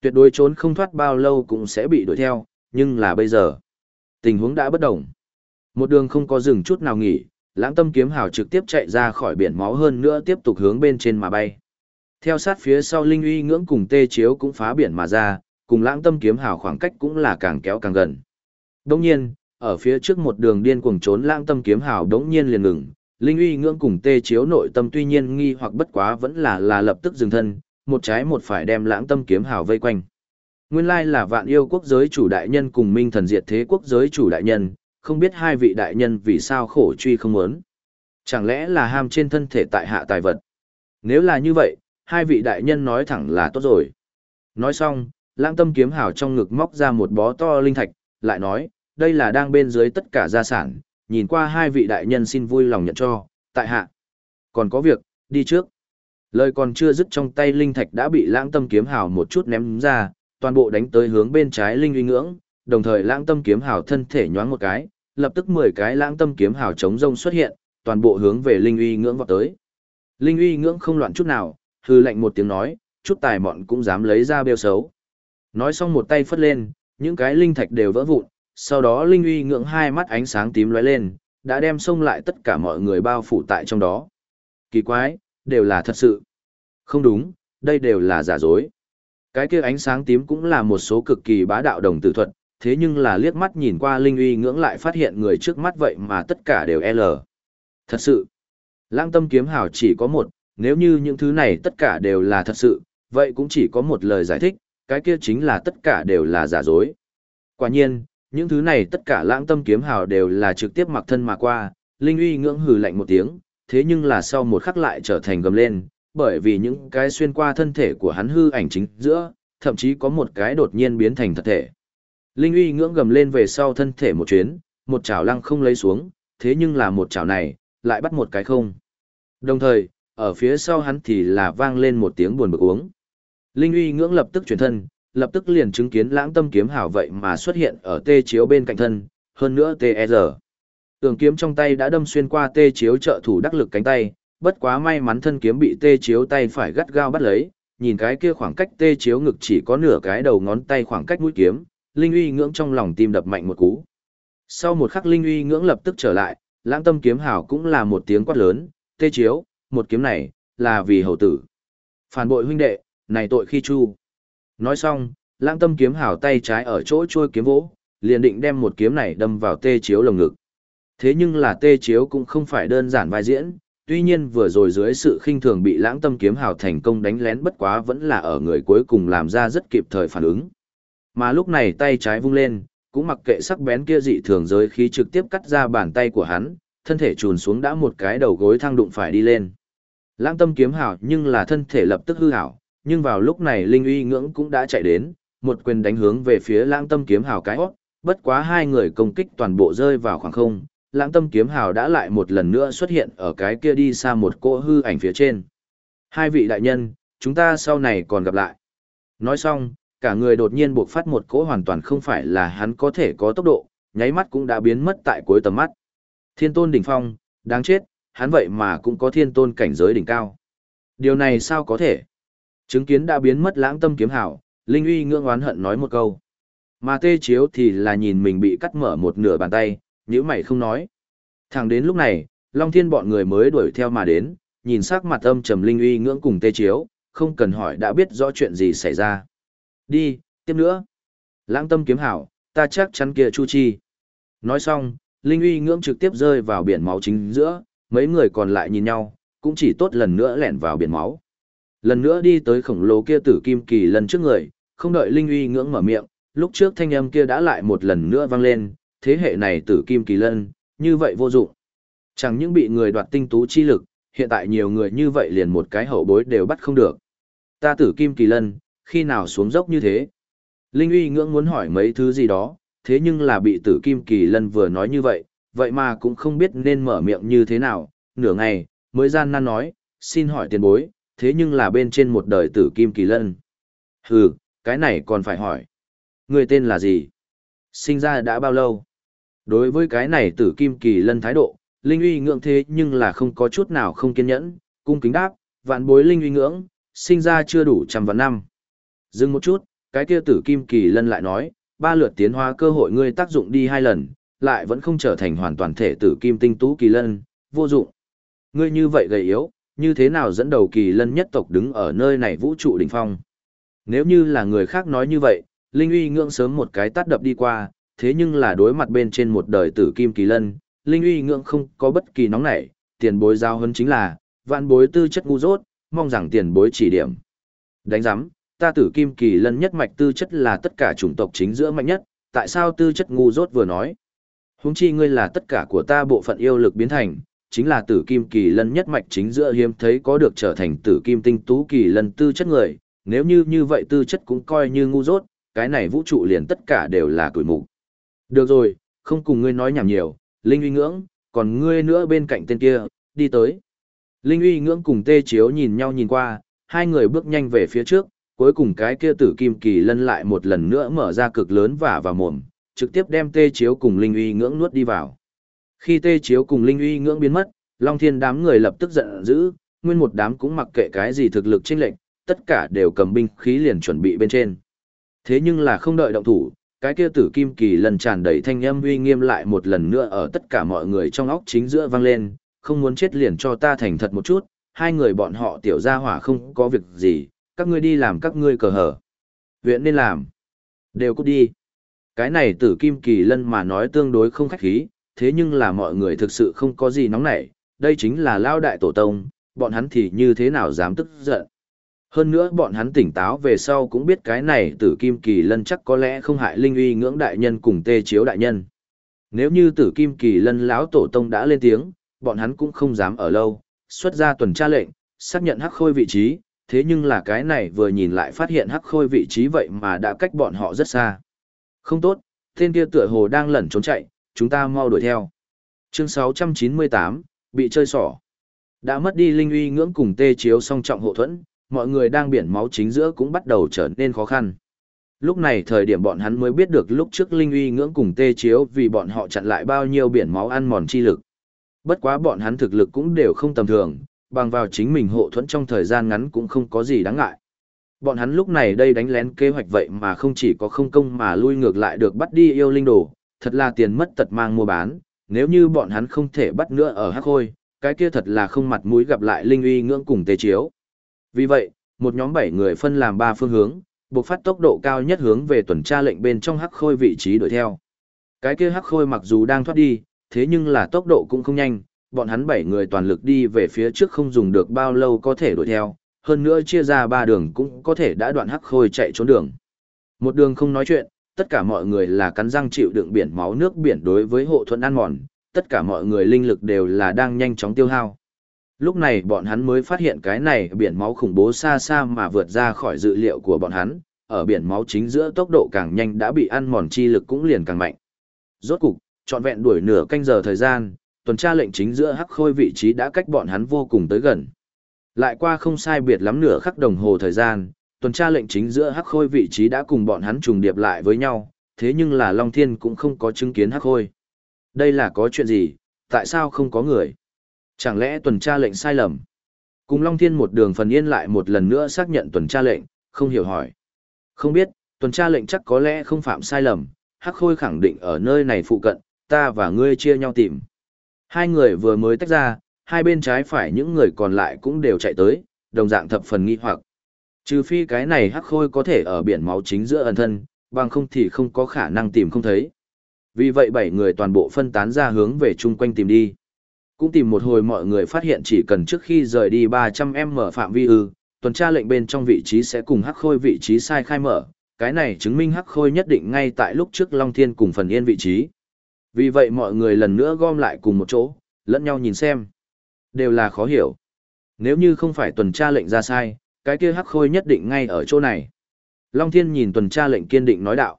Tuyệt đối trốn không thoát bao lâu cũng sẽ bị đuổi theo, nhưng là bây giờ. Tình huống đã bất đồng. Một đường không có dừng chút nào nghỉ, lãng tâm kiếm hào trực tiếp chạy ra khỏi biển máu hơn nữa tiếp tục hướng bên trên mà bay. Theo sát phía sau Linh uy ngưỡng cùng tê chiếu cũng phá biển mà ra, cùng lãng tâm kiếm hào khoảng cách cũng là càng kéo càng gần. Đồng nhiên, ở phía trước một đường điên cuồng trốn lãng tâm kiếm hào đống nhiên liền ngừng, Linh uy ngưỡng cùng tê chiếu nội tâm tuy nhiên nghi hoặc bất quá vẫn là là lập tức dừng thân, một trái một phải đem lãng tâm kiếm hào vây quanh. Nguyên lai là vạn yêu quốc giới chủ đại nhân cùng minh thần diệt thế quốc giới chủ đại nhân, không biết hai vị đại nhân vì sao khổ truy không muốn. Chẳng lẽ là ham trên thân thể tại hạ tài vật? Nếu là như vậy, hai vị đại nhân nói thẳng là tốt rồi. Nói xong, lãng tâm kiếm hào trong ngực móc ra một bó to linh thạch, lại nói, đây là đang bên dưới tất cả gia sản, nhìn qua hai vị đại nhân xin vui lòng nhận cho, tại hạ. Còn có việc, đi trước. Lời còn chưa dứt trong tay linh thạch đã bị lãng tâm kiếm hào một chút ném ra, toàn bộ đánh tới hướng bên trái linh uy ngưỡng, đồng thời lãng tâm kiếm hào thân thể nhoáng một cái, lập tức 10 cái lãng tâm kiếm hào chống rông xuất hiện, toàn bộ hướng về linh uy ngưỡng vọt tới. Linh uy ngưỡng không loạn chút nào, hư lệnh một tiếng nói, chút tài mọn cũng dám lấy ra bêu xấu. Nói xong một tay phất lên, những cái linh thạch đều vỡ vụn, sau đó linh uy ngưỡng hai mắt ánh sáng tím lóe lên, đã đem xông lại tất cả mọi người bao phủ tại trong đó. Kỳ quái, đều là thật sự. Không đúng, đây đều là giả dối. Cái kia ánh sáng tím cũng là một số cực kỳ bá đạo đồng tử thuật, thế nhưng là liếc mắt nhìn qua Linh uy ngưỡng lại phát hiện người trước mắt vậy mà tất cả đều L. Thật sự, lãng tâm kiếm hào chỉ có một, nếu như những thứ này tất cả đều là thật sự, vậy cũng chỉ có một lời giải thích, cái kia chính là tất cả đều là giả dối. Quả nhiên, những thứ này tất cả lãng tâm kiếm hào đều là trực tiếp mặc thân mà qua, Linh uy ngưỡng hừ lạnh một tiếng, thế nhưng là sau một khắc lại trở thành gầm lên, bởi vì những cái xuyên qua thân thể của hắn hư ảnh chính giữa, thậm chí có một cái đột nhiên biến thành thật thể. Linh uy ngưỡng gầm lên về sau thân thể một chuyến, một chảo lăng không lấy xuống, thế nhưng là một chảo này, lại bắt một cái không. Đồng thời, ở phía sau hắn thì là vang lên một tiếng buồn bực uống. Linh uy ngưỡng lập tức chuyển thân, lập tức liền chứng kiến lãng tâm kiếm hảo vậy mà xuất hiện ở tê chiếu bên cạnh thân, hơn nữa TR. E Tường kiếm trong tay đã đâm xuyên qua tê chiếu trợ thủ đắc lực cánh tay, bất quá may mắn thân kiếm bị tê chiếu tay phải gắt gao bắt lấy, nhìn cái kia khoảng cách tê chiếu ngực chỉ có nửa cái đầu ngón tay khoảng cách mũi kiếm, Linh uy ngưỡng trong lòng tim đập mạnh một cú. Sau một khắc Linh uy ngưỡng lập tức trở lại, lãng tâm kiếm hào cũng là một tiếng quát lớn, tê chiếu, một kiếm này, là vì hầu tử. Phản bội huynh đệ, này tội khi chu. Nói xong, lãng tâm kiếm hào tay trái ở chỗ trôi kiếm vỗ, liền định đem một kiếm này đâm vào tê chiếu lồng ngực. Thế nhưng là tê chiếu cũng không phải đơn giản vai diễn, tuy nhiên vừa rồi dưới sự khinh thường bị lãng tâm kiếm hào thành công đánh lén bất quá vẫn là ở người cuối cùng làm ra rất kịp thời phản ứng. Mà lúc này tay trái vung lên, cũng mặc kệ sắc bén kia dị thường giới khí trực tiếp cắt ra bàn tay của hắn, thân thể trùn xuống đã một cái đầu gối thăng đụng phải đi lên. Lãng tâm kiếm hảo nhưng là thân thể lập tức hư hảo, nhưng vào lúc này Linh uy ngưỡng cũng đã chạy đến, một quyền đánh hướng về phía lãng tâm kiếm hảo cái hót, bất quá hai người công kích toàn bộ rơi vào khoảng không, lãng tâm kiếm hào đã lại một lần nữa xuất hiện ở cái kia đi xa một cỗ hư ảnh phía trên. Hai vị đại nhân, chúng ta sau này còn gặp lại. Nói xong, cả người đột nhiên buộc phát một cỗ hoàn toàn không phải là hắn có thể có tốc độ, nháy mắt cũng đã biến mất tại cuối tầm mắt. Thiên tôn đỉnh phong, đáng chết, hắn vậy mà cũng có thiên tôn cảnh giới đỉnh cao. Điều này sao có thể? Chứng kiến đã biến mất lãng tâm kiếm hảo, Linh uy ngưỡng oán hận nói một câu. Mà tê chiếu thì là nhìn mình bị cắt mở một nửa bàn tay, nhữ mày không nói. Thẳng đến lúc này, Long Thiên bọn người mới đuổi theo mà đến, nhìn sắc mặt âm trầm linh uy ngưỡng cùng tê chiếu, không cần hỏi đã biết rõ chuyện gì xảy ra. Đi, tiếp nữa. Lãng tâm kiếm hảo, ta chắc chắn kia chu chi. Nói xong, linh uy ngưỡng trực tiếp rơi vào biển máu chính giữa, mấy người còn lại nhìn nhau, cũng chỉ tốt lần nữa lẻn vào biển máu. Lần nữa đi tới khổng lồ kia tử kim kỳ lần trước người, không đợi linh uy ngưỡng mở miệng, lúc trước thanh âm kia đã lại một lần nữa vang lên, thế hệ này tử kim kỳ lân, như vậy vô dụng. Chẳng những bị người đoạt tinh tú chi lực, hiện tại nhiều người như vậy liền một cái hậu bối đều bắt không được. Ta tử kim kỳ lân, khi nào xuống dốc như thế? Linh uy ngưỡng muốn hỏi mấy thứ gì đó, thế nhưng là bị tử kim kỳ lân vừa nói như vậy, vậy mà cũng không biết nên mở miệng như thế nào, nửa ngày, mới gian nan nói, xin hỏi tiền bối, thế nhưng là bên trên một đời tử kim kỳ lân. Hừ, cái này còn phải hỏi. Người tên là gì? Sinh ra đã bao lâu? Đối với cái này tử kim kỳ lân thái độ, Linh uy ngưỡng thế nhưng là không có chút nào không kiên nhẫn, cung kính đáp, vạn bối Linh uy ngưỡng, sinh ra chưa đủ trăm vạn năm. Dừng một chút, cái kia tử kim kỳ lân lại nói, ba lượt tiến hóa cơ hội ngươi tác dụng đi hai lần, lại vẫn không trở thành hoàn toàn thể tử kim tinh tú kỳ lân, vô dụng. Ngươi như vậy gầy yếu, như thế nào dẫn đầu kỳ lân nhất tộc đứng ở nơi này vũ trụ đỉnh phong. Nếu như là người khác nói như vậy, Linh uy ngưỡng sớm một cái tát đập đi qua, thế nhưng là đối mặt bên trên một đời tử kim kỳ lân, Linh uy ngưỡng không có bất kỳ nóng nảy, tiền bối giao hơn chính là, vạn bối tư chất ngu dốt, mong rằng tiền bối chỉ điểm. Đánh giám, ta tử kim kỳ lân nhất mạch tư chất là tất cả chủng tộc chính giữa mạnh nhất, tại sao tư chất ngu dốt vừa nói? Huống chi ngươi là tất cả của ta bộ phận yêu lực biến thành, chính là tử kim kỳ lân nhất mạch chính giữa hiếm thấy có được trở thành tử kim tinh tú kỳ lân tư chất người, nếu như như vậy tư chất cũng coi như ngu dốt, cái này vũ trụ liền tất cả đều là tuổi mục. Được rồi, không cùng ngươi nói nhảm nhiều, Linh uy ngưỡng, còn ngươi nữa bên cạnh tên kia, đi tới. Linh uy ngưỡng cùng tê chiếu nhìn nhau nhìn qua, hai người bước nhanh về phía trước, cuối cùng cái kia tử kim kỳ lân lại một lần nữa mở ra cực lớn và vào mồm, trực tiếp đem tê chiếu cùng Linh uy ngưỡng nuốt đi vào. Khi tê chiếu cùng Linh uy ngưỡng biến mất, Long Thiên đám người lập tức giận dữ, nguyên một đám cũng mặc kệ cái gì thực lực chênh lệnh, tất cả đều cầm binh khí liền chuẩn bị bên trên. Thế nhưng là không đợi động thủ, cái kia tử kim kỳ lần tràn đầy thanh âm uy nghiêm lại một lần nữa ở tất cả mọi người trong óc chính giữa vang lên, không muốn chết liền cho ta thành thật một chút, hai người bọn họ tiểu gia hỏa không có việc gì, các ngươi đi làm các ngươi cờ hở. Viện nên làm. Đều cút đi. Cái này tử kim kỳ lân mà nói tương đối không khách khí, thế nhưng là mọi người thực sự không có gì nóng nảy, đây chính là lao đại tổ tông, bọn hắn thì như thế nào dám tức giận. Hơn nữa bọn hắn tỉnh táo về sau cũng biết cái này tử kim kỳ lân chắc có lẽ không hại linh uy ngưỡng đại nhân cùng tê chiếu đại nhân. Nếu như tử kim kỳ lân lão tổ tông đã lên tiếng, bọn hắn cũng không dám ở lâu, xuất ra tuần tra lệnh, xác nhận hắc khôi vị trí, thế nhưng là cái này vừa nhìn lại phát hiện hắc khôi vị trí vậy mà đã cách bọn họ rất xa. Không tốt, tên kia tựa hồ đang lẩn trốn chạy, chúng ta mau đuổi theo. Chương 698, bị chơi xỏ. Đã mất đi linh uy ngưỡng cùng tê chiếu song trọng hộ thuẫn, mọi người đang biển máu chính giữa cũng bắt đầu trở nên khó khăn. Lúc này thời điểm bọn hắn mới biết được lúc trước linh uy ngưỡng cùng tê chiếu vì bọn họ chặn lại bao nhiêu biển máu ăn mòn chi lực. Bất quá bọn hắn thực lực cũng đều không tầm thường, bằng vào chính mình hộ thuẫn trong thời gian ngắn cũng không có gì đáng ngại. Bọn hắn lúc này đây đánh lén kế hoạch vậy mà không chỉ có không công mà lui ngược lại được bắt đi yêu linh đồ, thật là tiền mất tật mang mua bán, nếu như bọn hắn không thể bắt nữa ở hắc hôi, cái kia thật là không mặt mũi gặp lại linh uy ngưỡng cùng tề chiếu. Vì vậy, một nhóm bảy người phân làm ba phương hướng, buộc phát tốc độ cao nhất hướng về tuần tra lệnh bên trong hắc khôi vị trí đuổi theo. Cái kia hắc khôi mặc dù đang thoát đi, thế nhưng là tốc độ cũng không nhanh, bọn hắn bảy người toàn lực đi về phía trước không dùng được bao lâu có thể đuổi theo, hơn nữa chia ra ba đường cũng có thể đã đoạn hắc khôi chạy trốn đường. Một đường không nói chuyện, tất cả mọi người là cắn răng chịu đựng biển máu nước biển đối với hộ thuận ăn mòn, tất cả mọi người linh lực đều là đang nhanh chóng tiêu hao. Lúc này bọn hắn mới phát hiện cái này biển máu khủng bố xa xa mà vượt ra khỏi dự liệu của bọn hắn, ở biển máu chính giữa tốc độ càng nhanh đã bị ăn mòn chi lực cũng liền càng mạnh. Rốt cục, trọn vẹn đuổi nửa canh giờ thời gian, tuần tra lệnh chính giữa hắc khôi vị trí đã cách bọn hắn vô cùng tới gần. Lại qua không sai biệt lắm nửa khắc đồng hồ thời gian, tuần tra lệnh chính giữa hắc khôi vị trí đã cùng bọn hắn trùng điệp lại với nhau, thế nhưng là Long Thiên cũng không có chứng kiến hắc khôi. Đây là có chuyện gì, tại sao không có người? Chẳng lẽ tuần tra lệnh sai lầm? Cùng Long Thiên một đường phần yên lại một lần nữa xác nhận tuần tra lệnh, không hiểu hỏi. Không biết, tuần tra lệnh chắc có lẽ không phạm sai lầm, hắc khôi khẳng định ở nơi này phụ cận, ta và ngươi chia nhau tìm. Hai người vừa mới tách ra, hai bên trái phải những người còn lại cũng đều chạy tới, đồng dạng thập phần nghi hoặc. Trừ phi cái này hắc khôi có thể ở biển máu chính giữa ẩn thân, bằng không thì không có khả năng tìm không thấy. Vì vậy bảy người toàn bộ phân tán ra hướng về chung quanh tìm đi. Cũng tìm một hồi mọi người phát hiện chỉ cần trước khi rời đi 300m phạm vi ư, tuần tra lệnh bên trong vị trí sẽ cùng hắc khôi vị trí sai khai mở, cái này chứng minh hắc khôi nhất định ngay tại lúc trước Long Thiên cùng phần yên vị trí. Vì vậy mọi người lần nữa gom lại cùng một chỗ, lẫn nhau nhìn xem. Đều là khó hiểu. Nếu như không phải tuần tra lệnh ra sai, cái kia hắc khôi nhất định ngay ở chỗ này. Long Thiên nhìn tuần tra lệnh kiên định nói đạo.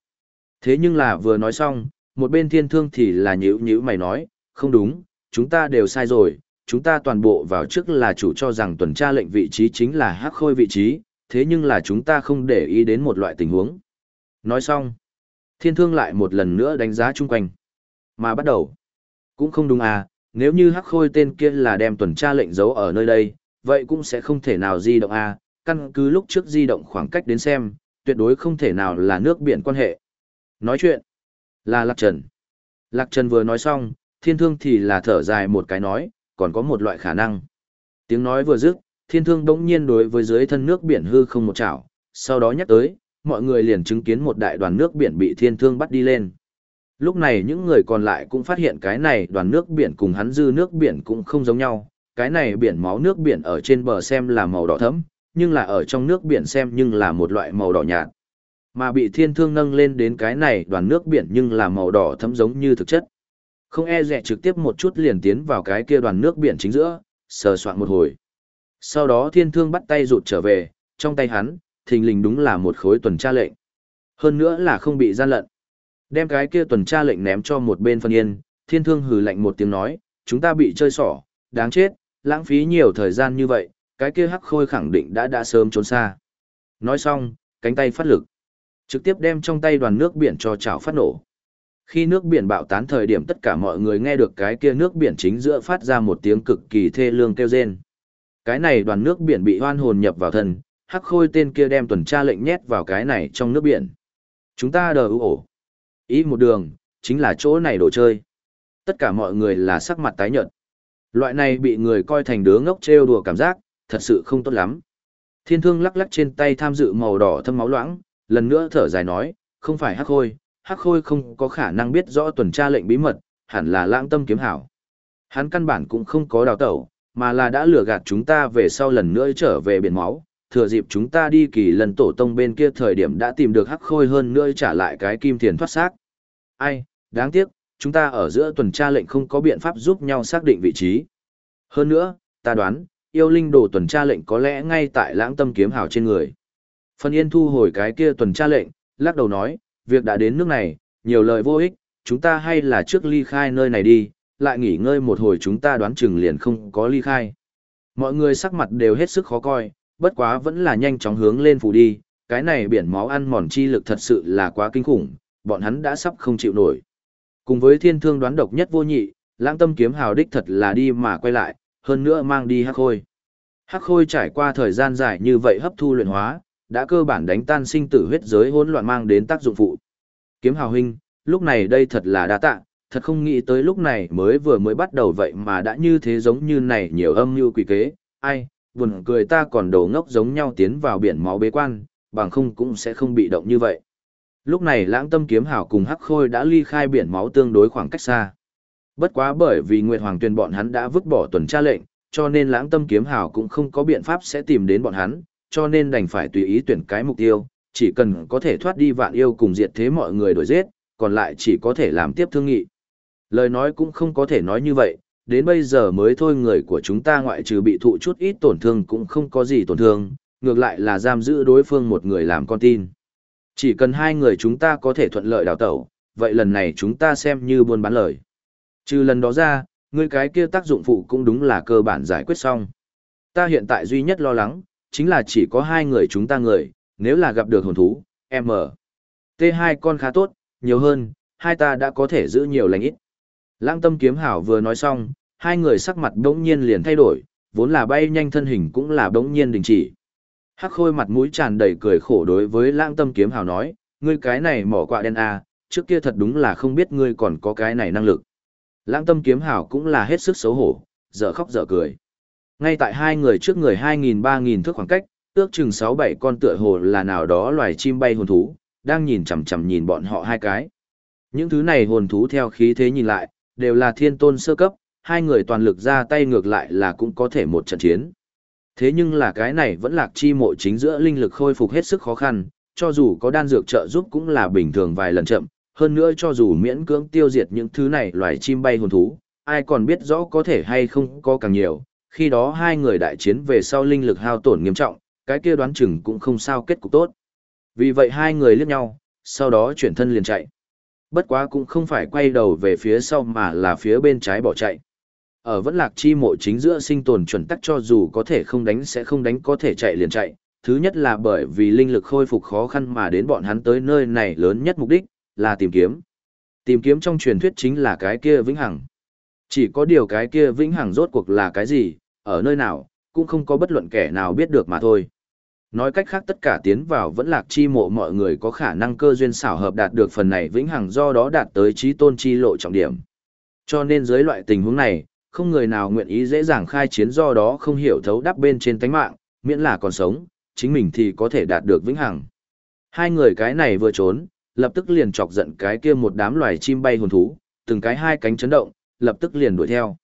Thế nhưng là vừa nói xong, một bên thiên thương thì là nhữ nhữ mày nói, không đúng, chúng ta đều sai rồi, chúng ta toàn bộ vào trước là chủ cho rằng tuần tra lệnh vị trí chính là hắc khôi vị trí, thế nhưng là chúng ta không để ý đến một loại tình huống. Nói xong, thiên thương lại một lần nữa đánh giá chung quanh. Mà bắt đầu, cũng không đúng à, nếu như hắc khôi tên kia là đem tuần tra lệnh giấu ở nơi đây, vậy cũng sẽ không thể nào di động à, căn cứ lúc trước di động khoảng cách đến xem, tuyệt đối không thể nào là nước biển quan hệ. Nói chuyện, là Lạc Trần. Lạc Trần vừa nói xong, thiên thương thì là thở dài một cái nói, còn có một loại khả năng. Tiếng nói vừa dứt, thiên thương đống nhiên đối với dưới thân nước biển hư không một chảo, sau đó nhắc tới, mọi người liền chứng kiến một đại đoàn nước biển bị thiên thương bắt đi lên. Lúc này những người còn lại cũng phát hiện cái này đoàn nước biển cùng hắn dư nước biển cũng không giống nhau, cái này biển máu nước biển ở trên bờ xem là màu đỏ thẫm, nhưng là ở trong nước biển xem nhưng là một loại màu đỏ nhạt. Mà bị thiên thương nâng lên đến cái này đoàn nước biển nhưng là màu đỏ thẫm giống như thực chất. Không e dè trực tiếp một chút liền tiến vào cái kia đoàn nước biển chính giữa, sờ soạn một hồi. Sau đó thiên thương bắt tay rụt trở về, trong tay hắn, thình lình đúng là một khối tuần tra lệnh. Hơn nữa là không bị gian lận. Đem cái kia tuần tra lệnh ném cho một bên phân yên, thiên thương hừ lạnh một tiếng nói, chúng ta bị chơi xỏ, đáng chết, lãng phí nhiều thời gian như vậy, cái kia hắc khôi khẳng định đã đã sớm trốn xa. Nói xong, cánh tay phát lực. Trực tiếp đem trong tay đoàn nước biển cho chảo phát nổ. Khi nước biển bạo tán thời điểm tất cả mọi người nghe được cái kia nước biển chính giữa phát ra một tiếng cực kỳ thê lương kêu rên. Cái này đoàn nước biển bị hoan hồn nhập vào thân, hắc khôi tên kia đem tuần tra lệnh nhét vào cái này trong nước biển. Chúng ta đờ ưu ổ. Ý một đường, chính là chỗ này đồ chơi. Tất cả mọi người là sắc mặt tái nhợt. Loại này bị người coi thành đứa ngốc trêu đùa cảm giác, thật sự không tốt lắm. Thiên thương lắc lắc trên tay tham dự màu đỏ thâm máu loãng, lần nữa thở dài nói, không phải hắc khôi, hắc khôi không có khả năng biết rõ tuần tra lệnh bí mật, hẳn là lãng tâm kiếm hảo. Hắn căn bản cũng không có đào tẩu, mà là đã lừa gạt chúng ta về sau lần nữa trở về biển máu, thừa dịp chúng ta đi kỳ lần tổ tông bên kia thời điểm đã tìm được hắc khôi hơn nữa trả lại cái kim thiền thoát xác. Ai, đáng tiếc, chúng ta ở giữa tuần tra lệnh không có biện pháp giúp nhau xác định vị trí. Hơn nữa, ta đoán, yêu linh đồ tuần tra lệnh có lẽ ngay tại lãng tâm kiếm hào trên người. Phân Yên thu hồi cái kia tuần tra lệnh, lắc đầu nói, việc đã đến nước này, nhiều lời vô ích, chúng ta hay là trước ly khai nơi này đi, lại nghỉ ngơi một hồi chúng ta đoán chừng liền không có ly khai. Mọi người sắc mặt đều hết sức khó coi, bất quá vẫn là nhanh chóng hướng lên phủ đi, cái này biển máu ăn mòn chi lực thật sự là quá kinh khủng, bọn hắn đã sắp không chịu nổi. Cùng với thiên thương đoán độc nhất vô nhị, lãng tâm kiếm hào đích thật là đi mà quay lại, hơn nữa mang đi hắc khôi. Hắc khôi trải qua thời gian dài như vậy hấp thu luyện hóa, đã cơ bản đánh tan sinh tử huyết giới hỗn loạn mang đến tác dụng phụ. Kiếm hào huynh, lúc này đây thật là đa tạ, thật không nghĩ tới lúc này mới vừa mới bắt đầu vậy mà đã như thế giống như này nhiều âm mưu quỷ kế, ai, buồn cười ta còn đồ ngốc giống nhau tiến vào biển máu bế quan, bằng không cũng sẽ không bị động như vậy. Lúc này lãng tâm kiếm hào cùng hắc khôi đã ly khai biển máu tương đối khoảng cách xa. Bất quá bởi vì Nguyệt Hoàng tuyên bọn hắn đã vứt bỏ tuần tra lệnh, cho nên lãng tâm kiếm hào cũng không có biện pháp sẽ tìm đến bọn hắn, cho nên đành phải tùy ý tuyển cái mục tiêu, chỉ cần có thể thoát đi vạn yêu cùng diệt thế mọi người đổi giết, còn lại chỉ có thể làm tiếp thương nghị. Lời nói cũng không có thể nói như vậy, đến bây giờ mới thôi người của chúng ta ngoại trừ bị thụ chút ít tổn thương cũng không có gì tổn thương, ngược lại là giam giữ đối phương một người làm con tin. Chỉ cần hai người chúng ta có thể thuận lợi đào tẩu, vậy lần này chúng ta xem như buôn bán lời. Trừ lần đó ra, người cái kia tác dụng phụ cũng đúng là cơ bản giải quyết xong. Ta hiện tại duy nhất lo lắng, chính là chỉ có hai người chúng ta người, nếu là gặp được hồn thú, M. T2 con khá tốt, nhiều hơn, hai ta đã có thể giữ nhiều lành ít. Lãng tâm kiếm hảo vừa nói xong, hai người sắc mặt đống nhiên liền thay đổi, vốn là bay nhanh thân hình cũng là đống nhiên đình chỉ. Hắc khôi mặt mũi tràn đầy cười khổ đối với lãng tâm kiếm hảo nói, ngươi cái này mỏ quạ đen à, trước kia thật đúng là không biết ngươi còn có cái này năng lực. Lãng tâm kiếm hảo cũng là hết sức xấu hổ, dở khóc dở cười. Ngay tại hai người trước người 2.000-3.000 thước khoảng cách, ước chừng 6-7 con tựa hồ là nào đó loài chim bay hồn thú, đang nhìn chằm chằm nhìn bọn họ hai cái. Những thứ này hồn thú theo khí thế nhìn lại, đều là thiên tôn sơ cấp, hai người toàn lực ra tay ngược lại là cũng có thể một trận chiến. Thế nhưng là cái này vẫn lạc chi mộ chính giữa linh lực khôi phục hết sức khó khăn, cho dù có đan dược trợ giúp cũng là bình thường vài lần chậm, hơn nữa cho dù miễn cưỡng tiêu diệt những thứ này loài chim bay hồn thú, ai còn biết rõ có thể hay không có càng nhiều, khi đó hai người đại chiến về sau linh lực hao tổn nghiêm trọng, cái kia đoán chừng cũng không sao kết cục tốt. Vì vậy hai người liếc nhau, sau đó chuyển thân liền chạy. Bất quá cũng không phải quay đầu về phía sau mà là phía bên trái bỏ chạy. Ở vẫn lạc chi mộ chính giữa sinh tồn chuẩn tắc cho dù có thể không đánh sẽ không đánh có thể chạy liền chạy. Thứ nhất là bởi vì linh lực khôi phục khó khăn mà đến bọn hắn tới nơi này lớn nhất mục đích, là tìm kiếm. Tìm kiếm trong truyền thuyết chính là cái kia vĩnh hằng. Chỉ có điều cái kia vĩnh hằng rốt cuộc là cái gì, ở nơi nào, cũng không có bất luận kẻ nào biết được mà thôi. Nói cách khác tất cả tiến vào vẫn lạc chi mộ mọi người có khả năng cơ duyên xảo hợp đạt được phần này vĩnh hằng do đó đạt tới trí tôn chi lộ trọng điểm. Cho nên dưới loại tình huống này, không người nào nguyện ý dễ dàng khai chiến do đó không hiểu thấu đắp bên trên tánh mạng, miễn là còn sống, chính mình thì có thể đạt được vĩnh hằng. Hai người cái này vừa trốn, lập tức liền chọc giận cái kia một đám loài chim bay hồn thú, từng cái hai cánh chấn động, lập tức liền đuổi theo.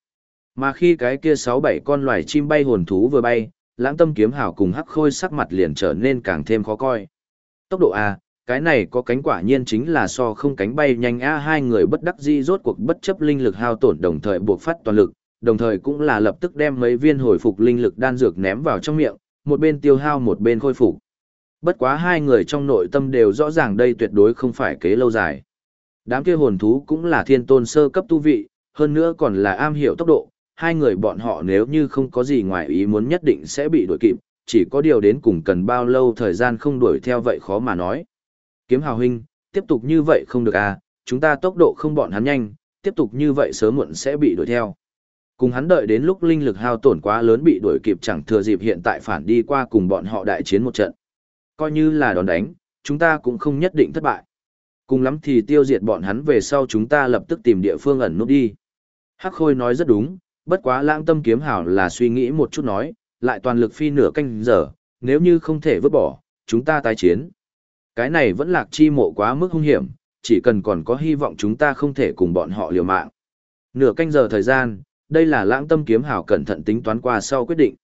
Mà khi cái kia sáu bảy con loài chim bay hồn thú vừa bay, lãng tâm kiếm hào cùng hắc khôi sắc mặt liền trở nên càng thêm khó coi. Tốc độ A, cái này có cánh quả nhiên chính là so không cánh bay nhanh A hai người bất đắc dĩ rốt cuộc bất chấp linh lực hao tổn đồng thời buộc phát toàn lực, đồng thời cũng là lập tức đem mấy viên hồi phục linh lực đan dược ném vào trong miệng, một bên tiêu hao một bên khôi phục. Bất quá hai người trong nội tâm đều rõ ràng đây tuyệt đối không phải kế lâu dài. Đám kia hồn thú cũng là thiên tôn sơ cấp tu vị, hơn nữa còn là am hiểu tốc độ, hai người bọn họ nếu như không có gì ngoài ý muốn nhất định sẽ bị đuổi kịp, chỉ có điều đến cùng cần bao lâu thời gian không đuổi theo vậy khó mà nói. Kiếm hào huynh, tiếp tục như vậy không được à, chúng ta tốc độ không bọn hắn nhanh, tiếp tục như vậy sớm muộn sẽ bị đuổi theo. Cùng hắn đợi đến lúc linh lực hao tổn quá lớn bị đuổi kịp chẳng thừa dịp hiện tại phản đi qua cùng bọn họ đại chiến một trận. Coi như là đòn đánh, chúng ta cũng không nhất định thất bại. Cùng lắm thì tiêu diệt bọn hắn về sau chúng ta lập tức tìm địa phương ẩn nút đi. Hắc Khôi nói rất đúng, bất quá lãng tâm kiếm hảo là suy nghĩ một chút nói, lại toàn lực phi nửa canh giờ, nếu như không thể vứt bỏ, chúng ta tái chiến. Cái này vẫn lạc chi mộ quá mức hung hiểm, chỉ cần còn có hy vọng chúng ta không thể cùng bọn họ liều mạng. Nửa canh giờ thời gian, đây là lãng tâm kiếm hảo cẩn thận tính toán qua sau quyết định.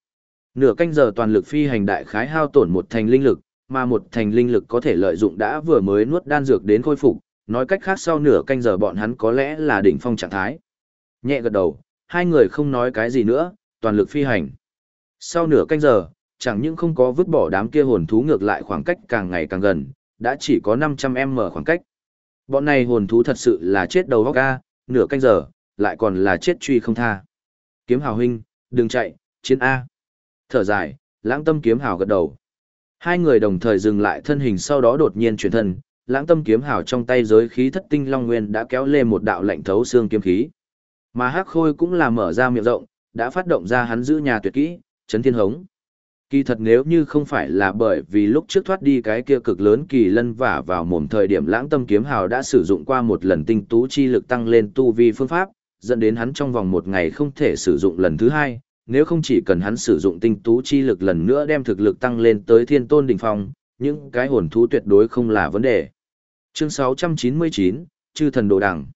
Nửa canh giờ toàn lực phi hành đại khái hao tổn một thành linh lực, mà một thành linh lực có thể lợi dụng đã vừa mới nuốt đan dược đến khôi phục, nói cách khác sau nửa canh giờ bọn hắn có lẽ là đỉnh phong trạng thái. Nhẹ gật đầu, hai người không nói cái gì nữa, toàn lực phi hành. Sau nửa canh giờ, chẳng những không có vứt bỏ đám kia hồn thú ngược lại khoảng cách càng ngày càng gần, đã chỉ có 500m khoảng cách. Bọn này hồn thú thật sự là chết đầu óc ga, nửa canh giờ, lại còn là chết truy không tha. Kiếm hào huynh, đừng chạy, chiến A. Thở dài, lãng tâm kiếm hào gật đầu. Hai người đồng thời dừng lại thân hình sau đó đột nhiên chuyển thân, lãng tâm kiếm hào trong tay giới khí thất tinh long nguyên đã kéo lên một đạo lạnh thấu xương kiếm khí. Mà hắc khôi cũng là mở ra miệng rộng, đã phát động ra hắn giữ nhà tuyệt kỹ, chấn thiên hống. Kỳ thật nếu như không phải là bởi vì lúc trước thoát đi cái kia cực lớn kỳ lân vả vào mồm thời điểm lãng tâm kiếm hào đã sử dụng qua một lần tinh tú chi lực tăng lên tu vi phương pháp, dẫn đến hắn trong vòng một ngày không thể sử dụng lần thứ hai, nếu không chỉ cần hắn sử dụng tinh tú chi lực lần nữa đem thực lực tăng lên tới thiên tôn đỉnh phong, những cái hồn thú tuyệt đối không là vấn đề. Chương 699, Chư thần đồ đằng.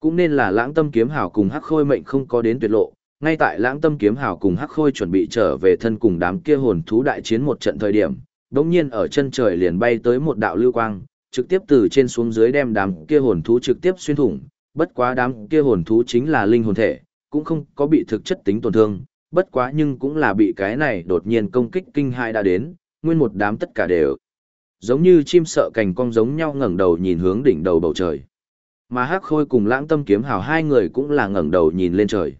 Cũng nên là lãng tâm kiếm hào cùng hắc khôi mệnh không có đến tuyệt lộ, ngay tại lãng tâm kiếm hào cùng hắc khôi chuẩn bị trở về thân cùng đám kia hồn thú đại chiến một trận thời điểm, đống nhiên ở chân trời liền bay tới một đạo lưu quang, trực tiếp từ trên xuống dưới đem đám kia hồn thú trực tiếp xuyên thủng, bất quá đám kia hồn thú chính là linh hồn thể, cũng không có bị thực chất tính tổn thương, bất quá nhưng cũng là bị cái này đột nhiên công kích kinh hai đã đến, nguyên một đám tất cả đều giống như chim sợ cành cong giống nhau ngẩng đầu nhìn hướng đỉnh đầu bầu trời. Mà Hắc Khôi cùng Lãng Tâm Kiếm Hào hai người cũng là ngẩng đầu nhìn lên trời.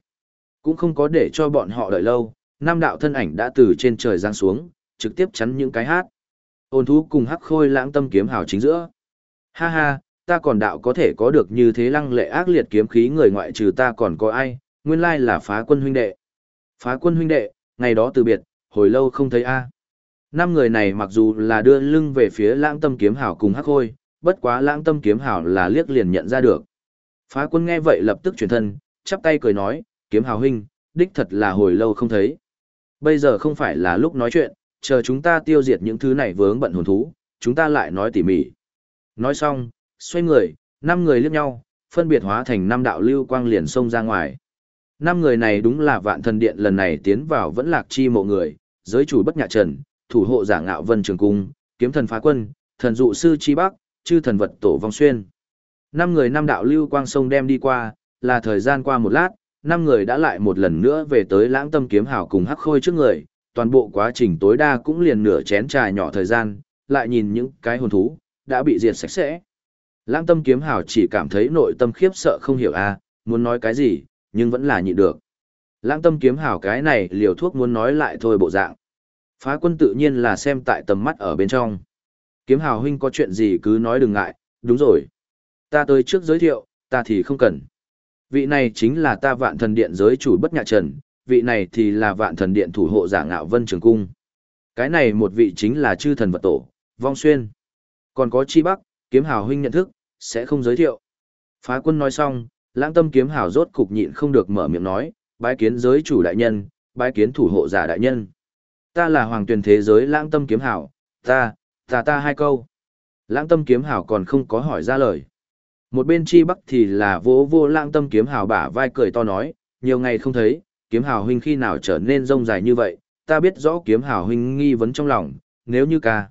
Cũng không có để cho bọn họ đợi lâu, nam đạo thân ảnh đã từ trên trời giáng xuống, trực tiếp chắn những cái hát. Ôn thú cùng Hắc Khôi Lãng Tâm Kiếm Hào chính giữa. Ha ha, ta còn đạo có thể có được như thế lăng lệ ác liệt kiếm khí người ngoại trừ ta còn có ai, nguyên lai là phá quân huynh đệ. Phá quân huynh đệ, ngày đó từ biệt, hồi lâu không thấy a. Năm người này mặc dù là đưa lưng về phía lãng tâm kiếm hảo cùng hắc khôi, bất quá lãng tâm kiếm hào là liếc liền nhận ra được. Phá quân nghe vậy lập tức chuyển thân, chắp tay cười nói, kiếm hào huynh, đích thật là hồi lâu không thấy. Bây giờ không phải là lúc nói chuyện, chờ chúng ta tiêu diệt những thứ này vướng bận hồn thú, chúng ta lại nói tỉ mỉ. Nói xong, xoay người, năm người liếc nhau, phân biệt hóa thành năm đạo lưu quang liền xông ra ngoài. Năm người này đúng là vạn thần điện lần này tiến vào vẫn lạc chi mộ người, giới chủ bất nhạ trần, thủ hộ giả ngạo vân trường cung, kiếm thần phá quân, thần dụ sư chi bắc, chư thần vật tổ vong xuyên. Năm người năm đạo lưu quang sông đem đi qua, là thời gian qua một lát, năm người đã lại một lần nữa về tới lãng tâm kiếm hào cùng hắc khôi trước người, toàn bộ quá trình tối đa cũng liền nửa chén trà nhỏ thời gian, lại nhìn những cái hồn thú, đã bị diệt sạch sẽ. Lãng tâm kiếm hào chỉ cảm thấy nội tâm khiếp sợ không hiểu a à, muốn nói cái gì, nhưng vẫn là nhịn được. Lãng tâm kiếm hào cái này liều thuốc muốn nói lại thôi bộ dạng. Phá quân tự nhiên là xem tại tầm mắt ở bên trong. Kiếm hào huynh có chuyện gì cứ nói đừng ngại, đúng rồi. Ta tới trước giới thiệu, ta thì không cần. Vị này chính là ta vạn thần điện giới chủ bất nhạ trần, vị này thì là vạn thần điện thủ hộ giả ngạo vân trường cung. Cái này một vị chính là chư thần vật tổ, vong xuyên. Còn có chi bắc, kiếm hào huynh nhận thức, sẽ không giới thiệu. Phá quân nói xong, lãng tâm kiếm hào rốt cục nhịn không được mở miệng nói, bái kiến giới chủ đại nhân, bái kiến thủ hộ giả đại nhân. Ta là hoàng tuyển thế giới lãng tâm kiếm hào, ta, ta ta hai câu. Lãng tâm kiếm hào còn không có hỏi ra lời. Một bên chi bắc thì là vỗ vô lãng tâm kiếm hào bả vai cười to nói, nhiều ngày không thấy, kiếm hào huynh khi nào trở nên rông dài như vậy, ta biết rõ kiếm hào huynh nghi vấn trong lòng, nếu như ca.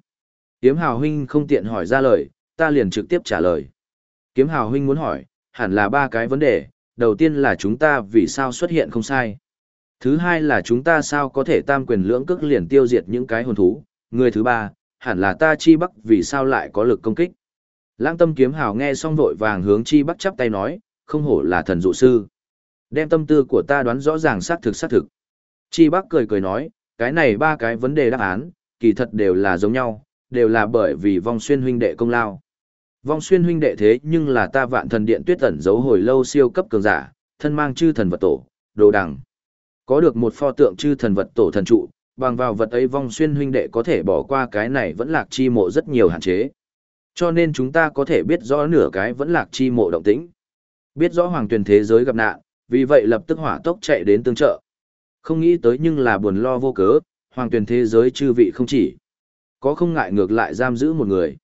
Kiếm hào huynh không tiện hỏi ra lời, ta liền trực tiếp trả lời. Kiếm hào huynh muốn hỏi, hẳn là ba cái vấn đề, đầu tiên là chúng ta vì sao xuất hiện không sai. Thứ hai là chúng ta sao có thể tam quyền lưỡng cước liền tiêu diệt những cái hồn thú. Người thứ ba, hẳn là ta chi bắc vì sao lại có lực công kích. Lãng tâm kiếm hào nghe xong vội vàng hướng chi bắc chắp tay nói, không hổ là thần dụ sư. Đem tâm tư của ta đoán rõ ràng xác thực xác thực. Chi bắc cười cười nói, cái này ba cái vấn đề đáp án, kỳ thật đều là giống nhau, đều là bởi vì vong xuyên huynh đệ công lao. Vong xuyên huynh đệ thế nhưng là ta vạn thần điện tuyết ẩn giấu hồi lâu siêu cấp cường giả, thân mang chư thần vật tổ, đồ đằng. Có được một pho tượng chư thần vật tổ thần trụ, bằng vào vật ấy vong xuyên huynh đệ có thể bỏ qua cái này vẫn lạc chi mộ rất nhiều hạn chế. Cho nên chúng ta có thể biết rõ nửa cái vẫn lạc chi mộ động tĩnh. Biết rõ hoàng tuyển thế giới gặp nạn, vì vậy lập tức hỏa tốc chạy đến tương trợ. Không nghĩ tới nhưng là buồn lo vô cớ, hoàng tuyển thế giới chư vị không chỉ. Có không ngại ngược lại giam giữ một người.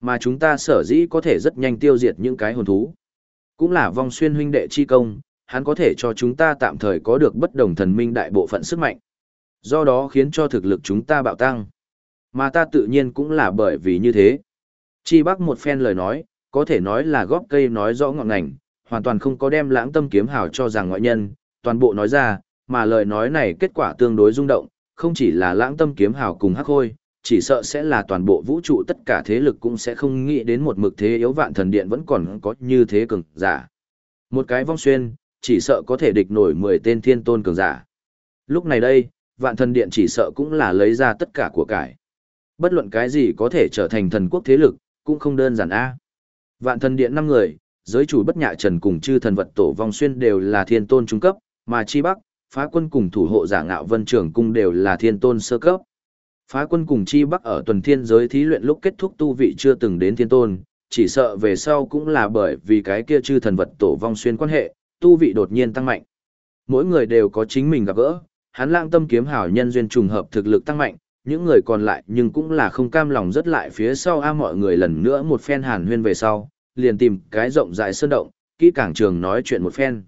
Mà chúng ta sở dĩ có thể rất nhanh tiêu diệt những cái hồn thú. Cũng là vong xuyên huynh đệ chi công, hắn có thể cho chúng ta tạm thời có được bất đồng thần minh đại bộ phận sức mạnh. Do đó khiến cho thực lực chúng ta bạo tăng. Mà ta tự nhiên cũng là bởi vì như thế. Chi Bắc một phen lời nói, có thể nói là góp cây nói rõ ngọn ngành, hoàn toàn không có đem lãng tâm kiếm hào cho rằng ngoại nhân, toàn bộ nói ra, mà lời nói này kết quả tương đối rung động, không chỉ là lãng tâm kiếm hào cùng hắc hôi, chỉ sợ sẽ là toàn bộ vũ trụ tất cả thế lực cũng sẽ không nghĩ đến một mực thế yếu vạn thần điện vẫn còn có như thế cường giả. Một cái vong xuyên, chỉ sợ có thể địch nổi 10 tên thiên tôn cường giả. Lúc này đây, vạn thần điện chỉ sợ cũng là lấy ra tất cả của cải. Bất luận cái gì có thể trở thành thần quốc thế lực, cũng không đơn giản a. Vạn thần điện 5 người, giới chủ bất nhạ trần cùng chư thần vật tổ vong xuyên đều là thiên tôn trung cấp, mà chi bắc, phá quân cùng thủ hộ giả ngạo vân trưởng cung đều là thiên tôn sơ cấp. Phá quân cùng chi bắc ở tuần thiên giới thí luyện lúc kết thúc tu vị chưa từng đến thiên tôn, chỉ sợ về sau cũng là bởi vì cái kia chư thần vật tổ vong xuyên quan hệ, tu vị đột nhiên tăng mạnh. Mỗi người đều có chính mình gặp gỡ, hắn lang tâm kiếm hảo nhân duyên trùng hợp thực lực tăng mạnh, những người còn lại nhưng cũng là không cam lòng rất lại phía sau a mọi người lần nữa một phen hàn huyên về sau, liền tìm cái rộng rãi sơn động, kỹ cảng trường nói chuyện một phen.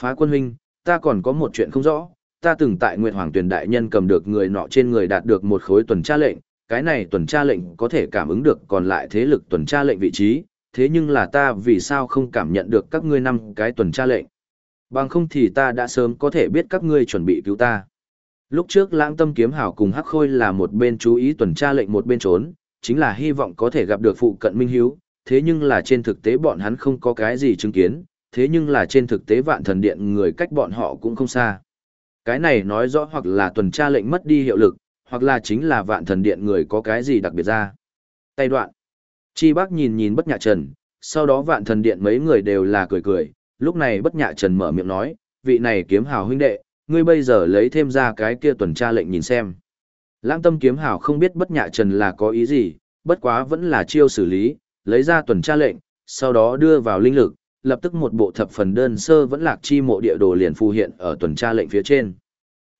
Phá quân huynh, ta còn có một chuyện không rõ, ta từng tại Nguyệt Hoàng Tuyền Đại Nhân cầm được người nọ trên người đạt được một khối tuần tra lệnh, cái này tuần tra lệnh có thể cảm ứng được còn lại thế lực tuần tra lệnh vị trí, thế nhưng là ta vì sao không cảm nhận được các ngươi năm cái tuần tra lệnh. Bằng không thì ta đã sớm có thể biết các ngươi chuẩn bị cứu ta. Lúc trước lãng tâm kiếm hảo cùng hắc khôi là một bên chú ý tuần tra lệnh một bên trốn, chính là hy vọng có thể gặp được phụ cận minh hiếu, thế nhưng là trên thực tế bọn hắn không có cái gì chứng kiến, thế nhưng là trên thực tế vạn thần điện người cách bọn họ cũng không xa. Cái này nói rõ hoặc là tuần tra lệnh mất đi hiệu lực, hoặc là chính là vạn thần điện người có cái gì đặc biệt ra. Tay đoạn. Chi bác nhìn nhìn bất nhạ trần, sau đó vạn thần điện mấy người đều là cười cười, lúc này bất nhạ trần mở miệng nói, vị này kiếm hào huynh đệ, ngươi bây giờ lấy thêm ra cái kia tuần tra lệnh nhìn xem. Lãng tâm kiếm hào không biết bất nhạ trần là có ý gì, bất quá vẫn là chiêu xử lý, lấy ra tuần tra lệnh, sau đó đưa vào linh lực, lập tức một bộ thập phần đơn sơ vẫn lạc chi mộ địa đồ liền phù hiện ở tuần tra lệnh phía trên.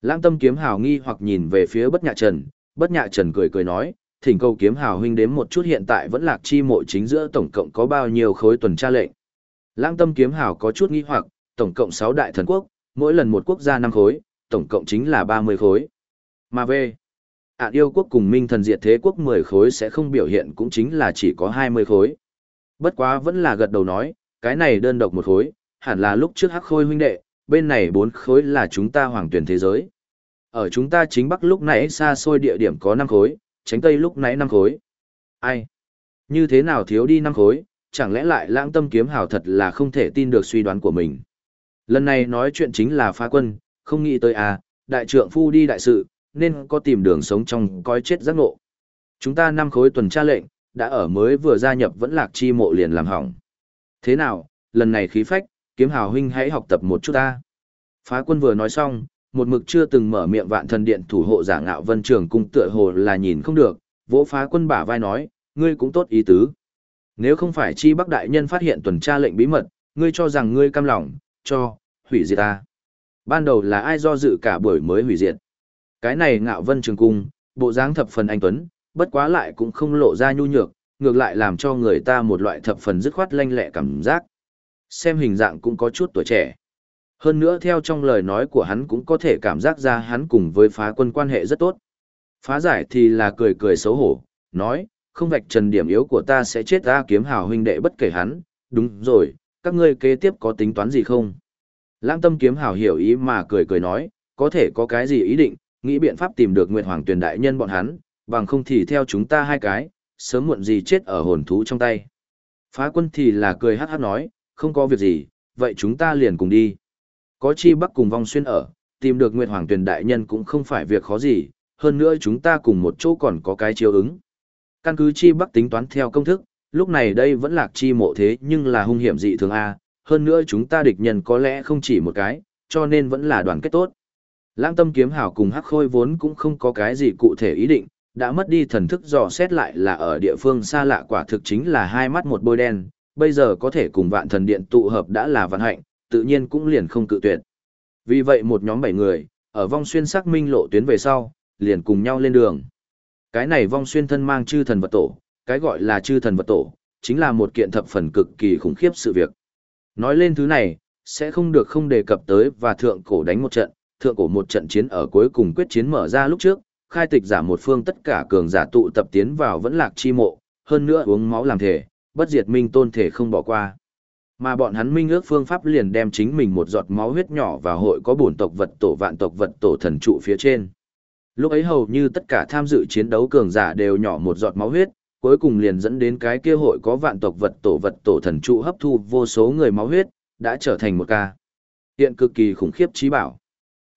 Lãng tâm kiếm hào nghi hoặc nhìn về phía bất nhạ trần, bất nhạ trần cười cười nói, thỉnh cầu kiếm hào huynh đếm một chút hiện tại vẫn lạc chi mộ chính giữa tổng cộng có bao nhiêu khối tuần tra lệnh. Lãng tâm kiếm hảo có chút nghi hoặc, tổng cộng 6 đại thần quốc, mỗi lần một quốc gia 5 khối, tổng cộng chính là 30 khối. Mà về, ạn yêu quốc cùng minh thần diệt thế quốc 10 khối sẽ không biểu hiện cũng chính là chỉ có 20 khối. Bất quá vẫn là gật đầu nói, cái này đơn độc một khối, hẳn là lúc trước hắc khôi huynh đệ, bên này bốn khối là chúng ta hoàng tuyển thế giới. Ở chúng ta chính bắc lúc nãy xa xôi địa điểm có 5 khối, tránh tây lúc nãy 5 khối. Ai? Như thế nào thiếu đi 5 khối, chẳng lẽ lại lãng tâm kiếm hào thật là không thể tin được suy đoán của mình. Lần này nói chuyện chính là phá quân, không nghĩ tới à, đại trượng phu đi đại sự, nên có tìm đường sống trong coi chết giác ngộ. Chúng ta năm khối tuần tra lệnh, đã ở mới vừa gia nhập vẫn lạc chi mộ liền làm hỏng. Thế nào, lần này khí phách, kiếm hào huynh hãy học tập một chút ta. Phá quân vừa nói xong, một mực chưa từng mở miệng vạn thần điện thủ hộ giả ngạo vân trường cung tựa hồ là nhìn không được, vỗ phá quân bả vai nói, ngươi cũng tốt ý tứ. Nếu không phải chi bắc đại nhân phát hiện tuần tra lệnh bí mật, ngươi cho rằng ngươi cam lòng, cho, hủy diệt ta. Ban đầu là ai do dự cả buổi mới hủy diệt. Cái này ngạo vân trường cung, bộ dáng thập phần anh tuấn, bất quá lại cũng không lộ ra nhu nhược, ngược lại làm cho người ta một loại thập phần dứt khoát lanh lẹ cảm giác. Xem hình dạng cũng có chút tuổi trẻ. Hơn nữa theo trong lời nói của hắn cũng có thể cảm giác ra hắn cùng với phá quân quan hệ rất tốt. Phá giải thì là cười cười xấu hổ, nói, không vạch trần điểm yếu của ta sẽ chết ta kiếm hào huynh đệ bất kể hắn, đúng rồi, các ngươi kế tiếp có tính toán gì không? Lãng tâm kiếm hào hiểu ý mà cười cười nói, có thể có cái gì ý định, nghĩ biện pháp tìm được Nguyệt Hoàng tuyển đại nhân bọn hắn, bằng không thì theo chúng ta hai cái, sớm muộn gì chết ở hồn thú trong tay. Phá quân thì là cười hát hát nói, không có việc gì, vậy chúng ta liền cùng đi. Có chi bắc cùng vong xuyên ở, tìm được Nguyệt Hoàng tuyển đại nhân cũng không phải việc khó gì, hơn nữa chúng ta cùng một chỗ còn có cái chiếu ứng. Căn cứ chi bắc tính toán theo công thức, lúc này đây vẫn lạc chi mộ thế nhưng là hung hiểm dị thường A, hơn nữa chúng ta địch nhân có lẽ không chỉ một cái, cho nên vẫn là đoàn kết tốt. Lãng tâm kiếm hảo cùng hắc khôi vốn cũng không có cái gì cụ thể ý định, đã mất đi thần thức dò xét lại là ở địa phương xa lạ quả thực chính là hai mắt một bôi đen, bây giờ có thể cùng vạn thần điện tụ hợp đã là vận hạnh, tự nhiên cũng liền không cự tuyệt. Vì vậy một nhóm bảy người, ở vong xuyên xác minh lộ tuyến về sau, liền cùng nhau lên đường. Cái này vong xuyên thân mang chư thần vật tổ, cái gọi là chư thần vật tổ, chính là một kiện thập phần cực kỳ khủng khiếp sự việc. Nói lên thứ này, sẽ không được không đề cập tới và thượng cổ đánh một trận, thượng cổ một trận chiến ở cuối cùng quyết chiến mở ra lúc trước, khai tịch giả một phương tất cả cường giả tụ tập tiến vào vẫn lạc chi mộ, hơn nữa uống máu làm thể, bất diệt minh tôn thể không bỏ qua. Mà bọn hắn minh ước phương pháp liền đem chính mình một giọt máu huyết nhỏ vào hội có bổn tộc vật tổ vạn tộc vật tổ thần trụ phía trên. Lúc ấy hầu như tất cả tham dự chiến đấu cường giả đều nhỏ một giọt máu huyết, cuối cùng liền dẫn đến cái kia hội có vạn tộc vật tổ vật tổ thần trụ hấp thu vô số người máu huyết, đã trở thành một ca. Hiện cực kỳ khủng khiếp trí bảo.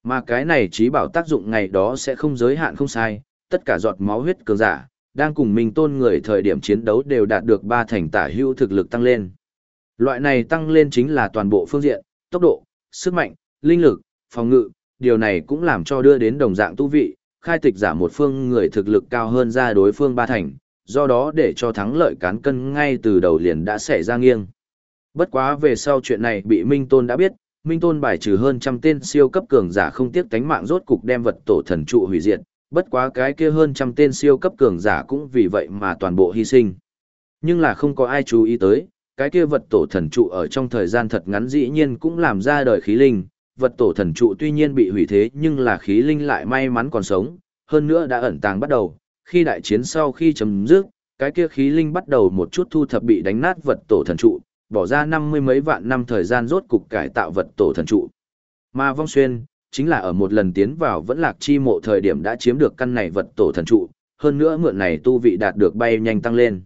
Mà cái này trí bảo tác dụng ngày đó sẽ không giới hạn không sai, tất cả giọt máu huyết cường giả, đang cùng mình tôn người thời điểm chiến đấu đều đạt được ba thành tả hữu thực lực tăng lên. Loại này tăng lên chính là toàn bộ phương diện, tốc độ, sức mạnh, linh lực, phòng ngự, điều này cũng làm cho đưa đến đồng dạng tu vị, khai tịch giả một phương người thực lực cao hơn ra đối phương ba thành, do đó để cho thắng lợi cán cân ngay từ đầu liền đã xảy ra nghiêng. Bất quá về sau chuyện này bị Minh Tôn đã biết, Minh Tôn bài trừ hơn trăm tên siêu cấp cường giả không tiếc tánh mạng rốt cục đem vật tổ thần trụ hủy diệt, bất quá cái kia hơn trăm tên siêu cấp cường giả cũng vì vậy mà toàn bộ hy sinh. Nhưng là không có ai chú ý tới, cái kia vật tổ thần trụ ở trong thời gian thật ngắn dĩ nhiên cũng làm ra đời khí linh, vật tổ thần trụ tuy nhiên bị hủy thế nhưng là khí linh lại may mắn còn sống, hơn nữa đã ẩn tàng bắt đầu, khi đại chiến sau khi chấm dứt, cái kia khí linh bắt đầu một chút thu thập bị đánh nát vật tổ thần trụ, bỏ ra năm mươi mấy vạn năm thời gian rốt cục cải tạo vật tổ thần trụ. Mà vong xuyên, chính là ở một lần tiến vào vẫn lạc chi mộ thời điểm đã chiếm được căn này vật tổ thần trụ, hơn nữa mượn này tu vị đạt được bay nhanh tăng lên.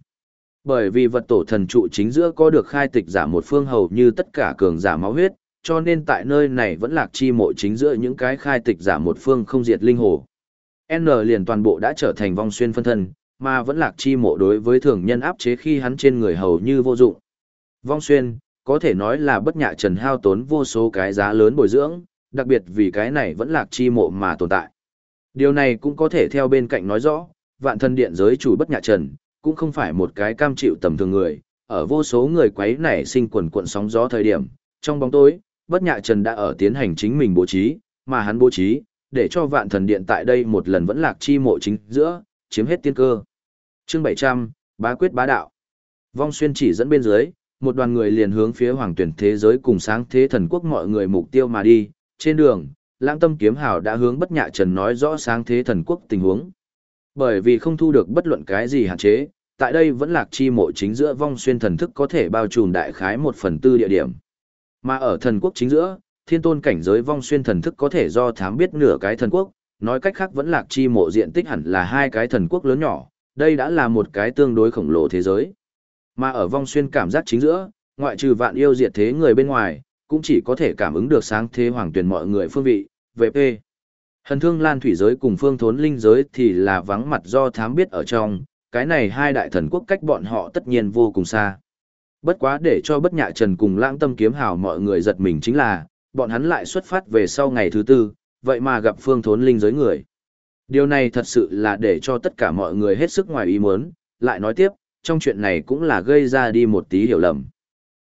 Bởi vì vật tổ thần trụ chính giữa có được khai tịch giả một phương hầu như tất cả cường giả máu huyết, cho nên tại nơi này vẫn lạc chi mộ chính giữa những cái khai tịch giả một phương không diệt linh hồ. N liền toàn bộ đã trở thành vong xuyên phân thân, mà vẫn lạc chi mộ đối với thường nhân áp chế khi hắn trên người hầu như vô dụng. Vong xuyên, có thể nói là bất nhạ trần hao tốn vô số cái giá lớn bồi dưỡng, đặc biệt vì cái này vẫn lạc chi mộ mà tồn tại. Điều này cũng có thể theo bên cạnh nói rõ, vạn thân điện giới chủ bất nhạ trần, cũng không phải một cái cam chịu tầm thường người, ở vô số người quấy nảy sinh quần cuộn sóng gió thời điểm, trong bóng tối, bất nhạ trần đã ở tiến hành chính mình bố trí, mà hắn bố trí, để cho vạn thần điện tại đây một lần vẫn lạc chi mộ chính giữa, chiếm hết tiên cơ. Chương 700, bá quyết bá đạo. Vong xuyên chỉ dẫn bên dưới, một đoàn người liền hướng phía hoàng tuyển thế giới cùng sáng thế thần quốc mọi người mục tiêu mà đi. Trên đường, lãng tâm kiếm hào đã hướng bất nhạ trần nói rõ sáng thế thần quốc tình huống. Bởi vì không thu được bất luận cái gì hạn chế, tại đây vẫn lạc chi mộ chính giữa vong xuyên thần thức có thể bao trùm đại khái một phần tư địa điểm. Mà ở thần quốc chính giữa, thiên tôn cảnh giới vong xuyên thần thức có thể do thám biết nửa cái thần quốc, nói cách khác vẫn lạc chi mộ diện tích hẳn là hai cái thần quốc lớn nhỏ, đây đã là một cái tương đối khổng lồ thế giới. Mà ở vong xuyên cảm giác chính giữa, ngoại trừ vạn yêu diệt thế người bên ngoài, cũng chỉ có thể cảm ứng được sáng thế hoàng tuyển mọi người phương vị, VP. Hần thương lan thủy giới cùng phương thốn linh giới thì là vắng mặt do thám biết ở trong, cái này hai đại thần quốc cách bọn họ tất nhiên vô cùng xa. Bất quá để cho bất nhạ trần cùng lãng tâm kiếm hào mọi người giật mình chính là, bọn hắn lại xuất phát về sau ngày thứ tư, vậy mà gặp phương thốn linh giới người. Điều này thật sự là để cho tất cả mọi người hết sức ngoài ý muốn, lại nói tiếp, trong chuyện này cũng là gây ra đi một tí hiểu lầm.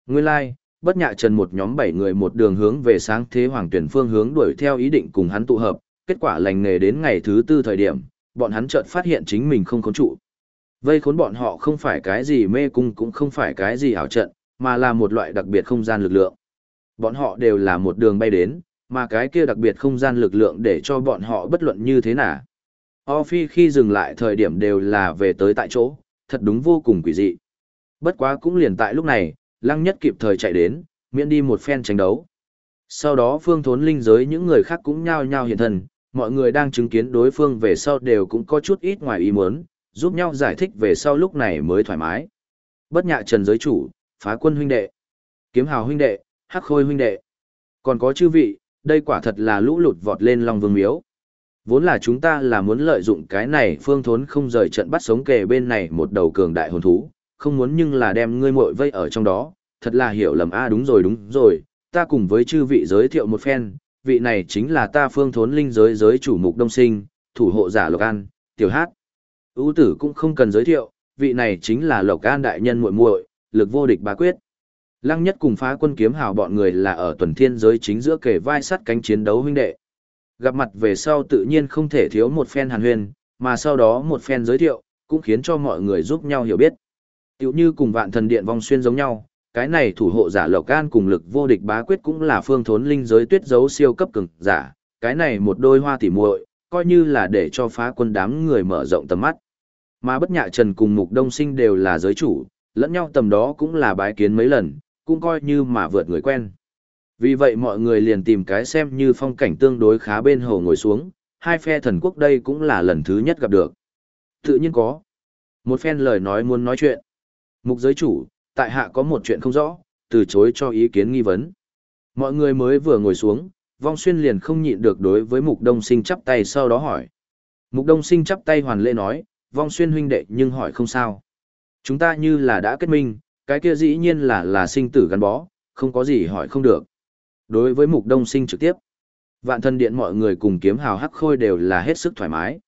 Nguyên lai, like, bất nhạ trần một nhóm bảy người một đường hướng về sáng thế hoàng tuyển phương hướng đuổi theo ý định cùng hắn tụ hợp, kết quả lành nghề đến ngày thứ tư thời điểm, bọn hắn chợt phát hiện chính mình không có trụ. Vây khốn bọn họ không phải cái gì mê cung cũng không phải cái gì ảo trận, mà là một loại đặc biệt không gian lực lượng. Bọn họ đều là một đường bay đến, mà cái kia đặc biệt không gian lực lượng để cho bọn họ bất luận như thế nào. O Phi khi dừng lại thời điểm đều là về tới tại chỗ, thật đúng vô cùng quỷ dị. Bất quá cũng liền tại lúc này, Lăng Nhất kịp thời chạy đến, miễn đi một phen tranh đấu. Sau đó phương thốn linh giới những người khác cũng nhao nhao hiện thân, mọi người đang chứng kiến đối phương về sau đều cũng có chút ít ngoài ý muốn, giúp nhau giải thích về sau lúc này mới thoải mái. Bất nhạ trần giới chủ, phá quân huynh đệ, kiếm hào huynh đệ, hắc khôi huynh đệ. Còn có chư vị, đây quả thật là lũ lụt vọt lên lòng vương miếu. Vốn là chúng ta là muốn lợi dụng cái này phương thốn không rời trận bắt sống kề bên này một đầu cường đại hồn thú, không muốn nhưng là đem ngươi muội vây ở trong đó, thật là hiểu lầm a đúng rồi đúng rồi, ta cùng với chư vị giới thiệu một phen, vị này chính là ta phương thốn linh giới giới chủ mục đông sinh, thủ hộ giả Lộc An, tiểu hát ưu tử cũng không cần giới thiệu, vị này chính là Lộc An đại nhân muội muội, lực vô địch bá quyết. Lăng nhất cùng phá quân kiếm hào bọn người là ở tuần thiên giới chính giữa kề vai sắt cánh chiến đấu huynh đệ. gặp mặt về sau tự nhiên không thể thiếu một phen hàn huyên, mà sau đó một phen giới thiệu, cũng khiến cho mọi người giúp nhau hiểu biết. tựu như cùng vạn thần điện vong xuyên giống nhau, cái này thủ hộ giả Lộc An cùng lực vô địch bá quyết cũng là phương thốn linh giới tuyết dấu siêu cấp cường giả, cái này một đôi hoa tỉ muội, coi như là để cho phá quân đám người mở rộng tầm mắt. Mà bất nhạ trần cùng mục đông sinh đều là giới chủ, lẫn nhau tầm đó cũng là bái kiến mấy lần, cũng coi như mà vượt người quen. Vì vậy mọi người liền tìm cái xem như phong cảnh tương đối khá bên hồ ngồi xuống, hai phe thần quốc đây cũng là lần thứ nhất gặp được. Tự nhiên có. Một phen lời nói muốn nói chuyện. Mục giới chủ, tại hạ có một chuyện không rõ, từ chối cho ý kiến nghi vấn. Mọi người mới vừa ngồi xuống, vong xuyên liền không nhịn được đối với mục đông sinh chắp tay sau đó hỏi. Mục đông sinh chắp tay hoàn lễ nói, vong xuyên huynh đệ nhưng hỏi không sao. Chúng ta như là đã kết minh, cái kia dĩ nhiên là là sinh tử gắn bó, không có gì hỏi không được. Đối với mục đông sinh trực tiếp, vạn thân điện mọi người cùng kiếm hào hắc khôi đều là hết sức thoải mái.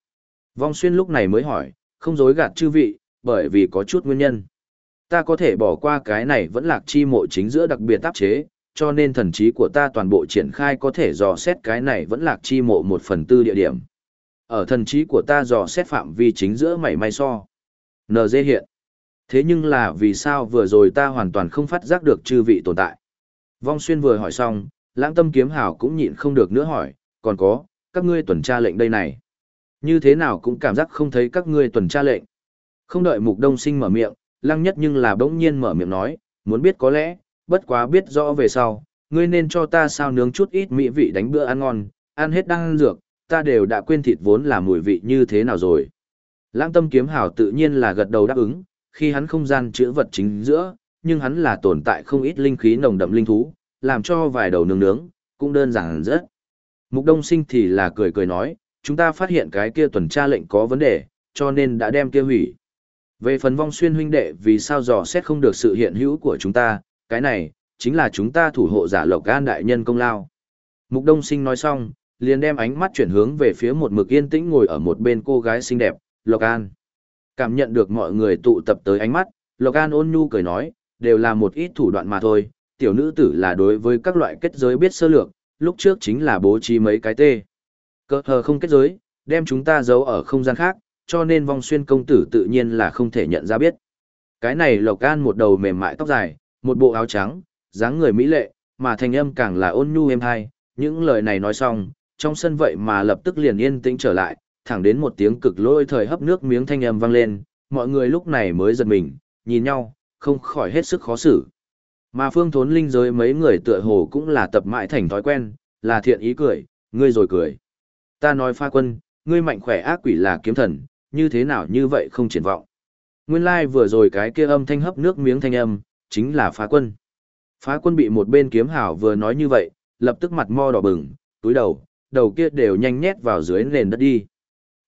Vong xuyên lúc này mới hỏi, không dối gạt chư vị, bởi vì có chút nguyên nhân. Ta có thể bỏ qua cái này vẫn lạc chi mộ chính giữa đặc biệt áp chế, cho nên thần trí của ta toàn bộ triển khai có thể dò xét cái này vẫn lạc chi mộ một phần tư địa điểm. Ở thần trí của ta dò xét phạm vi chính giữa mảy may so. NG hiện. Thế nhưng là vì sao vừa rồi ta hoàn toàn không phát giác được chư vị tồn tại. Vong xuyên vừa hỏi xong, lãng tâm kiếm hào cũng nhịn không được nữa hỏi, còn có, các ngươi tuần tra lệnh đây này. Như thế nào cũng cảm giác không thấy các ngươi tuần tra lệnh. Không đợi mục đông sinh mở miệng, lăng nhất nhưng là bỗng nhiên mở miệng nói, muốn biết có lẽ, bất quá biết rõ về sau, ngươi nên cho ta sao nướng chút ít mỹ vị đánh bữa ăn ngon, ăn hết đang ăn dược, ta đều đã quên thịt vốn là mùi vị như thế nào rồi. Lãng tâm kiếm hào tự nhiên là gật đầu đáp ứng, khi hắn không gian chữa vật chính giữa, nhưng hắn là tồn tại không ít linh khí nồng đậm linh thú, làm cho vài đầu nướng nướng, cũng đơn giản rất. Mục Đông Sinh thì là cười cười nói, chúng ta phát hiện cái kia tuần tra lệnh có vấn đề, cho nên đã đem kia hủy. Về phần vong xuyên huynh đệ vì sao dò xét không được sự hiện hữu của chúng ta, cái này, chính là chúng ta thủ hộ giả lộc gan đại nhân công lao. Mục Đông Sinh nói xong, liền đem ánh mắt chuyển hướng về phía một mực yên tĩnh ngồi ở một bên cô gái xinh đẹp, Lộc An. Cảm nhận được mọi người tụ tập tới ánh mắt, Lộc An ôn nhu cười nói, đều là một ít thủ đoạn mà thôi, tiểu nữ tử là đối với các loại kết giới biết sơ lược, lúc trước chính là bố trí mấy cái tê. Cơ hờ không kết giới, đem chúng ta giấu ở không gian khác, cho nên vong xuyên công tử tự nhiên là không thể nhận ra biết. Cái này Lộc An một đầu mềm mại tóc dài, một bộ áo trắng, dáng người mỹ lệ, mà thanh âm càng là ôn nhu êm hai, những lời này nói xong, trong sân vậy mà lập tức liền yên tĩnh trở lại, thẳng đến một tiếng cực lôi thời hấp nước miếng thanh âm vang lên, mọi người lúc này mới giật mình, nhìn nhau, không khỏi hết sức khó xử. Mà phương thốn linh giới mấy người tựa hồ cũng là tập mãi thành thói quen, là thiện ý cười, ngươi rồi cười. Ta nói pha quân, ngươi mạnh khỏe ác quỷ là kiếm thần, như thế nào như vậy không triển vọng. Nguyên lai like vừa rồi cái kia âm thanh hấp nước miếng thanh âm, chính là phá quân. Phá quân bị một bên kiếm hảo vừa nói như vậy, lập tức mặt mo đỏ bừng, túi đầu, đầu kia đều nhanh nhét vào dưới nền đất đi.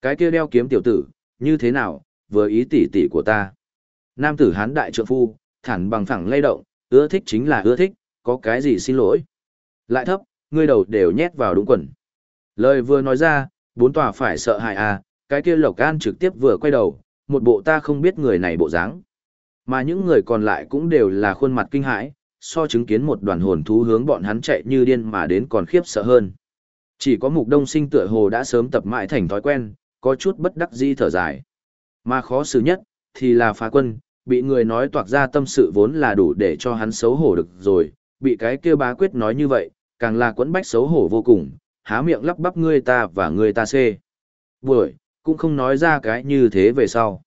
Cái kia đeo kiếm tiểu tử, như thế nào, vừa ý tỉ tỉ của ta. Nam tử hán đại trượng phu, thẳng bằng phẳng lay động, ưa thích chính là ưa thích, có cái gì xin lỗi. Lại thấp, ngươi đầu đều nhét vào đúng quần. Lời vừa nói ra, bốn tòa phải sợ hại à, cái kia lộc an trực tiếp vừa quay đầu, một bộ ta không biết người này bộ dáng. Mà những người còn lại cũng đều là khuôn mặt kinh hãi, so chứng kiến một đoàn hồn thú hướng bọn hắn chạy như điên mà đến còn khiếp sợ hơn. Chỉ có mục đông sinh tựa hồ đã sớm tập mãi thành thói quen, có chút bất đắc di thở dài. Mà khó xử nhất, thì là phá quân, bị người nói toạc ra tâm sự vốn là đủ để cho hắn xấu hổ được rồi, bị cái kia bá quyết nói như vậy, càng là quẫn bách xấu hổ vô cùng, há miệng lắp bắp ngươi ta và ngươi ta xê. Buổi, cũng không nói ra cái như thế về sau.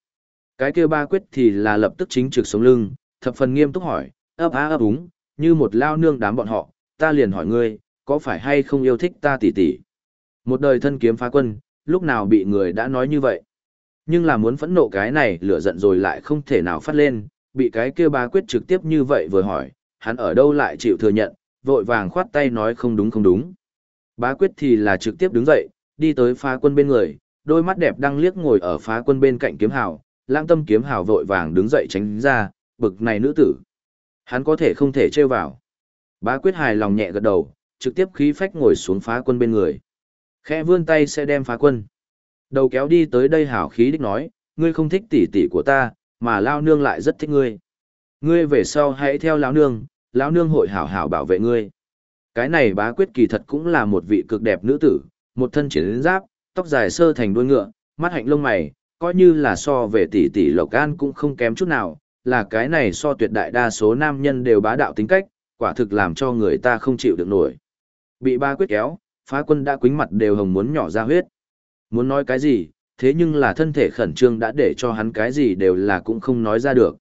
Cái kia ba quyết thì là lập tức chính trực sống lưng, thập phần nghiêm túc hỏi, ấp á ấp úng, như một lao nương đám bọn họ, ta liền hỏi ngươi, có phải hay không yêu thích ta tỉ tỉ? Một đời thân kiếm phá quân, lúc nào bị người đã nói như vậy? Nhưng là muốn phẫn nộ cái này lửa giận rồi lại không thể nào phát lên, bị cái kia ba quyết trực tiếp như vậy vừa hỏi, hắn ở đâu lại chịu thừa nhận, vội vàng khoát tay nói không đúng không đúng. Bá quyết thì là trực tiếp đứng dậy, đi tới phá quân bên người, đôi mắt đẹp đang liếc ngồi ở phá quân bên cạnh kiếm hào, lãng tâm kiếm hào vội vàng đứng dậy tránh ra, bực này nữ tử. Hắn có thể không thể trêu vào. Bá quyết hài lòng nhẹ gật đầu, trực tiếp khí phách ngồi xuống phá quân bên người. Khẽ vươn tay sẽ đem phá quân. Đầu kéo đi tới đây hảo khí đích nói, ngươi không thích tỷ tỷ của ta, mà lao nương lại rất thích ngươi. Ngươi về sau hãy theo lão nương, lão nương hội hảo hảo bảo vệ ngươi. Cái này bá quyết kỳ thật cũng là một vị cực đẹp nữ tử, một thân chiến giáp, tóc dài sơ thành đuôi ngựa, mắt hạnh lông mày, coi như là so về tỷ tỷ Lộc An cũng không kém chút nào, là cái này so tuyệt đại đa số nam nhân đều bá đạo tính cách, quả thực làm cho người ta không chịu được nổi. Bị ba quyết kéo, phá quân đã quính mặt đều hồng muốn nhỏ ra huyết. Muốn nói cái gì, thế nhưng là thân thể khẩn trương đã để cho hắn cái gì đều là cũng không nói ra được.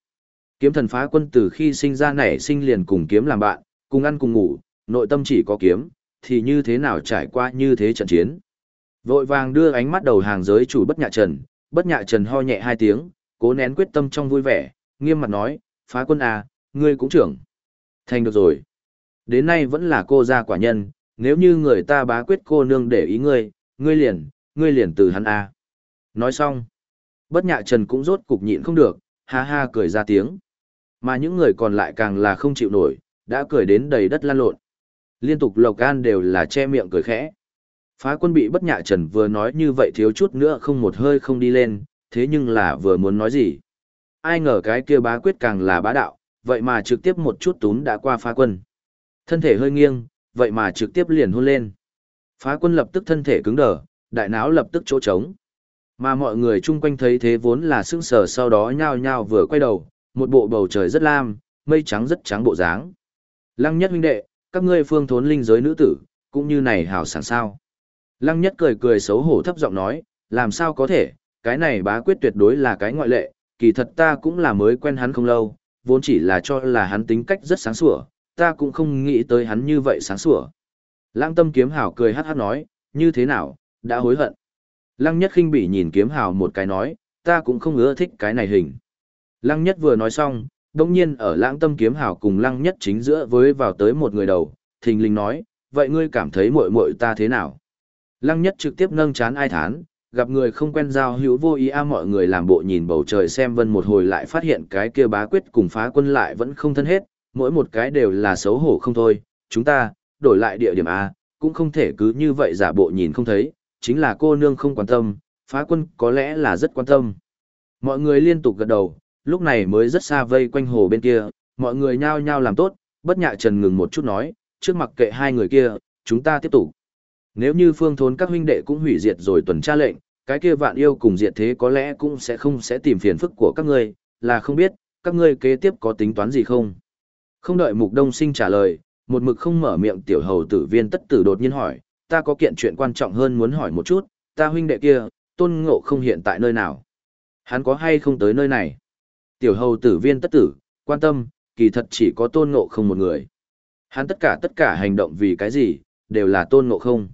Kiếm thần phá quân từ khi sinh ra nảy sinh liền cùng kiếm làm bạn, cùng ăn cùng ngủ, nội tâm chỉ có kiếm, thì như thế nào trải qua như thế trận chiến. Vội vàng đưa ánh mắt đầu hàng giới chủ bất nhạ trần, bất nhạ trần ho nhẹ hai tiếng, cố nén quyết tâm trong vui vẻ, nghiêm mặt nói, phá quân à, ngươi cũng trưởng. Thành được rồi. Đến nay vẫn là cô gia quả nhân, nếu như người ta bá quyết cô nương để ý ngươi, ngươi liền, ngươi liền từ hắn à. Nói xong. Bất nhạ trần cũng rốt cục nhịn không được, ha ha cười ra tiếng. Mà những người còn lại càng là không chịu nổi, đã cười đến đầy đất lan lộn. Liên tục lộc gan đều là che miệng cười khẽ. Phá quân bị bất nhạ trần vừa nói như vậy thiếu chút nữa không một hơi không đi lên, thế nhưng là vừa muốn nói gì. Ai ngờ cái kia bá quyết càng là bá đạo, vậy mà trực tiếp một chút tún đã qua phá quân. Thân thể hơi nghiêng, vậy mà trực tiếp liền hôn lên. Phá quân lập tức thân thể cứng đờ, đại não lập tức chỗ trống. Mà mọi người chung quanh thấy thế vốn là sững sờ sau đó nhao nhao vừa quay đầu, một bộ bầu trời rất lam, mây trắng rất trắng bộ dáng. Lăng nhất huynh đệ, các ngươi phương thốn linh giới nữ tử, cũng như này hào sảng sao. Lăng nhất cười cười xấu hổ thấp giọng nói, làm sao có thể, cái này bá quyết tuyệt đối là cái ngoại lệ, kỳ thật ta cũng là mới quen hắn không lâu, vốn chỉ là cho là hắn tính cách rất sáng sủa, ta cũng không nghĩ tới hắn như vậy sáng sủa. Lăng tâm kiếm Hảo cười hát hát nói, như thế nào, đã hối hận. Lăng nhất khinh bỉ nhìn kiếm Hảo một cái nói, ta cũng không ưa thích cái này hình. Lăng nhất vừa nói xong, đồng nhiên ở lãng tâm kiếm Hảo cùng lăng nhất chính giữa với vào tới một người đầu, thình linh nói, vậy ngươi cảm thấy muội muội ta thế nào? Lăng nhất trực tiếp nâng chán ai thán, gặp người không quen giao hữu vô ý a mọi người làm bộ nhìn bầu trời xem vân một hồi lại phát hiện cái kia bá quyết cùng phá quân lại vẫn không thân hết, mỗi một cái đều là xấu hổ không thôi, chúng ta, đổi lại địa điểm A, cũng không thể cứ như vậy giả bộ nhìn không thấy, chính là cô nương không quan tâm, phá quân có lẽ là rất quan tâm. Mọi người liên tục gật đầu, lúc này mới rất xa vây quanh hồ bên kia, mọi người nhao nhao làm tốt, bất nhạ trần ngừng một chút nói, trước mặc kệ hai người kia, chúng ta tiếp tục. Nếu như phương thốn các huynh đệ cũng hủy diệt rồi tuần tra lệnh, cái kia vạn yêu cùng diệt thế có lẽ cũng sẽ không sẽ tìm phiền phức của các ngươi, là không biết, các ngươi kế tiếp có tính toán gì không? Không đợi mục đông sinh trả lời, một mực không mở miệng tiểu hầu tử viên tất tử đột nhiên hỏi, ta có kiện chuyện quan trọng hơn muốn hỏi một chút, ta huynh đệ kia, tôn ngộ không hiện tại nơi nào? Hắn có hay không tới nơi này? Tiểu hầu tử viên tất tử, quan tâm, kỳ thật chỉ có tôn ngộ không một người. Hắn tất cả tất cả hành động vì cái gì, đều là tôn ngộ không.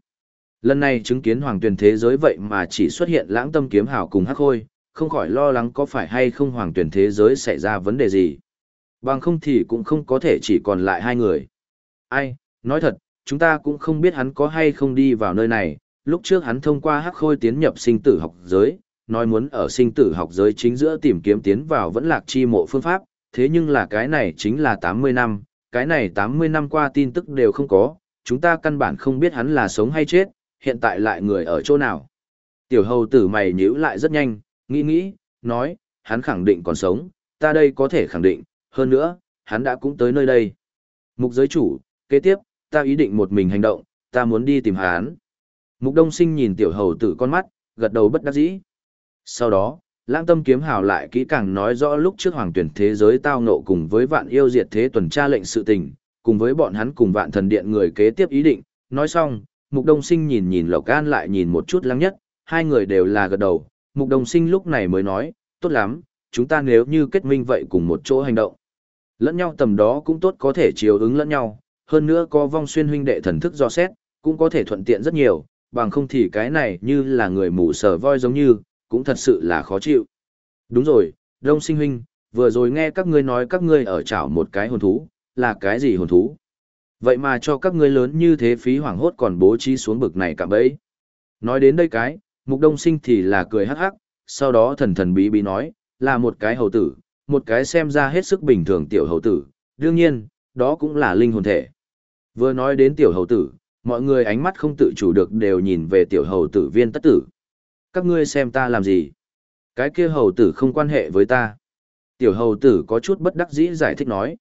Lần này chứng kiến hoàng tuyển thế giới vậy mà chỉ xuất hiện lãng tâm kiếm hào cùng hắc khôi, không khỏi lo lắng có phải hay không hoàng tuyển thế giới xảy ra vấn đề gì. Bằng không thì cũng không có thể chỉ còn lại hai người. Ai, nói thật, chúng ta cũng không biết hắn có hay không đi vào nơi này, lúc trước hắn thông qua hắc khôi tiến nhập sinh tử học giới, nói muốn ở sinh tử học giới chính giữa tìm kiếm tiến vào vẫn lạc chi mộ phương pháp, thế nhưng là cái này chính là 80 năm, cái này 80 năm qua tin tức đều không có, chúng ta căn bản không biết hắn là sống hay chết, hiện tại lại người ở chỗ nào. Tiểu hầu tử mày nhíu lại rất nhanh, nghĩ nghĩ, nói, hắn khẳng định còn sống, ta đây có thể khẳng định, hơn nữa, hắn đã cũng tới nơi đây. Mục giới chủ, kế tiếp, ta ý định một mình hành động, ta muốn đi tìm hắn. Mục đông sinh nhìn tiểu hầu tử con mắt, gật đầu bất đắc dĩ. Sau đó, lãng tâm kiếm hào lại kỹ càng nói rõ lúc trước hoàng tuyển thế giới tao nộ cùng với vạn yêu diệt thế tuần tra lệnh sự tình, cùng với bọn hắn cùng vạn thần điện người kế tiếp ý định, nói xong, Mục Đông Sinh nhìn nhìn Lộc An lại nhìn một chút lăng nhất, hai người đều là gật đầu, Mục Đông Sinh lúc này mới nói, tốt lắm, chúng ta nếu như kết minh vậy cùng một chỗ hành động. Lẫn nhau tầm đó cũng tốt có thể chiều ứng lẫn nhau, hơn nữa có vong xuyên huynh đệ thần thức do xét, cũng có thể thuận tiện rất nhiều, bằng không thì cái này như là người mù sờ voi giống như, cũng thật sự là khó chịu. Đúng rồi, Đông Sinh huynh, vừa rồi nghe các ngươi nói các ngươi ở chảo một cái hồn thú, là cái gì hồn thú? Vậy mà cho các ngươi lớn như thế phí hoảng hốt còn bố trí xuống bực này cả bấy. Nói đến đây cái, mục đông sinh thì là cười hắc hắc, sau đó thần thần bí bí nói, là một cái hầu tử, một cái xem ra hết sức bình thường tiểu hầu tử, đương nhiên, đó cũng là linh hồn thể. Vừa nói đến tiểu hầu tử, mọi người ánh mắt không tự chủ được đều nhìn về tiểu hầu tử viên tất tử. Các ngươi xem ta làm gì? Cái kia hầu tử không quan hệ với ta. Tiểu hầu tử có chút bất đắc dĩ giải thích nói.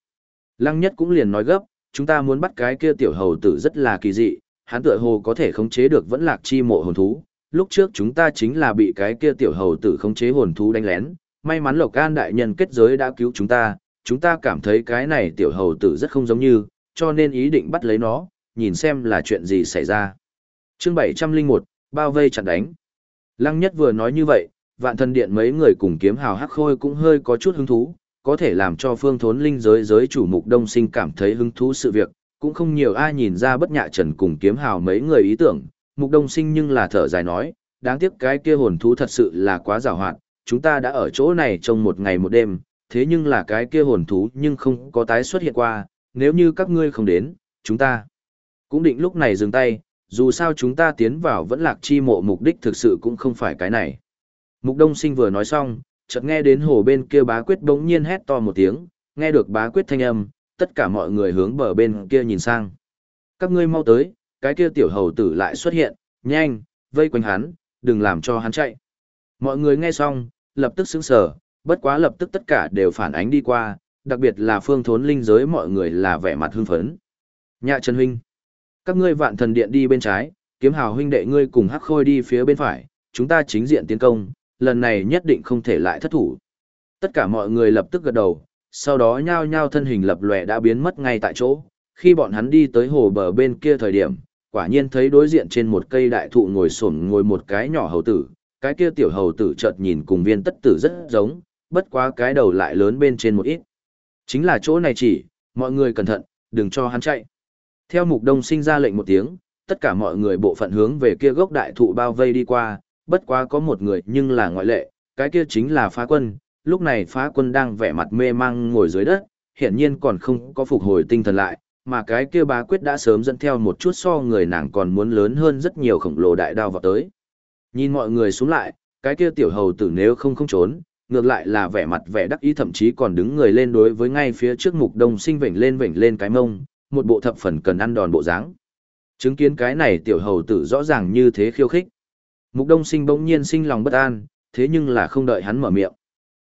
Lăng nhất cũng liền nói gấp, chúng ta muốn bắt cái kia tiểu hầu tử rất là kỳ dị, hắn tựa hồ có thể khống chế được vẫn lạc chi mộ hồn thú. Lúc trước chúng ta chính là bị cái kia tiểu hầu tử khống chế hồn thú đánh lén, may mắn Lộc An đại nhân kết giới đã cứu chúng ta, chúng ta cảm thấy cái này tiểu hầu tử rất không giống như, cho nên ý định bắt lấy nó, nhìn xem là chuyện gì xảy ra. Chương 701, bao vây chặn đánh. Lăng Nhất vừa nói như vậy, vạn thần điện mấy người cùng kiếm hào hắc khôi cũng hơi có chút hứng thú, có thể làm cho phương thốn linh giới giới chủ mục đông sinh cảm thấy hứng thú sự việc, cũng không nhiều ai nhìn ra bất nhạ trần cùng kiếm hào mấy người ý tưởng, mục đông sinh nhưng là thở dài nói, đáng tiếc cái kia hồn thú thật sự là quá rào hoạt, chúng ta đã ở chỗ này trong một ngày một đêm, thế nhưng là cái kia hồn thú nhưng không có tái xuất hiện qua, nếu như các ngươi không đến, chúng ta cũng định lúc này dừng tay, dù sao chúng ta tiến vào vẫn lạc chi mộ mục đích thực sự cũng không phải cái này. Mục Đông Sinh vừa nói xong, chợt nghe đến hồ bên kia bá quyết bỗng nhiên hét to một tiếng, nghe được bá quyết thanh âm, tất cả mọi người hướng bờ bên kia nhìn sang. Các ngươi mau tới, cái kia tiểu hầu tử lại xuất hiện, nhanh, vây quanh hắn, đừng làm cho hắn chạy. Mọi người nghe xong, lập tức sững sờ, bất quá lập tức tất cả đều phản ánh đi qua, đặc biệt là phương thốn linh giới mọi người là vẻ mặt hưng phấn. Nhạ Trần Huynh, các ngươi vạn thần điện đi bên trái, kiếm hào huynh đệ ngươi cùng hắc khôi đi phía bên phải, chúng ta chính diện tiến công, lần này nhất định không thể lại thất thủ. Tất cả mọi người lập tức gật đầu, sau đó nhao nhao thân hình lập lòe đã biến mất ngay tại chỗ. Khi bọn hắn đi tới hồ bờ bên kia thời điểm, quả nhiên thấy đối diện trên một cây đại thụ ngồi xổm ngồi một cái nhỏ hầu tử, cái kia tiểu hầu tử chợt nhìn cùng viên tất tử rất giống, bất quá cái đầu lại lớn bên trên một ít. Chính là chỗ này chỉ, mọi người cẩn thận, đừng cho hắn chạy. Theo mục đông sinh ra lệnh một tiếng, tất cả mọi người bộ phận hướng về kia gốc đại thụ bao vây đi qua, bất quá có một người nhưng là ngoại lệ, cái kia chính là phá quân, lúc này phá quân đang vẻ mặt mê mang ngồi dưới đất, hiển nhiên còn không có phục hồi tinh thần lại, mà cái kia bá quyết đã sớm dẫn theo một chút so người nàng còn muốn lớn hơn rất nhiều khổng lồ đại đao vào tới. Nhìn mọi người xuống lại, cái kia tiểu hầu tử nếu không không trốn, ngược lại là vẻ mặt vẻ đắc ý thậm chí còn đứng người lên đối với ngay phía trước mục đông sinh vểnh lên vểnh lên cái mông, một bộ thập phần cần ăn đòn bộ dáng. Chứng kiến cái này tiểu hầu tử rõ ràng như thế khiêu khích. Mục đông sinh bỗng nhiên sinh lòng bất an, thế nhưng là không đợi hắn mở miệng.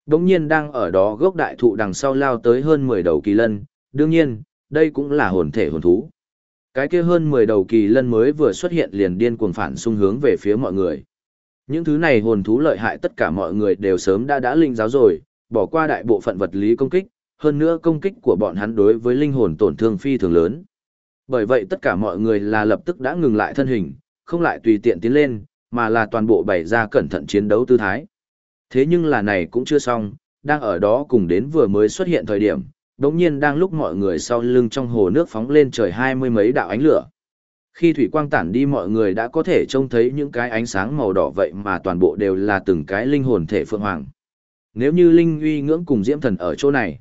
Bỗng nhiên đang ở đó gốc đại thụ đằng sau lao tới hơn 10 đầu kỳ lân, đương nhiên, đây cũng là hồn thể hồn thú. Cái kia hơn 10 đầu kỳ lân mới vừa xuất hiện liền điên cuồng phản xung hướng về phía mọi người. Những thứ này hồn thú lợi hại tất cả mọi người đều sớm đã đã linh giáo rồi, bỏ qua đại bộ phận vật lý công kích, hơn nữa công kích của bọn hắn đối với linh hồn tổn thương phi thường lớn. Bởi vậy tất cả mọi người là lập tức đã ngừng lại thân hình, không lại tùy tiện tiến lên, mà là toàn bộ bày ra cẩn thận chiến đấu tư thái. Thế nhưng là này cũng chưa xong, đang ở đó cùng đến vừa mới xuất hiện thời điểm, đống nhiên đang lúc mọi người sau lưng trong hồ nước phóng lên trời hai mươi mấy đạo ánh lửa. Khi thủy quang tản đi mọi người đã có thể trông thấy những cái ánh sáng màu đỏ vậy mà toàn bộ đều là từng cái linh hồn thể phượng hoàng. Nếu như linh uy ngưỡng cùng diễm thần ở chỗ này,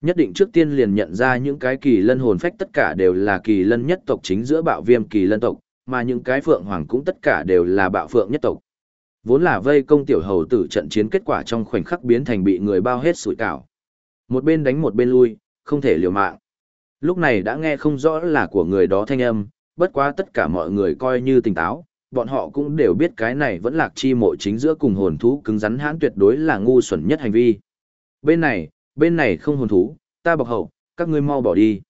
nhất định trước tiên liền nhận ra những cái kỳ lân hồn phách tất cả đều là kỳ lân nhất tộc chính giữa bạo viêm kỳ lân tộc, mà những cái phượng hoàng cũng tất cả đều là bạo phượng nhất tộc. Vốn là vây công tiểu hầu tử trận chiến kết quả trong khoảnh khắc biến thành bị người bao hết sủi cảo. Một bên đánh một bên lui, không thể liều mạng. Lúc này đã nghe không rõ là của người đó thanh âm, bất quá tất cả mọi người coi như tỉnh táo, bọn họ cũng đều biết cái này vẫn lạc chi mộ chính giữa cùng hồn thú cứng rắn hãn tuyệt đối là ngu xuẩn nhất hành vi. Bên này, bên này không hồn thú, ta bọc hậu, các ngươi mau bỏ đi.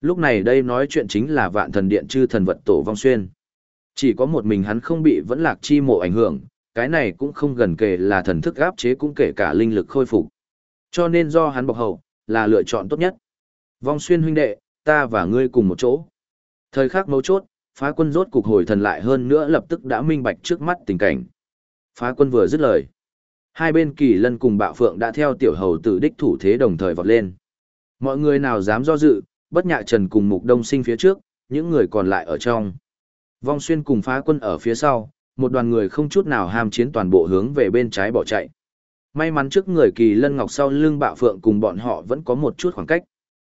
Lúc này đây nói chuyện chính là vạn thần điện chư thần vật tổ vong xuyên. Chỉ có một mình hắn không bị vẫn lạc chi mộ ảnh hưởng, cái này cũng không gần kể là thần thức áp chế cũng kể cả linh lực khôi phục. Cho nên do hắn bọc hậu, là lựa chọn tốt nhất. Vong xuyên huynh đệ, ta và ngươi cùng một chỗ. Thời khắc mấu chốt, phá quân rốt cục hồi thần lại hơn nữa lập tức đã minh bạch trước mắt tình cảnh. Phá quân vừa dứt lời. Hai bên kỳ lân cùng bạo phượng đã theo tiểu hầu tử đích thủ thế đồng thời vọt lên. Mọi người nào dám do dự, bất nhạ trần cùng mục đông sinh phía trước, những người còn lại ở trong. Vong xuyên cùng phá quân ở phía sau, một đoàn người không chút nào ham chiến toàn bộ hướng về bên trái bỏ chạy. May mắn trước người kỳ lân ngọc sau lưng bạo phượng cùng bọn họ vẫn có một chút khoảng cách.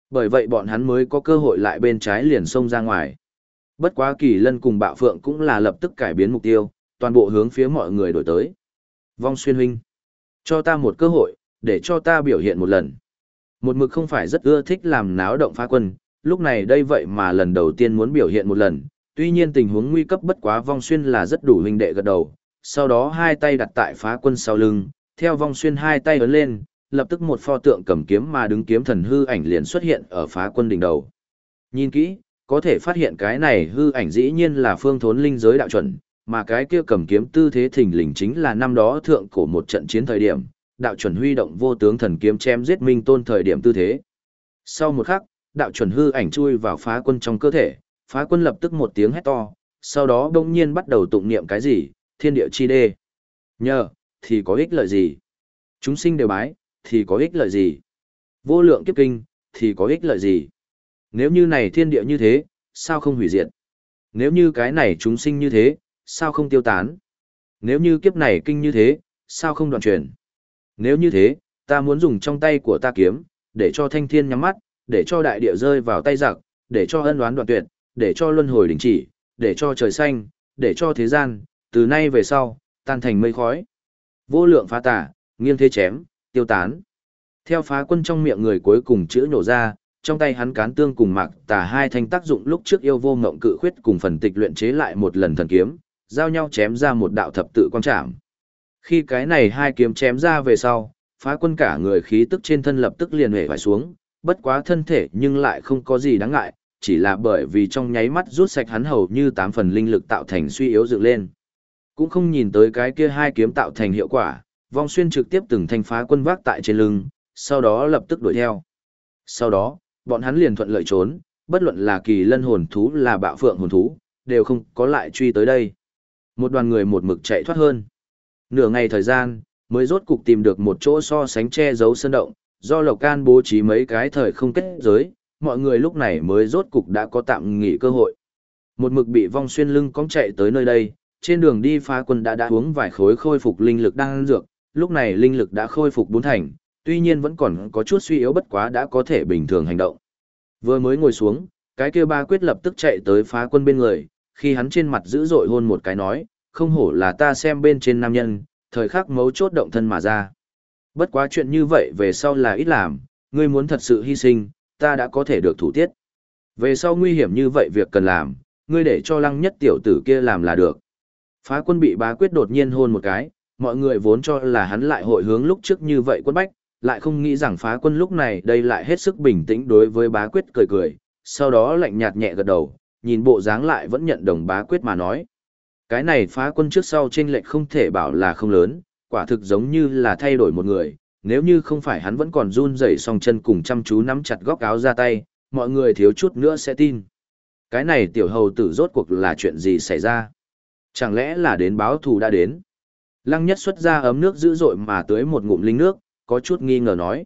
Bởi vậy bọn hắn mới có cơ hội lại bên trái liền xông ra ngoài. Bất quá kỳ lân cùng bạo phượng cũng là lập tức cải biến mục tiêu, toàn bộ hướng phía mọi người đổi tới. Vong xuyên huynh. Cho ta một cơ hội, để cho ta biểu hiện một lần. Một mực không phải rất ưa thích làm náo động phá quân, lúc này đây vậy mà lần đầu tiên muốn biểu hiện một lần, tuy nhiên tình huống nguy cấp bất quá vong xuyên là rất đủ huynh đệ gật đầu, sau đó hai tay đặt tại phá quân sau lưng, theo vong xuyên hai tay ấn lên, lập tức một pho tượng cầm kiếm mà đứng kiếm thần hư ảnh liền xuất hiện ở phá quân đỉnh đầu. Nhìn kỹ, có thể phát hiện cái này hư ảnh dĩ nhiên là phương thốn linh giới đạo chuẩn, mà cái kia cầm kiếm tư thế thình lình chính là năm đó thượng cổ một trận chiến thời điểm, đạo chuẩn huy động vô tướng thần kiếm chém giết minh tôn thời điểm tư thế. Sau một khắc, đạo chuẩn hư ảnh chui vào phá quân trong cơ thể, phá quân lập tức một tiếng hét to, sau đó đông nhiên bắt đầu tụng niệm cái gì, thiên địa chi đê. Nhờ, thì có ích lợi gì? Chúng sinh đều bái, thì có ích lợi gì? Vô lượng kiếp kinh, thì có ích lợi gì? Nếu như này thiên địa như thế, sao không hủy diệt? Nếu như cái này chúng sinh như thế, sao không tiêu tán? Nếu như kiếp này kinh như thế, sao không đoạn truyền? Nếu như thế, ta muốn dùng trong tay của ta kiếm, để cho thanh thiên nhắm mắt, để cho đại địa rơi vào tay giặc, để cho ân đoán đoạn tuyệt, để cho luân hồi đình chỉ, để cho trời xanh, để cho thế gian, từ nay về sau, tan thành mây khói. Vô lượng phá tả, nghiêng thế chém, tiêu tán. Theo phá quân trong miệng người cuối cùng chữ nhổ ra, trong tay hắn cán tương cùng mạc tả hai thanh tác dụng lúc trước yêu vô ngộng cự khuyết cùng phần tịch luyện chế lại một lần thần kiếm, giao nhau chém ra một đạo thập tự quang trảm. Khi cái này hai kiếm chém ra về sau, phá quân cả người khí tức trên thân lập tức liền hề phải xuống, bất quá thân thể nhưng lại không có gì đáng ngại, chỉ là bởi vì trong nháy mắt rút sạch hắn hầu như tám phần linh lực tạo thành suy yếu dựng lên. Cũng không nhìn tới cái kia hai kiếm tạo thành hiệu quả, vong xuyên trực tiếp từng thanh phá quân vác tại trên lưng, sau đó lập tức đuổi theo. Sau đó, bọn hắn liền thuận lợi trốn, bất luận là kỳ lân hồn thú là bạo phượng hồn thú, đều không có lại truy tới đây. Một đoàn người một mực chạy thoát hơn. Nửa ngày thời gian, mới rốt cục tìm được một chỗ so sánh che giấu sơn động, do Lộc Can bố trí mấy cái thời không kết giới, mọi người lúc này mới rốt cục đã có tạm nghỉ cơ hội. Một mực bị vong xuyên lưng cong chạy tới nơi đây, trên đường đi phá quân đã đã uống vài khối khôi phục linh lực đang dược, lúc này linh lực đã khôi phục bốn thành, tuy nhiên vẫn còn có chút suy yếu bất quá đã có thể bình thường hành động. Vừa mới ngồi xuống, cái kia ba quyết lập tức chạy tới phá quân bên người, khi hắn trên mặt dữ dội hôn một cái nói, không hổ là ta xem bên trên nam nhân, thời khắc mấu chốt động thân mà ra. Bất quá chuyện như vậy về sau là ít làm, ngươi muốn thật sự hy sinh, ta đã có thể được thủ tiết. Về sau nguy hiểm như vậy việc cần làm, ngươi để cho lăng nhất tiểu tử kia làm là được. Phá quân bị bá quyết đột nhiên hôn một cái, mọi người vốn cho là hắn lại hội hướng lúc trước như vậy quân bách, lại không nghĩ rằng phá quân lúc này đây lại hết sức bình tĩnh đối với bá quyết cười cười, sau đó lạnh nhạt nhẹ gật đầu, nhìn bộ dáng lại vẫn nhận đồng bá quyết mà nói. Cái này phá quân trước sau trên lệnh không thể bảo là không lớn, quả thực giống như là thay đổi một người, nếu như không phải hắn vẫn còn run rẩy song chân cùng chăm chú nắm chặt góc áo ra tay, mọi người thiếu chút nữa sẽ tin. Cái này tiểu hầu tử rốt cuộc là chuyện gì xảy ra? Chẳng lẽ là đến báo thù đã đến? Lăng nhất xuất ra ấm nước dữ dội mà tưới một ngụm linh nước, có chút nghi ngờ nói.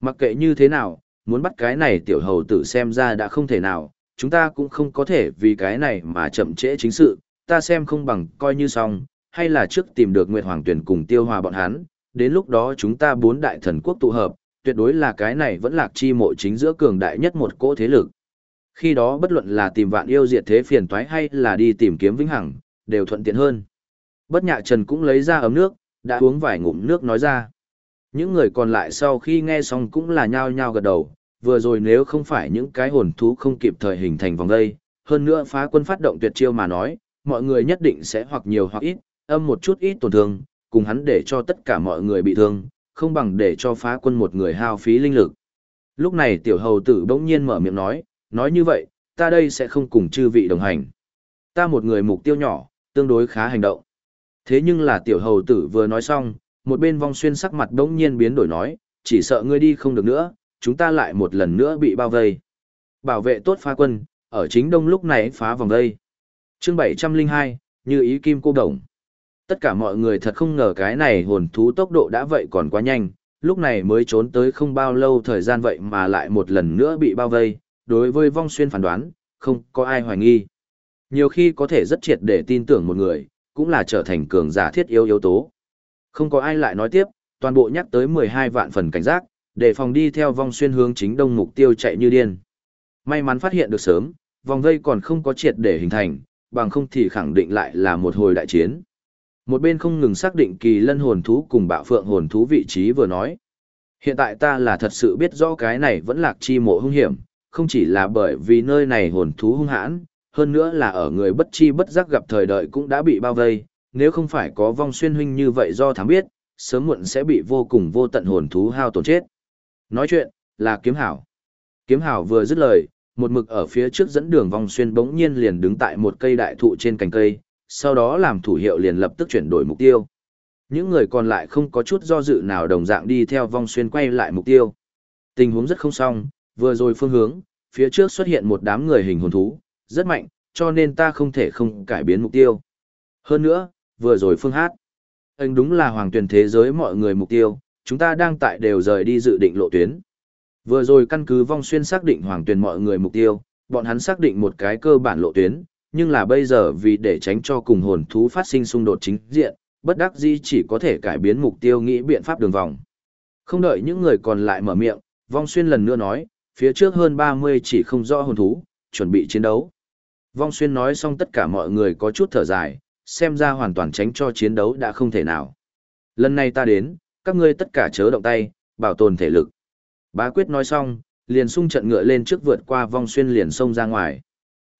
Mặc kệ như thế nào, muốn bắt cái này tiểu hầu tử xem ra đã không thể nào, chúng ta cũng không có thể vì cái này mà chậm trễ chính sự, ta xem không bằng coi như xong, hay là trước tìm được Nguyệt Hoàng Tuyển cùng tiêu hòa bọn hắn, đến lúc đó chúng ta bốn đại thần quốc tụ hợp, tuyệt đối là cái này vẫn lạc chi mộ chính giữa cường đại nhất một cỗ thế lực. Khi đó bất luận là tìm vạn yêu diệt thế phiền toái hay là đi tìm kiếm vĩnh hằng, đều thuận tiện hơn. Bất nhạ trần cũng lấy ra ấm nước, đã uống vài ngụm nước nói ra. Những người còn lại sau khi nghe xong cũng là nhao nhao gật đầu, vừa rồi nếu không phải những cái hồn thú không kịp thời hình thành vòng đây, hơn nữa phá quân phát động tuyệt chiêu mà nói, mọi người nhất định sẽ hoặc nhiều hoặc ít, âm một chút ít tổn thương, cùng hắn để cho tất cả mọi người bị thương, không bằng để cho phá quân một người hao phí linh lực. Lúc này tiểu hầu tử bỗng nhiên mở miệng nói, nói như vậy, ta đây sẽ không cùng chư vị đồng hành. Ta một người mục tiêu nhỏ, tương đối khá hành động. Thế nhưng là tiểu hầu tử vừa nói xong, một bên vong xuyên sắc mặt đống nhiên biến đổi nói, chỉ sợ ngươi đi không được nữa, chúng ta lại một lần nữa bị bao vây. Bảo vệ tốt phá quân, ở chính đông lúc này phá vòng đây. chương 702, như ý kim cô đồng. Tất cả mọi người thật không ngờ cái này hồn thú tốc độ đã vậy còn quá nhanh, lúc này mới trốn tới không bao lâu thời gian vậy mà lại một lần nữa bị bao vây, đối với vong xuyên phán đoán, không có ai hoài nghi. Nhiều khi có thể rất triệt để tin tưởng một người, cũng là trở thành cường giả thiết yếu yếu tố. Không có ai lại nói tiếp, toàn bộ nhắc tới 12 vạn phần cảnh giác, để phòng đi theo vong xuyên hướng chính đông mục tiêu chạy như điên. May mắn phát hiện được sớm, vòng vây còn không có triệt để hình thành, bằng không thì khẳng định lại là một hồi đại chiến. Một bên không ngừng xác định kỳ lân hồn thú cùng bạo phượng hồn thú vị trí vừa nói. Hiện tại ta là thật sự biết rõ cái này vẫn lạc chi mộ hung hiểm, không chỉ là bởi vì nơi này hồn thú hung hãn, hơn nữa là ở người bất chi bất giác gặp thời đợi cũng đã bị bao vây, nếu không phải có vong xuyên huynh như vậy do thám biết, sớm muộn sẽ bị vô cùng vô tận hồn thú hao tổn chết. Nói chuyện, là kiếm hảo. Kiếm hảo vừa dứt lời, một mực ở phía trước dẫn đường vong xuyên bỗng nhiên liền đứng tại một cây đại thụ trên cành cây, sau đó làm thủ hiệu liền lập tức chuyển đổi mục tiêu. Những người còn lại không có chút do dự nào đồng dạng đi theo vong xuyên quay lại mục tiêu. Tình huống rất không xong, vừa rồi phương hướng, phía trước xuất hiện một đám người hình hồn thú, rất mạnh, cho nên ta không thể không cải biến mục tiêu. Hơn nữa, vừa rồi phương hát. Anh đúng là hoàng tuyển thế giới mọi người mục tiêu, chúng ta đang tại đều rời đi dự định lộ tuyến. Vừa rồi căn cứ vong xuyên xác định hoàng tuyển mọi người mục tiêu, bọn hắn xác định một cái cơ bản lộ tuyến, nhưng là bây giờ vì để tránh cho cùng hồn thú phát sinh xung đột chính diện, bất đắc dĩ chỉ có thể cải biến mục tiêu nghĩ biện pháp đường vòng. Không đợi những người còn lại mở miệng, vong xuyên lần nữa nói, phía trước hơn 30 chỉ không rõ hồn thú, chuẩn bị chiến đấu. Vong xuyên nói xong tất cả mọi người có chút thở dài, xem ra hoàn toàn tránh cho chiến đấu đã không thể nào. Lần này ta đến, các ngươi tất cả chớ động tay, bảo tồn thể lực. Bá quyết nói xong, liền sung trận ngựa lên trước vượt qua vong xuyên liền xông ra ngoài.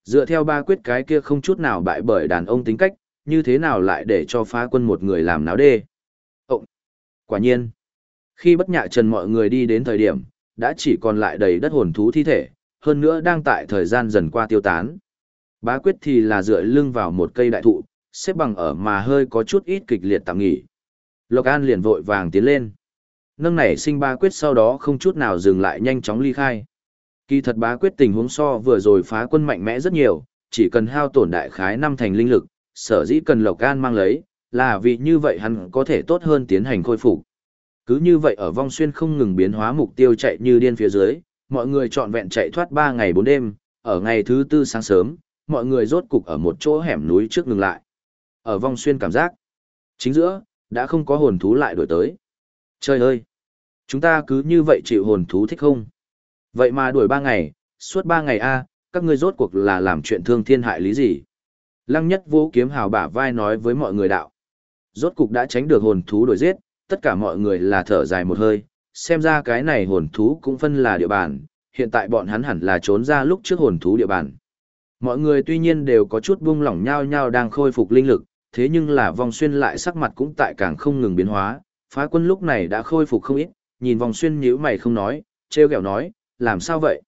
Dựa theo ba quyết cái kia không chút nào bại bởi đàn ông tính cách, như thế nào lại để cho phá quân một người làm náo đê. Ồ, quả nhiên. Khi bất nhạ trần mọi người đi đến thời điểm, đã chỉ còn lại đầy đất hồn thú thi thể, hơn nữa đang tại thời gian dần qua tiêu tán. Bá quyết thì là dựa lưng vào một cây đại thụ, xếp bằng ở mà hơi có chút ít kịch liệt tạm nghỉ. Lộc An liền vội vàng tiến lên. Nâng nảy sinh bá quyết sau đó không chút nào dừng lại nhanh chóng ly khai. Kỳ thật bá quyết tình huống so vừa rồi phá quân mạnh mẽ rất nhiều, chỉ cần hao tổn đại khái năm thành linh lực, sở dĩ cần Lộc An mang lấy, là vì như vậy hắn có thể tốt hơn tiến hành khôi phục. Cứ như vậy ở vong xuyên không ngừng biến hóa mục tiêu chạy như điên phía dưới, mọi người trọn vẹn chạy thoát 3 ngày 4 đêm, ở ngày thứ tư sáng sớm, mọi người rốt cục ở một chỗ hẻm núi trước ngừng lại. Ở vong xuyên cảm giác, chính giữa, đã không có hồn thú lại đổi tới. Trời ơi! Chúng ta cứ như vậy chịu hồn thú thích không? Vậy mà đuổi ba ngày, suốt ba ngày a các ngươi rốt cuộc là làm chuyện thương thiên hại lý gì? Lăng nhất vũ kiếm hào bả vai nói với mọi người đạo. Rốt cục đã tránh được hồn thú đuổi giết, tất cả mọi người là thở dài một hơi, xem ra cái này hồn thú cũng phân là địa bàn, hiện tại bọn hắn hẳn là trốn ra lúc trước hồn thú địa bàn. Mọi người tuy nhiên đều có chút buông lỏng nhau nhau đang khôi phục linh lực, thế nhưng là vòng xuyên lại sắc mặt cũng tại càng không ngừng biến hóa, phá quân lúc này đã khôi phục không ít, nhìn vòng xuyên nhíu mày không nói, treo kẹo nói, làm sao vậy?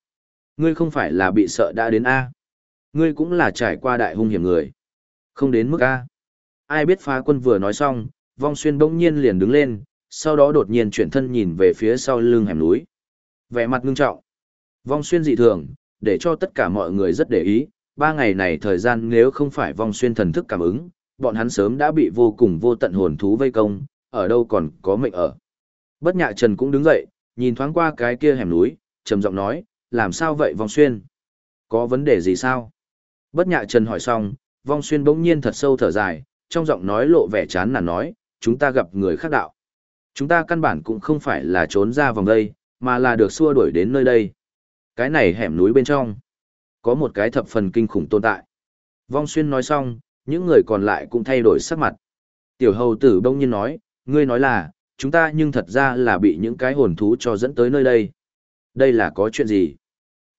Ngươi không phải là bị sợ đã đến A. Ngươi cũng là trải qua đại hung hiểm người. Không đến mức A. Ai biết phá quân vừa nói xong, vong xuyên bỗng nhiên liền đứng lên, sau đó đột nhiên chuyển thân nhìn về phía sau lưng hẻm núi. Vẻ mặt ngưng trọng. Vong xuyên dị thường, để cho tất cả mọi người rất để ý, ba ngày này thời gian nếu không phải vong xuyên thần thức cảm ứng, bọn hắn sớm đã bị vô cùng vô tận hồn thú vây công, ở đâu còn có mệnh ở. Bất nhạ trần cũng đứng dậy, nhìn thoáng qua cái kia hẻm núi, trầm giọng nói, làm sao vậy vong xuyên? Có vấn đề gì sao? Bất nhạ trần hỏi xong, vong xuyên bỗng nhiên thật sâu thở dài, trong giọng nói lộ vẻ chán nản nói, chúng ta gặp người khác đạo. Chúng ta căn bản cũng không phải là trốn ra vòng đây, mà là được xua đuổi đến nơi đây. Cái này hẻm núi bên trong, có một cái thập phần kinh khủng tồn tại. Vong xuyên nói xong, những người còn lại cũng thay đổi sắc mặt. Tiểu hầu tử bỗng nhiên nói, ngươi nói là, chúng ta nhưng thật ra là bị những cái hồn thú cho dẫn tới nơi đây. Đây là có chuyện gì?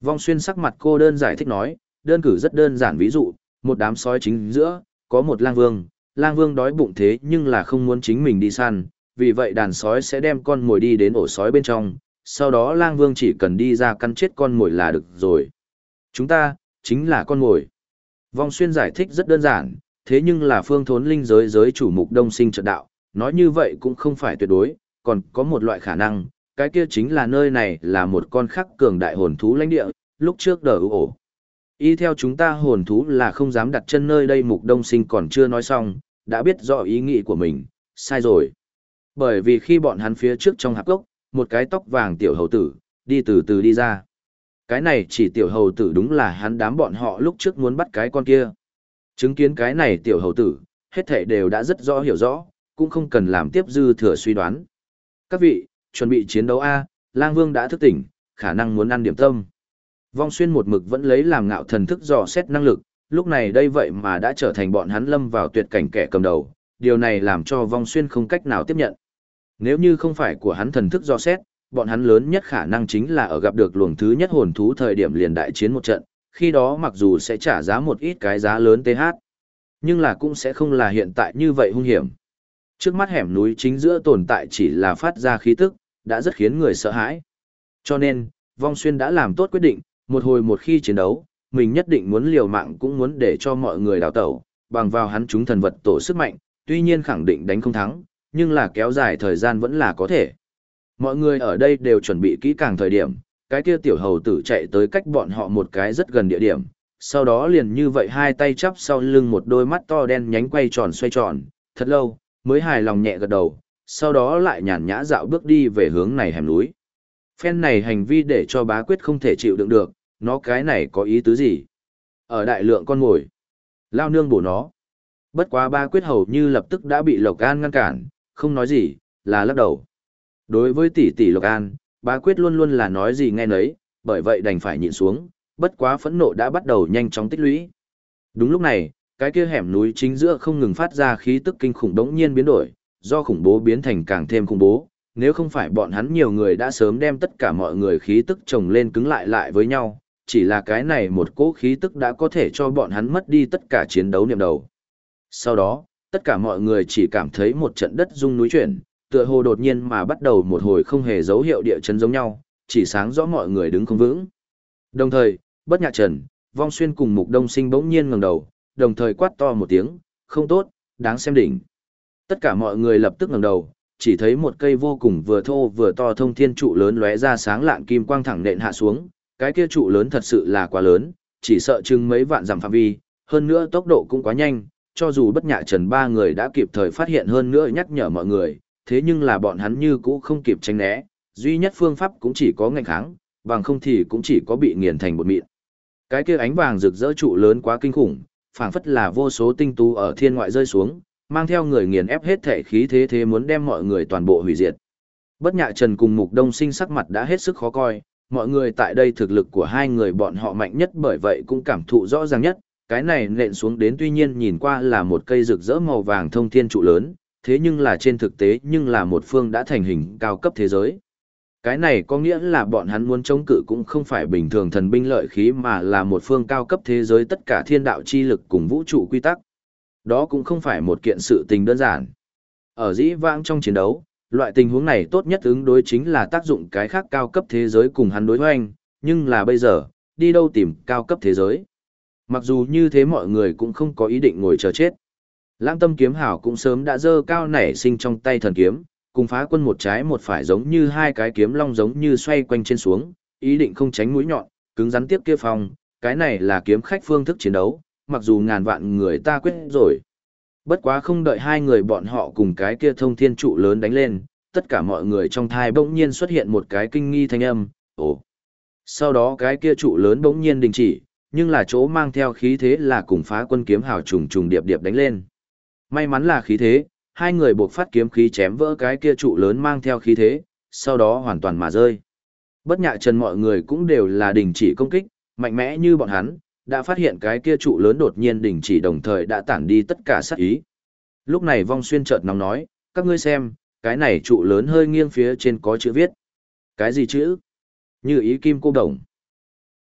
Vong xuyên sắc mặt cô đơn giải thích nói, đơn cử rất đơn giản ví dụ, một đám sói chính giữa, có một lang vương, lang vương đói bụng thế nhưng là không muốn chính mình đi săn, vì vậy đàn sói sẽ đem con mồi đi đến ổ sói bên trong, sau đó lang vương chỉ cần đi ra căn chết con mồi là được rồi. Chúng ta, chính là con mồi. Vong xuyên giải thích rất đơn giản, thế nhưng là phương thốn linh giới giới chủ mục đông sinh trật đạo, nói như vậy cũng không phải tuyệt đối, còn có một loại khả năng, cái kia chính là nơi này là một con khắc cường đại hồn thú lãnh địa, lúc trước đờ ổ. Y theo chúng ta hồn thú là không dám đặt chân nơi đây mục đông sinh còn chưa nói xong, đã biết rõ ý nghĩ của mình, sai rồi. Bởi vì khi bọn hắn phía trước trong hạp gốc, một cái tóc vàng tiểu hầu tử, đi từ từ đi ra. Cái này chỉ tiểu hầu tử đúng là hắn đám bọn họ lúc trước muốn bắt cái con kia. Chứng kiến cái này tiểu hầu tử, hết thảy đều đã rất rõ hiểu rõ, cũng không cần làm tiếp dư thừa suy đoán. Các vị, chuẩn bị chiến đấu A, lang vương đã thức tỉnh, khả năng muốn ăn điểm tâm. Vong xuyên một mực vẫn lấy làm ngạo thần thức dò xét năng lực, lúc này đây vậy mà đã trở thành bọn hắn lâm vào tuyệt cảnh kẻ cầm đầu, điều này làm cho vong xuyên không cách nào tiếp nhận. Nếu như không phải của hắn thần thức dò xét, bọn hắn lớn nhất khả năng chính là ở gặp được luồng thứ nhất hồn thú thời điểm liền đại chiến một trận, khi đó mặc dù sẽ trả giá một ít cái giá lớn TH, nhưng là cũng sẽ không là hiện tại như vậy hung hiểm. Trước mắt hẻm núi chính giữa tồn tại chỉ là phát ra khí tức, đã rất khiến người sợ hãi. Cho nên, Vong Xuyên đã làm tốt quyết định, một hồi một khi chiến đấu, mình nhất định muốn liều mạng cũng muốn để cho mọi người đào tẩu, bằng vào hắn chúng thần vật tổ sức mạnh, tuy nhiên khẳng định đánh không thắng, nhưng là kéo dài thời gian vẫn là có thể. Mọi người ở đây đều chuẩn bị kỹ càng thời điểm, cái kia tiểu hầu tử chạy tới cách bọn họ một cái rất gần địa điểm, sau đó liền như vậy hai tay chắp sau lưng một đôi mắt to đen nhánh quay tròn xoay tròn, thật lâu, mới hài lòng nhẹ gật đầu, sau đó lại nhàn nhã dạo bước đi về hướng này hẻm núi. Phen này hành vi để cho bá quyết không thể chịu đựng được, nó cái này có ý tứ gì? Ở đại lượng con ngồi, lao nương bổ nó. Bất quá ba quyết hầu như lập tức đã bị Lộc An ngăn cản, không nói gì, là lắc đầu. Đối với tỷ tỷ Lộc An, ba quyết luôn luôn là nói gì nghe nấy, bởi vậy đành phải nhịn xuống, bất quá phẫn nộ đã bắt đầu nhanh chóng tích lũy. Đúng lúc này, cái kia hẻm núi chính giữa không ngừng phát ra khí tức kinh khủng đống nhiên biến đổi, do khủng bố biến thành càng thêm khủng bố, nếu không phải bọn hắn nhiều người đã sớm đem tất cả mọi người khí tức chồng lên cứng lại lại với nhau, chỉ là cái này một cỗ khí tức đã có thể cho bọn hắn mất đi tất cả chiến đấu niệm đầu. Sau đó, tất cả mọi người chỉ cảm thấy một trận đất rung núi chuyển, tựa hồ đột nhiên mà bắt đầu một hồi không hề dấu hiệu địa chấn giống nhau, chỉ sáng rõ mọi người đứng không vững. Đồng thời, bất nhạc trần, vong xuyên cùng mục đông sinh bỗng nhiên ngẩng đầu, đồng thời quát to một tiếng, không tốt, đáng xem đỉnh. Tất cả mọi người lập tức ngẩng đầu, chỉ thấy một cây vô cùng vừa thô vừa to thông thiên trụ lớn lóe ra sáng lạng kim quang thẳng nện hạ xuống, cái kia trụ lớn thật sự là quá lớn, chỉ sợ chừng mấy vạn dặm phạm vi, hơn nữa tốc độ cũng quá nhanh, cho dù bất nhạ trần ba người đã kịp thời phát hiện hơn nữa nhắc nhở mọi người, thế nhưng là bọn hắn như cũ không kịp tránh né, duy nhất phương pháp cũng chỉ có ngành kháng, bằng không thì cũng chỉ có bị nghiền thành bột mịn. Cái kia ánh vàng rực rỡ trụ lớn quá kinh khủng, phảng phất là vô số tinh tú ở thiên ngoại rơi xuống, mang theo người nghiền ép hết thể khí thế thế muốn đem mọi người toàn bộ hủy diệt. Bất nhạ trần cùng mục đông sinh sắc mặt đã hết sức khó coi, mọi người tại đây thực lực của hai người bọn họ mạnh nhất bởi vậy cũng cảm thụ rõ ràng nhất, cái này nện xuống đến tuy nhiên nhìn qua là một cây rực rỡ màu vàng thông thiên trụ lớn, thế nhưng là trên thực tế nhưng là một phương đã thành hình cao cấp thế giới. Cái này có nghĩa là bọn hắn muốn chống cự cũng không phải bình thường thần binh lợi khí mà là một phương cao cấp thế giới tất cả thiên đạo chi lực cùng vũ trụ quy tắc. Đó cũng không phải một kiện sự tình đơn giản. Ở dĩ vãng trong chiến đấu, loại tình huống này tốt nhất ứng đối chính là tác dụng cái khác cao cấp thế giới cùng hắn đối hoành, nhưng là bây giờ, đi đâu tìm cao cấp thế giới. Mặc dù như thế mọi người cũng không có ý định ngồi chờ chết. Lãng tâm kiếm hảo cũng sớm đã dơ cao nảy sinh trong tay thần kiếm, cùng phá quân một trái một phải giống như hai cái kiếm long giống như xoay quanh trên xuống, ý định không tránh mũi nhọn, cứng rắn tiếp kia phòng, cái này là kiếm khách phương thức chiến đấu, mặc dù ngàn vạn người ta quyết rồi. Bất quá không đợi hai người bọn họ cùng cái kia thông thiên trụ lớn đánh lên, tất cả mọi người trong thai bỗng nhiên xuất hiện một cái kinh nghi thanh âm, ồ. Sau đó cái kia trụ lớn bỗng nhiên đình chỉ, nhưng là chỗ mang theo khí thế là cùng phá quân kiếm hào trùng trùng điệp điệp đánh lên. May mắn là khí thế, hai người buộc phát kiếm khí chém vỡ cái kia trụ lớn mang theo khí thế, sau đó hoàn toàn mà rơi. Bất nhạ trần mọi người cũng đều là đình chỉ công kích, mạnh mẽ như bọn hắn, đã phát hiện cái kia trụ lớn đột nhiên đình chỉ đồng thời đã tản đi tất cả sát ý. Lúc này vong xuyên chợt nóng nói, các ngươi xem, cái này trụ lớn hơi nghiêng phía trên có chữ viết. Cái gì chữ? Như ý kim cô đồng.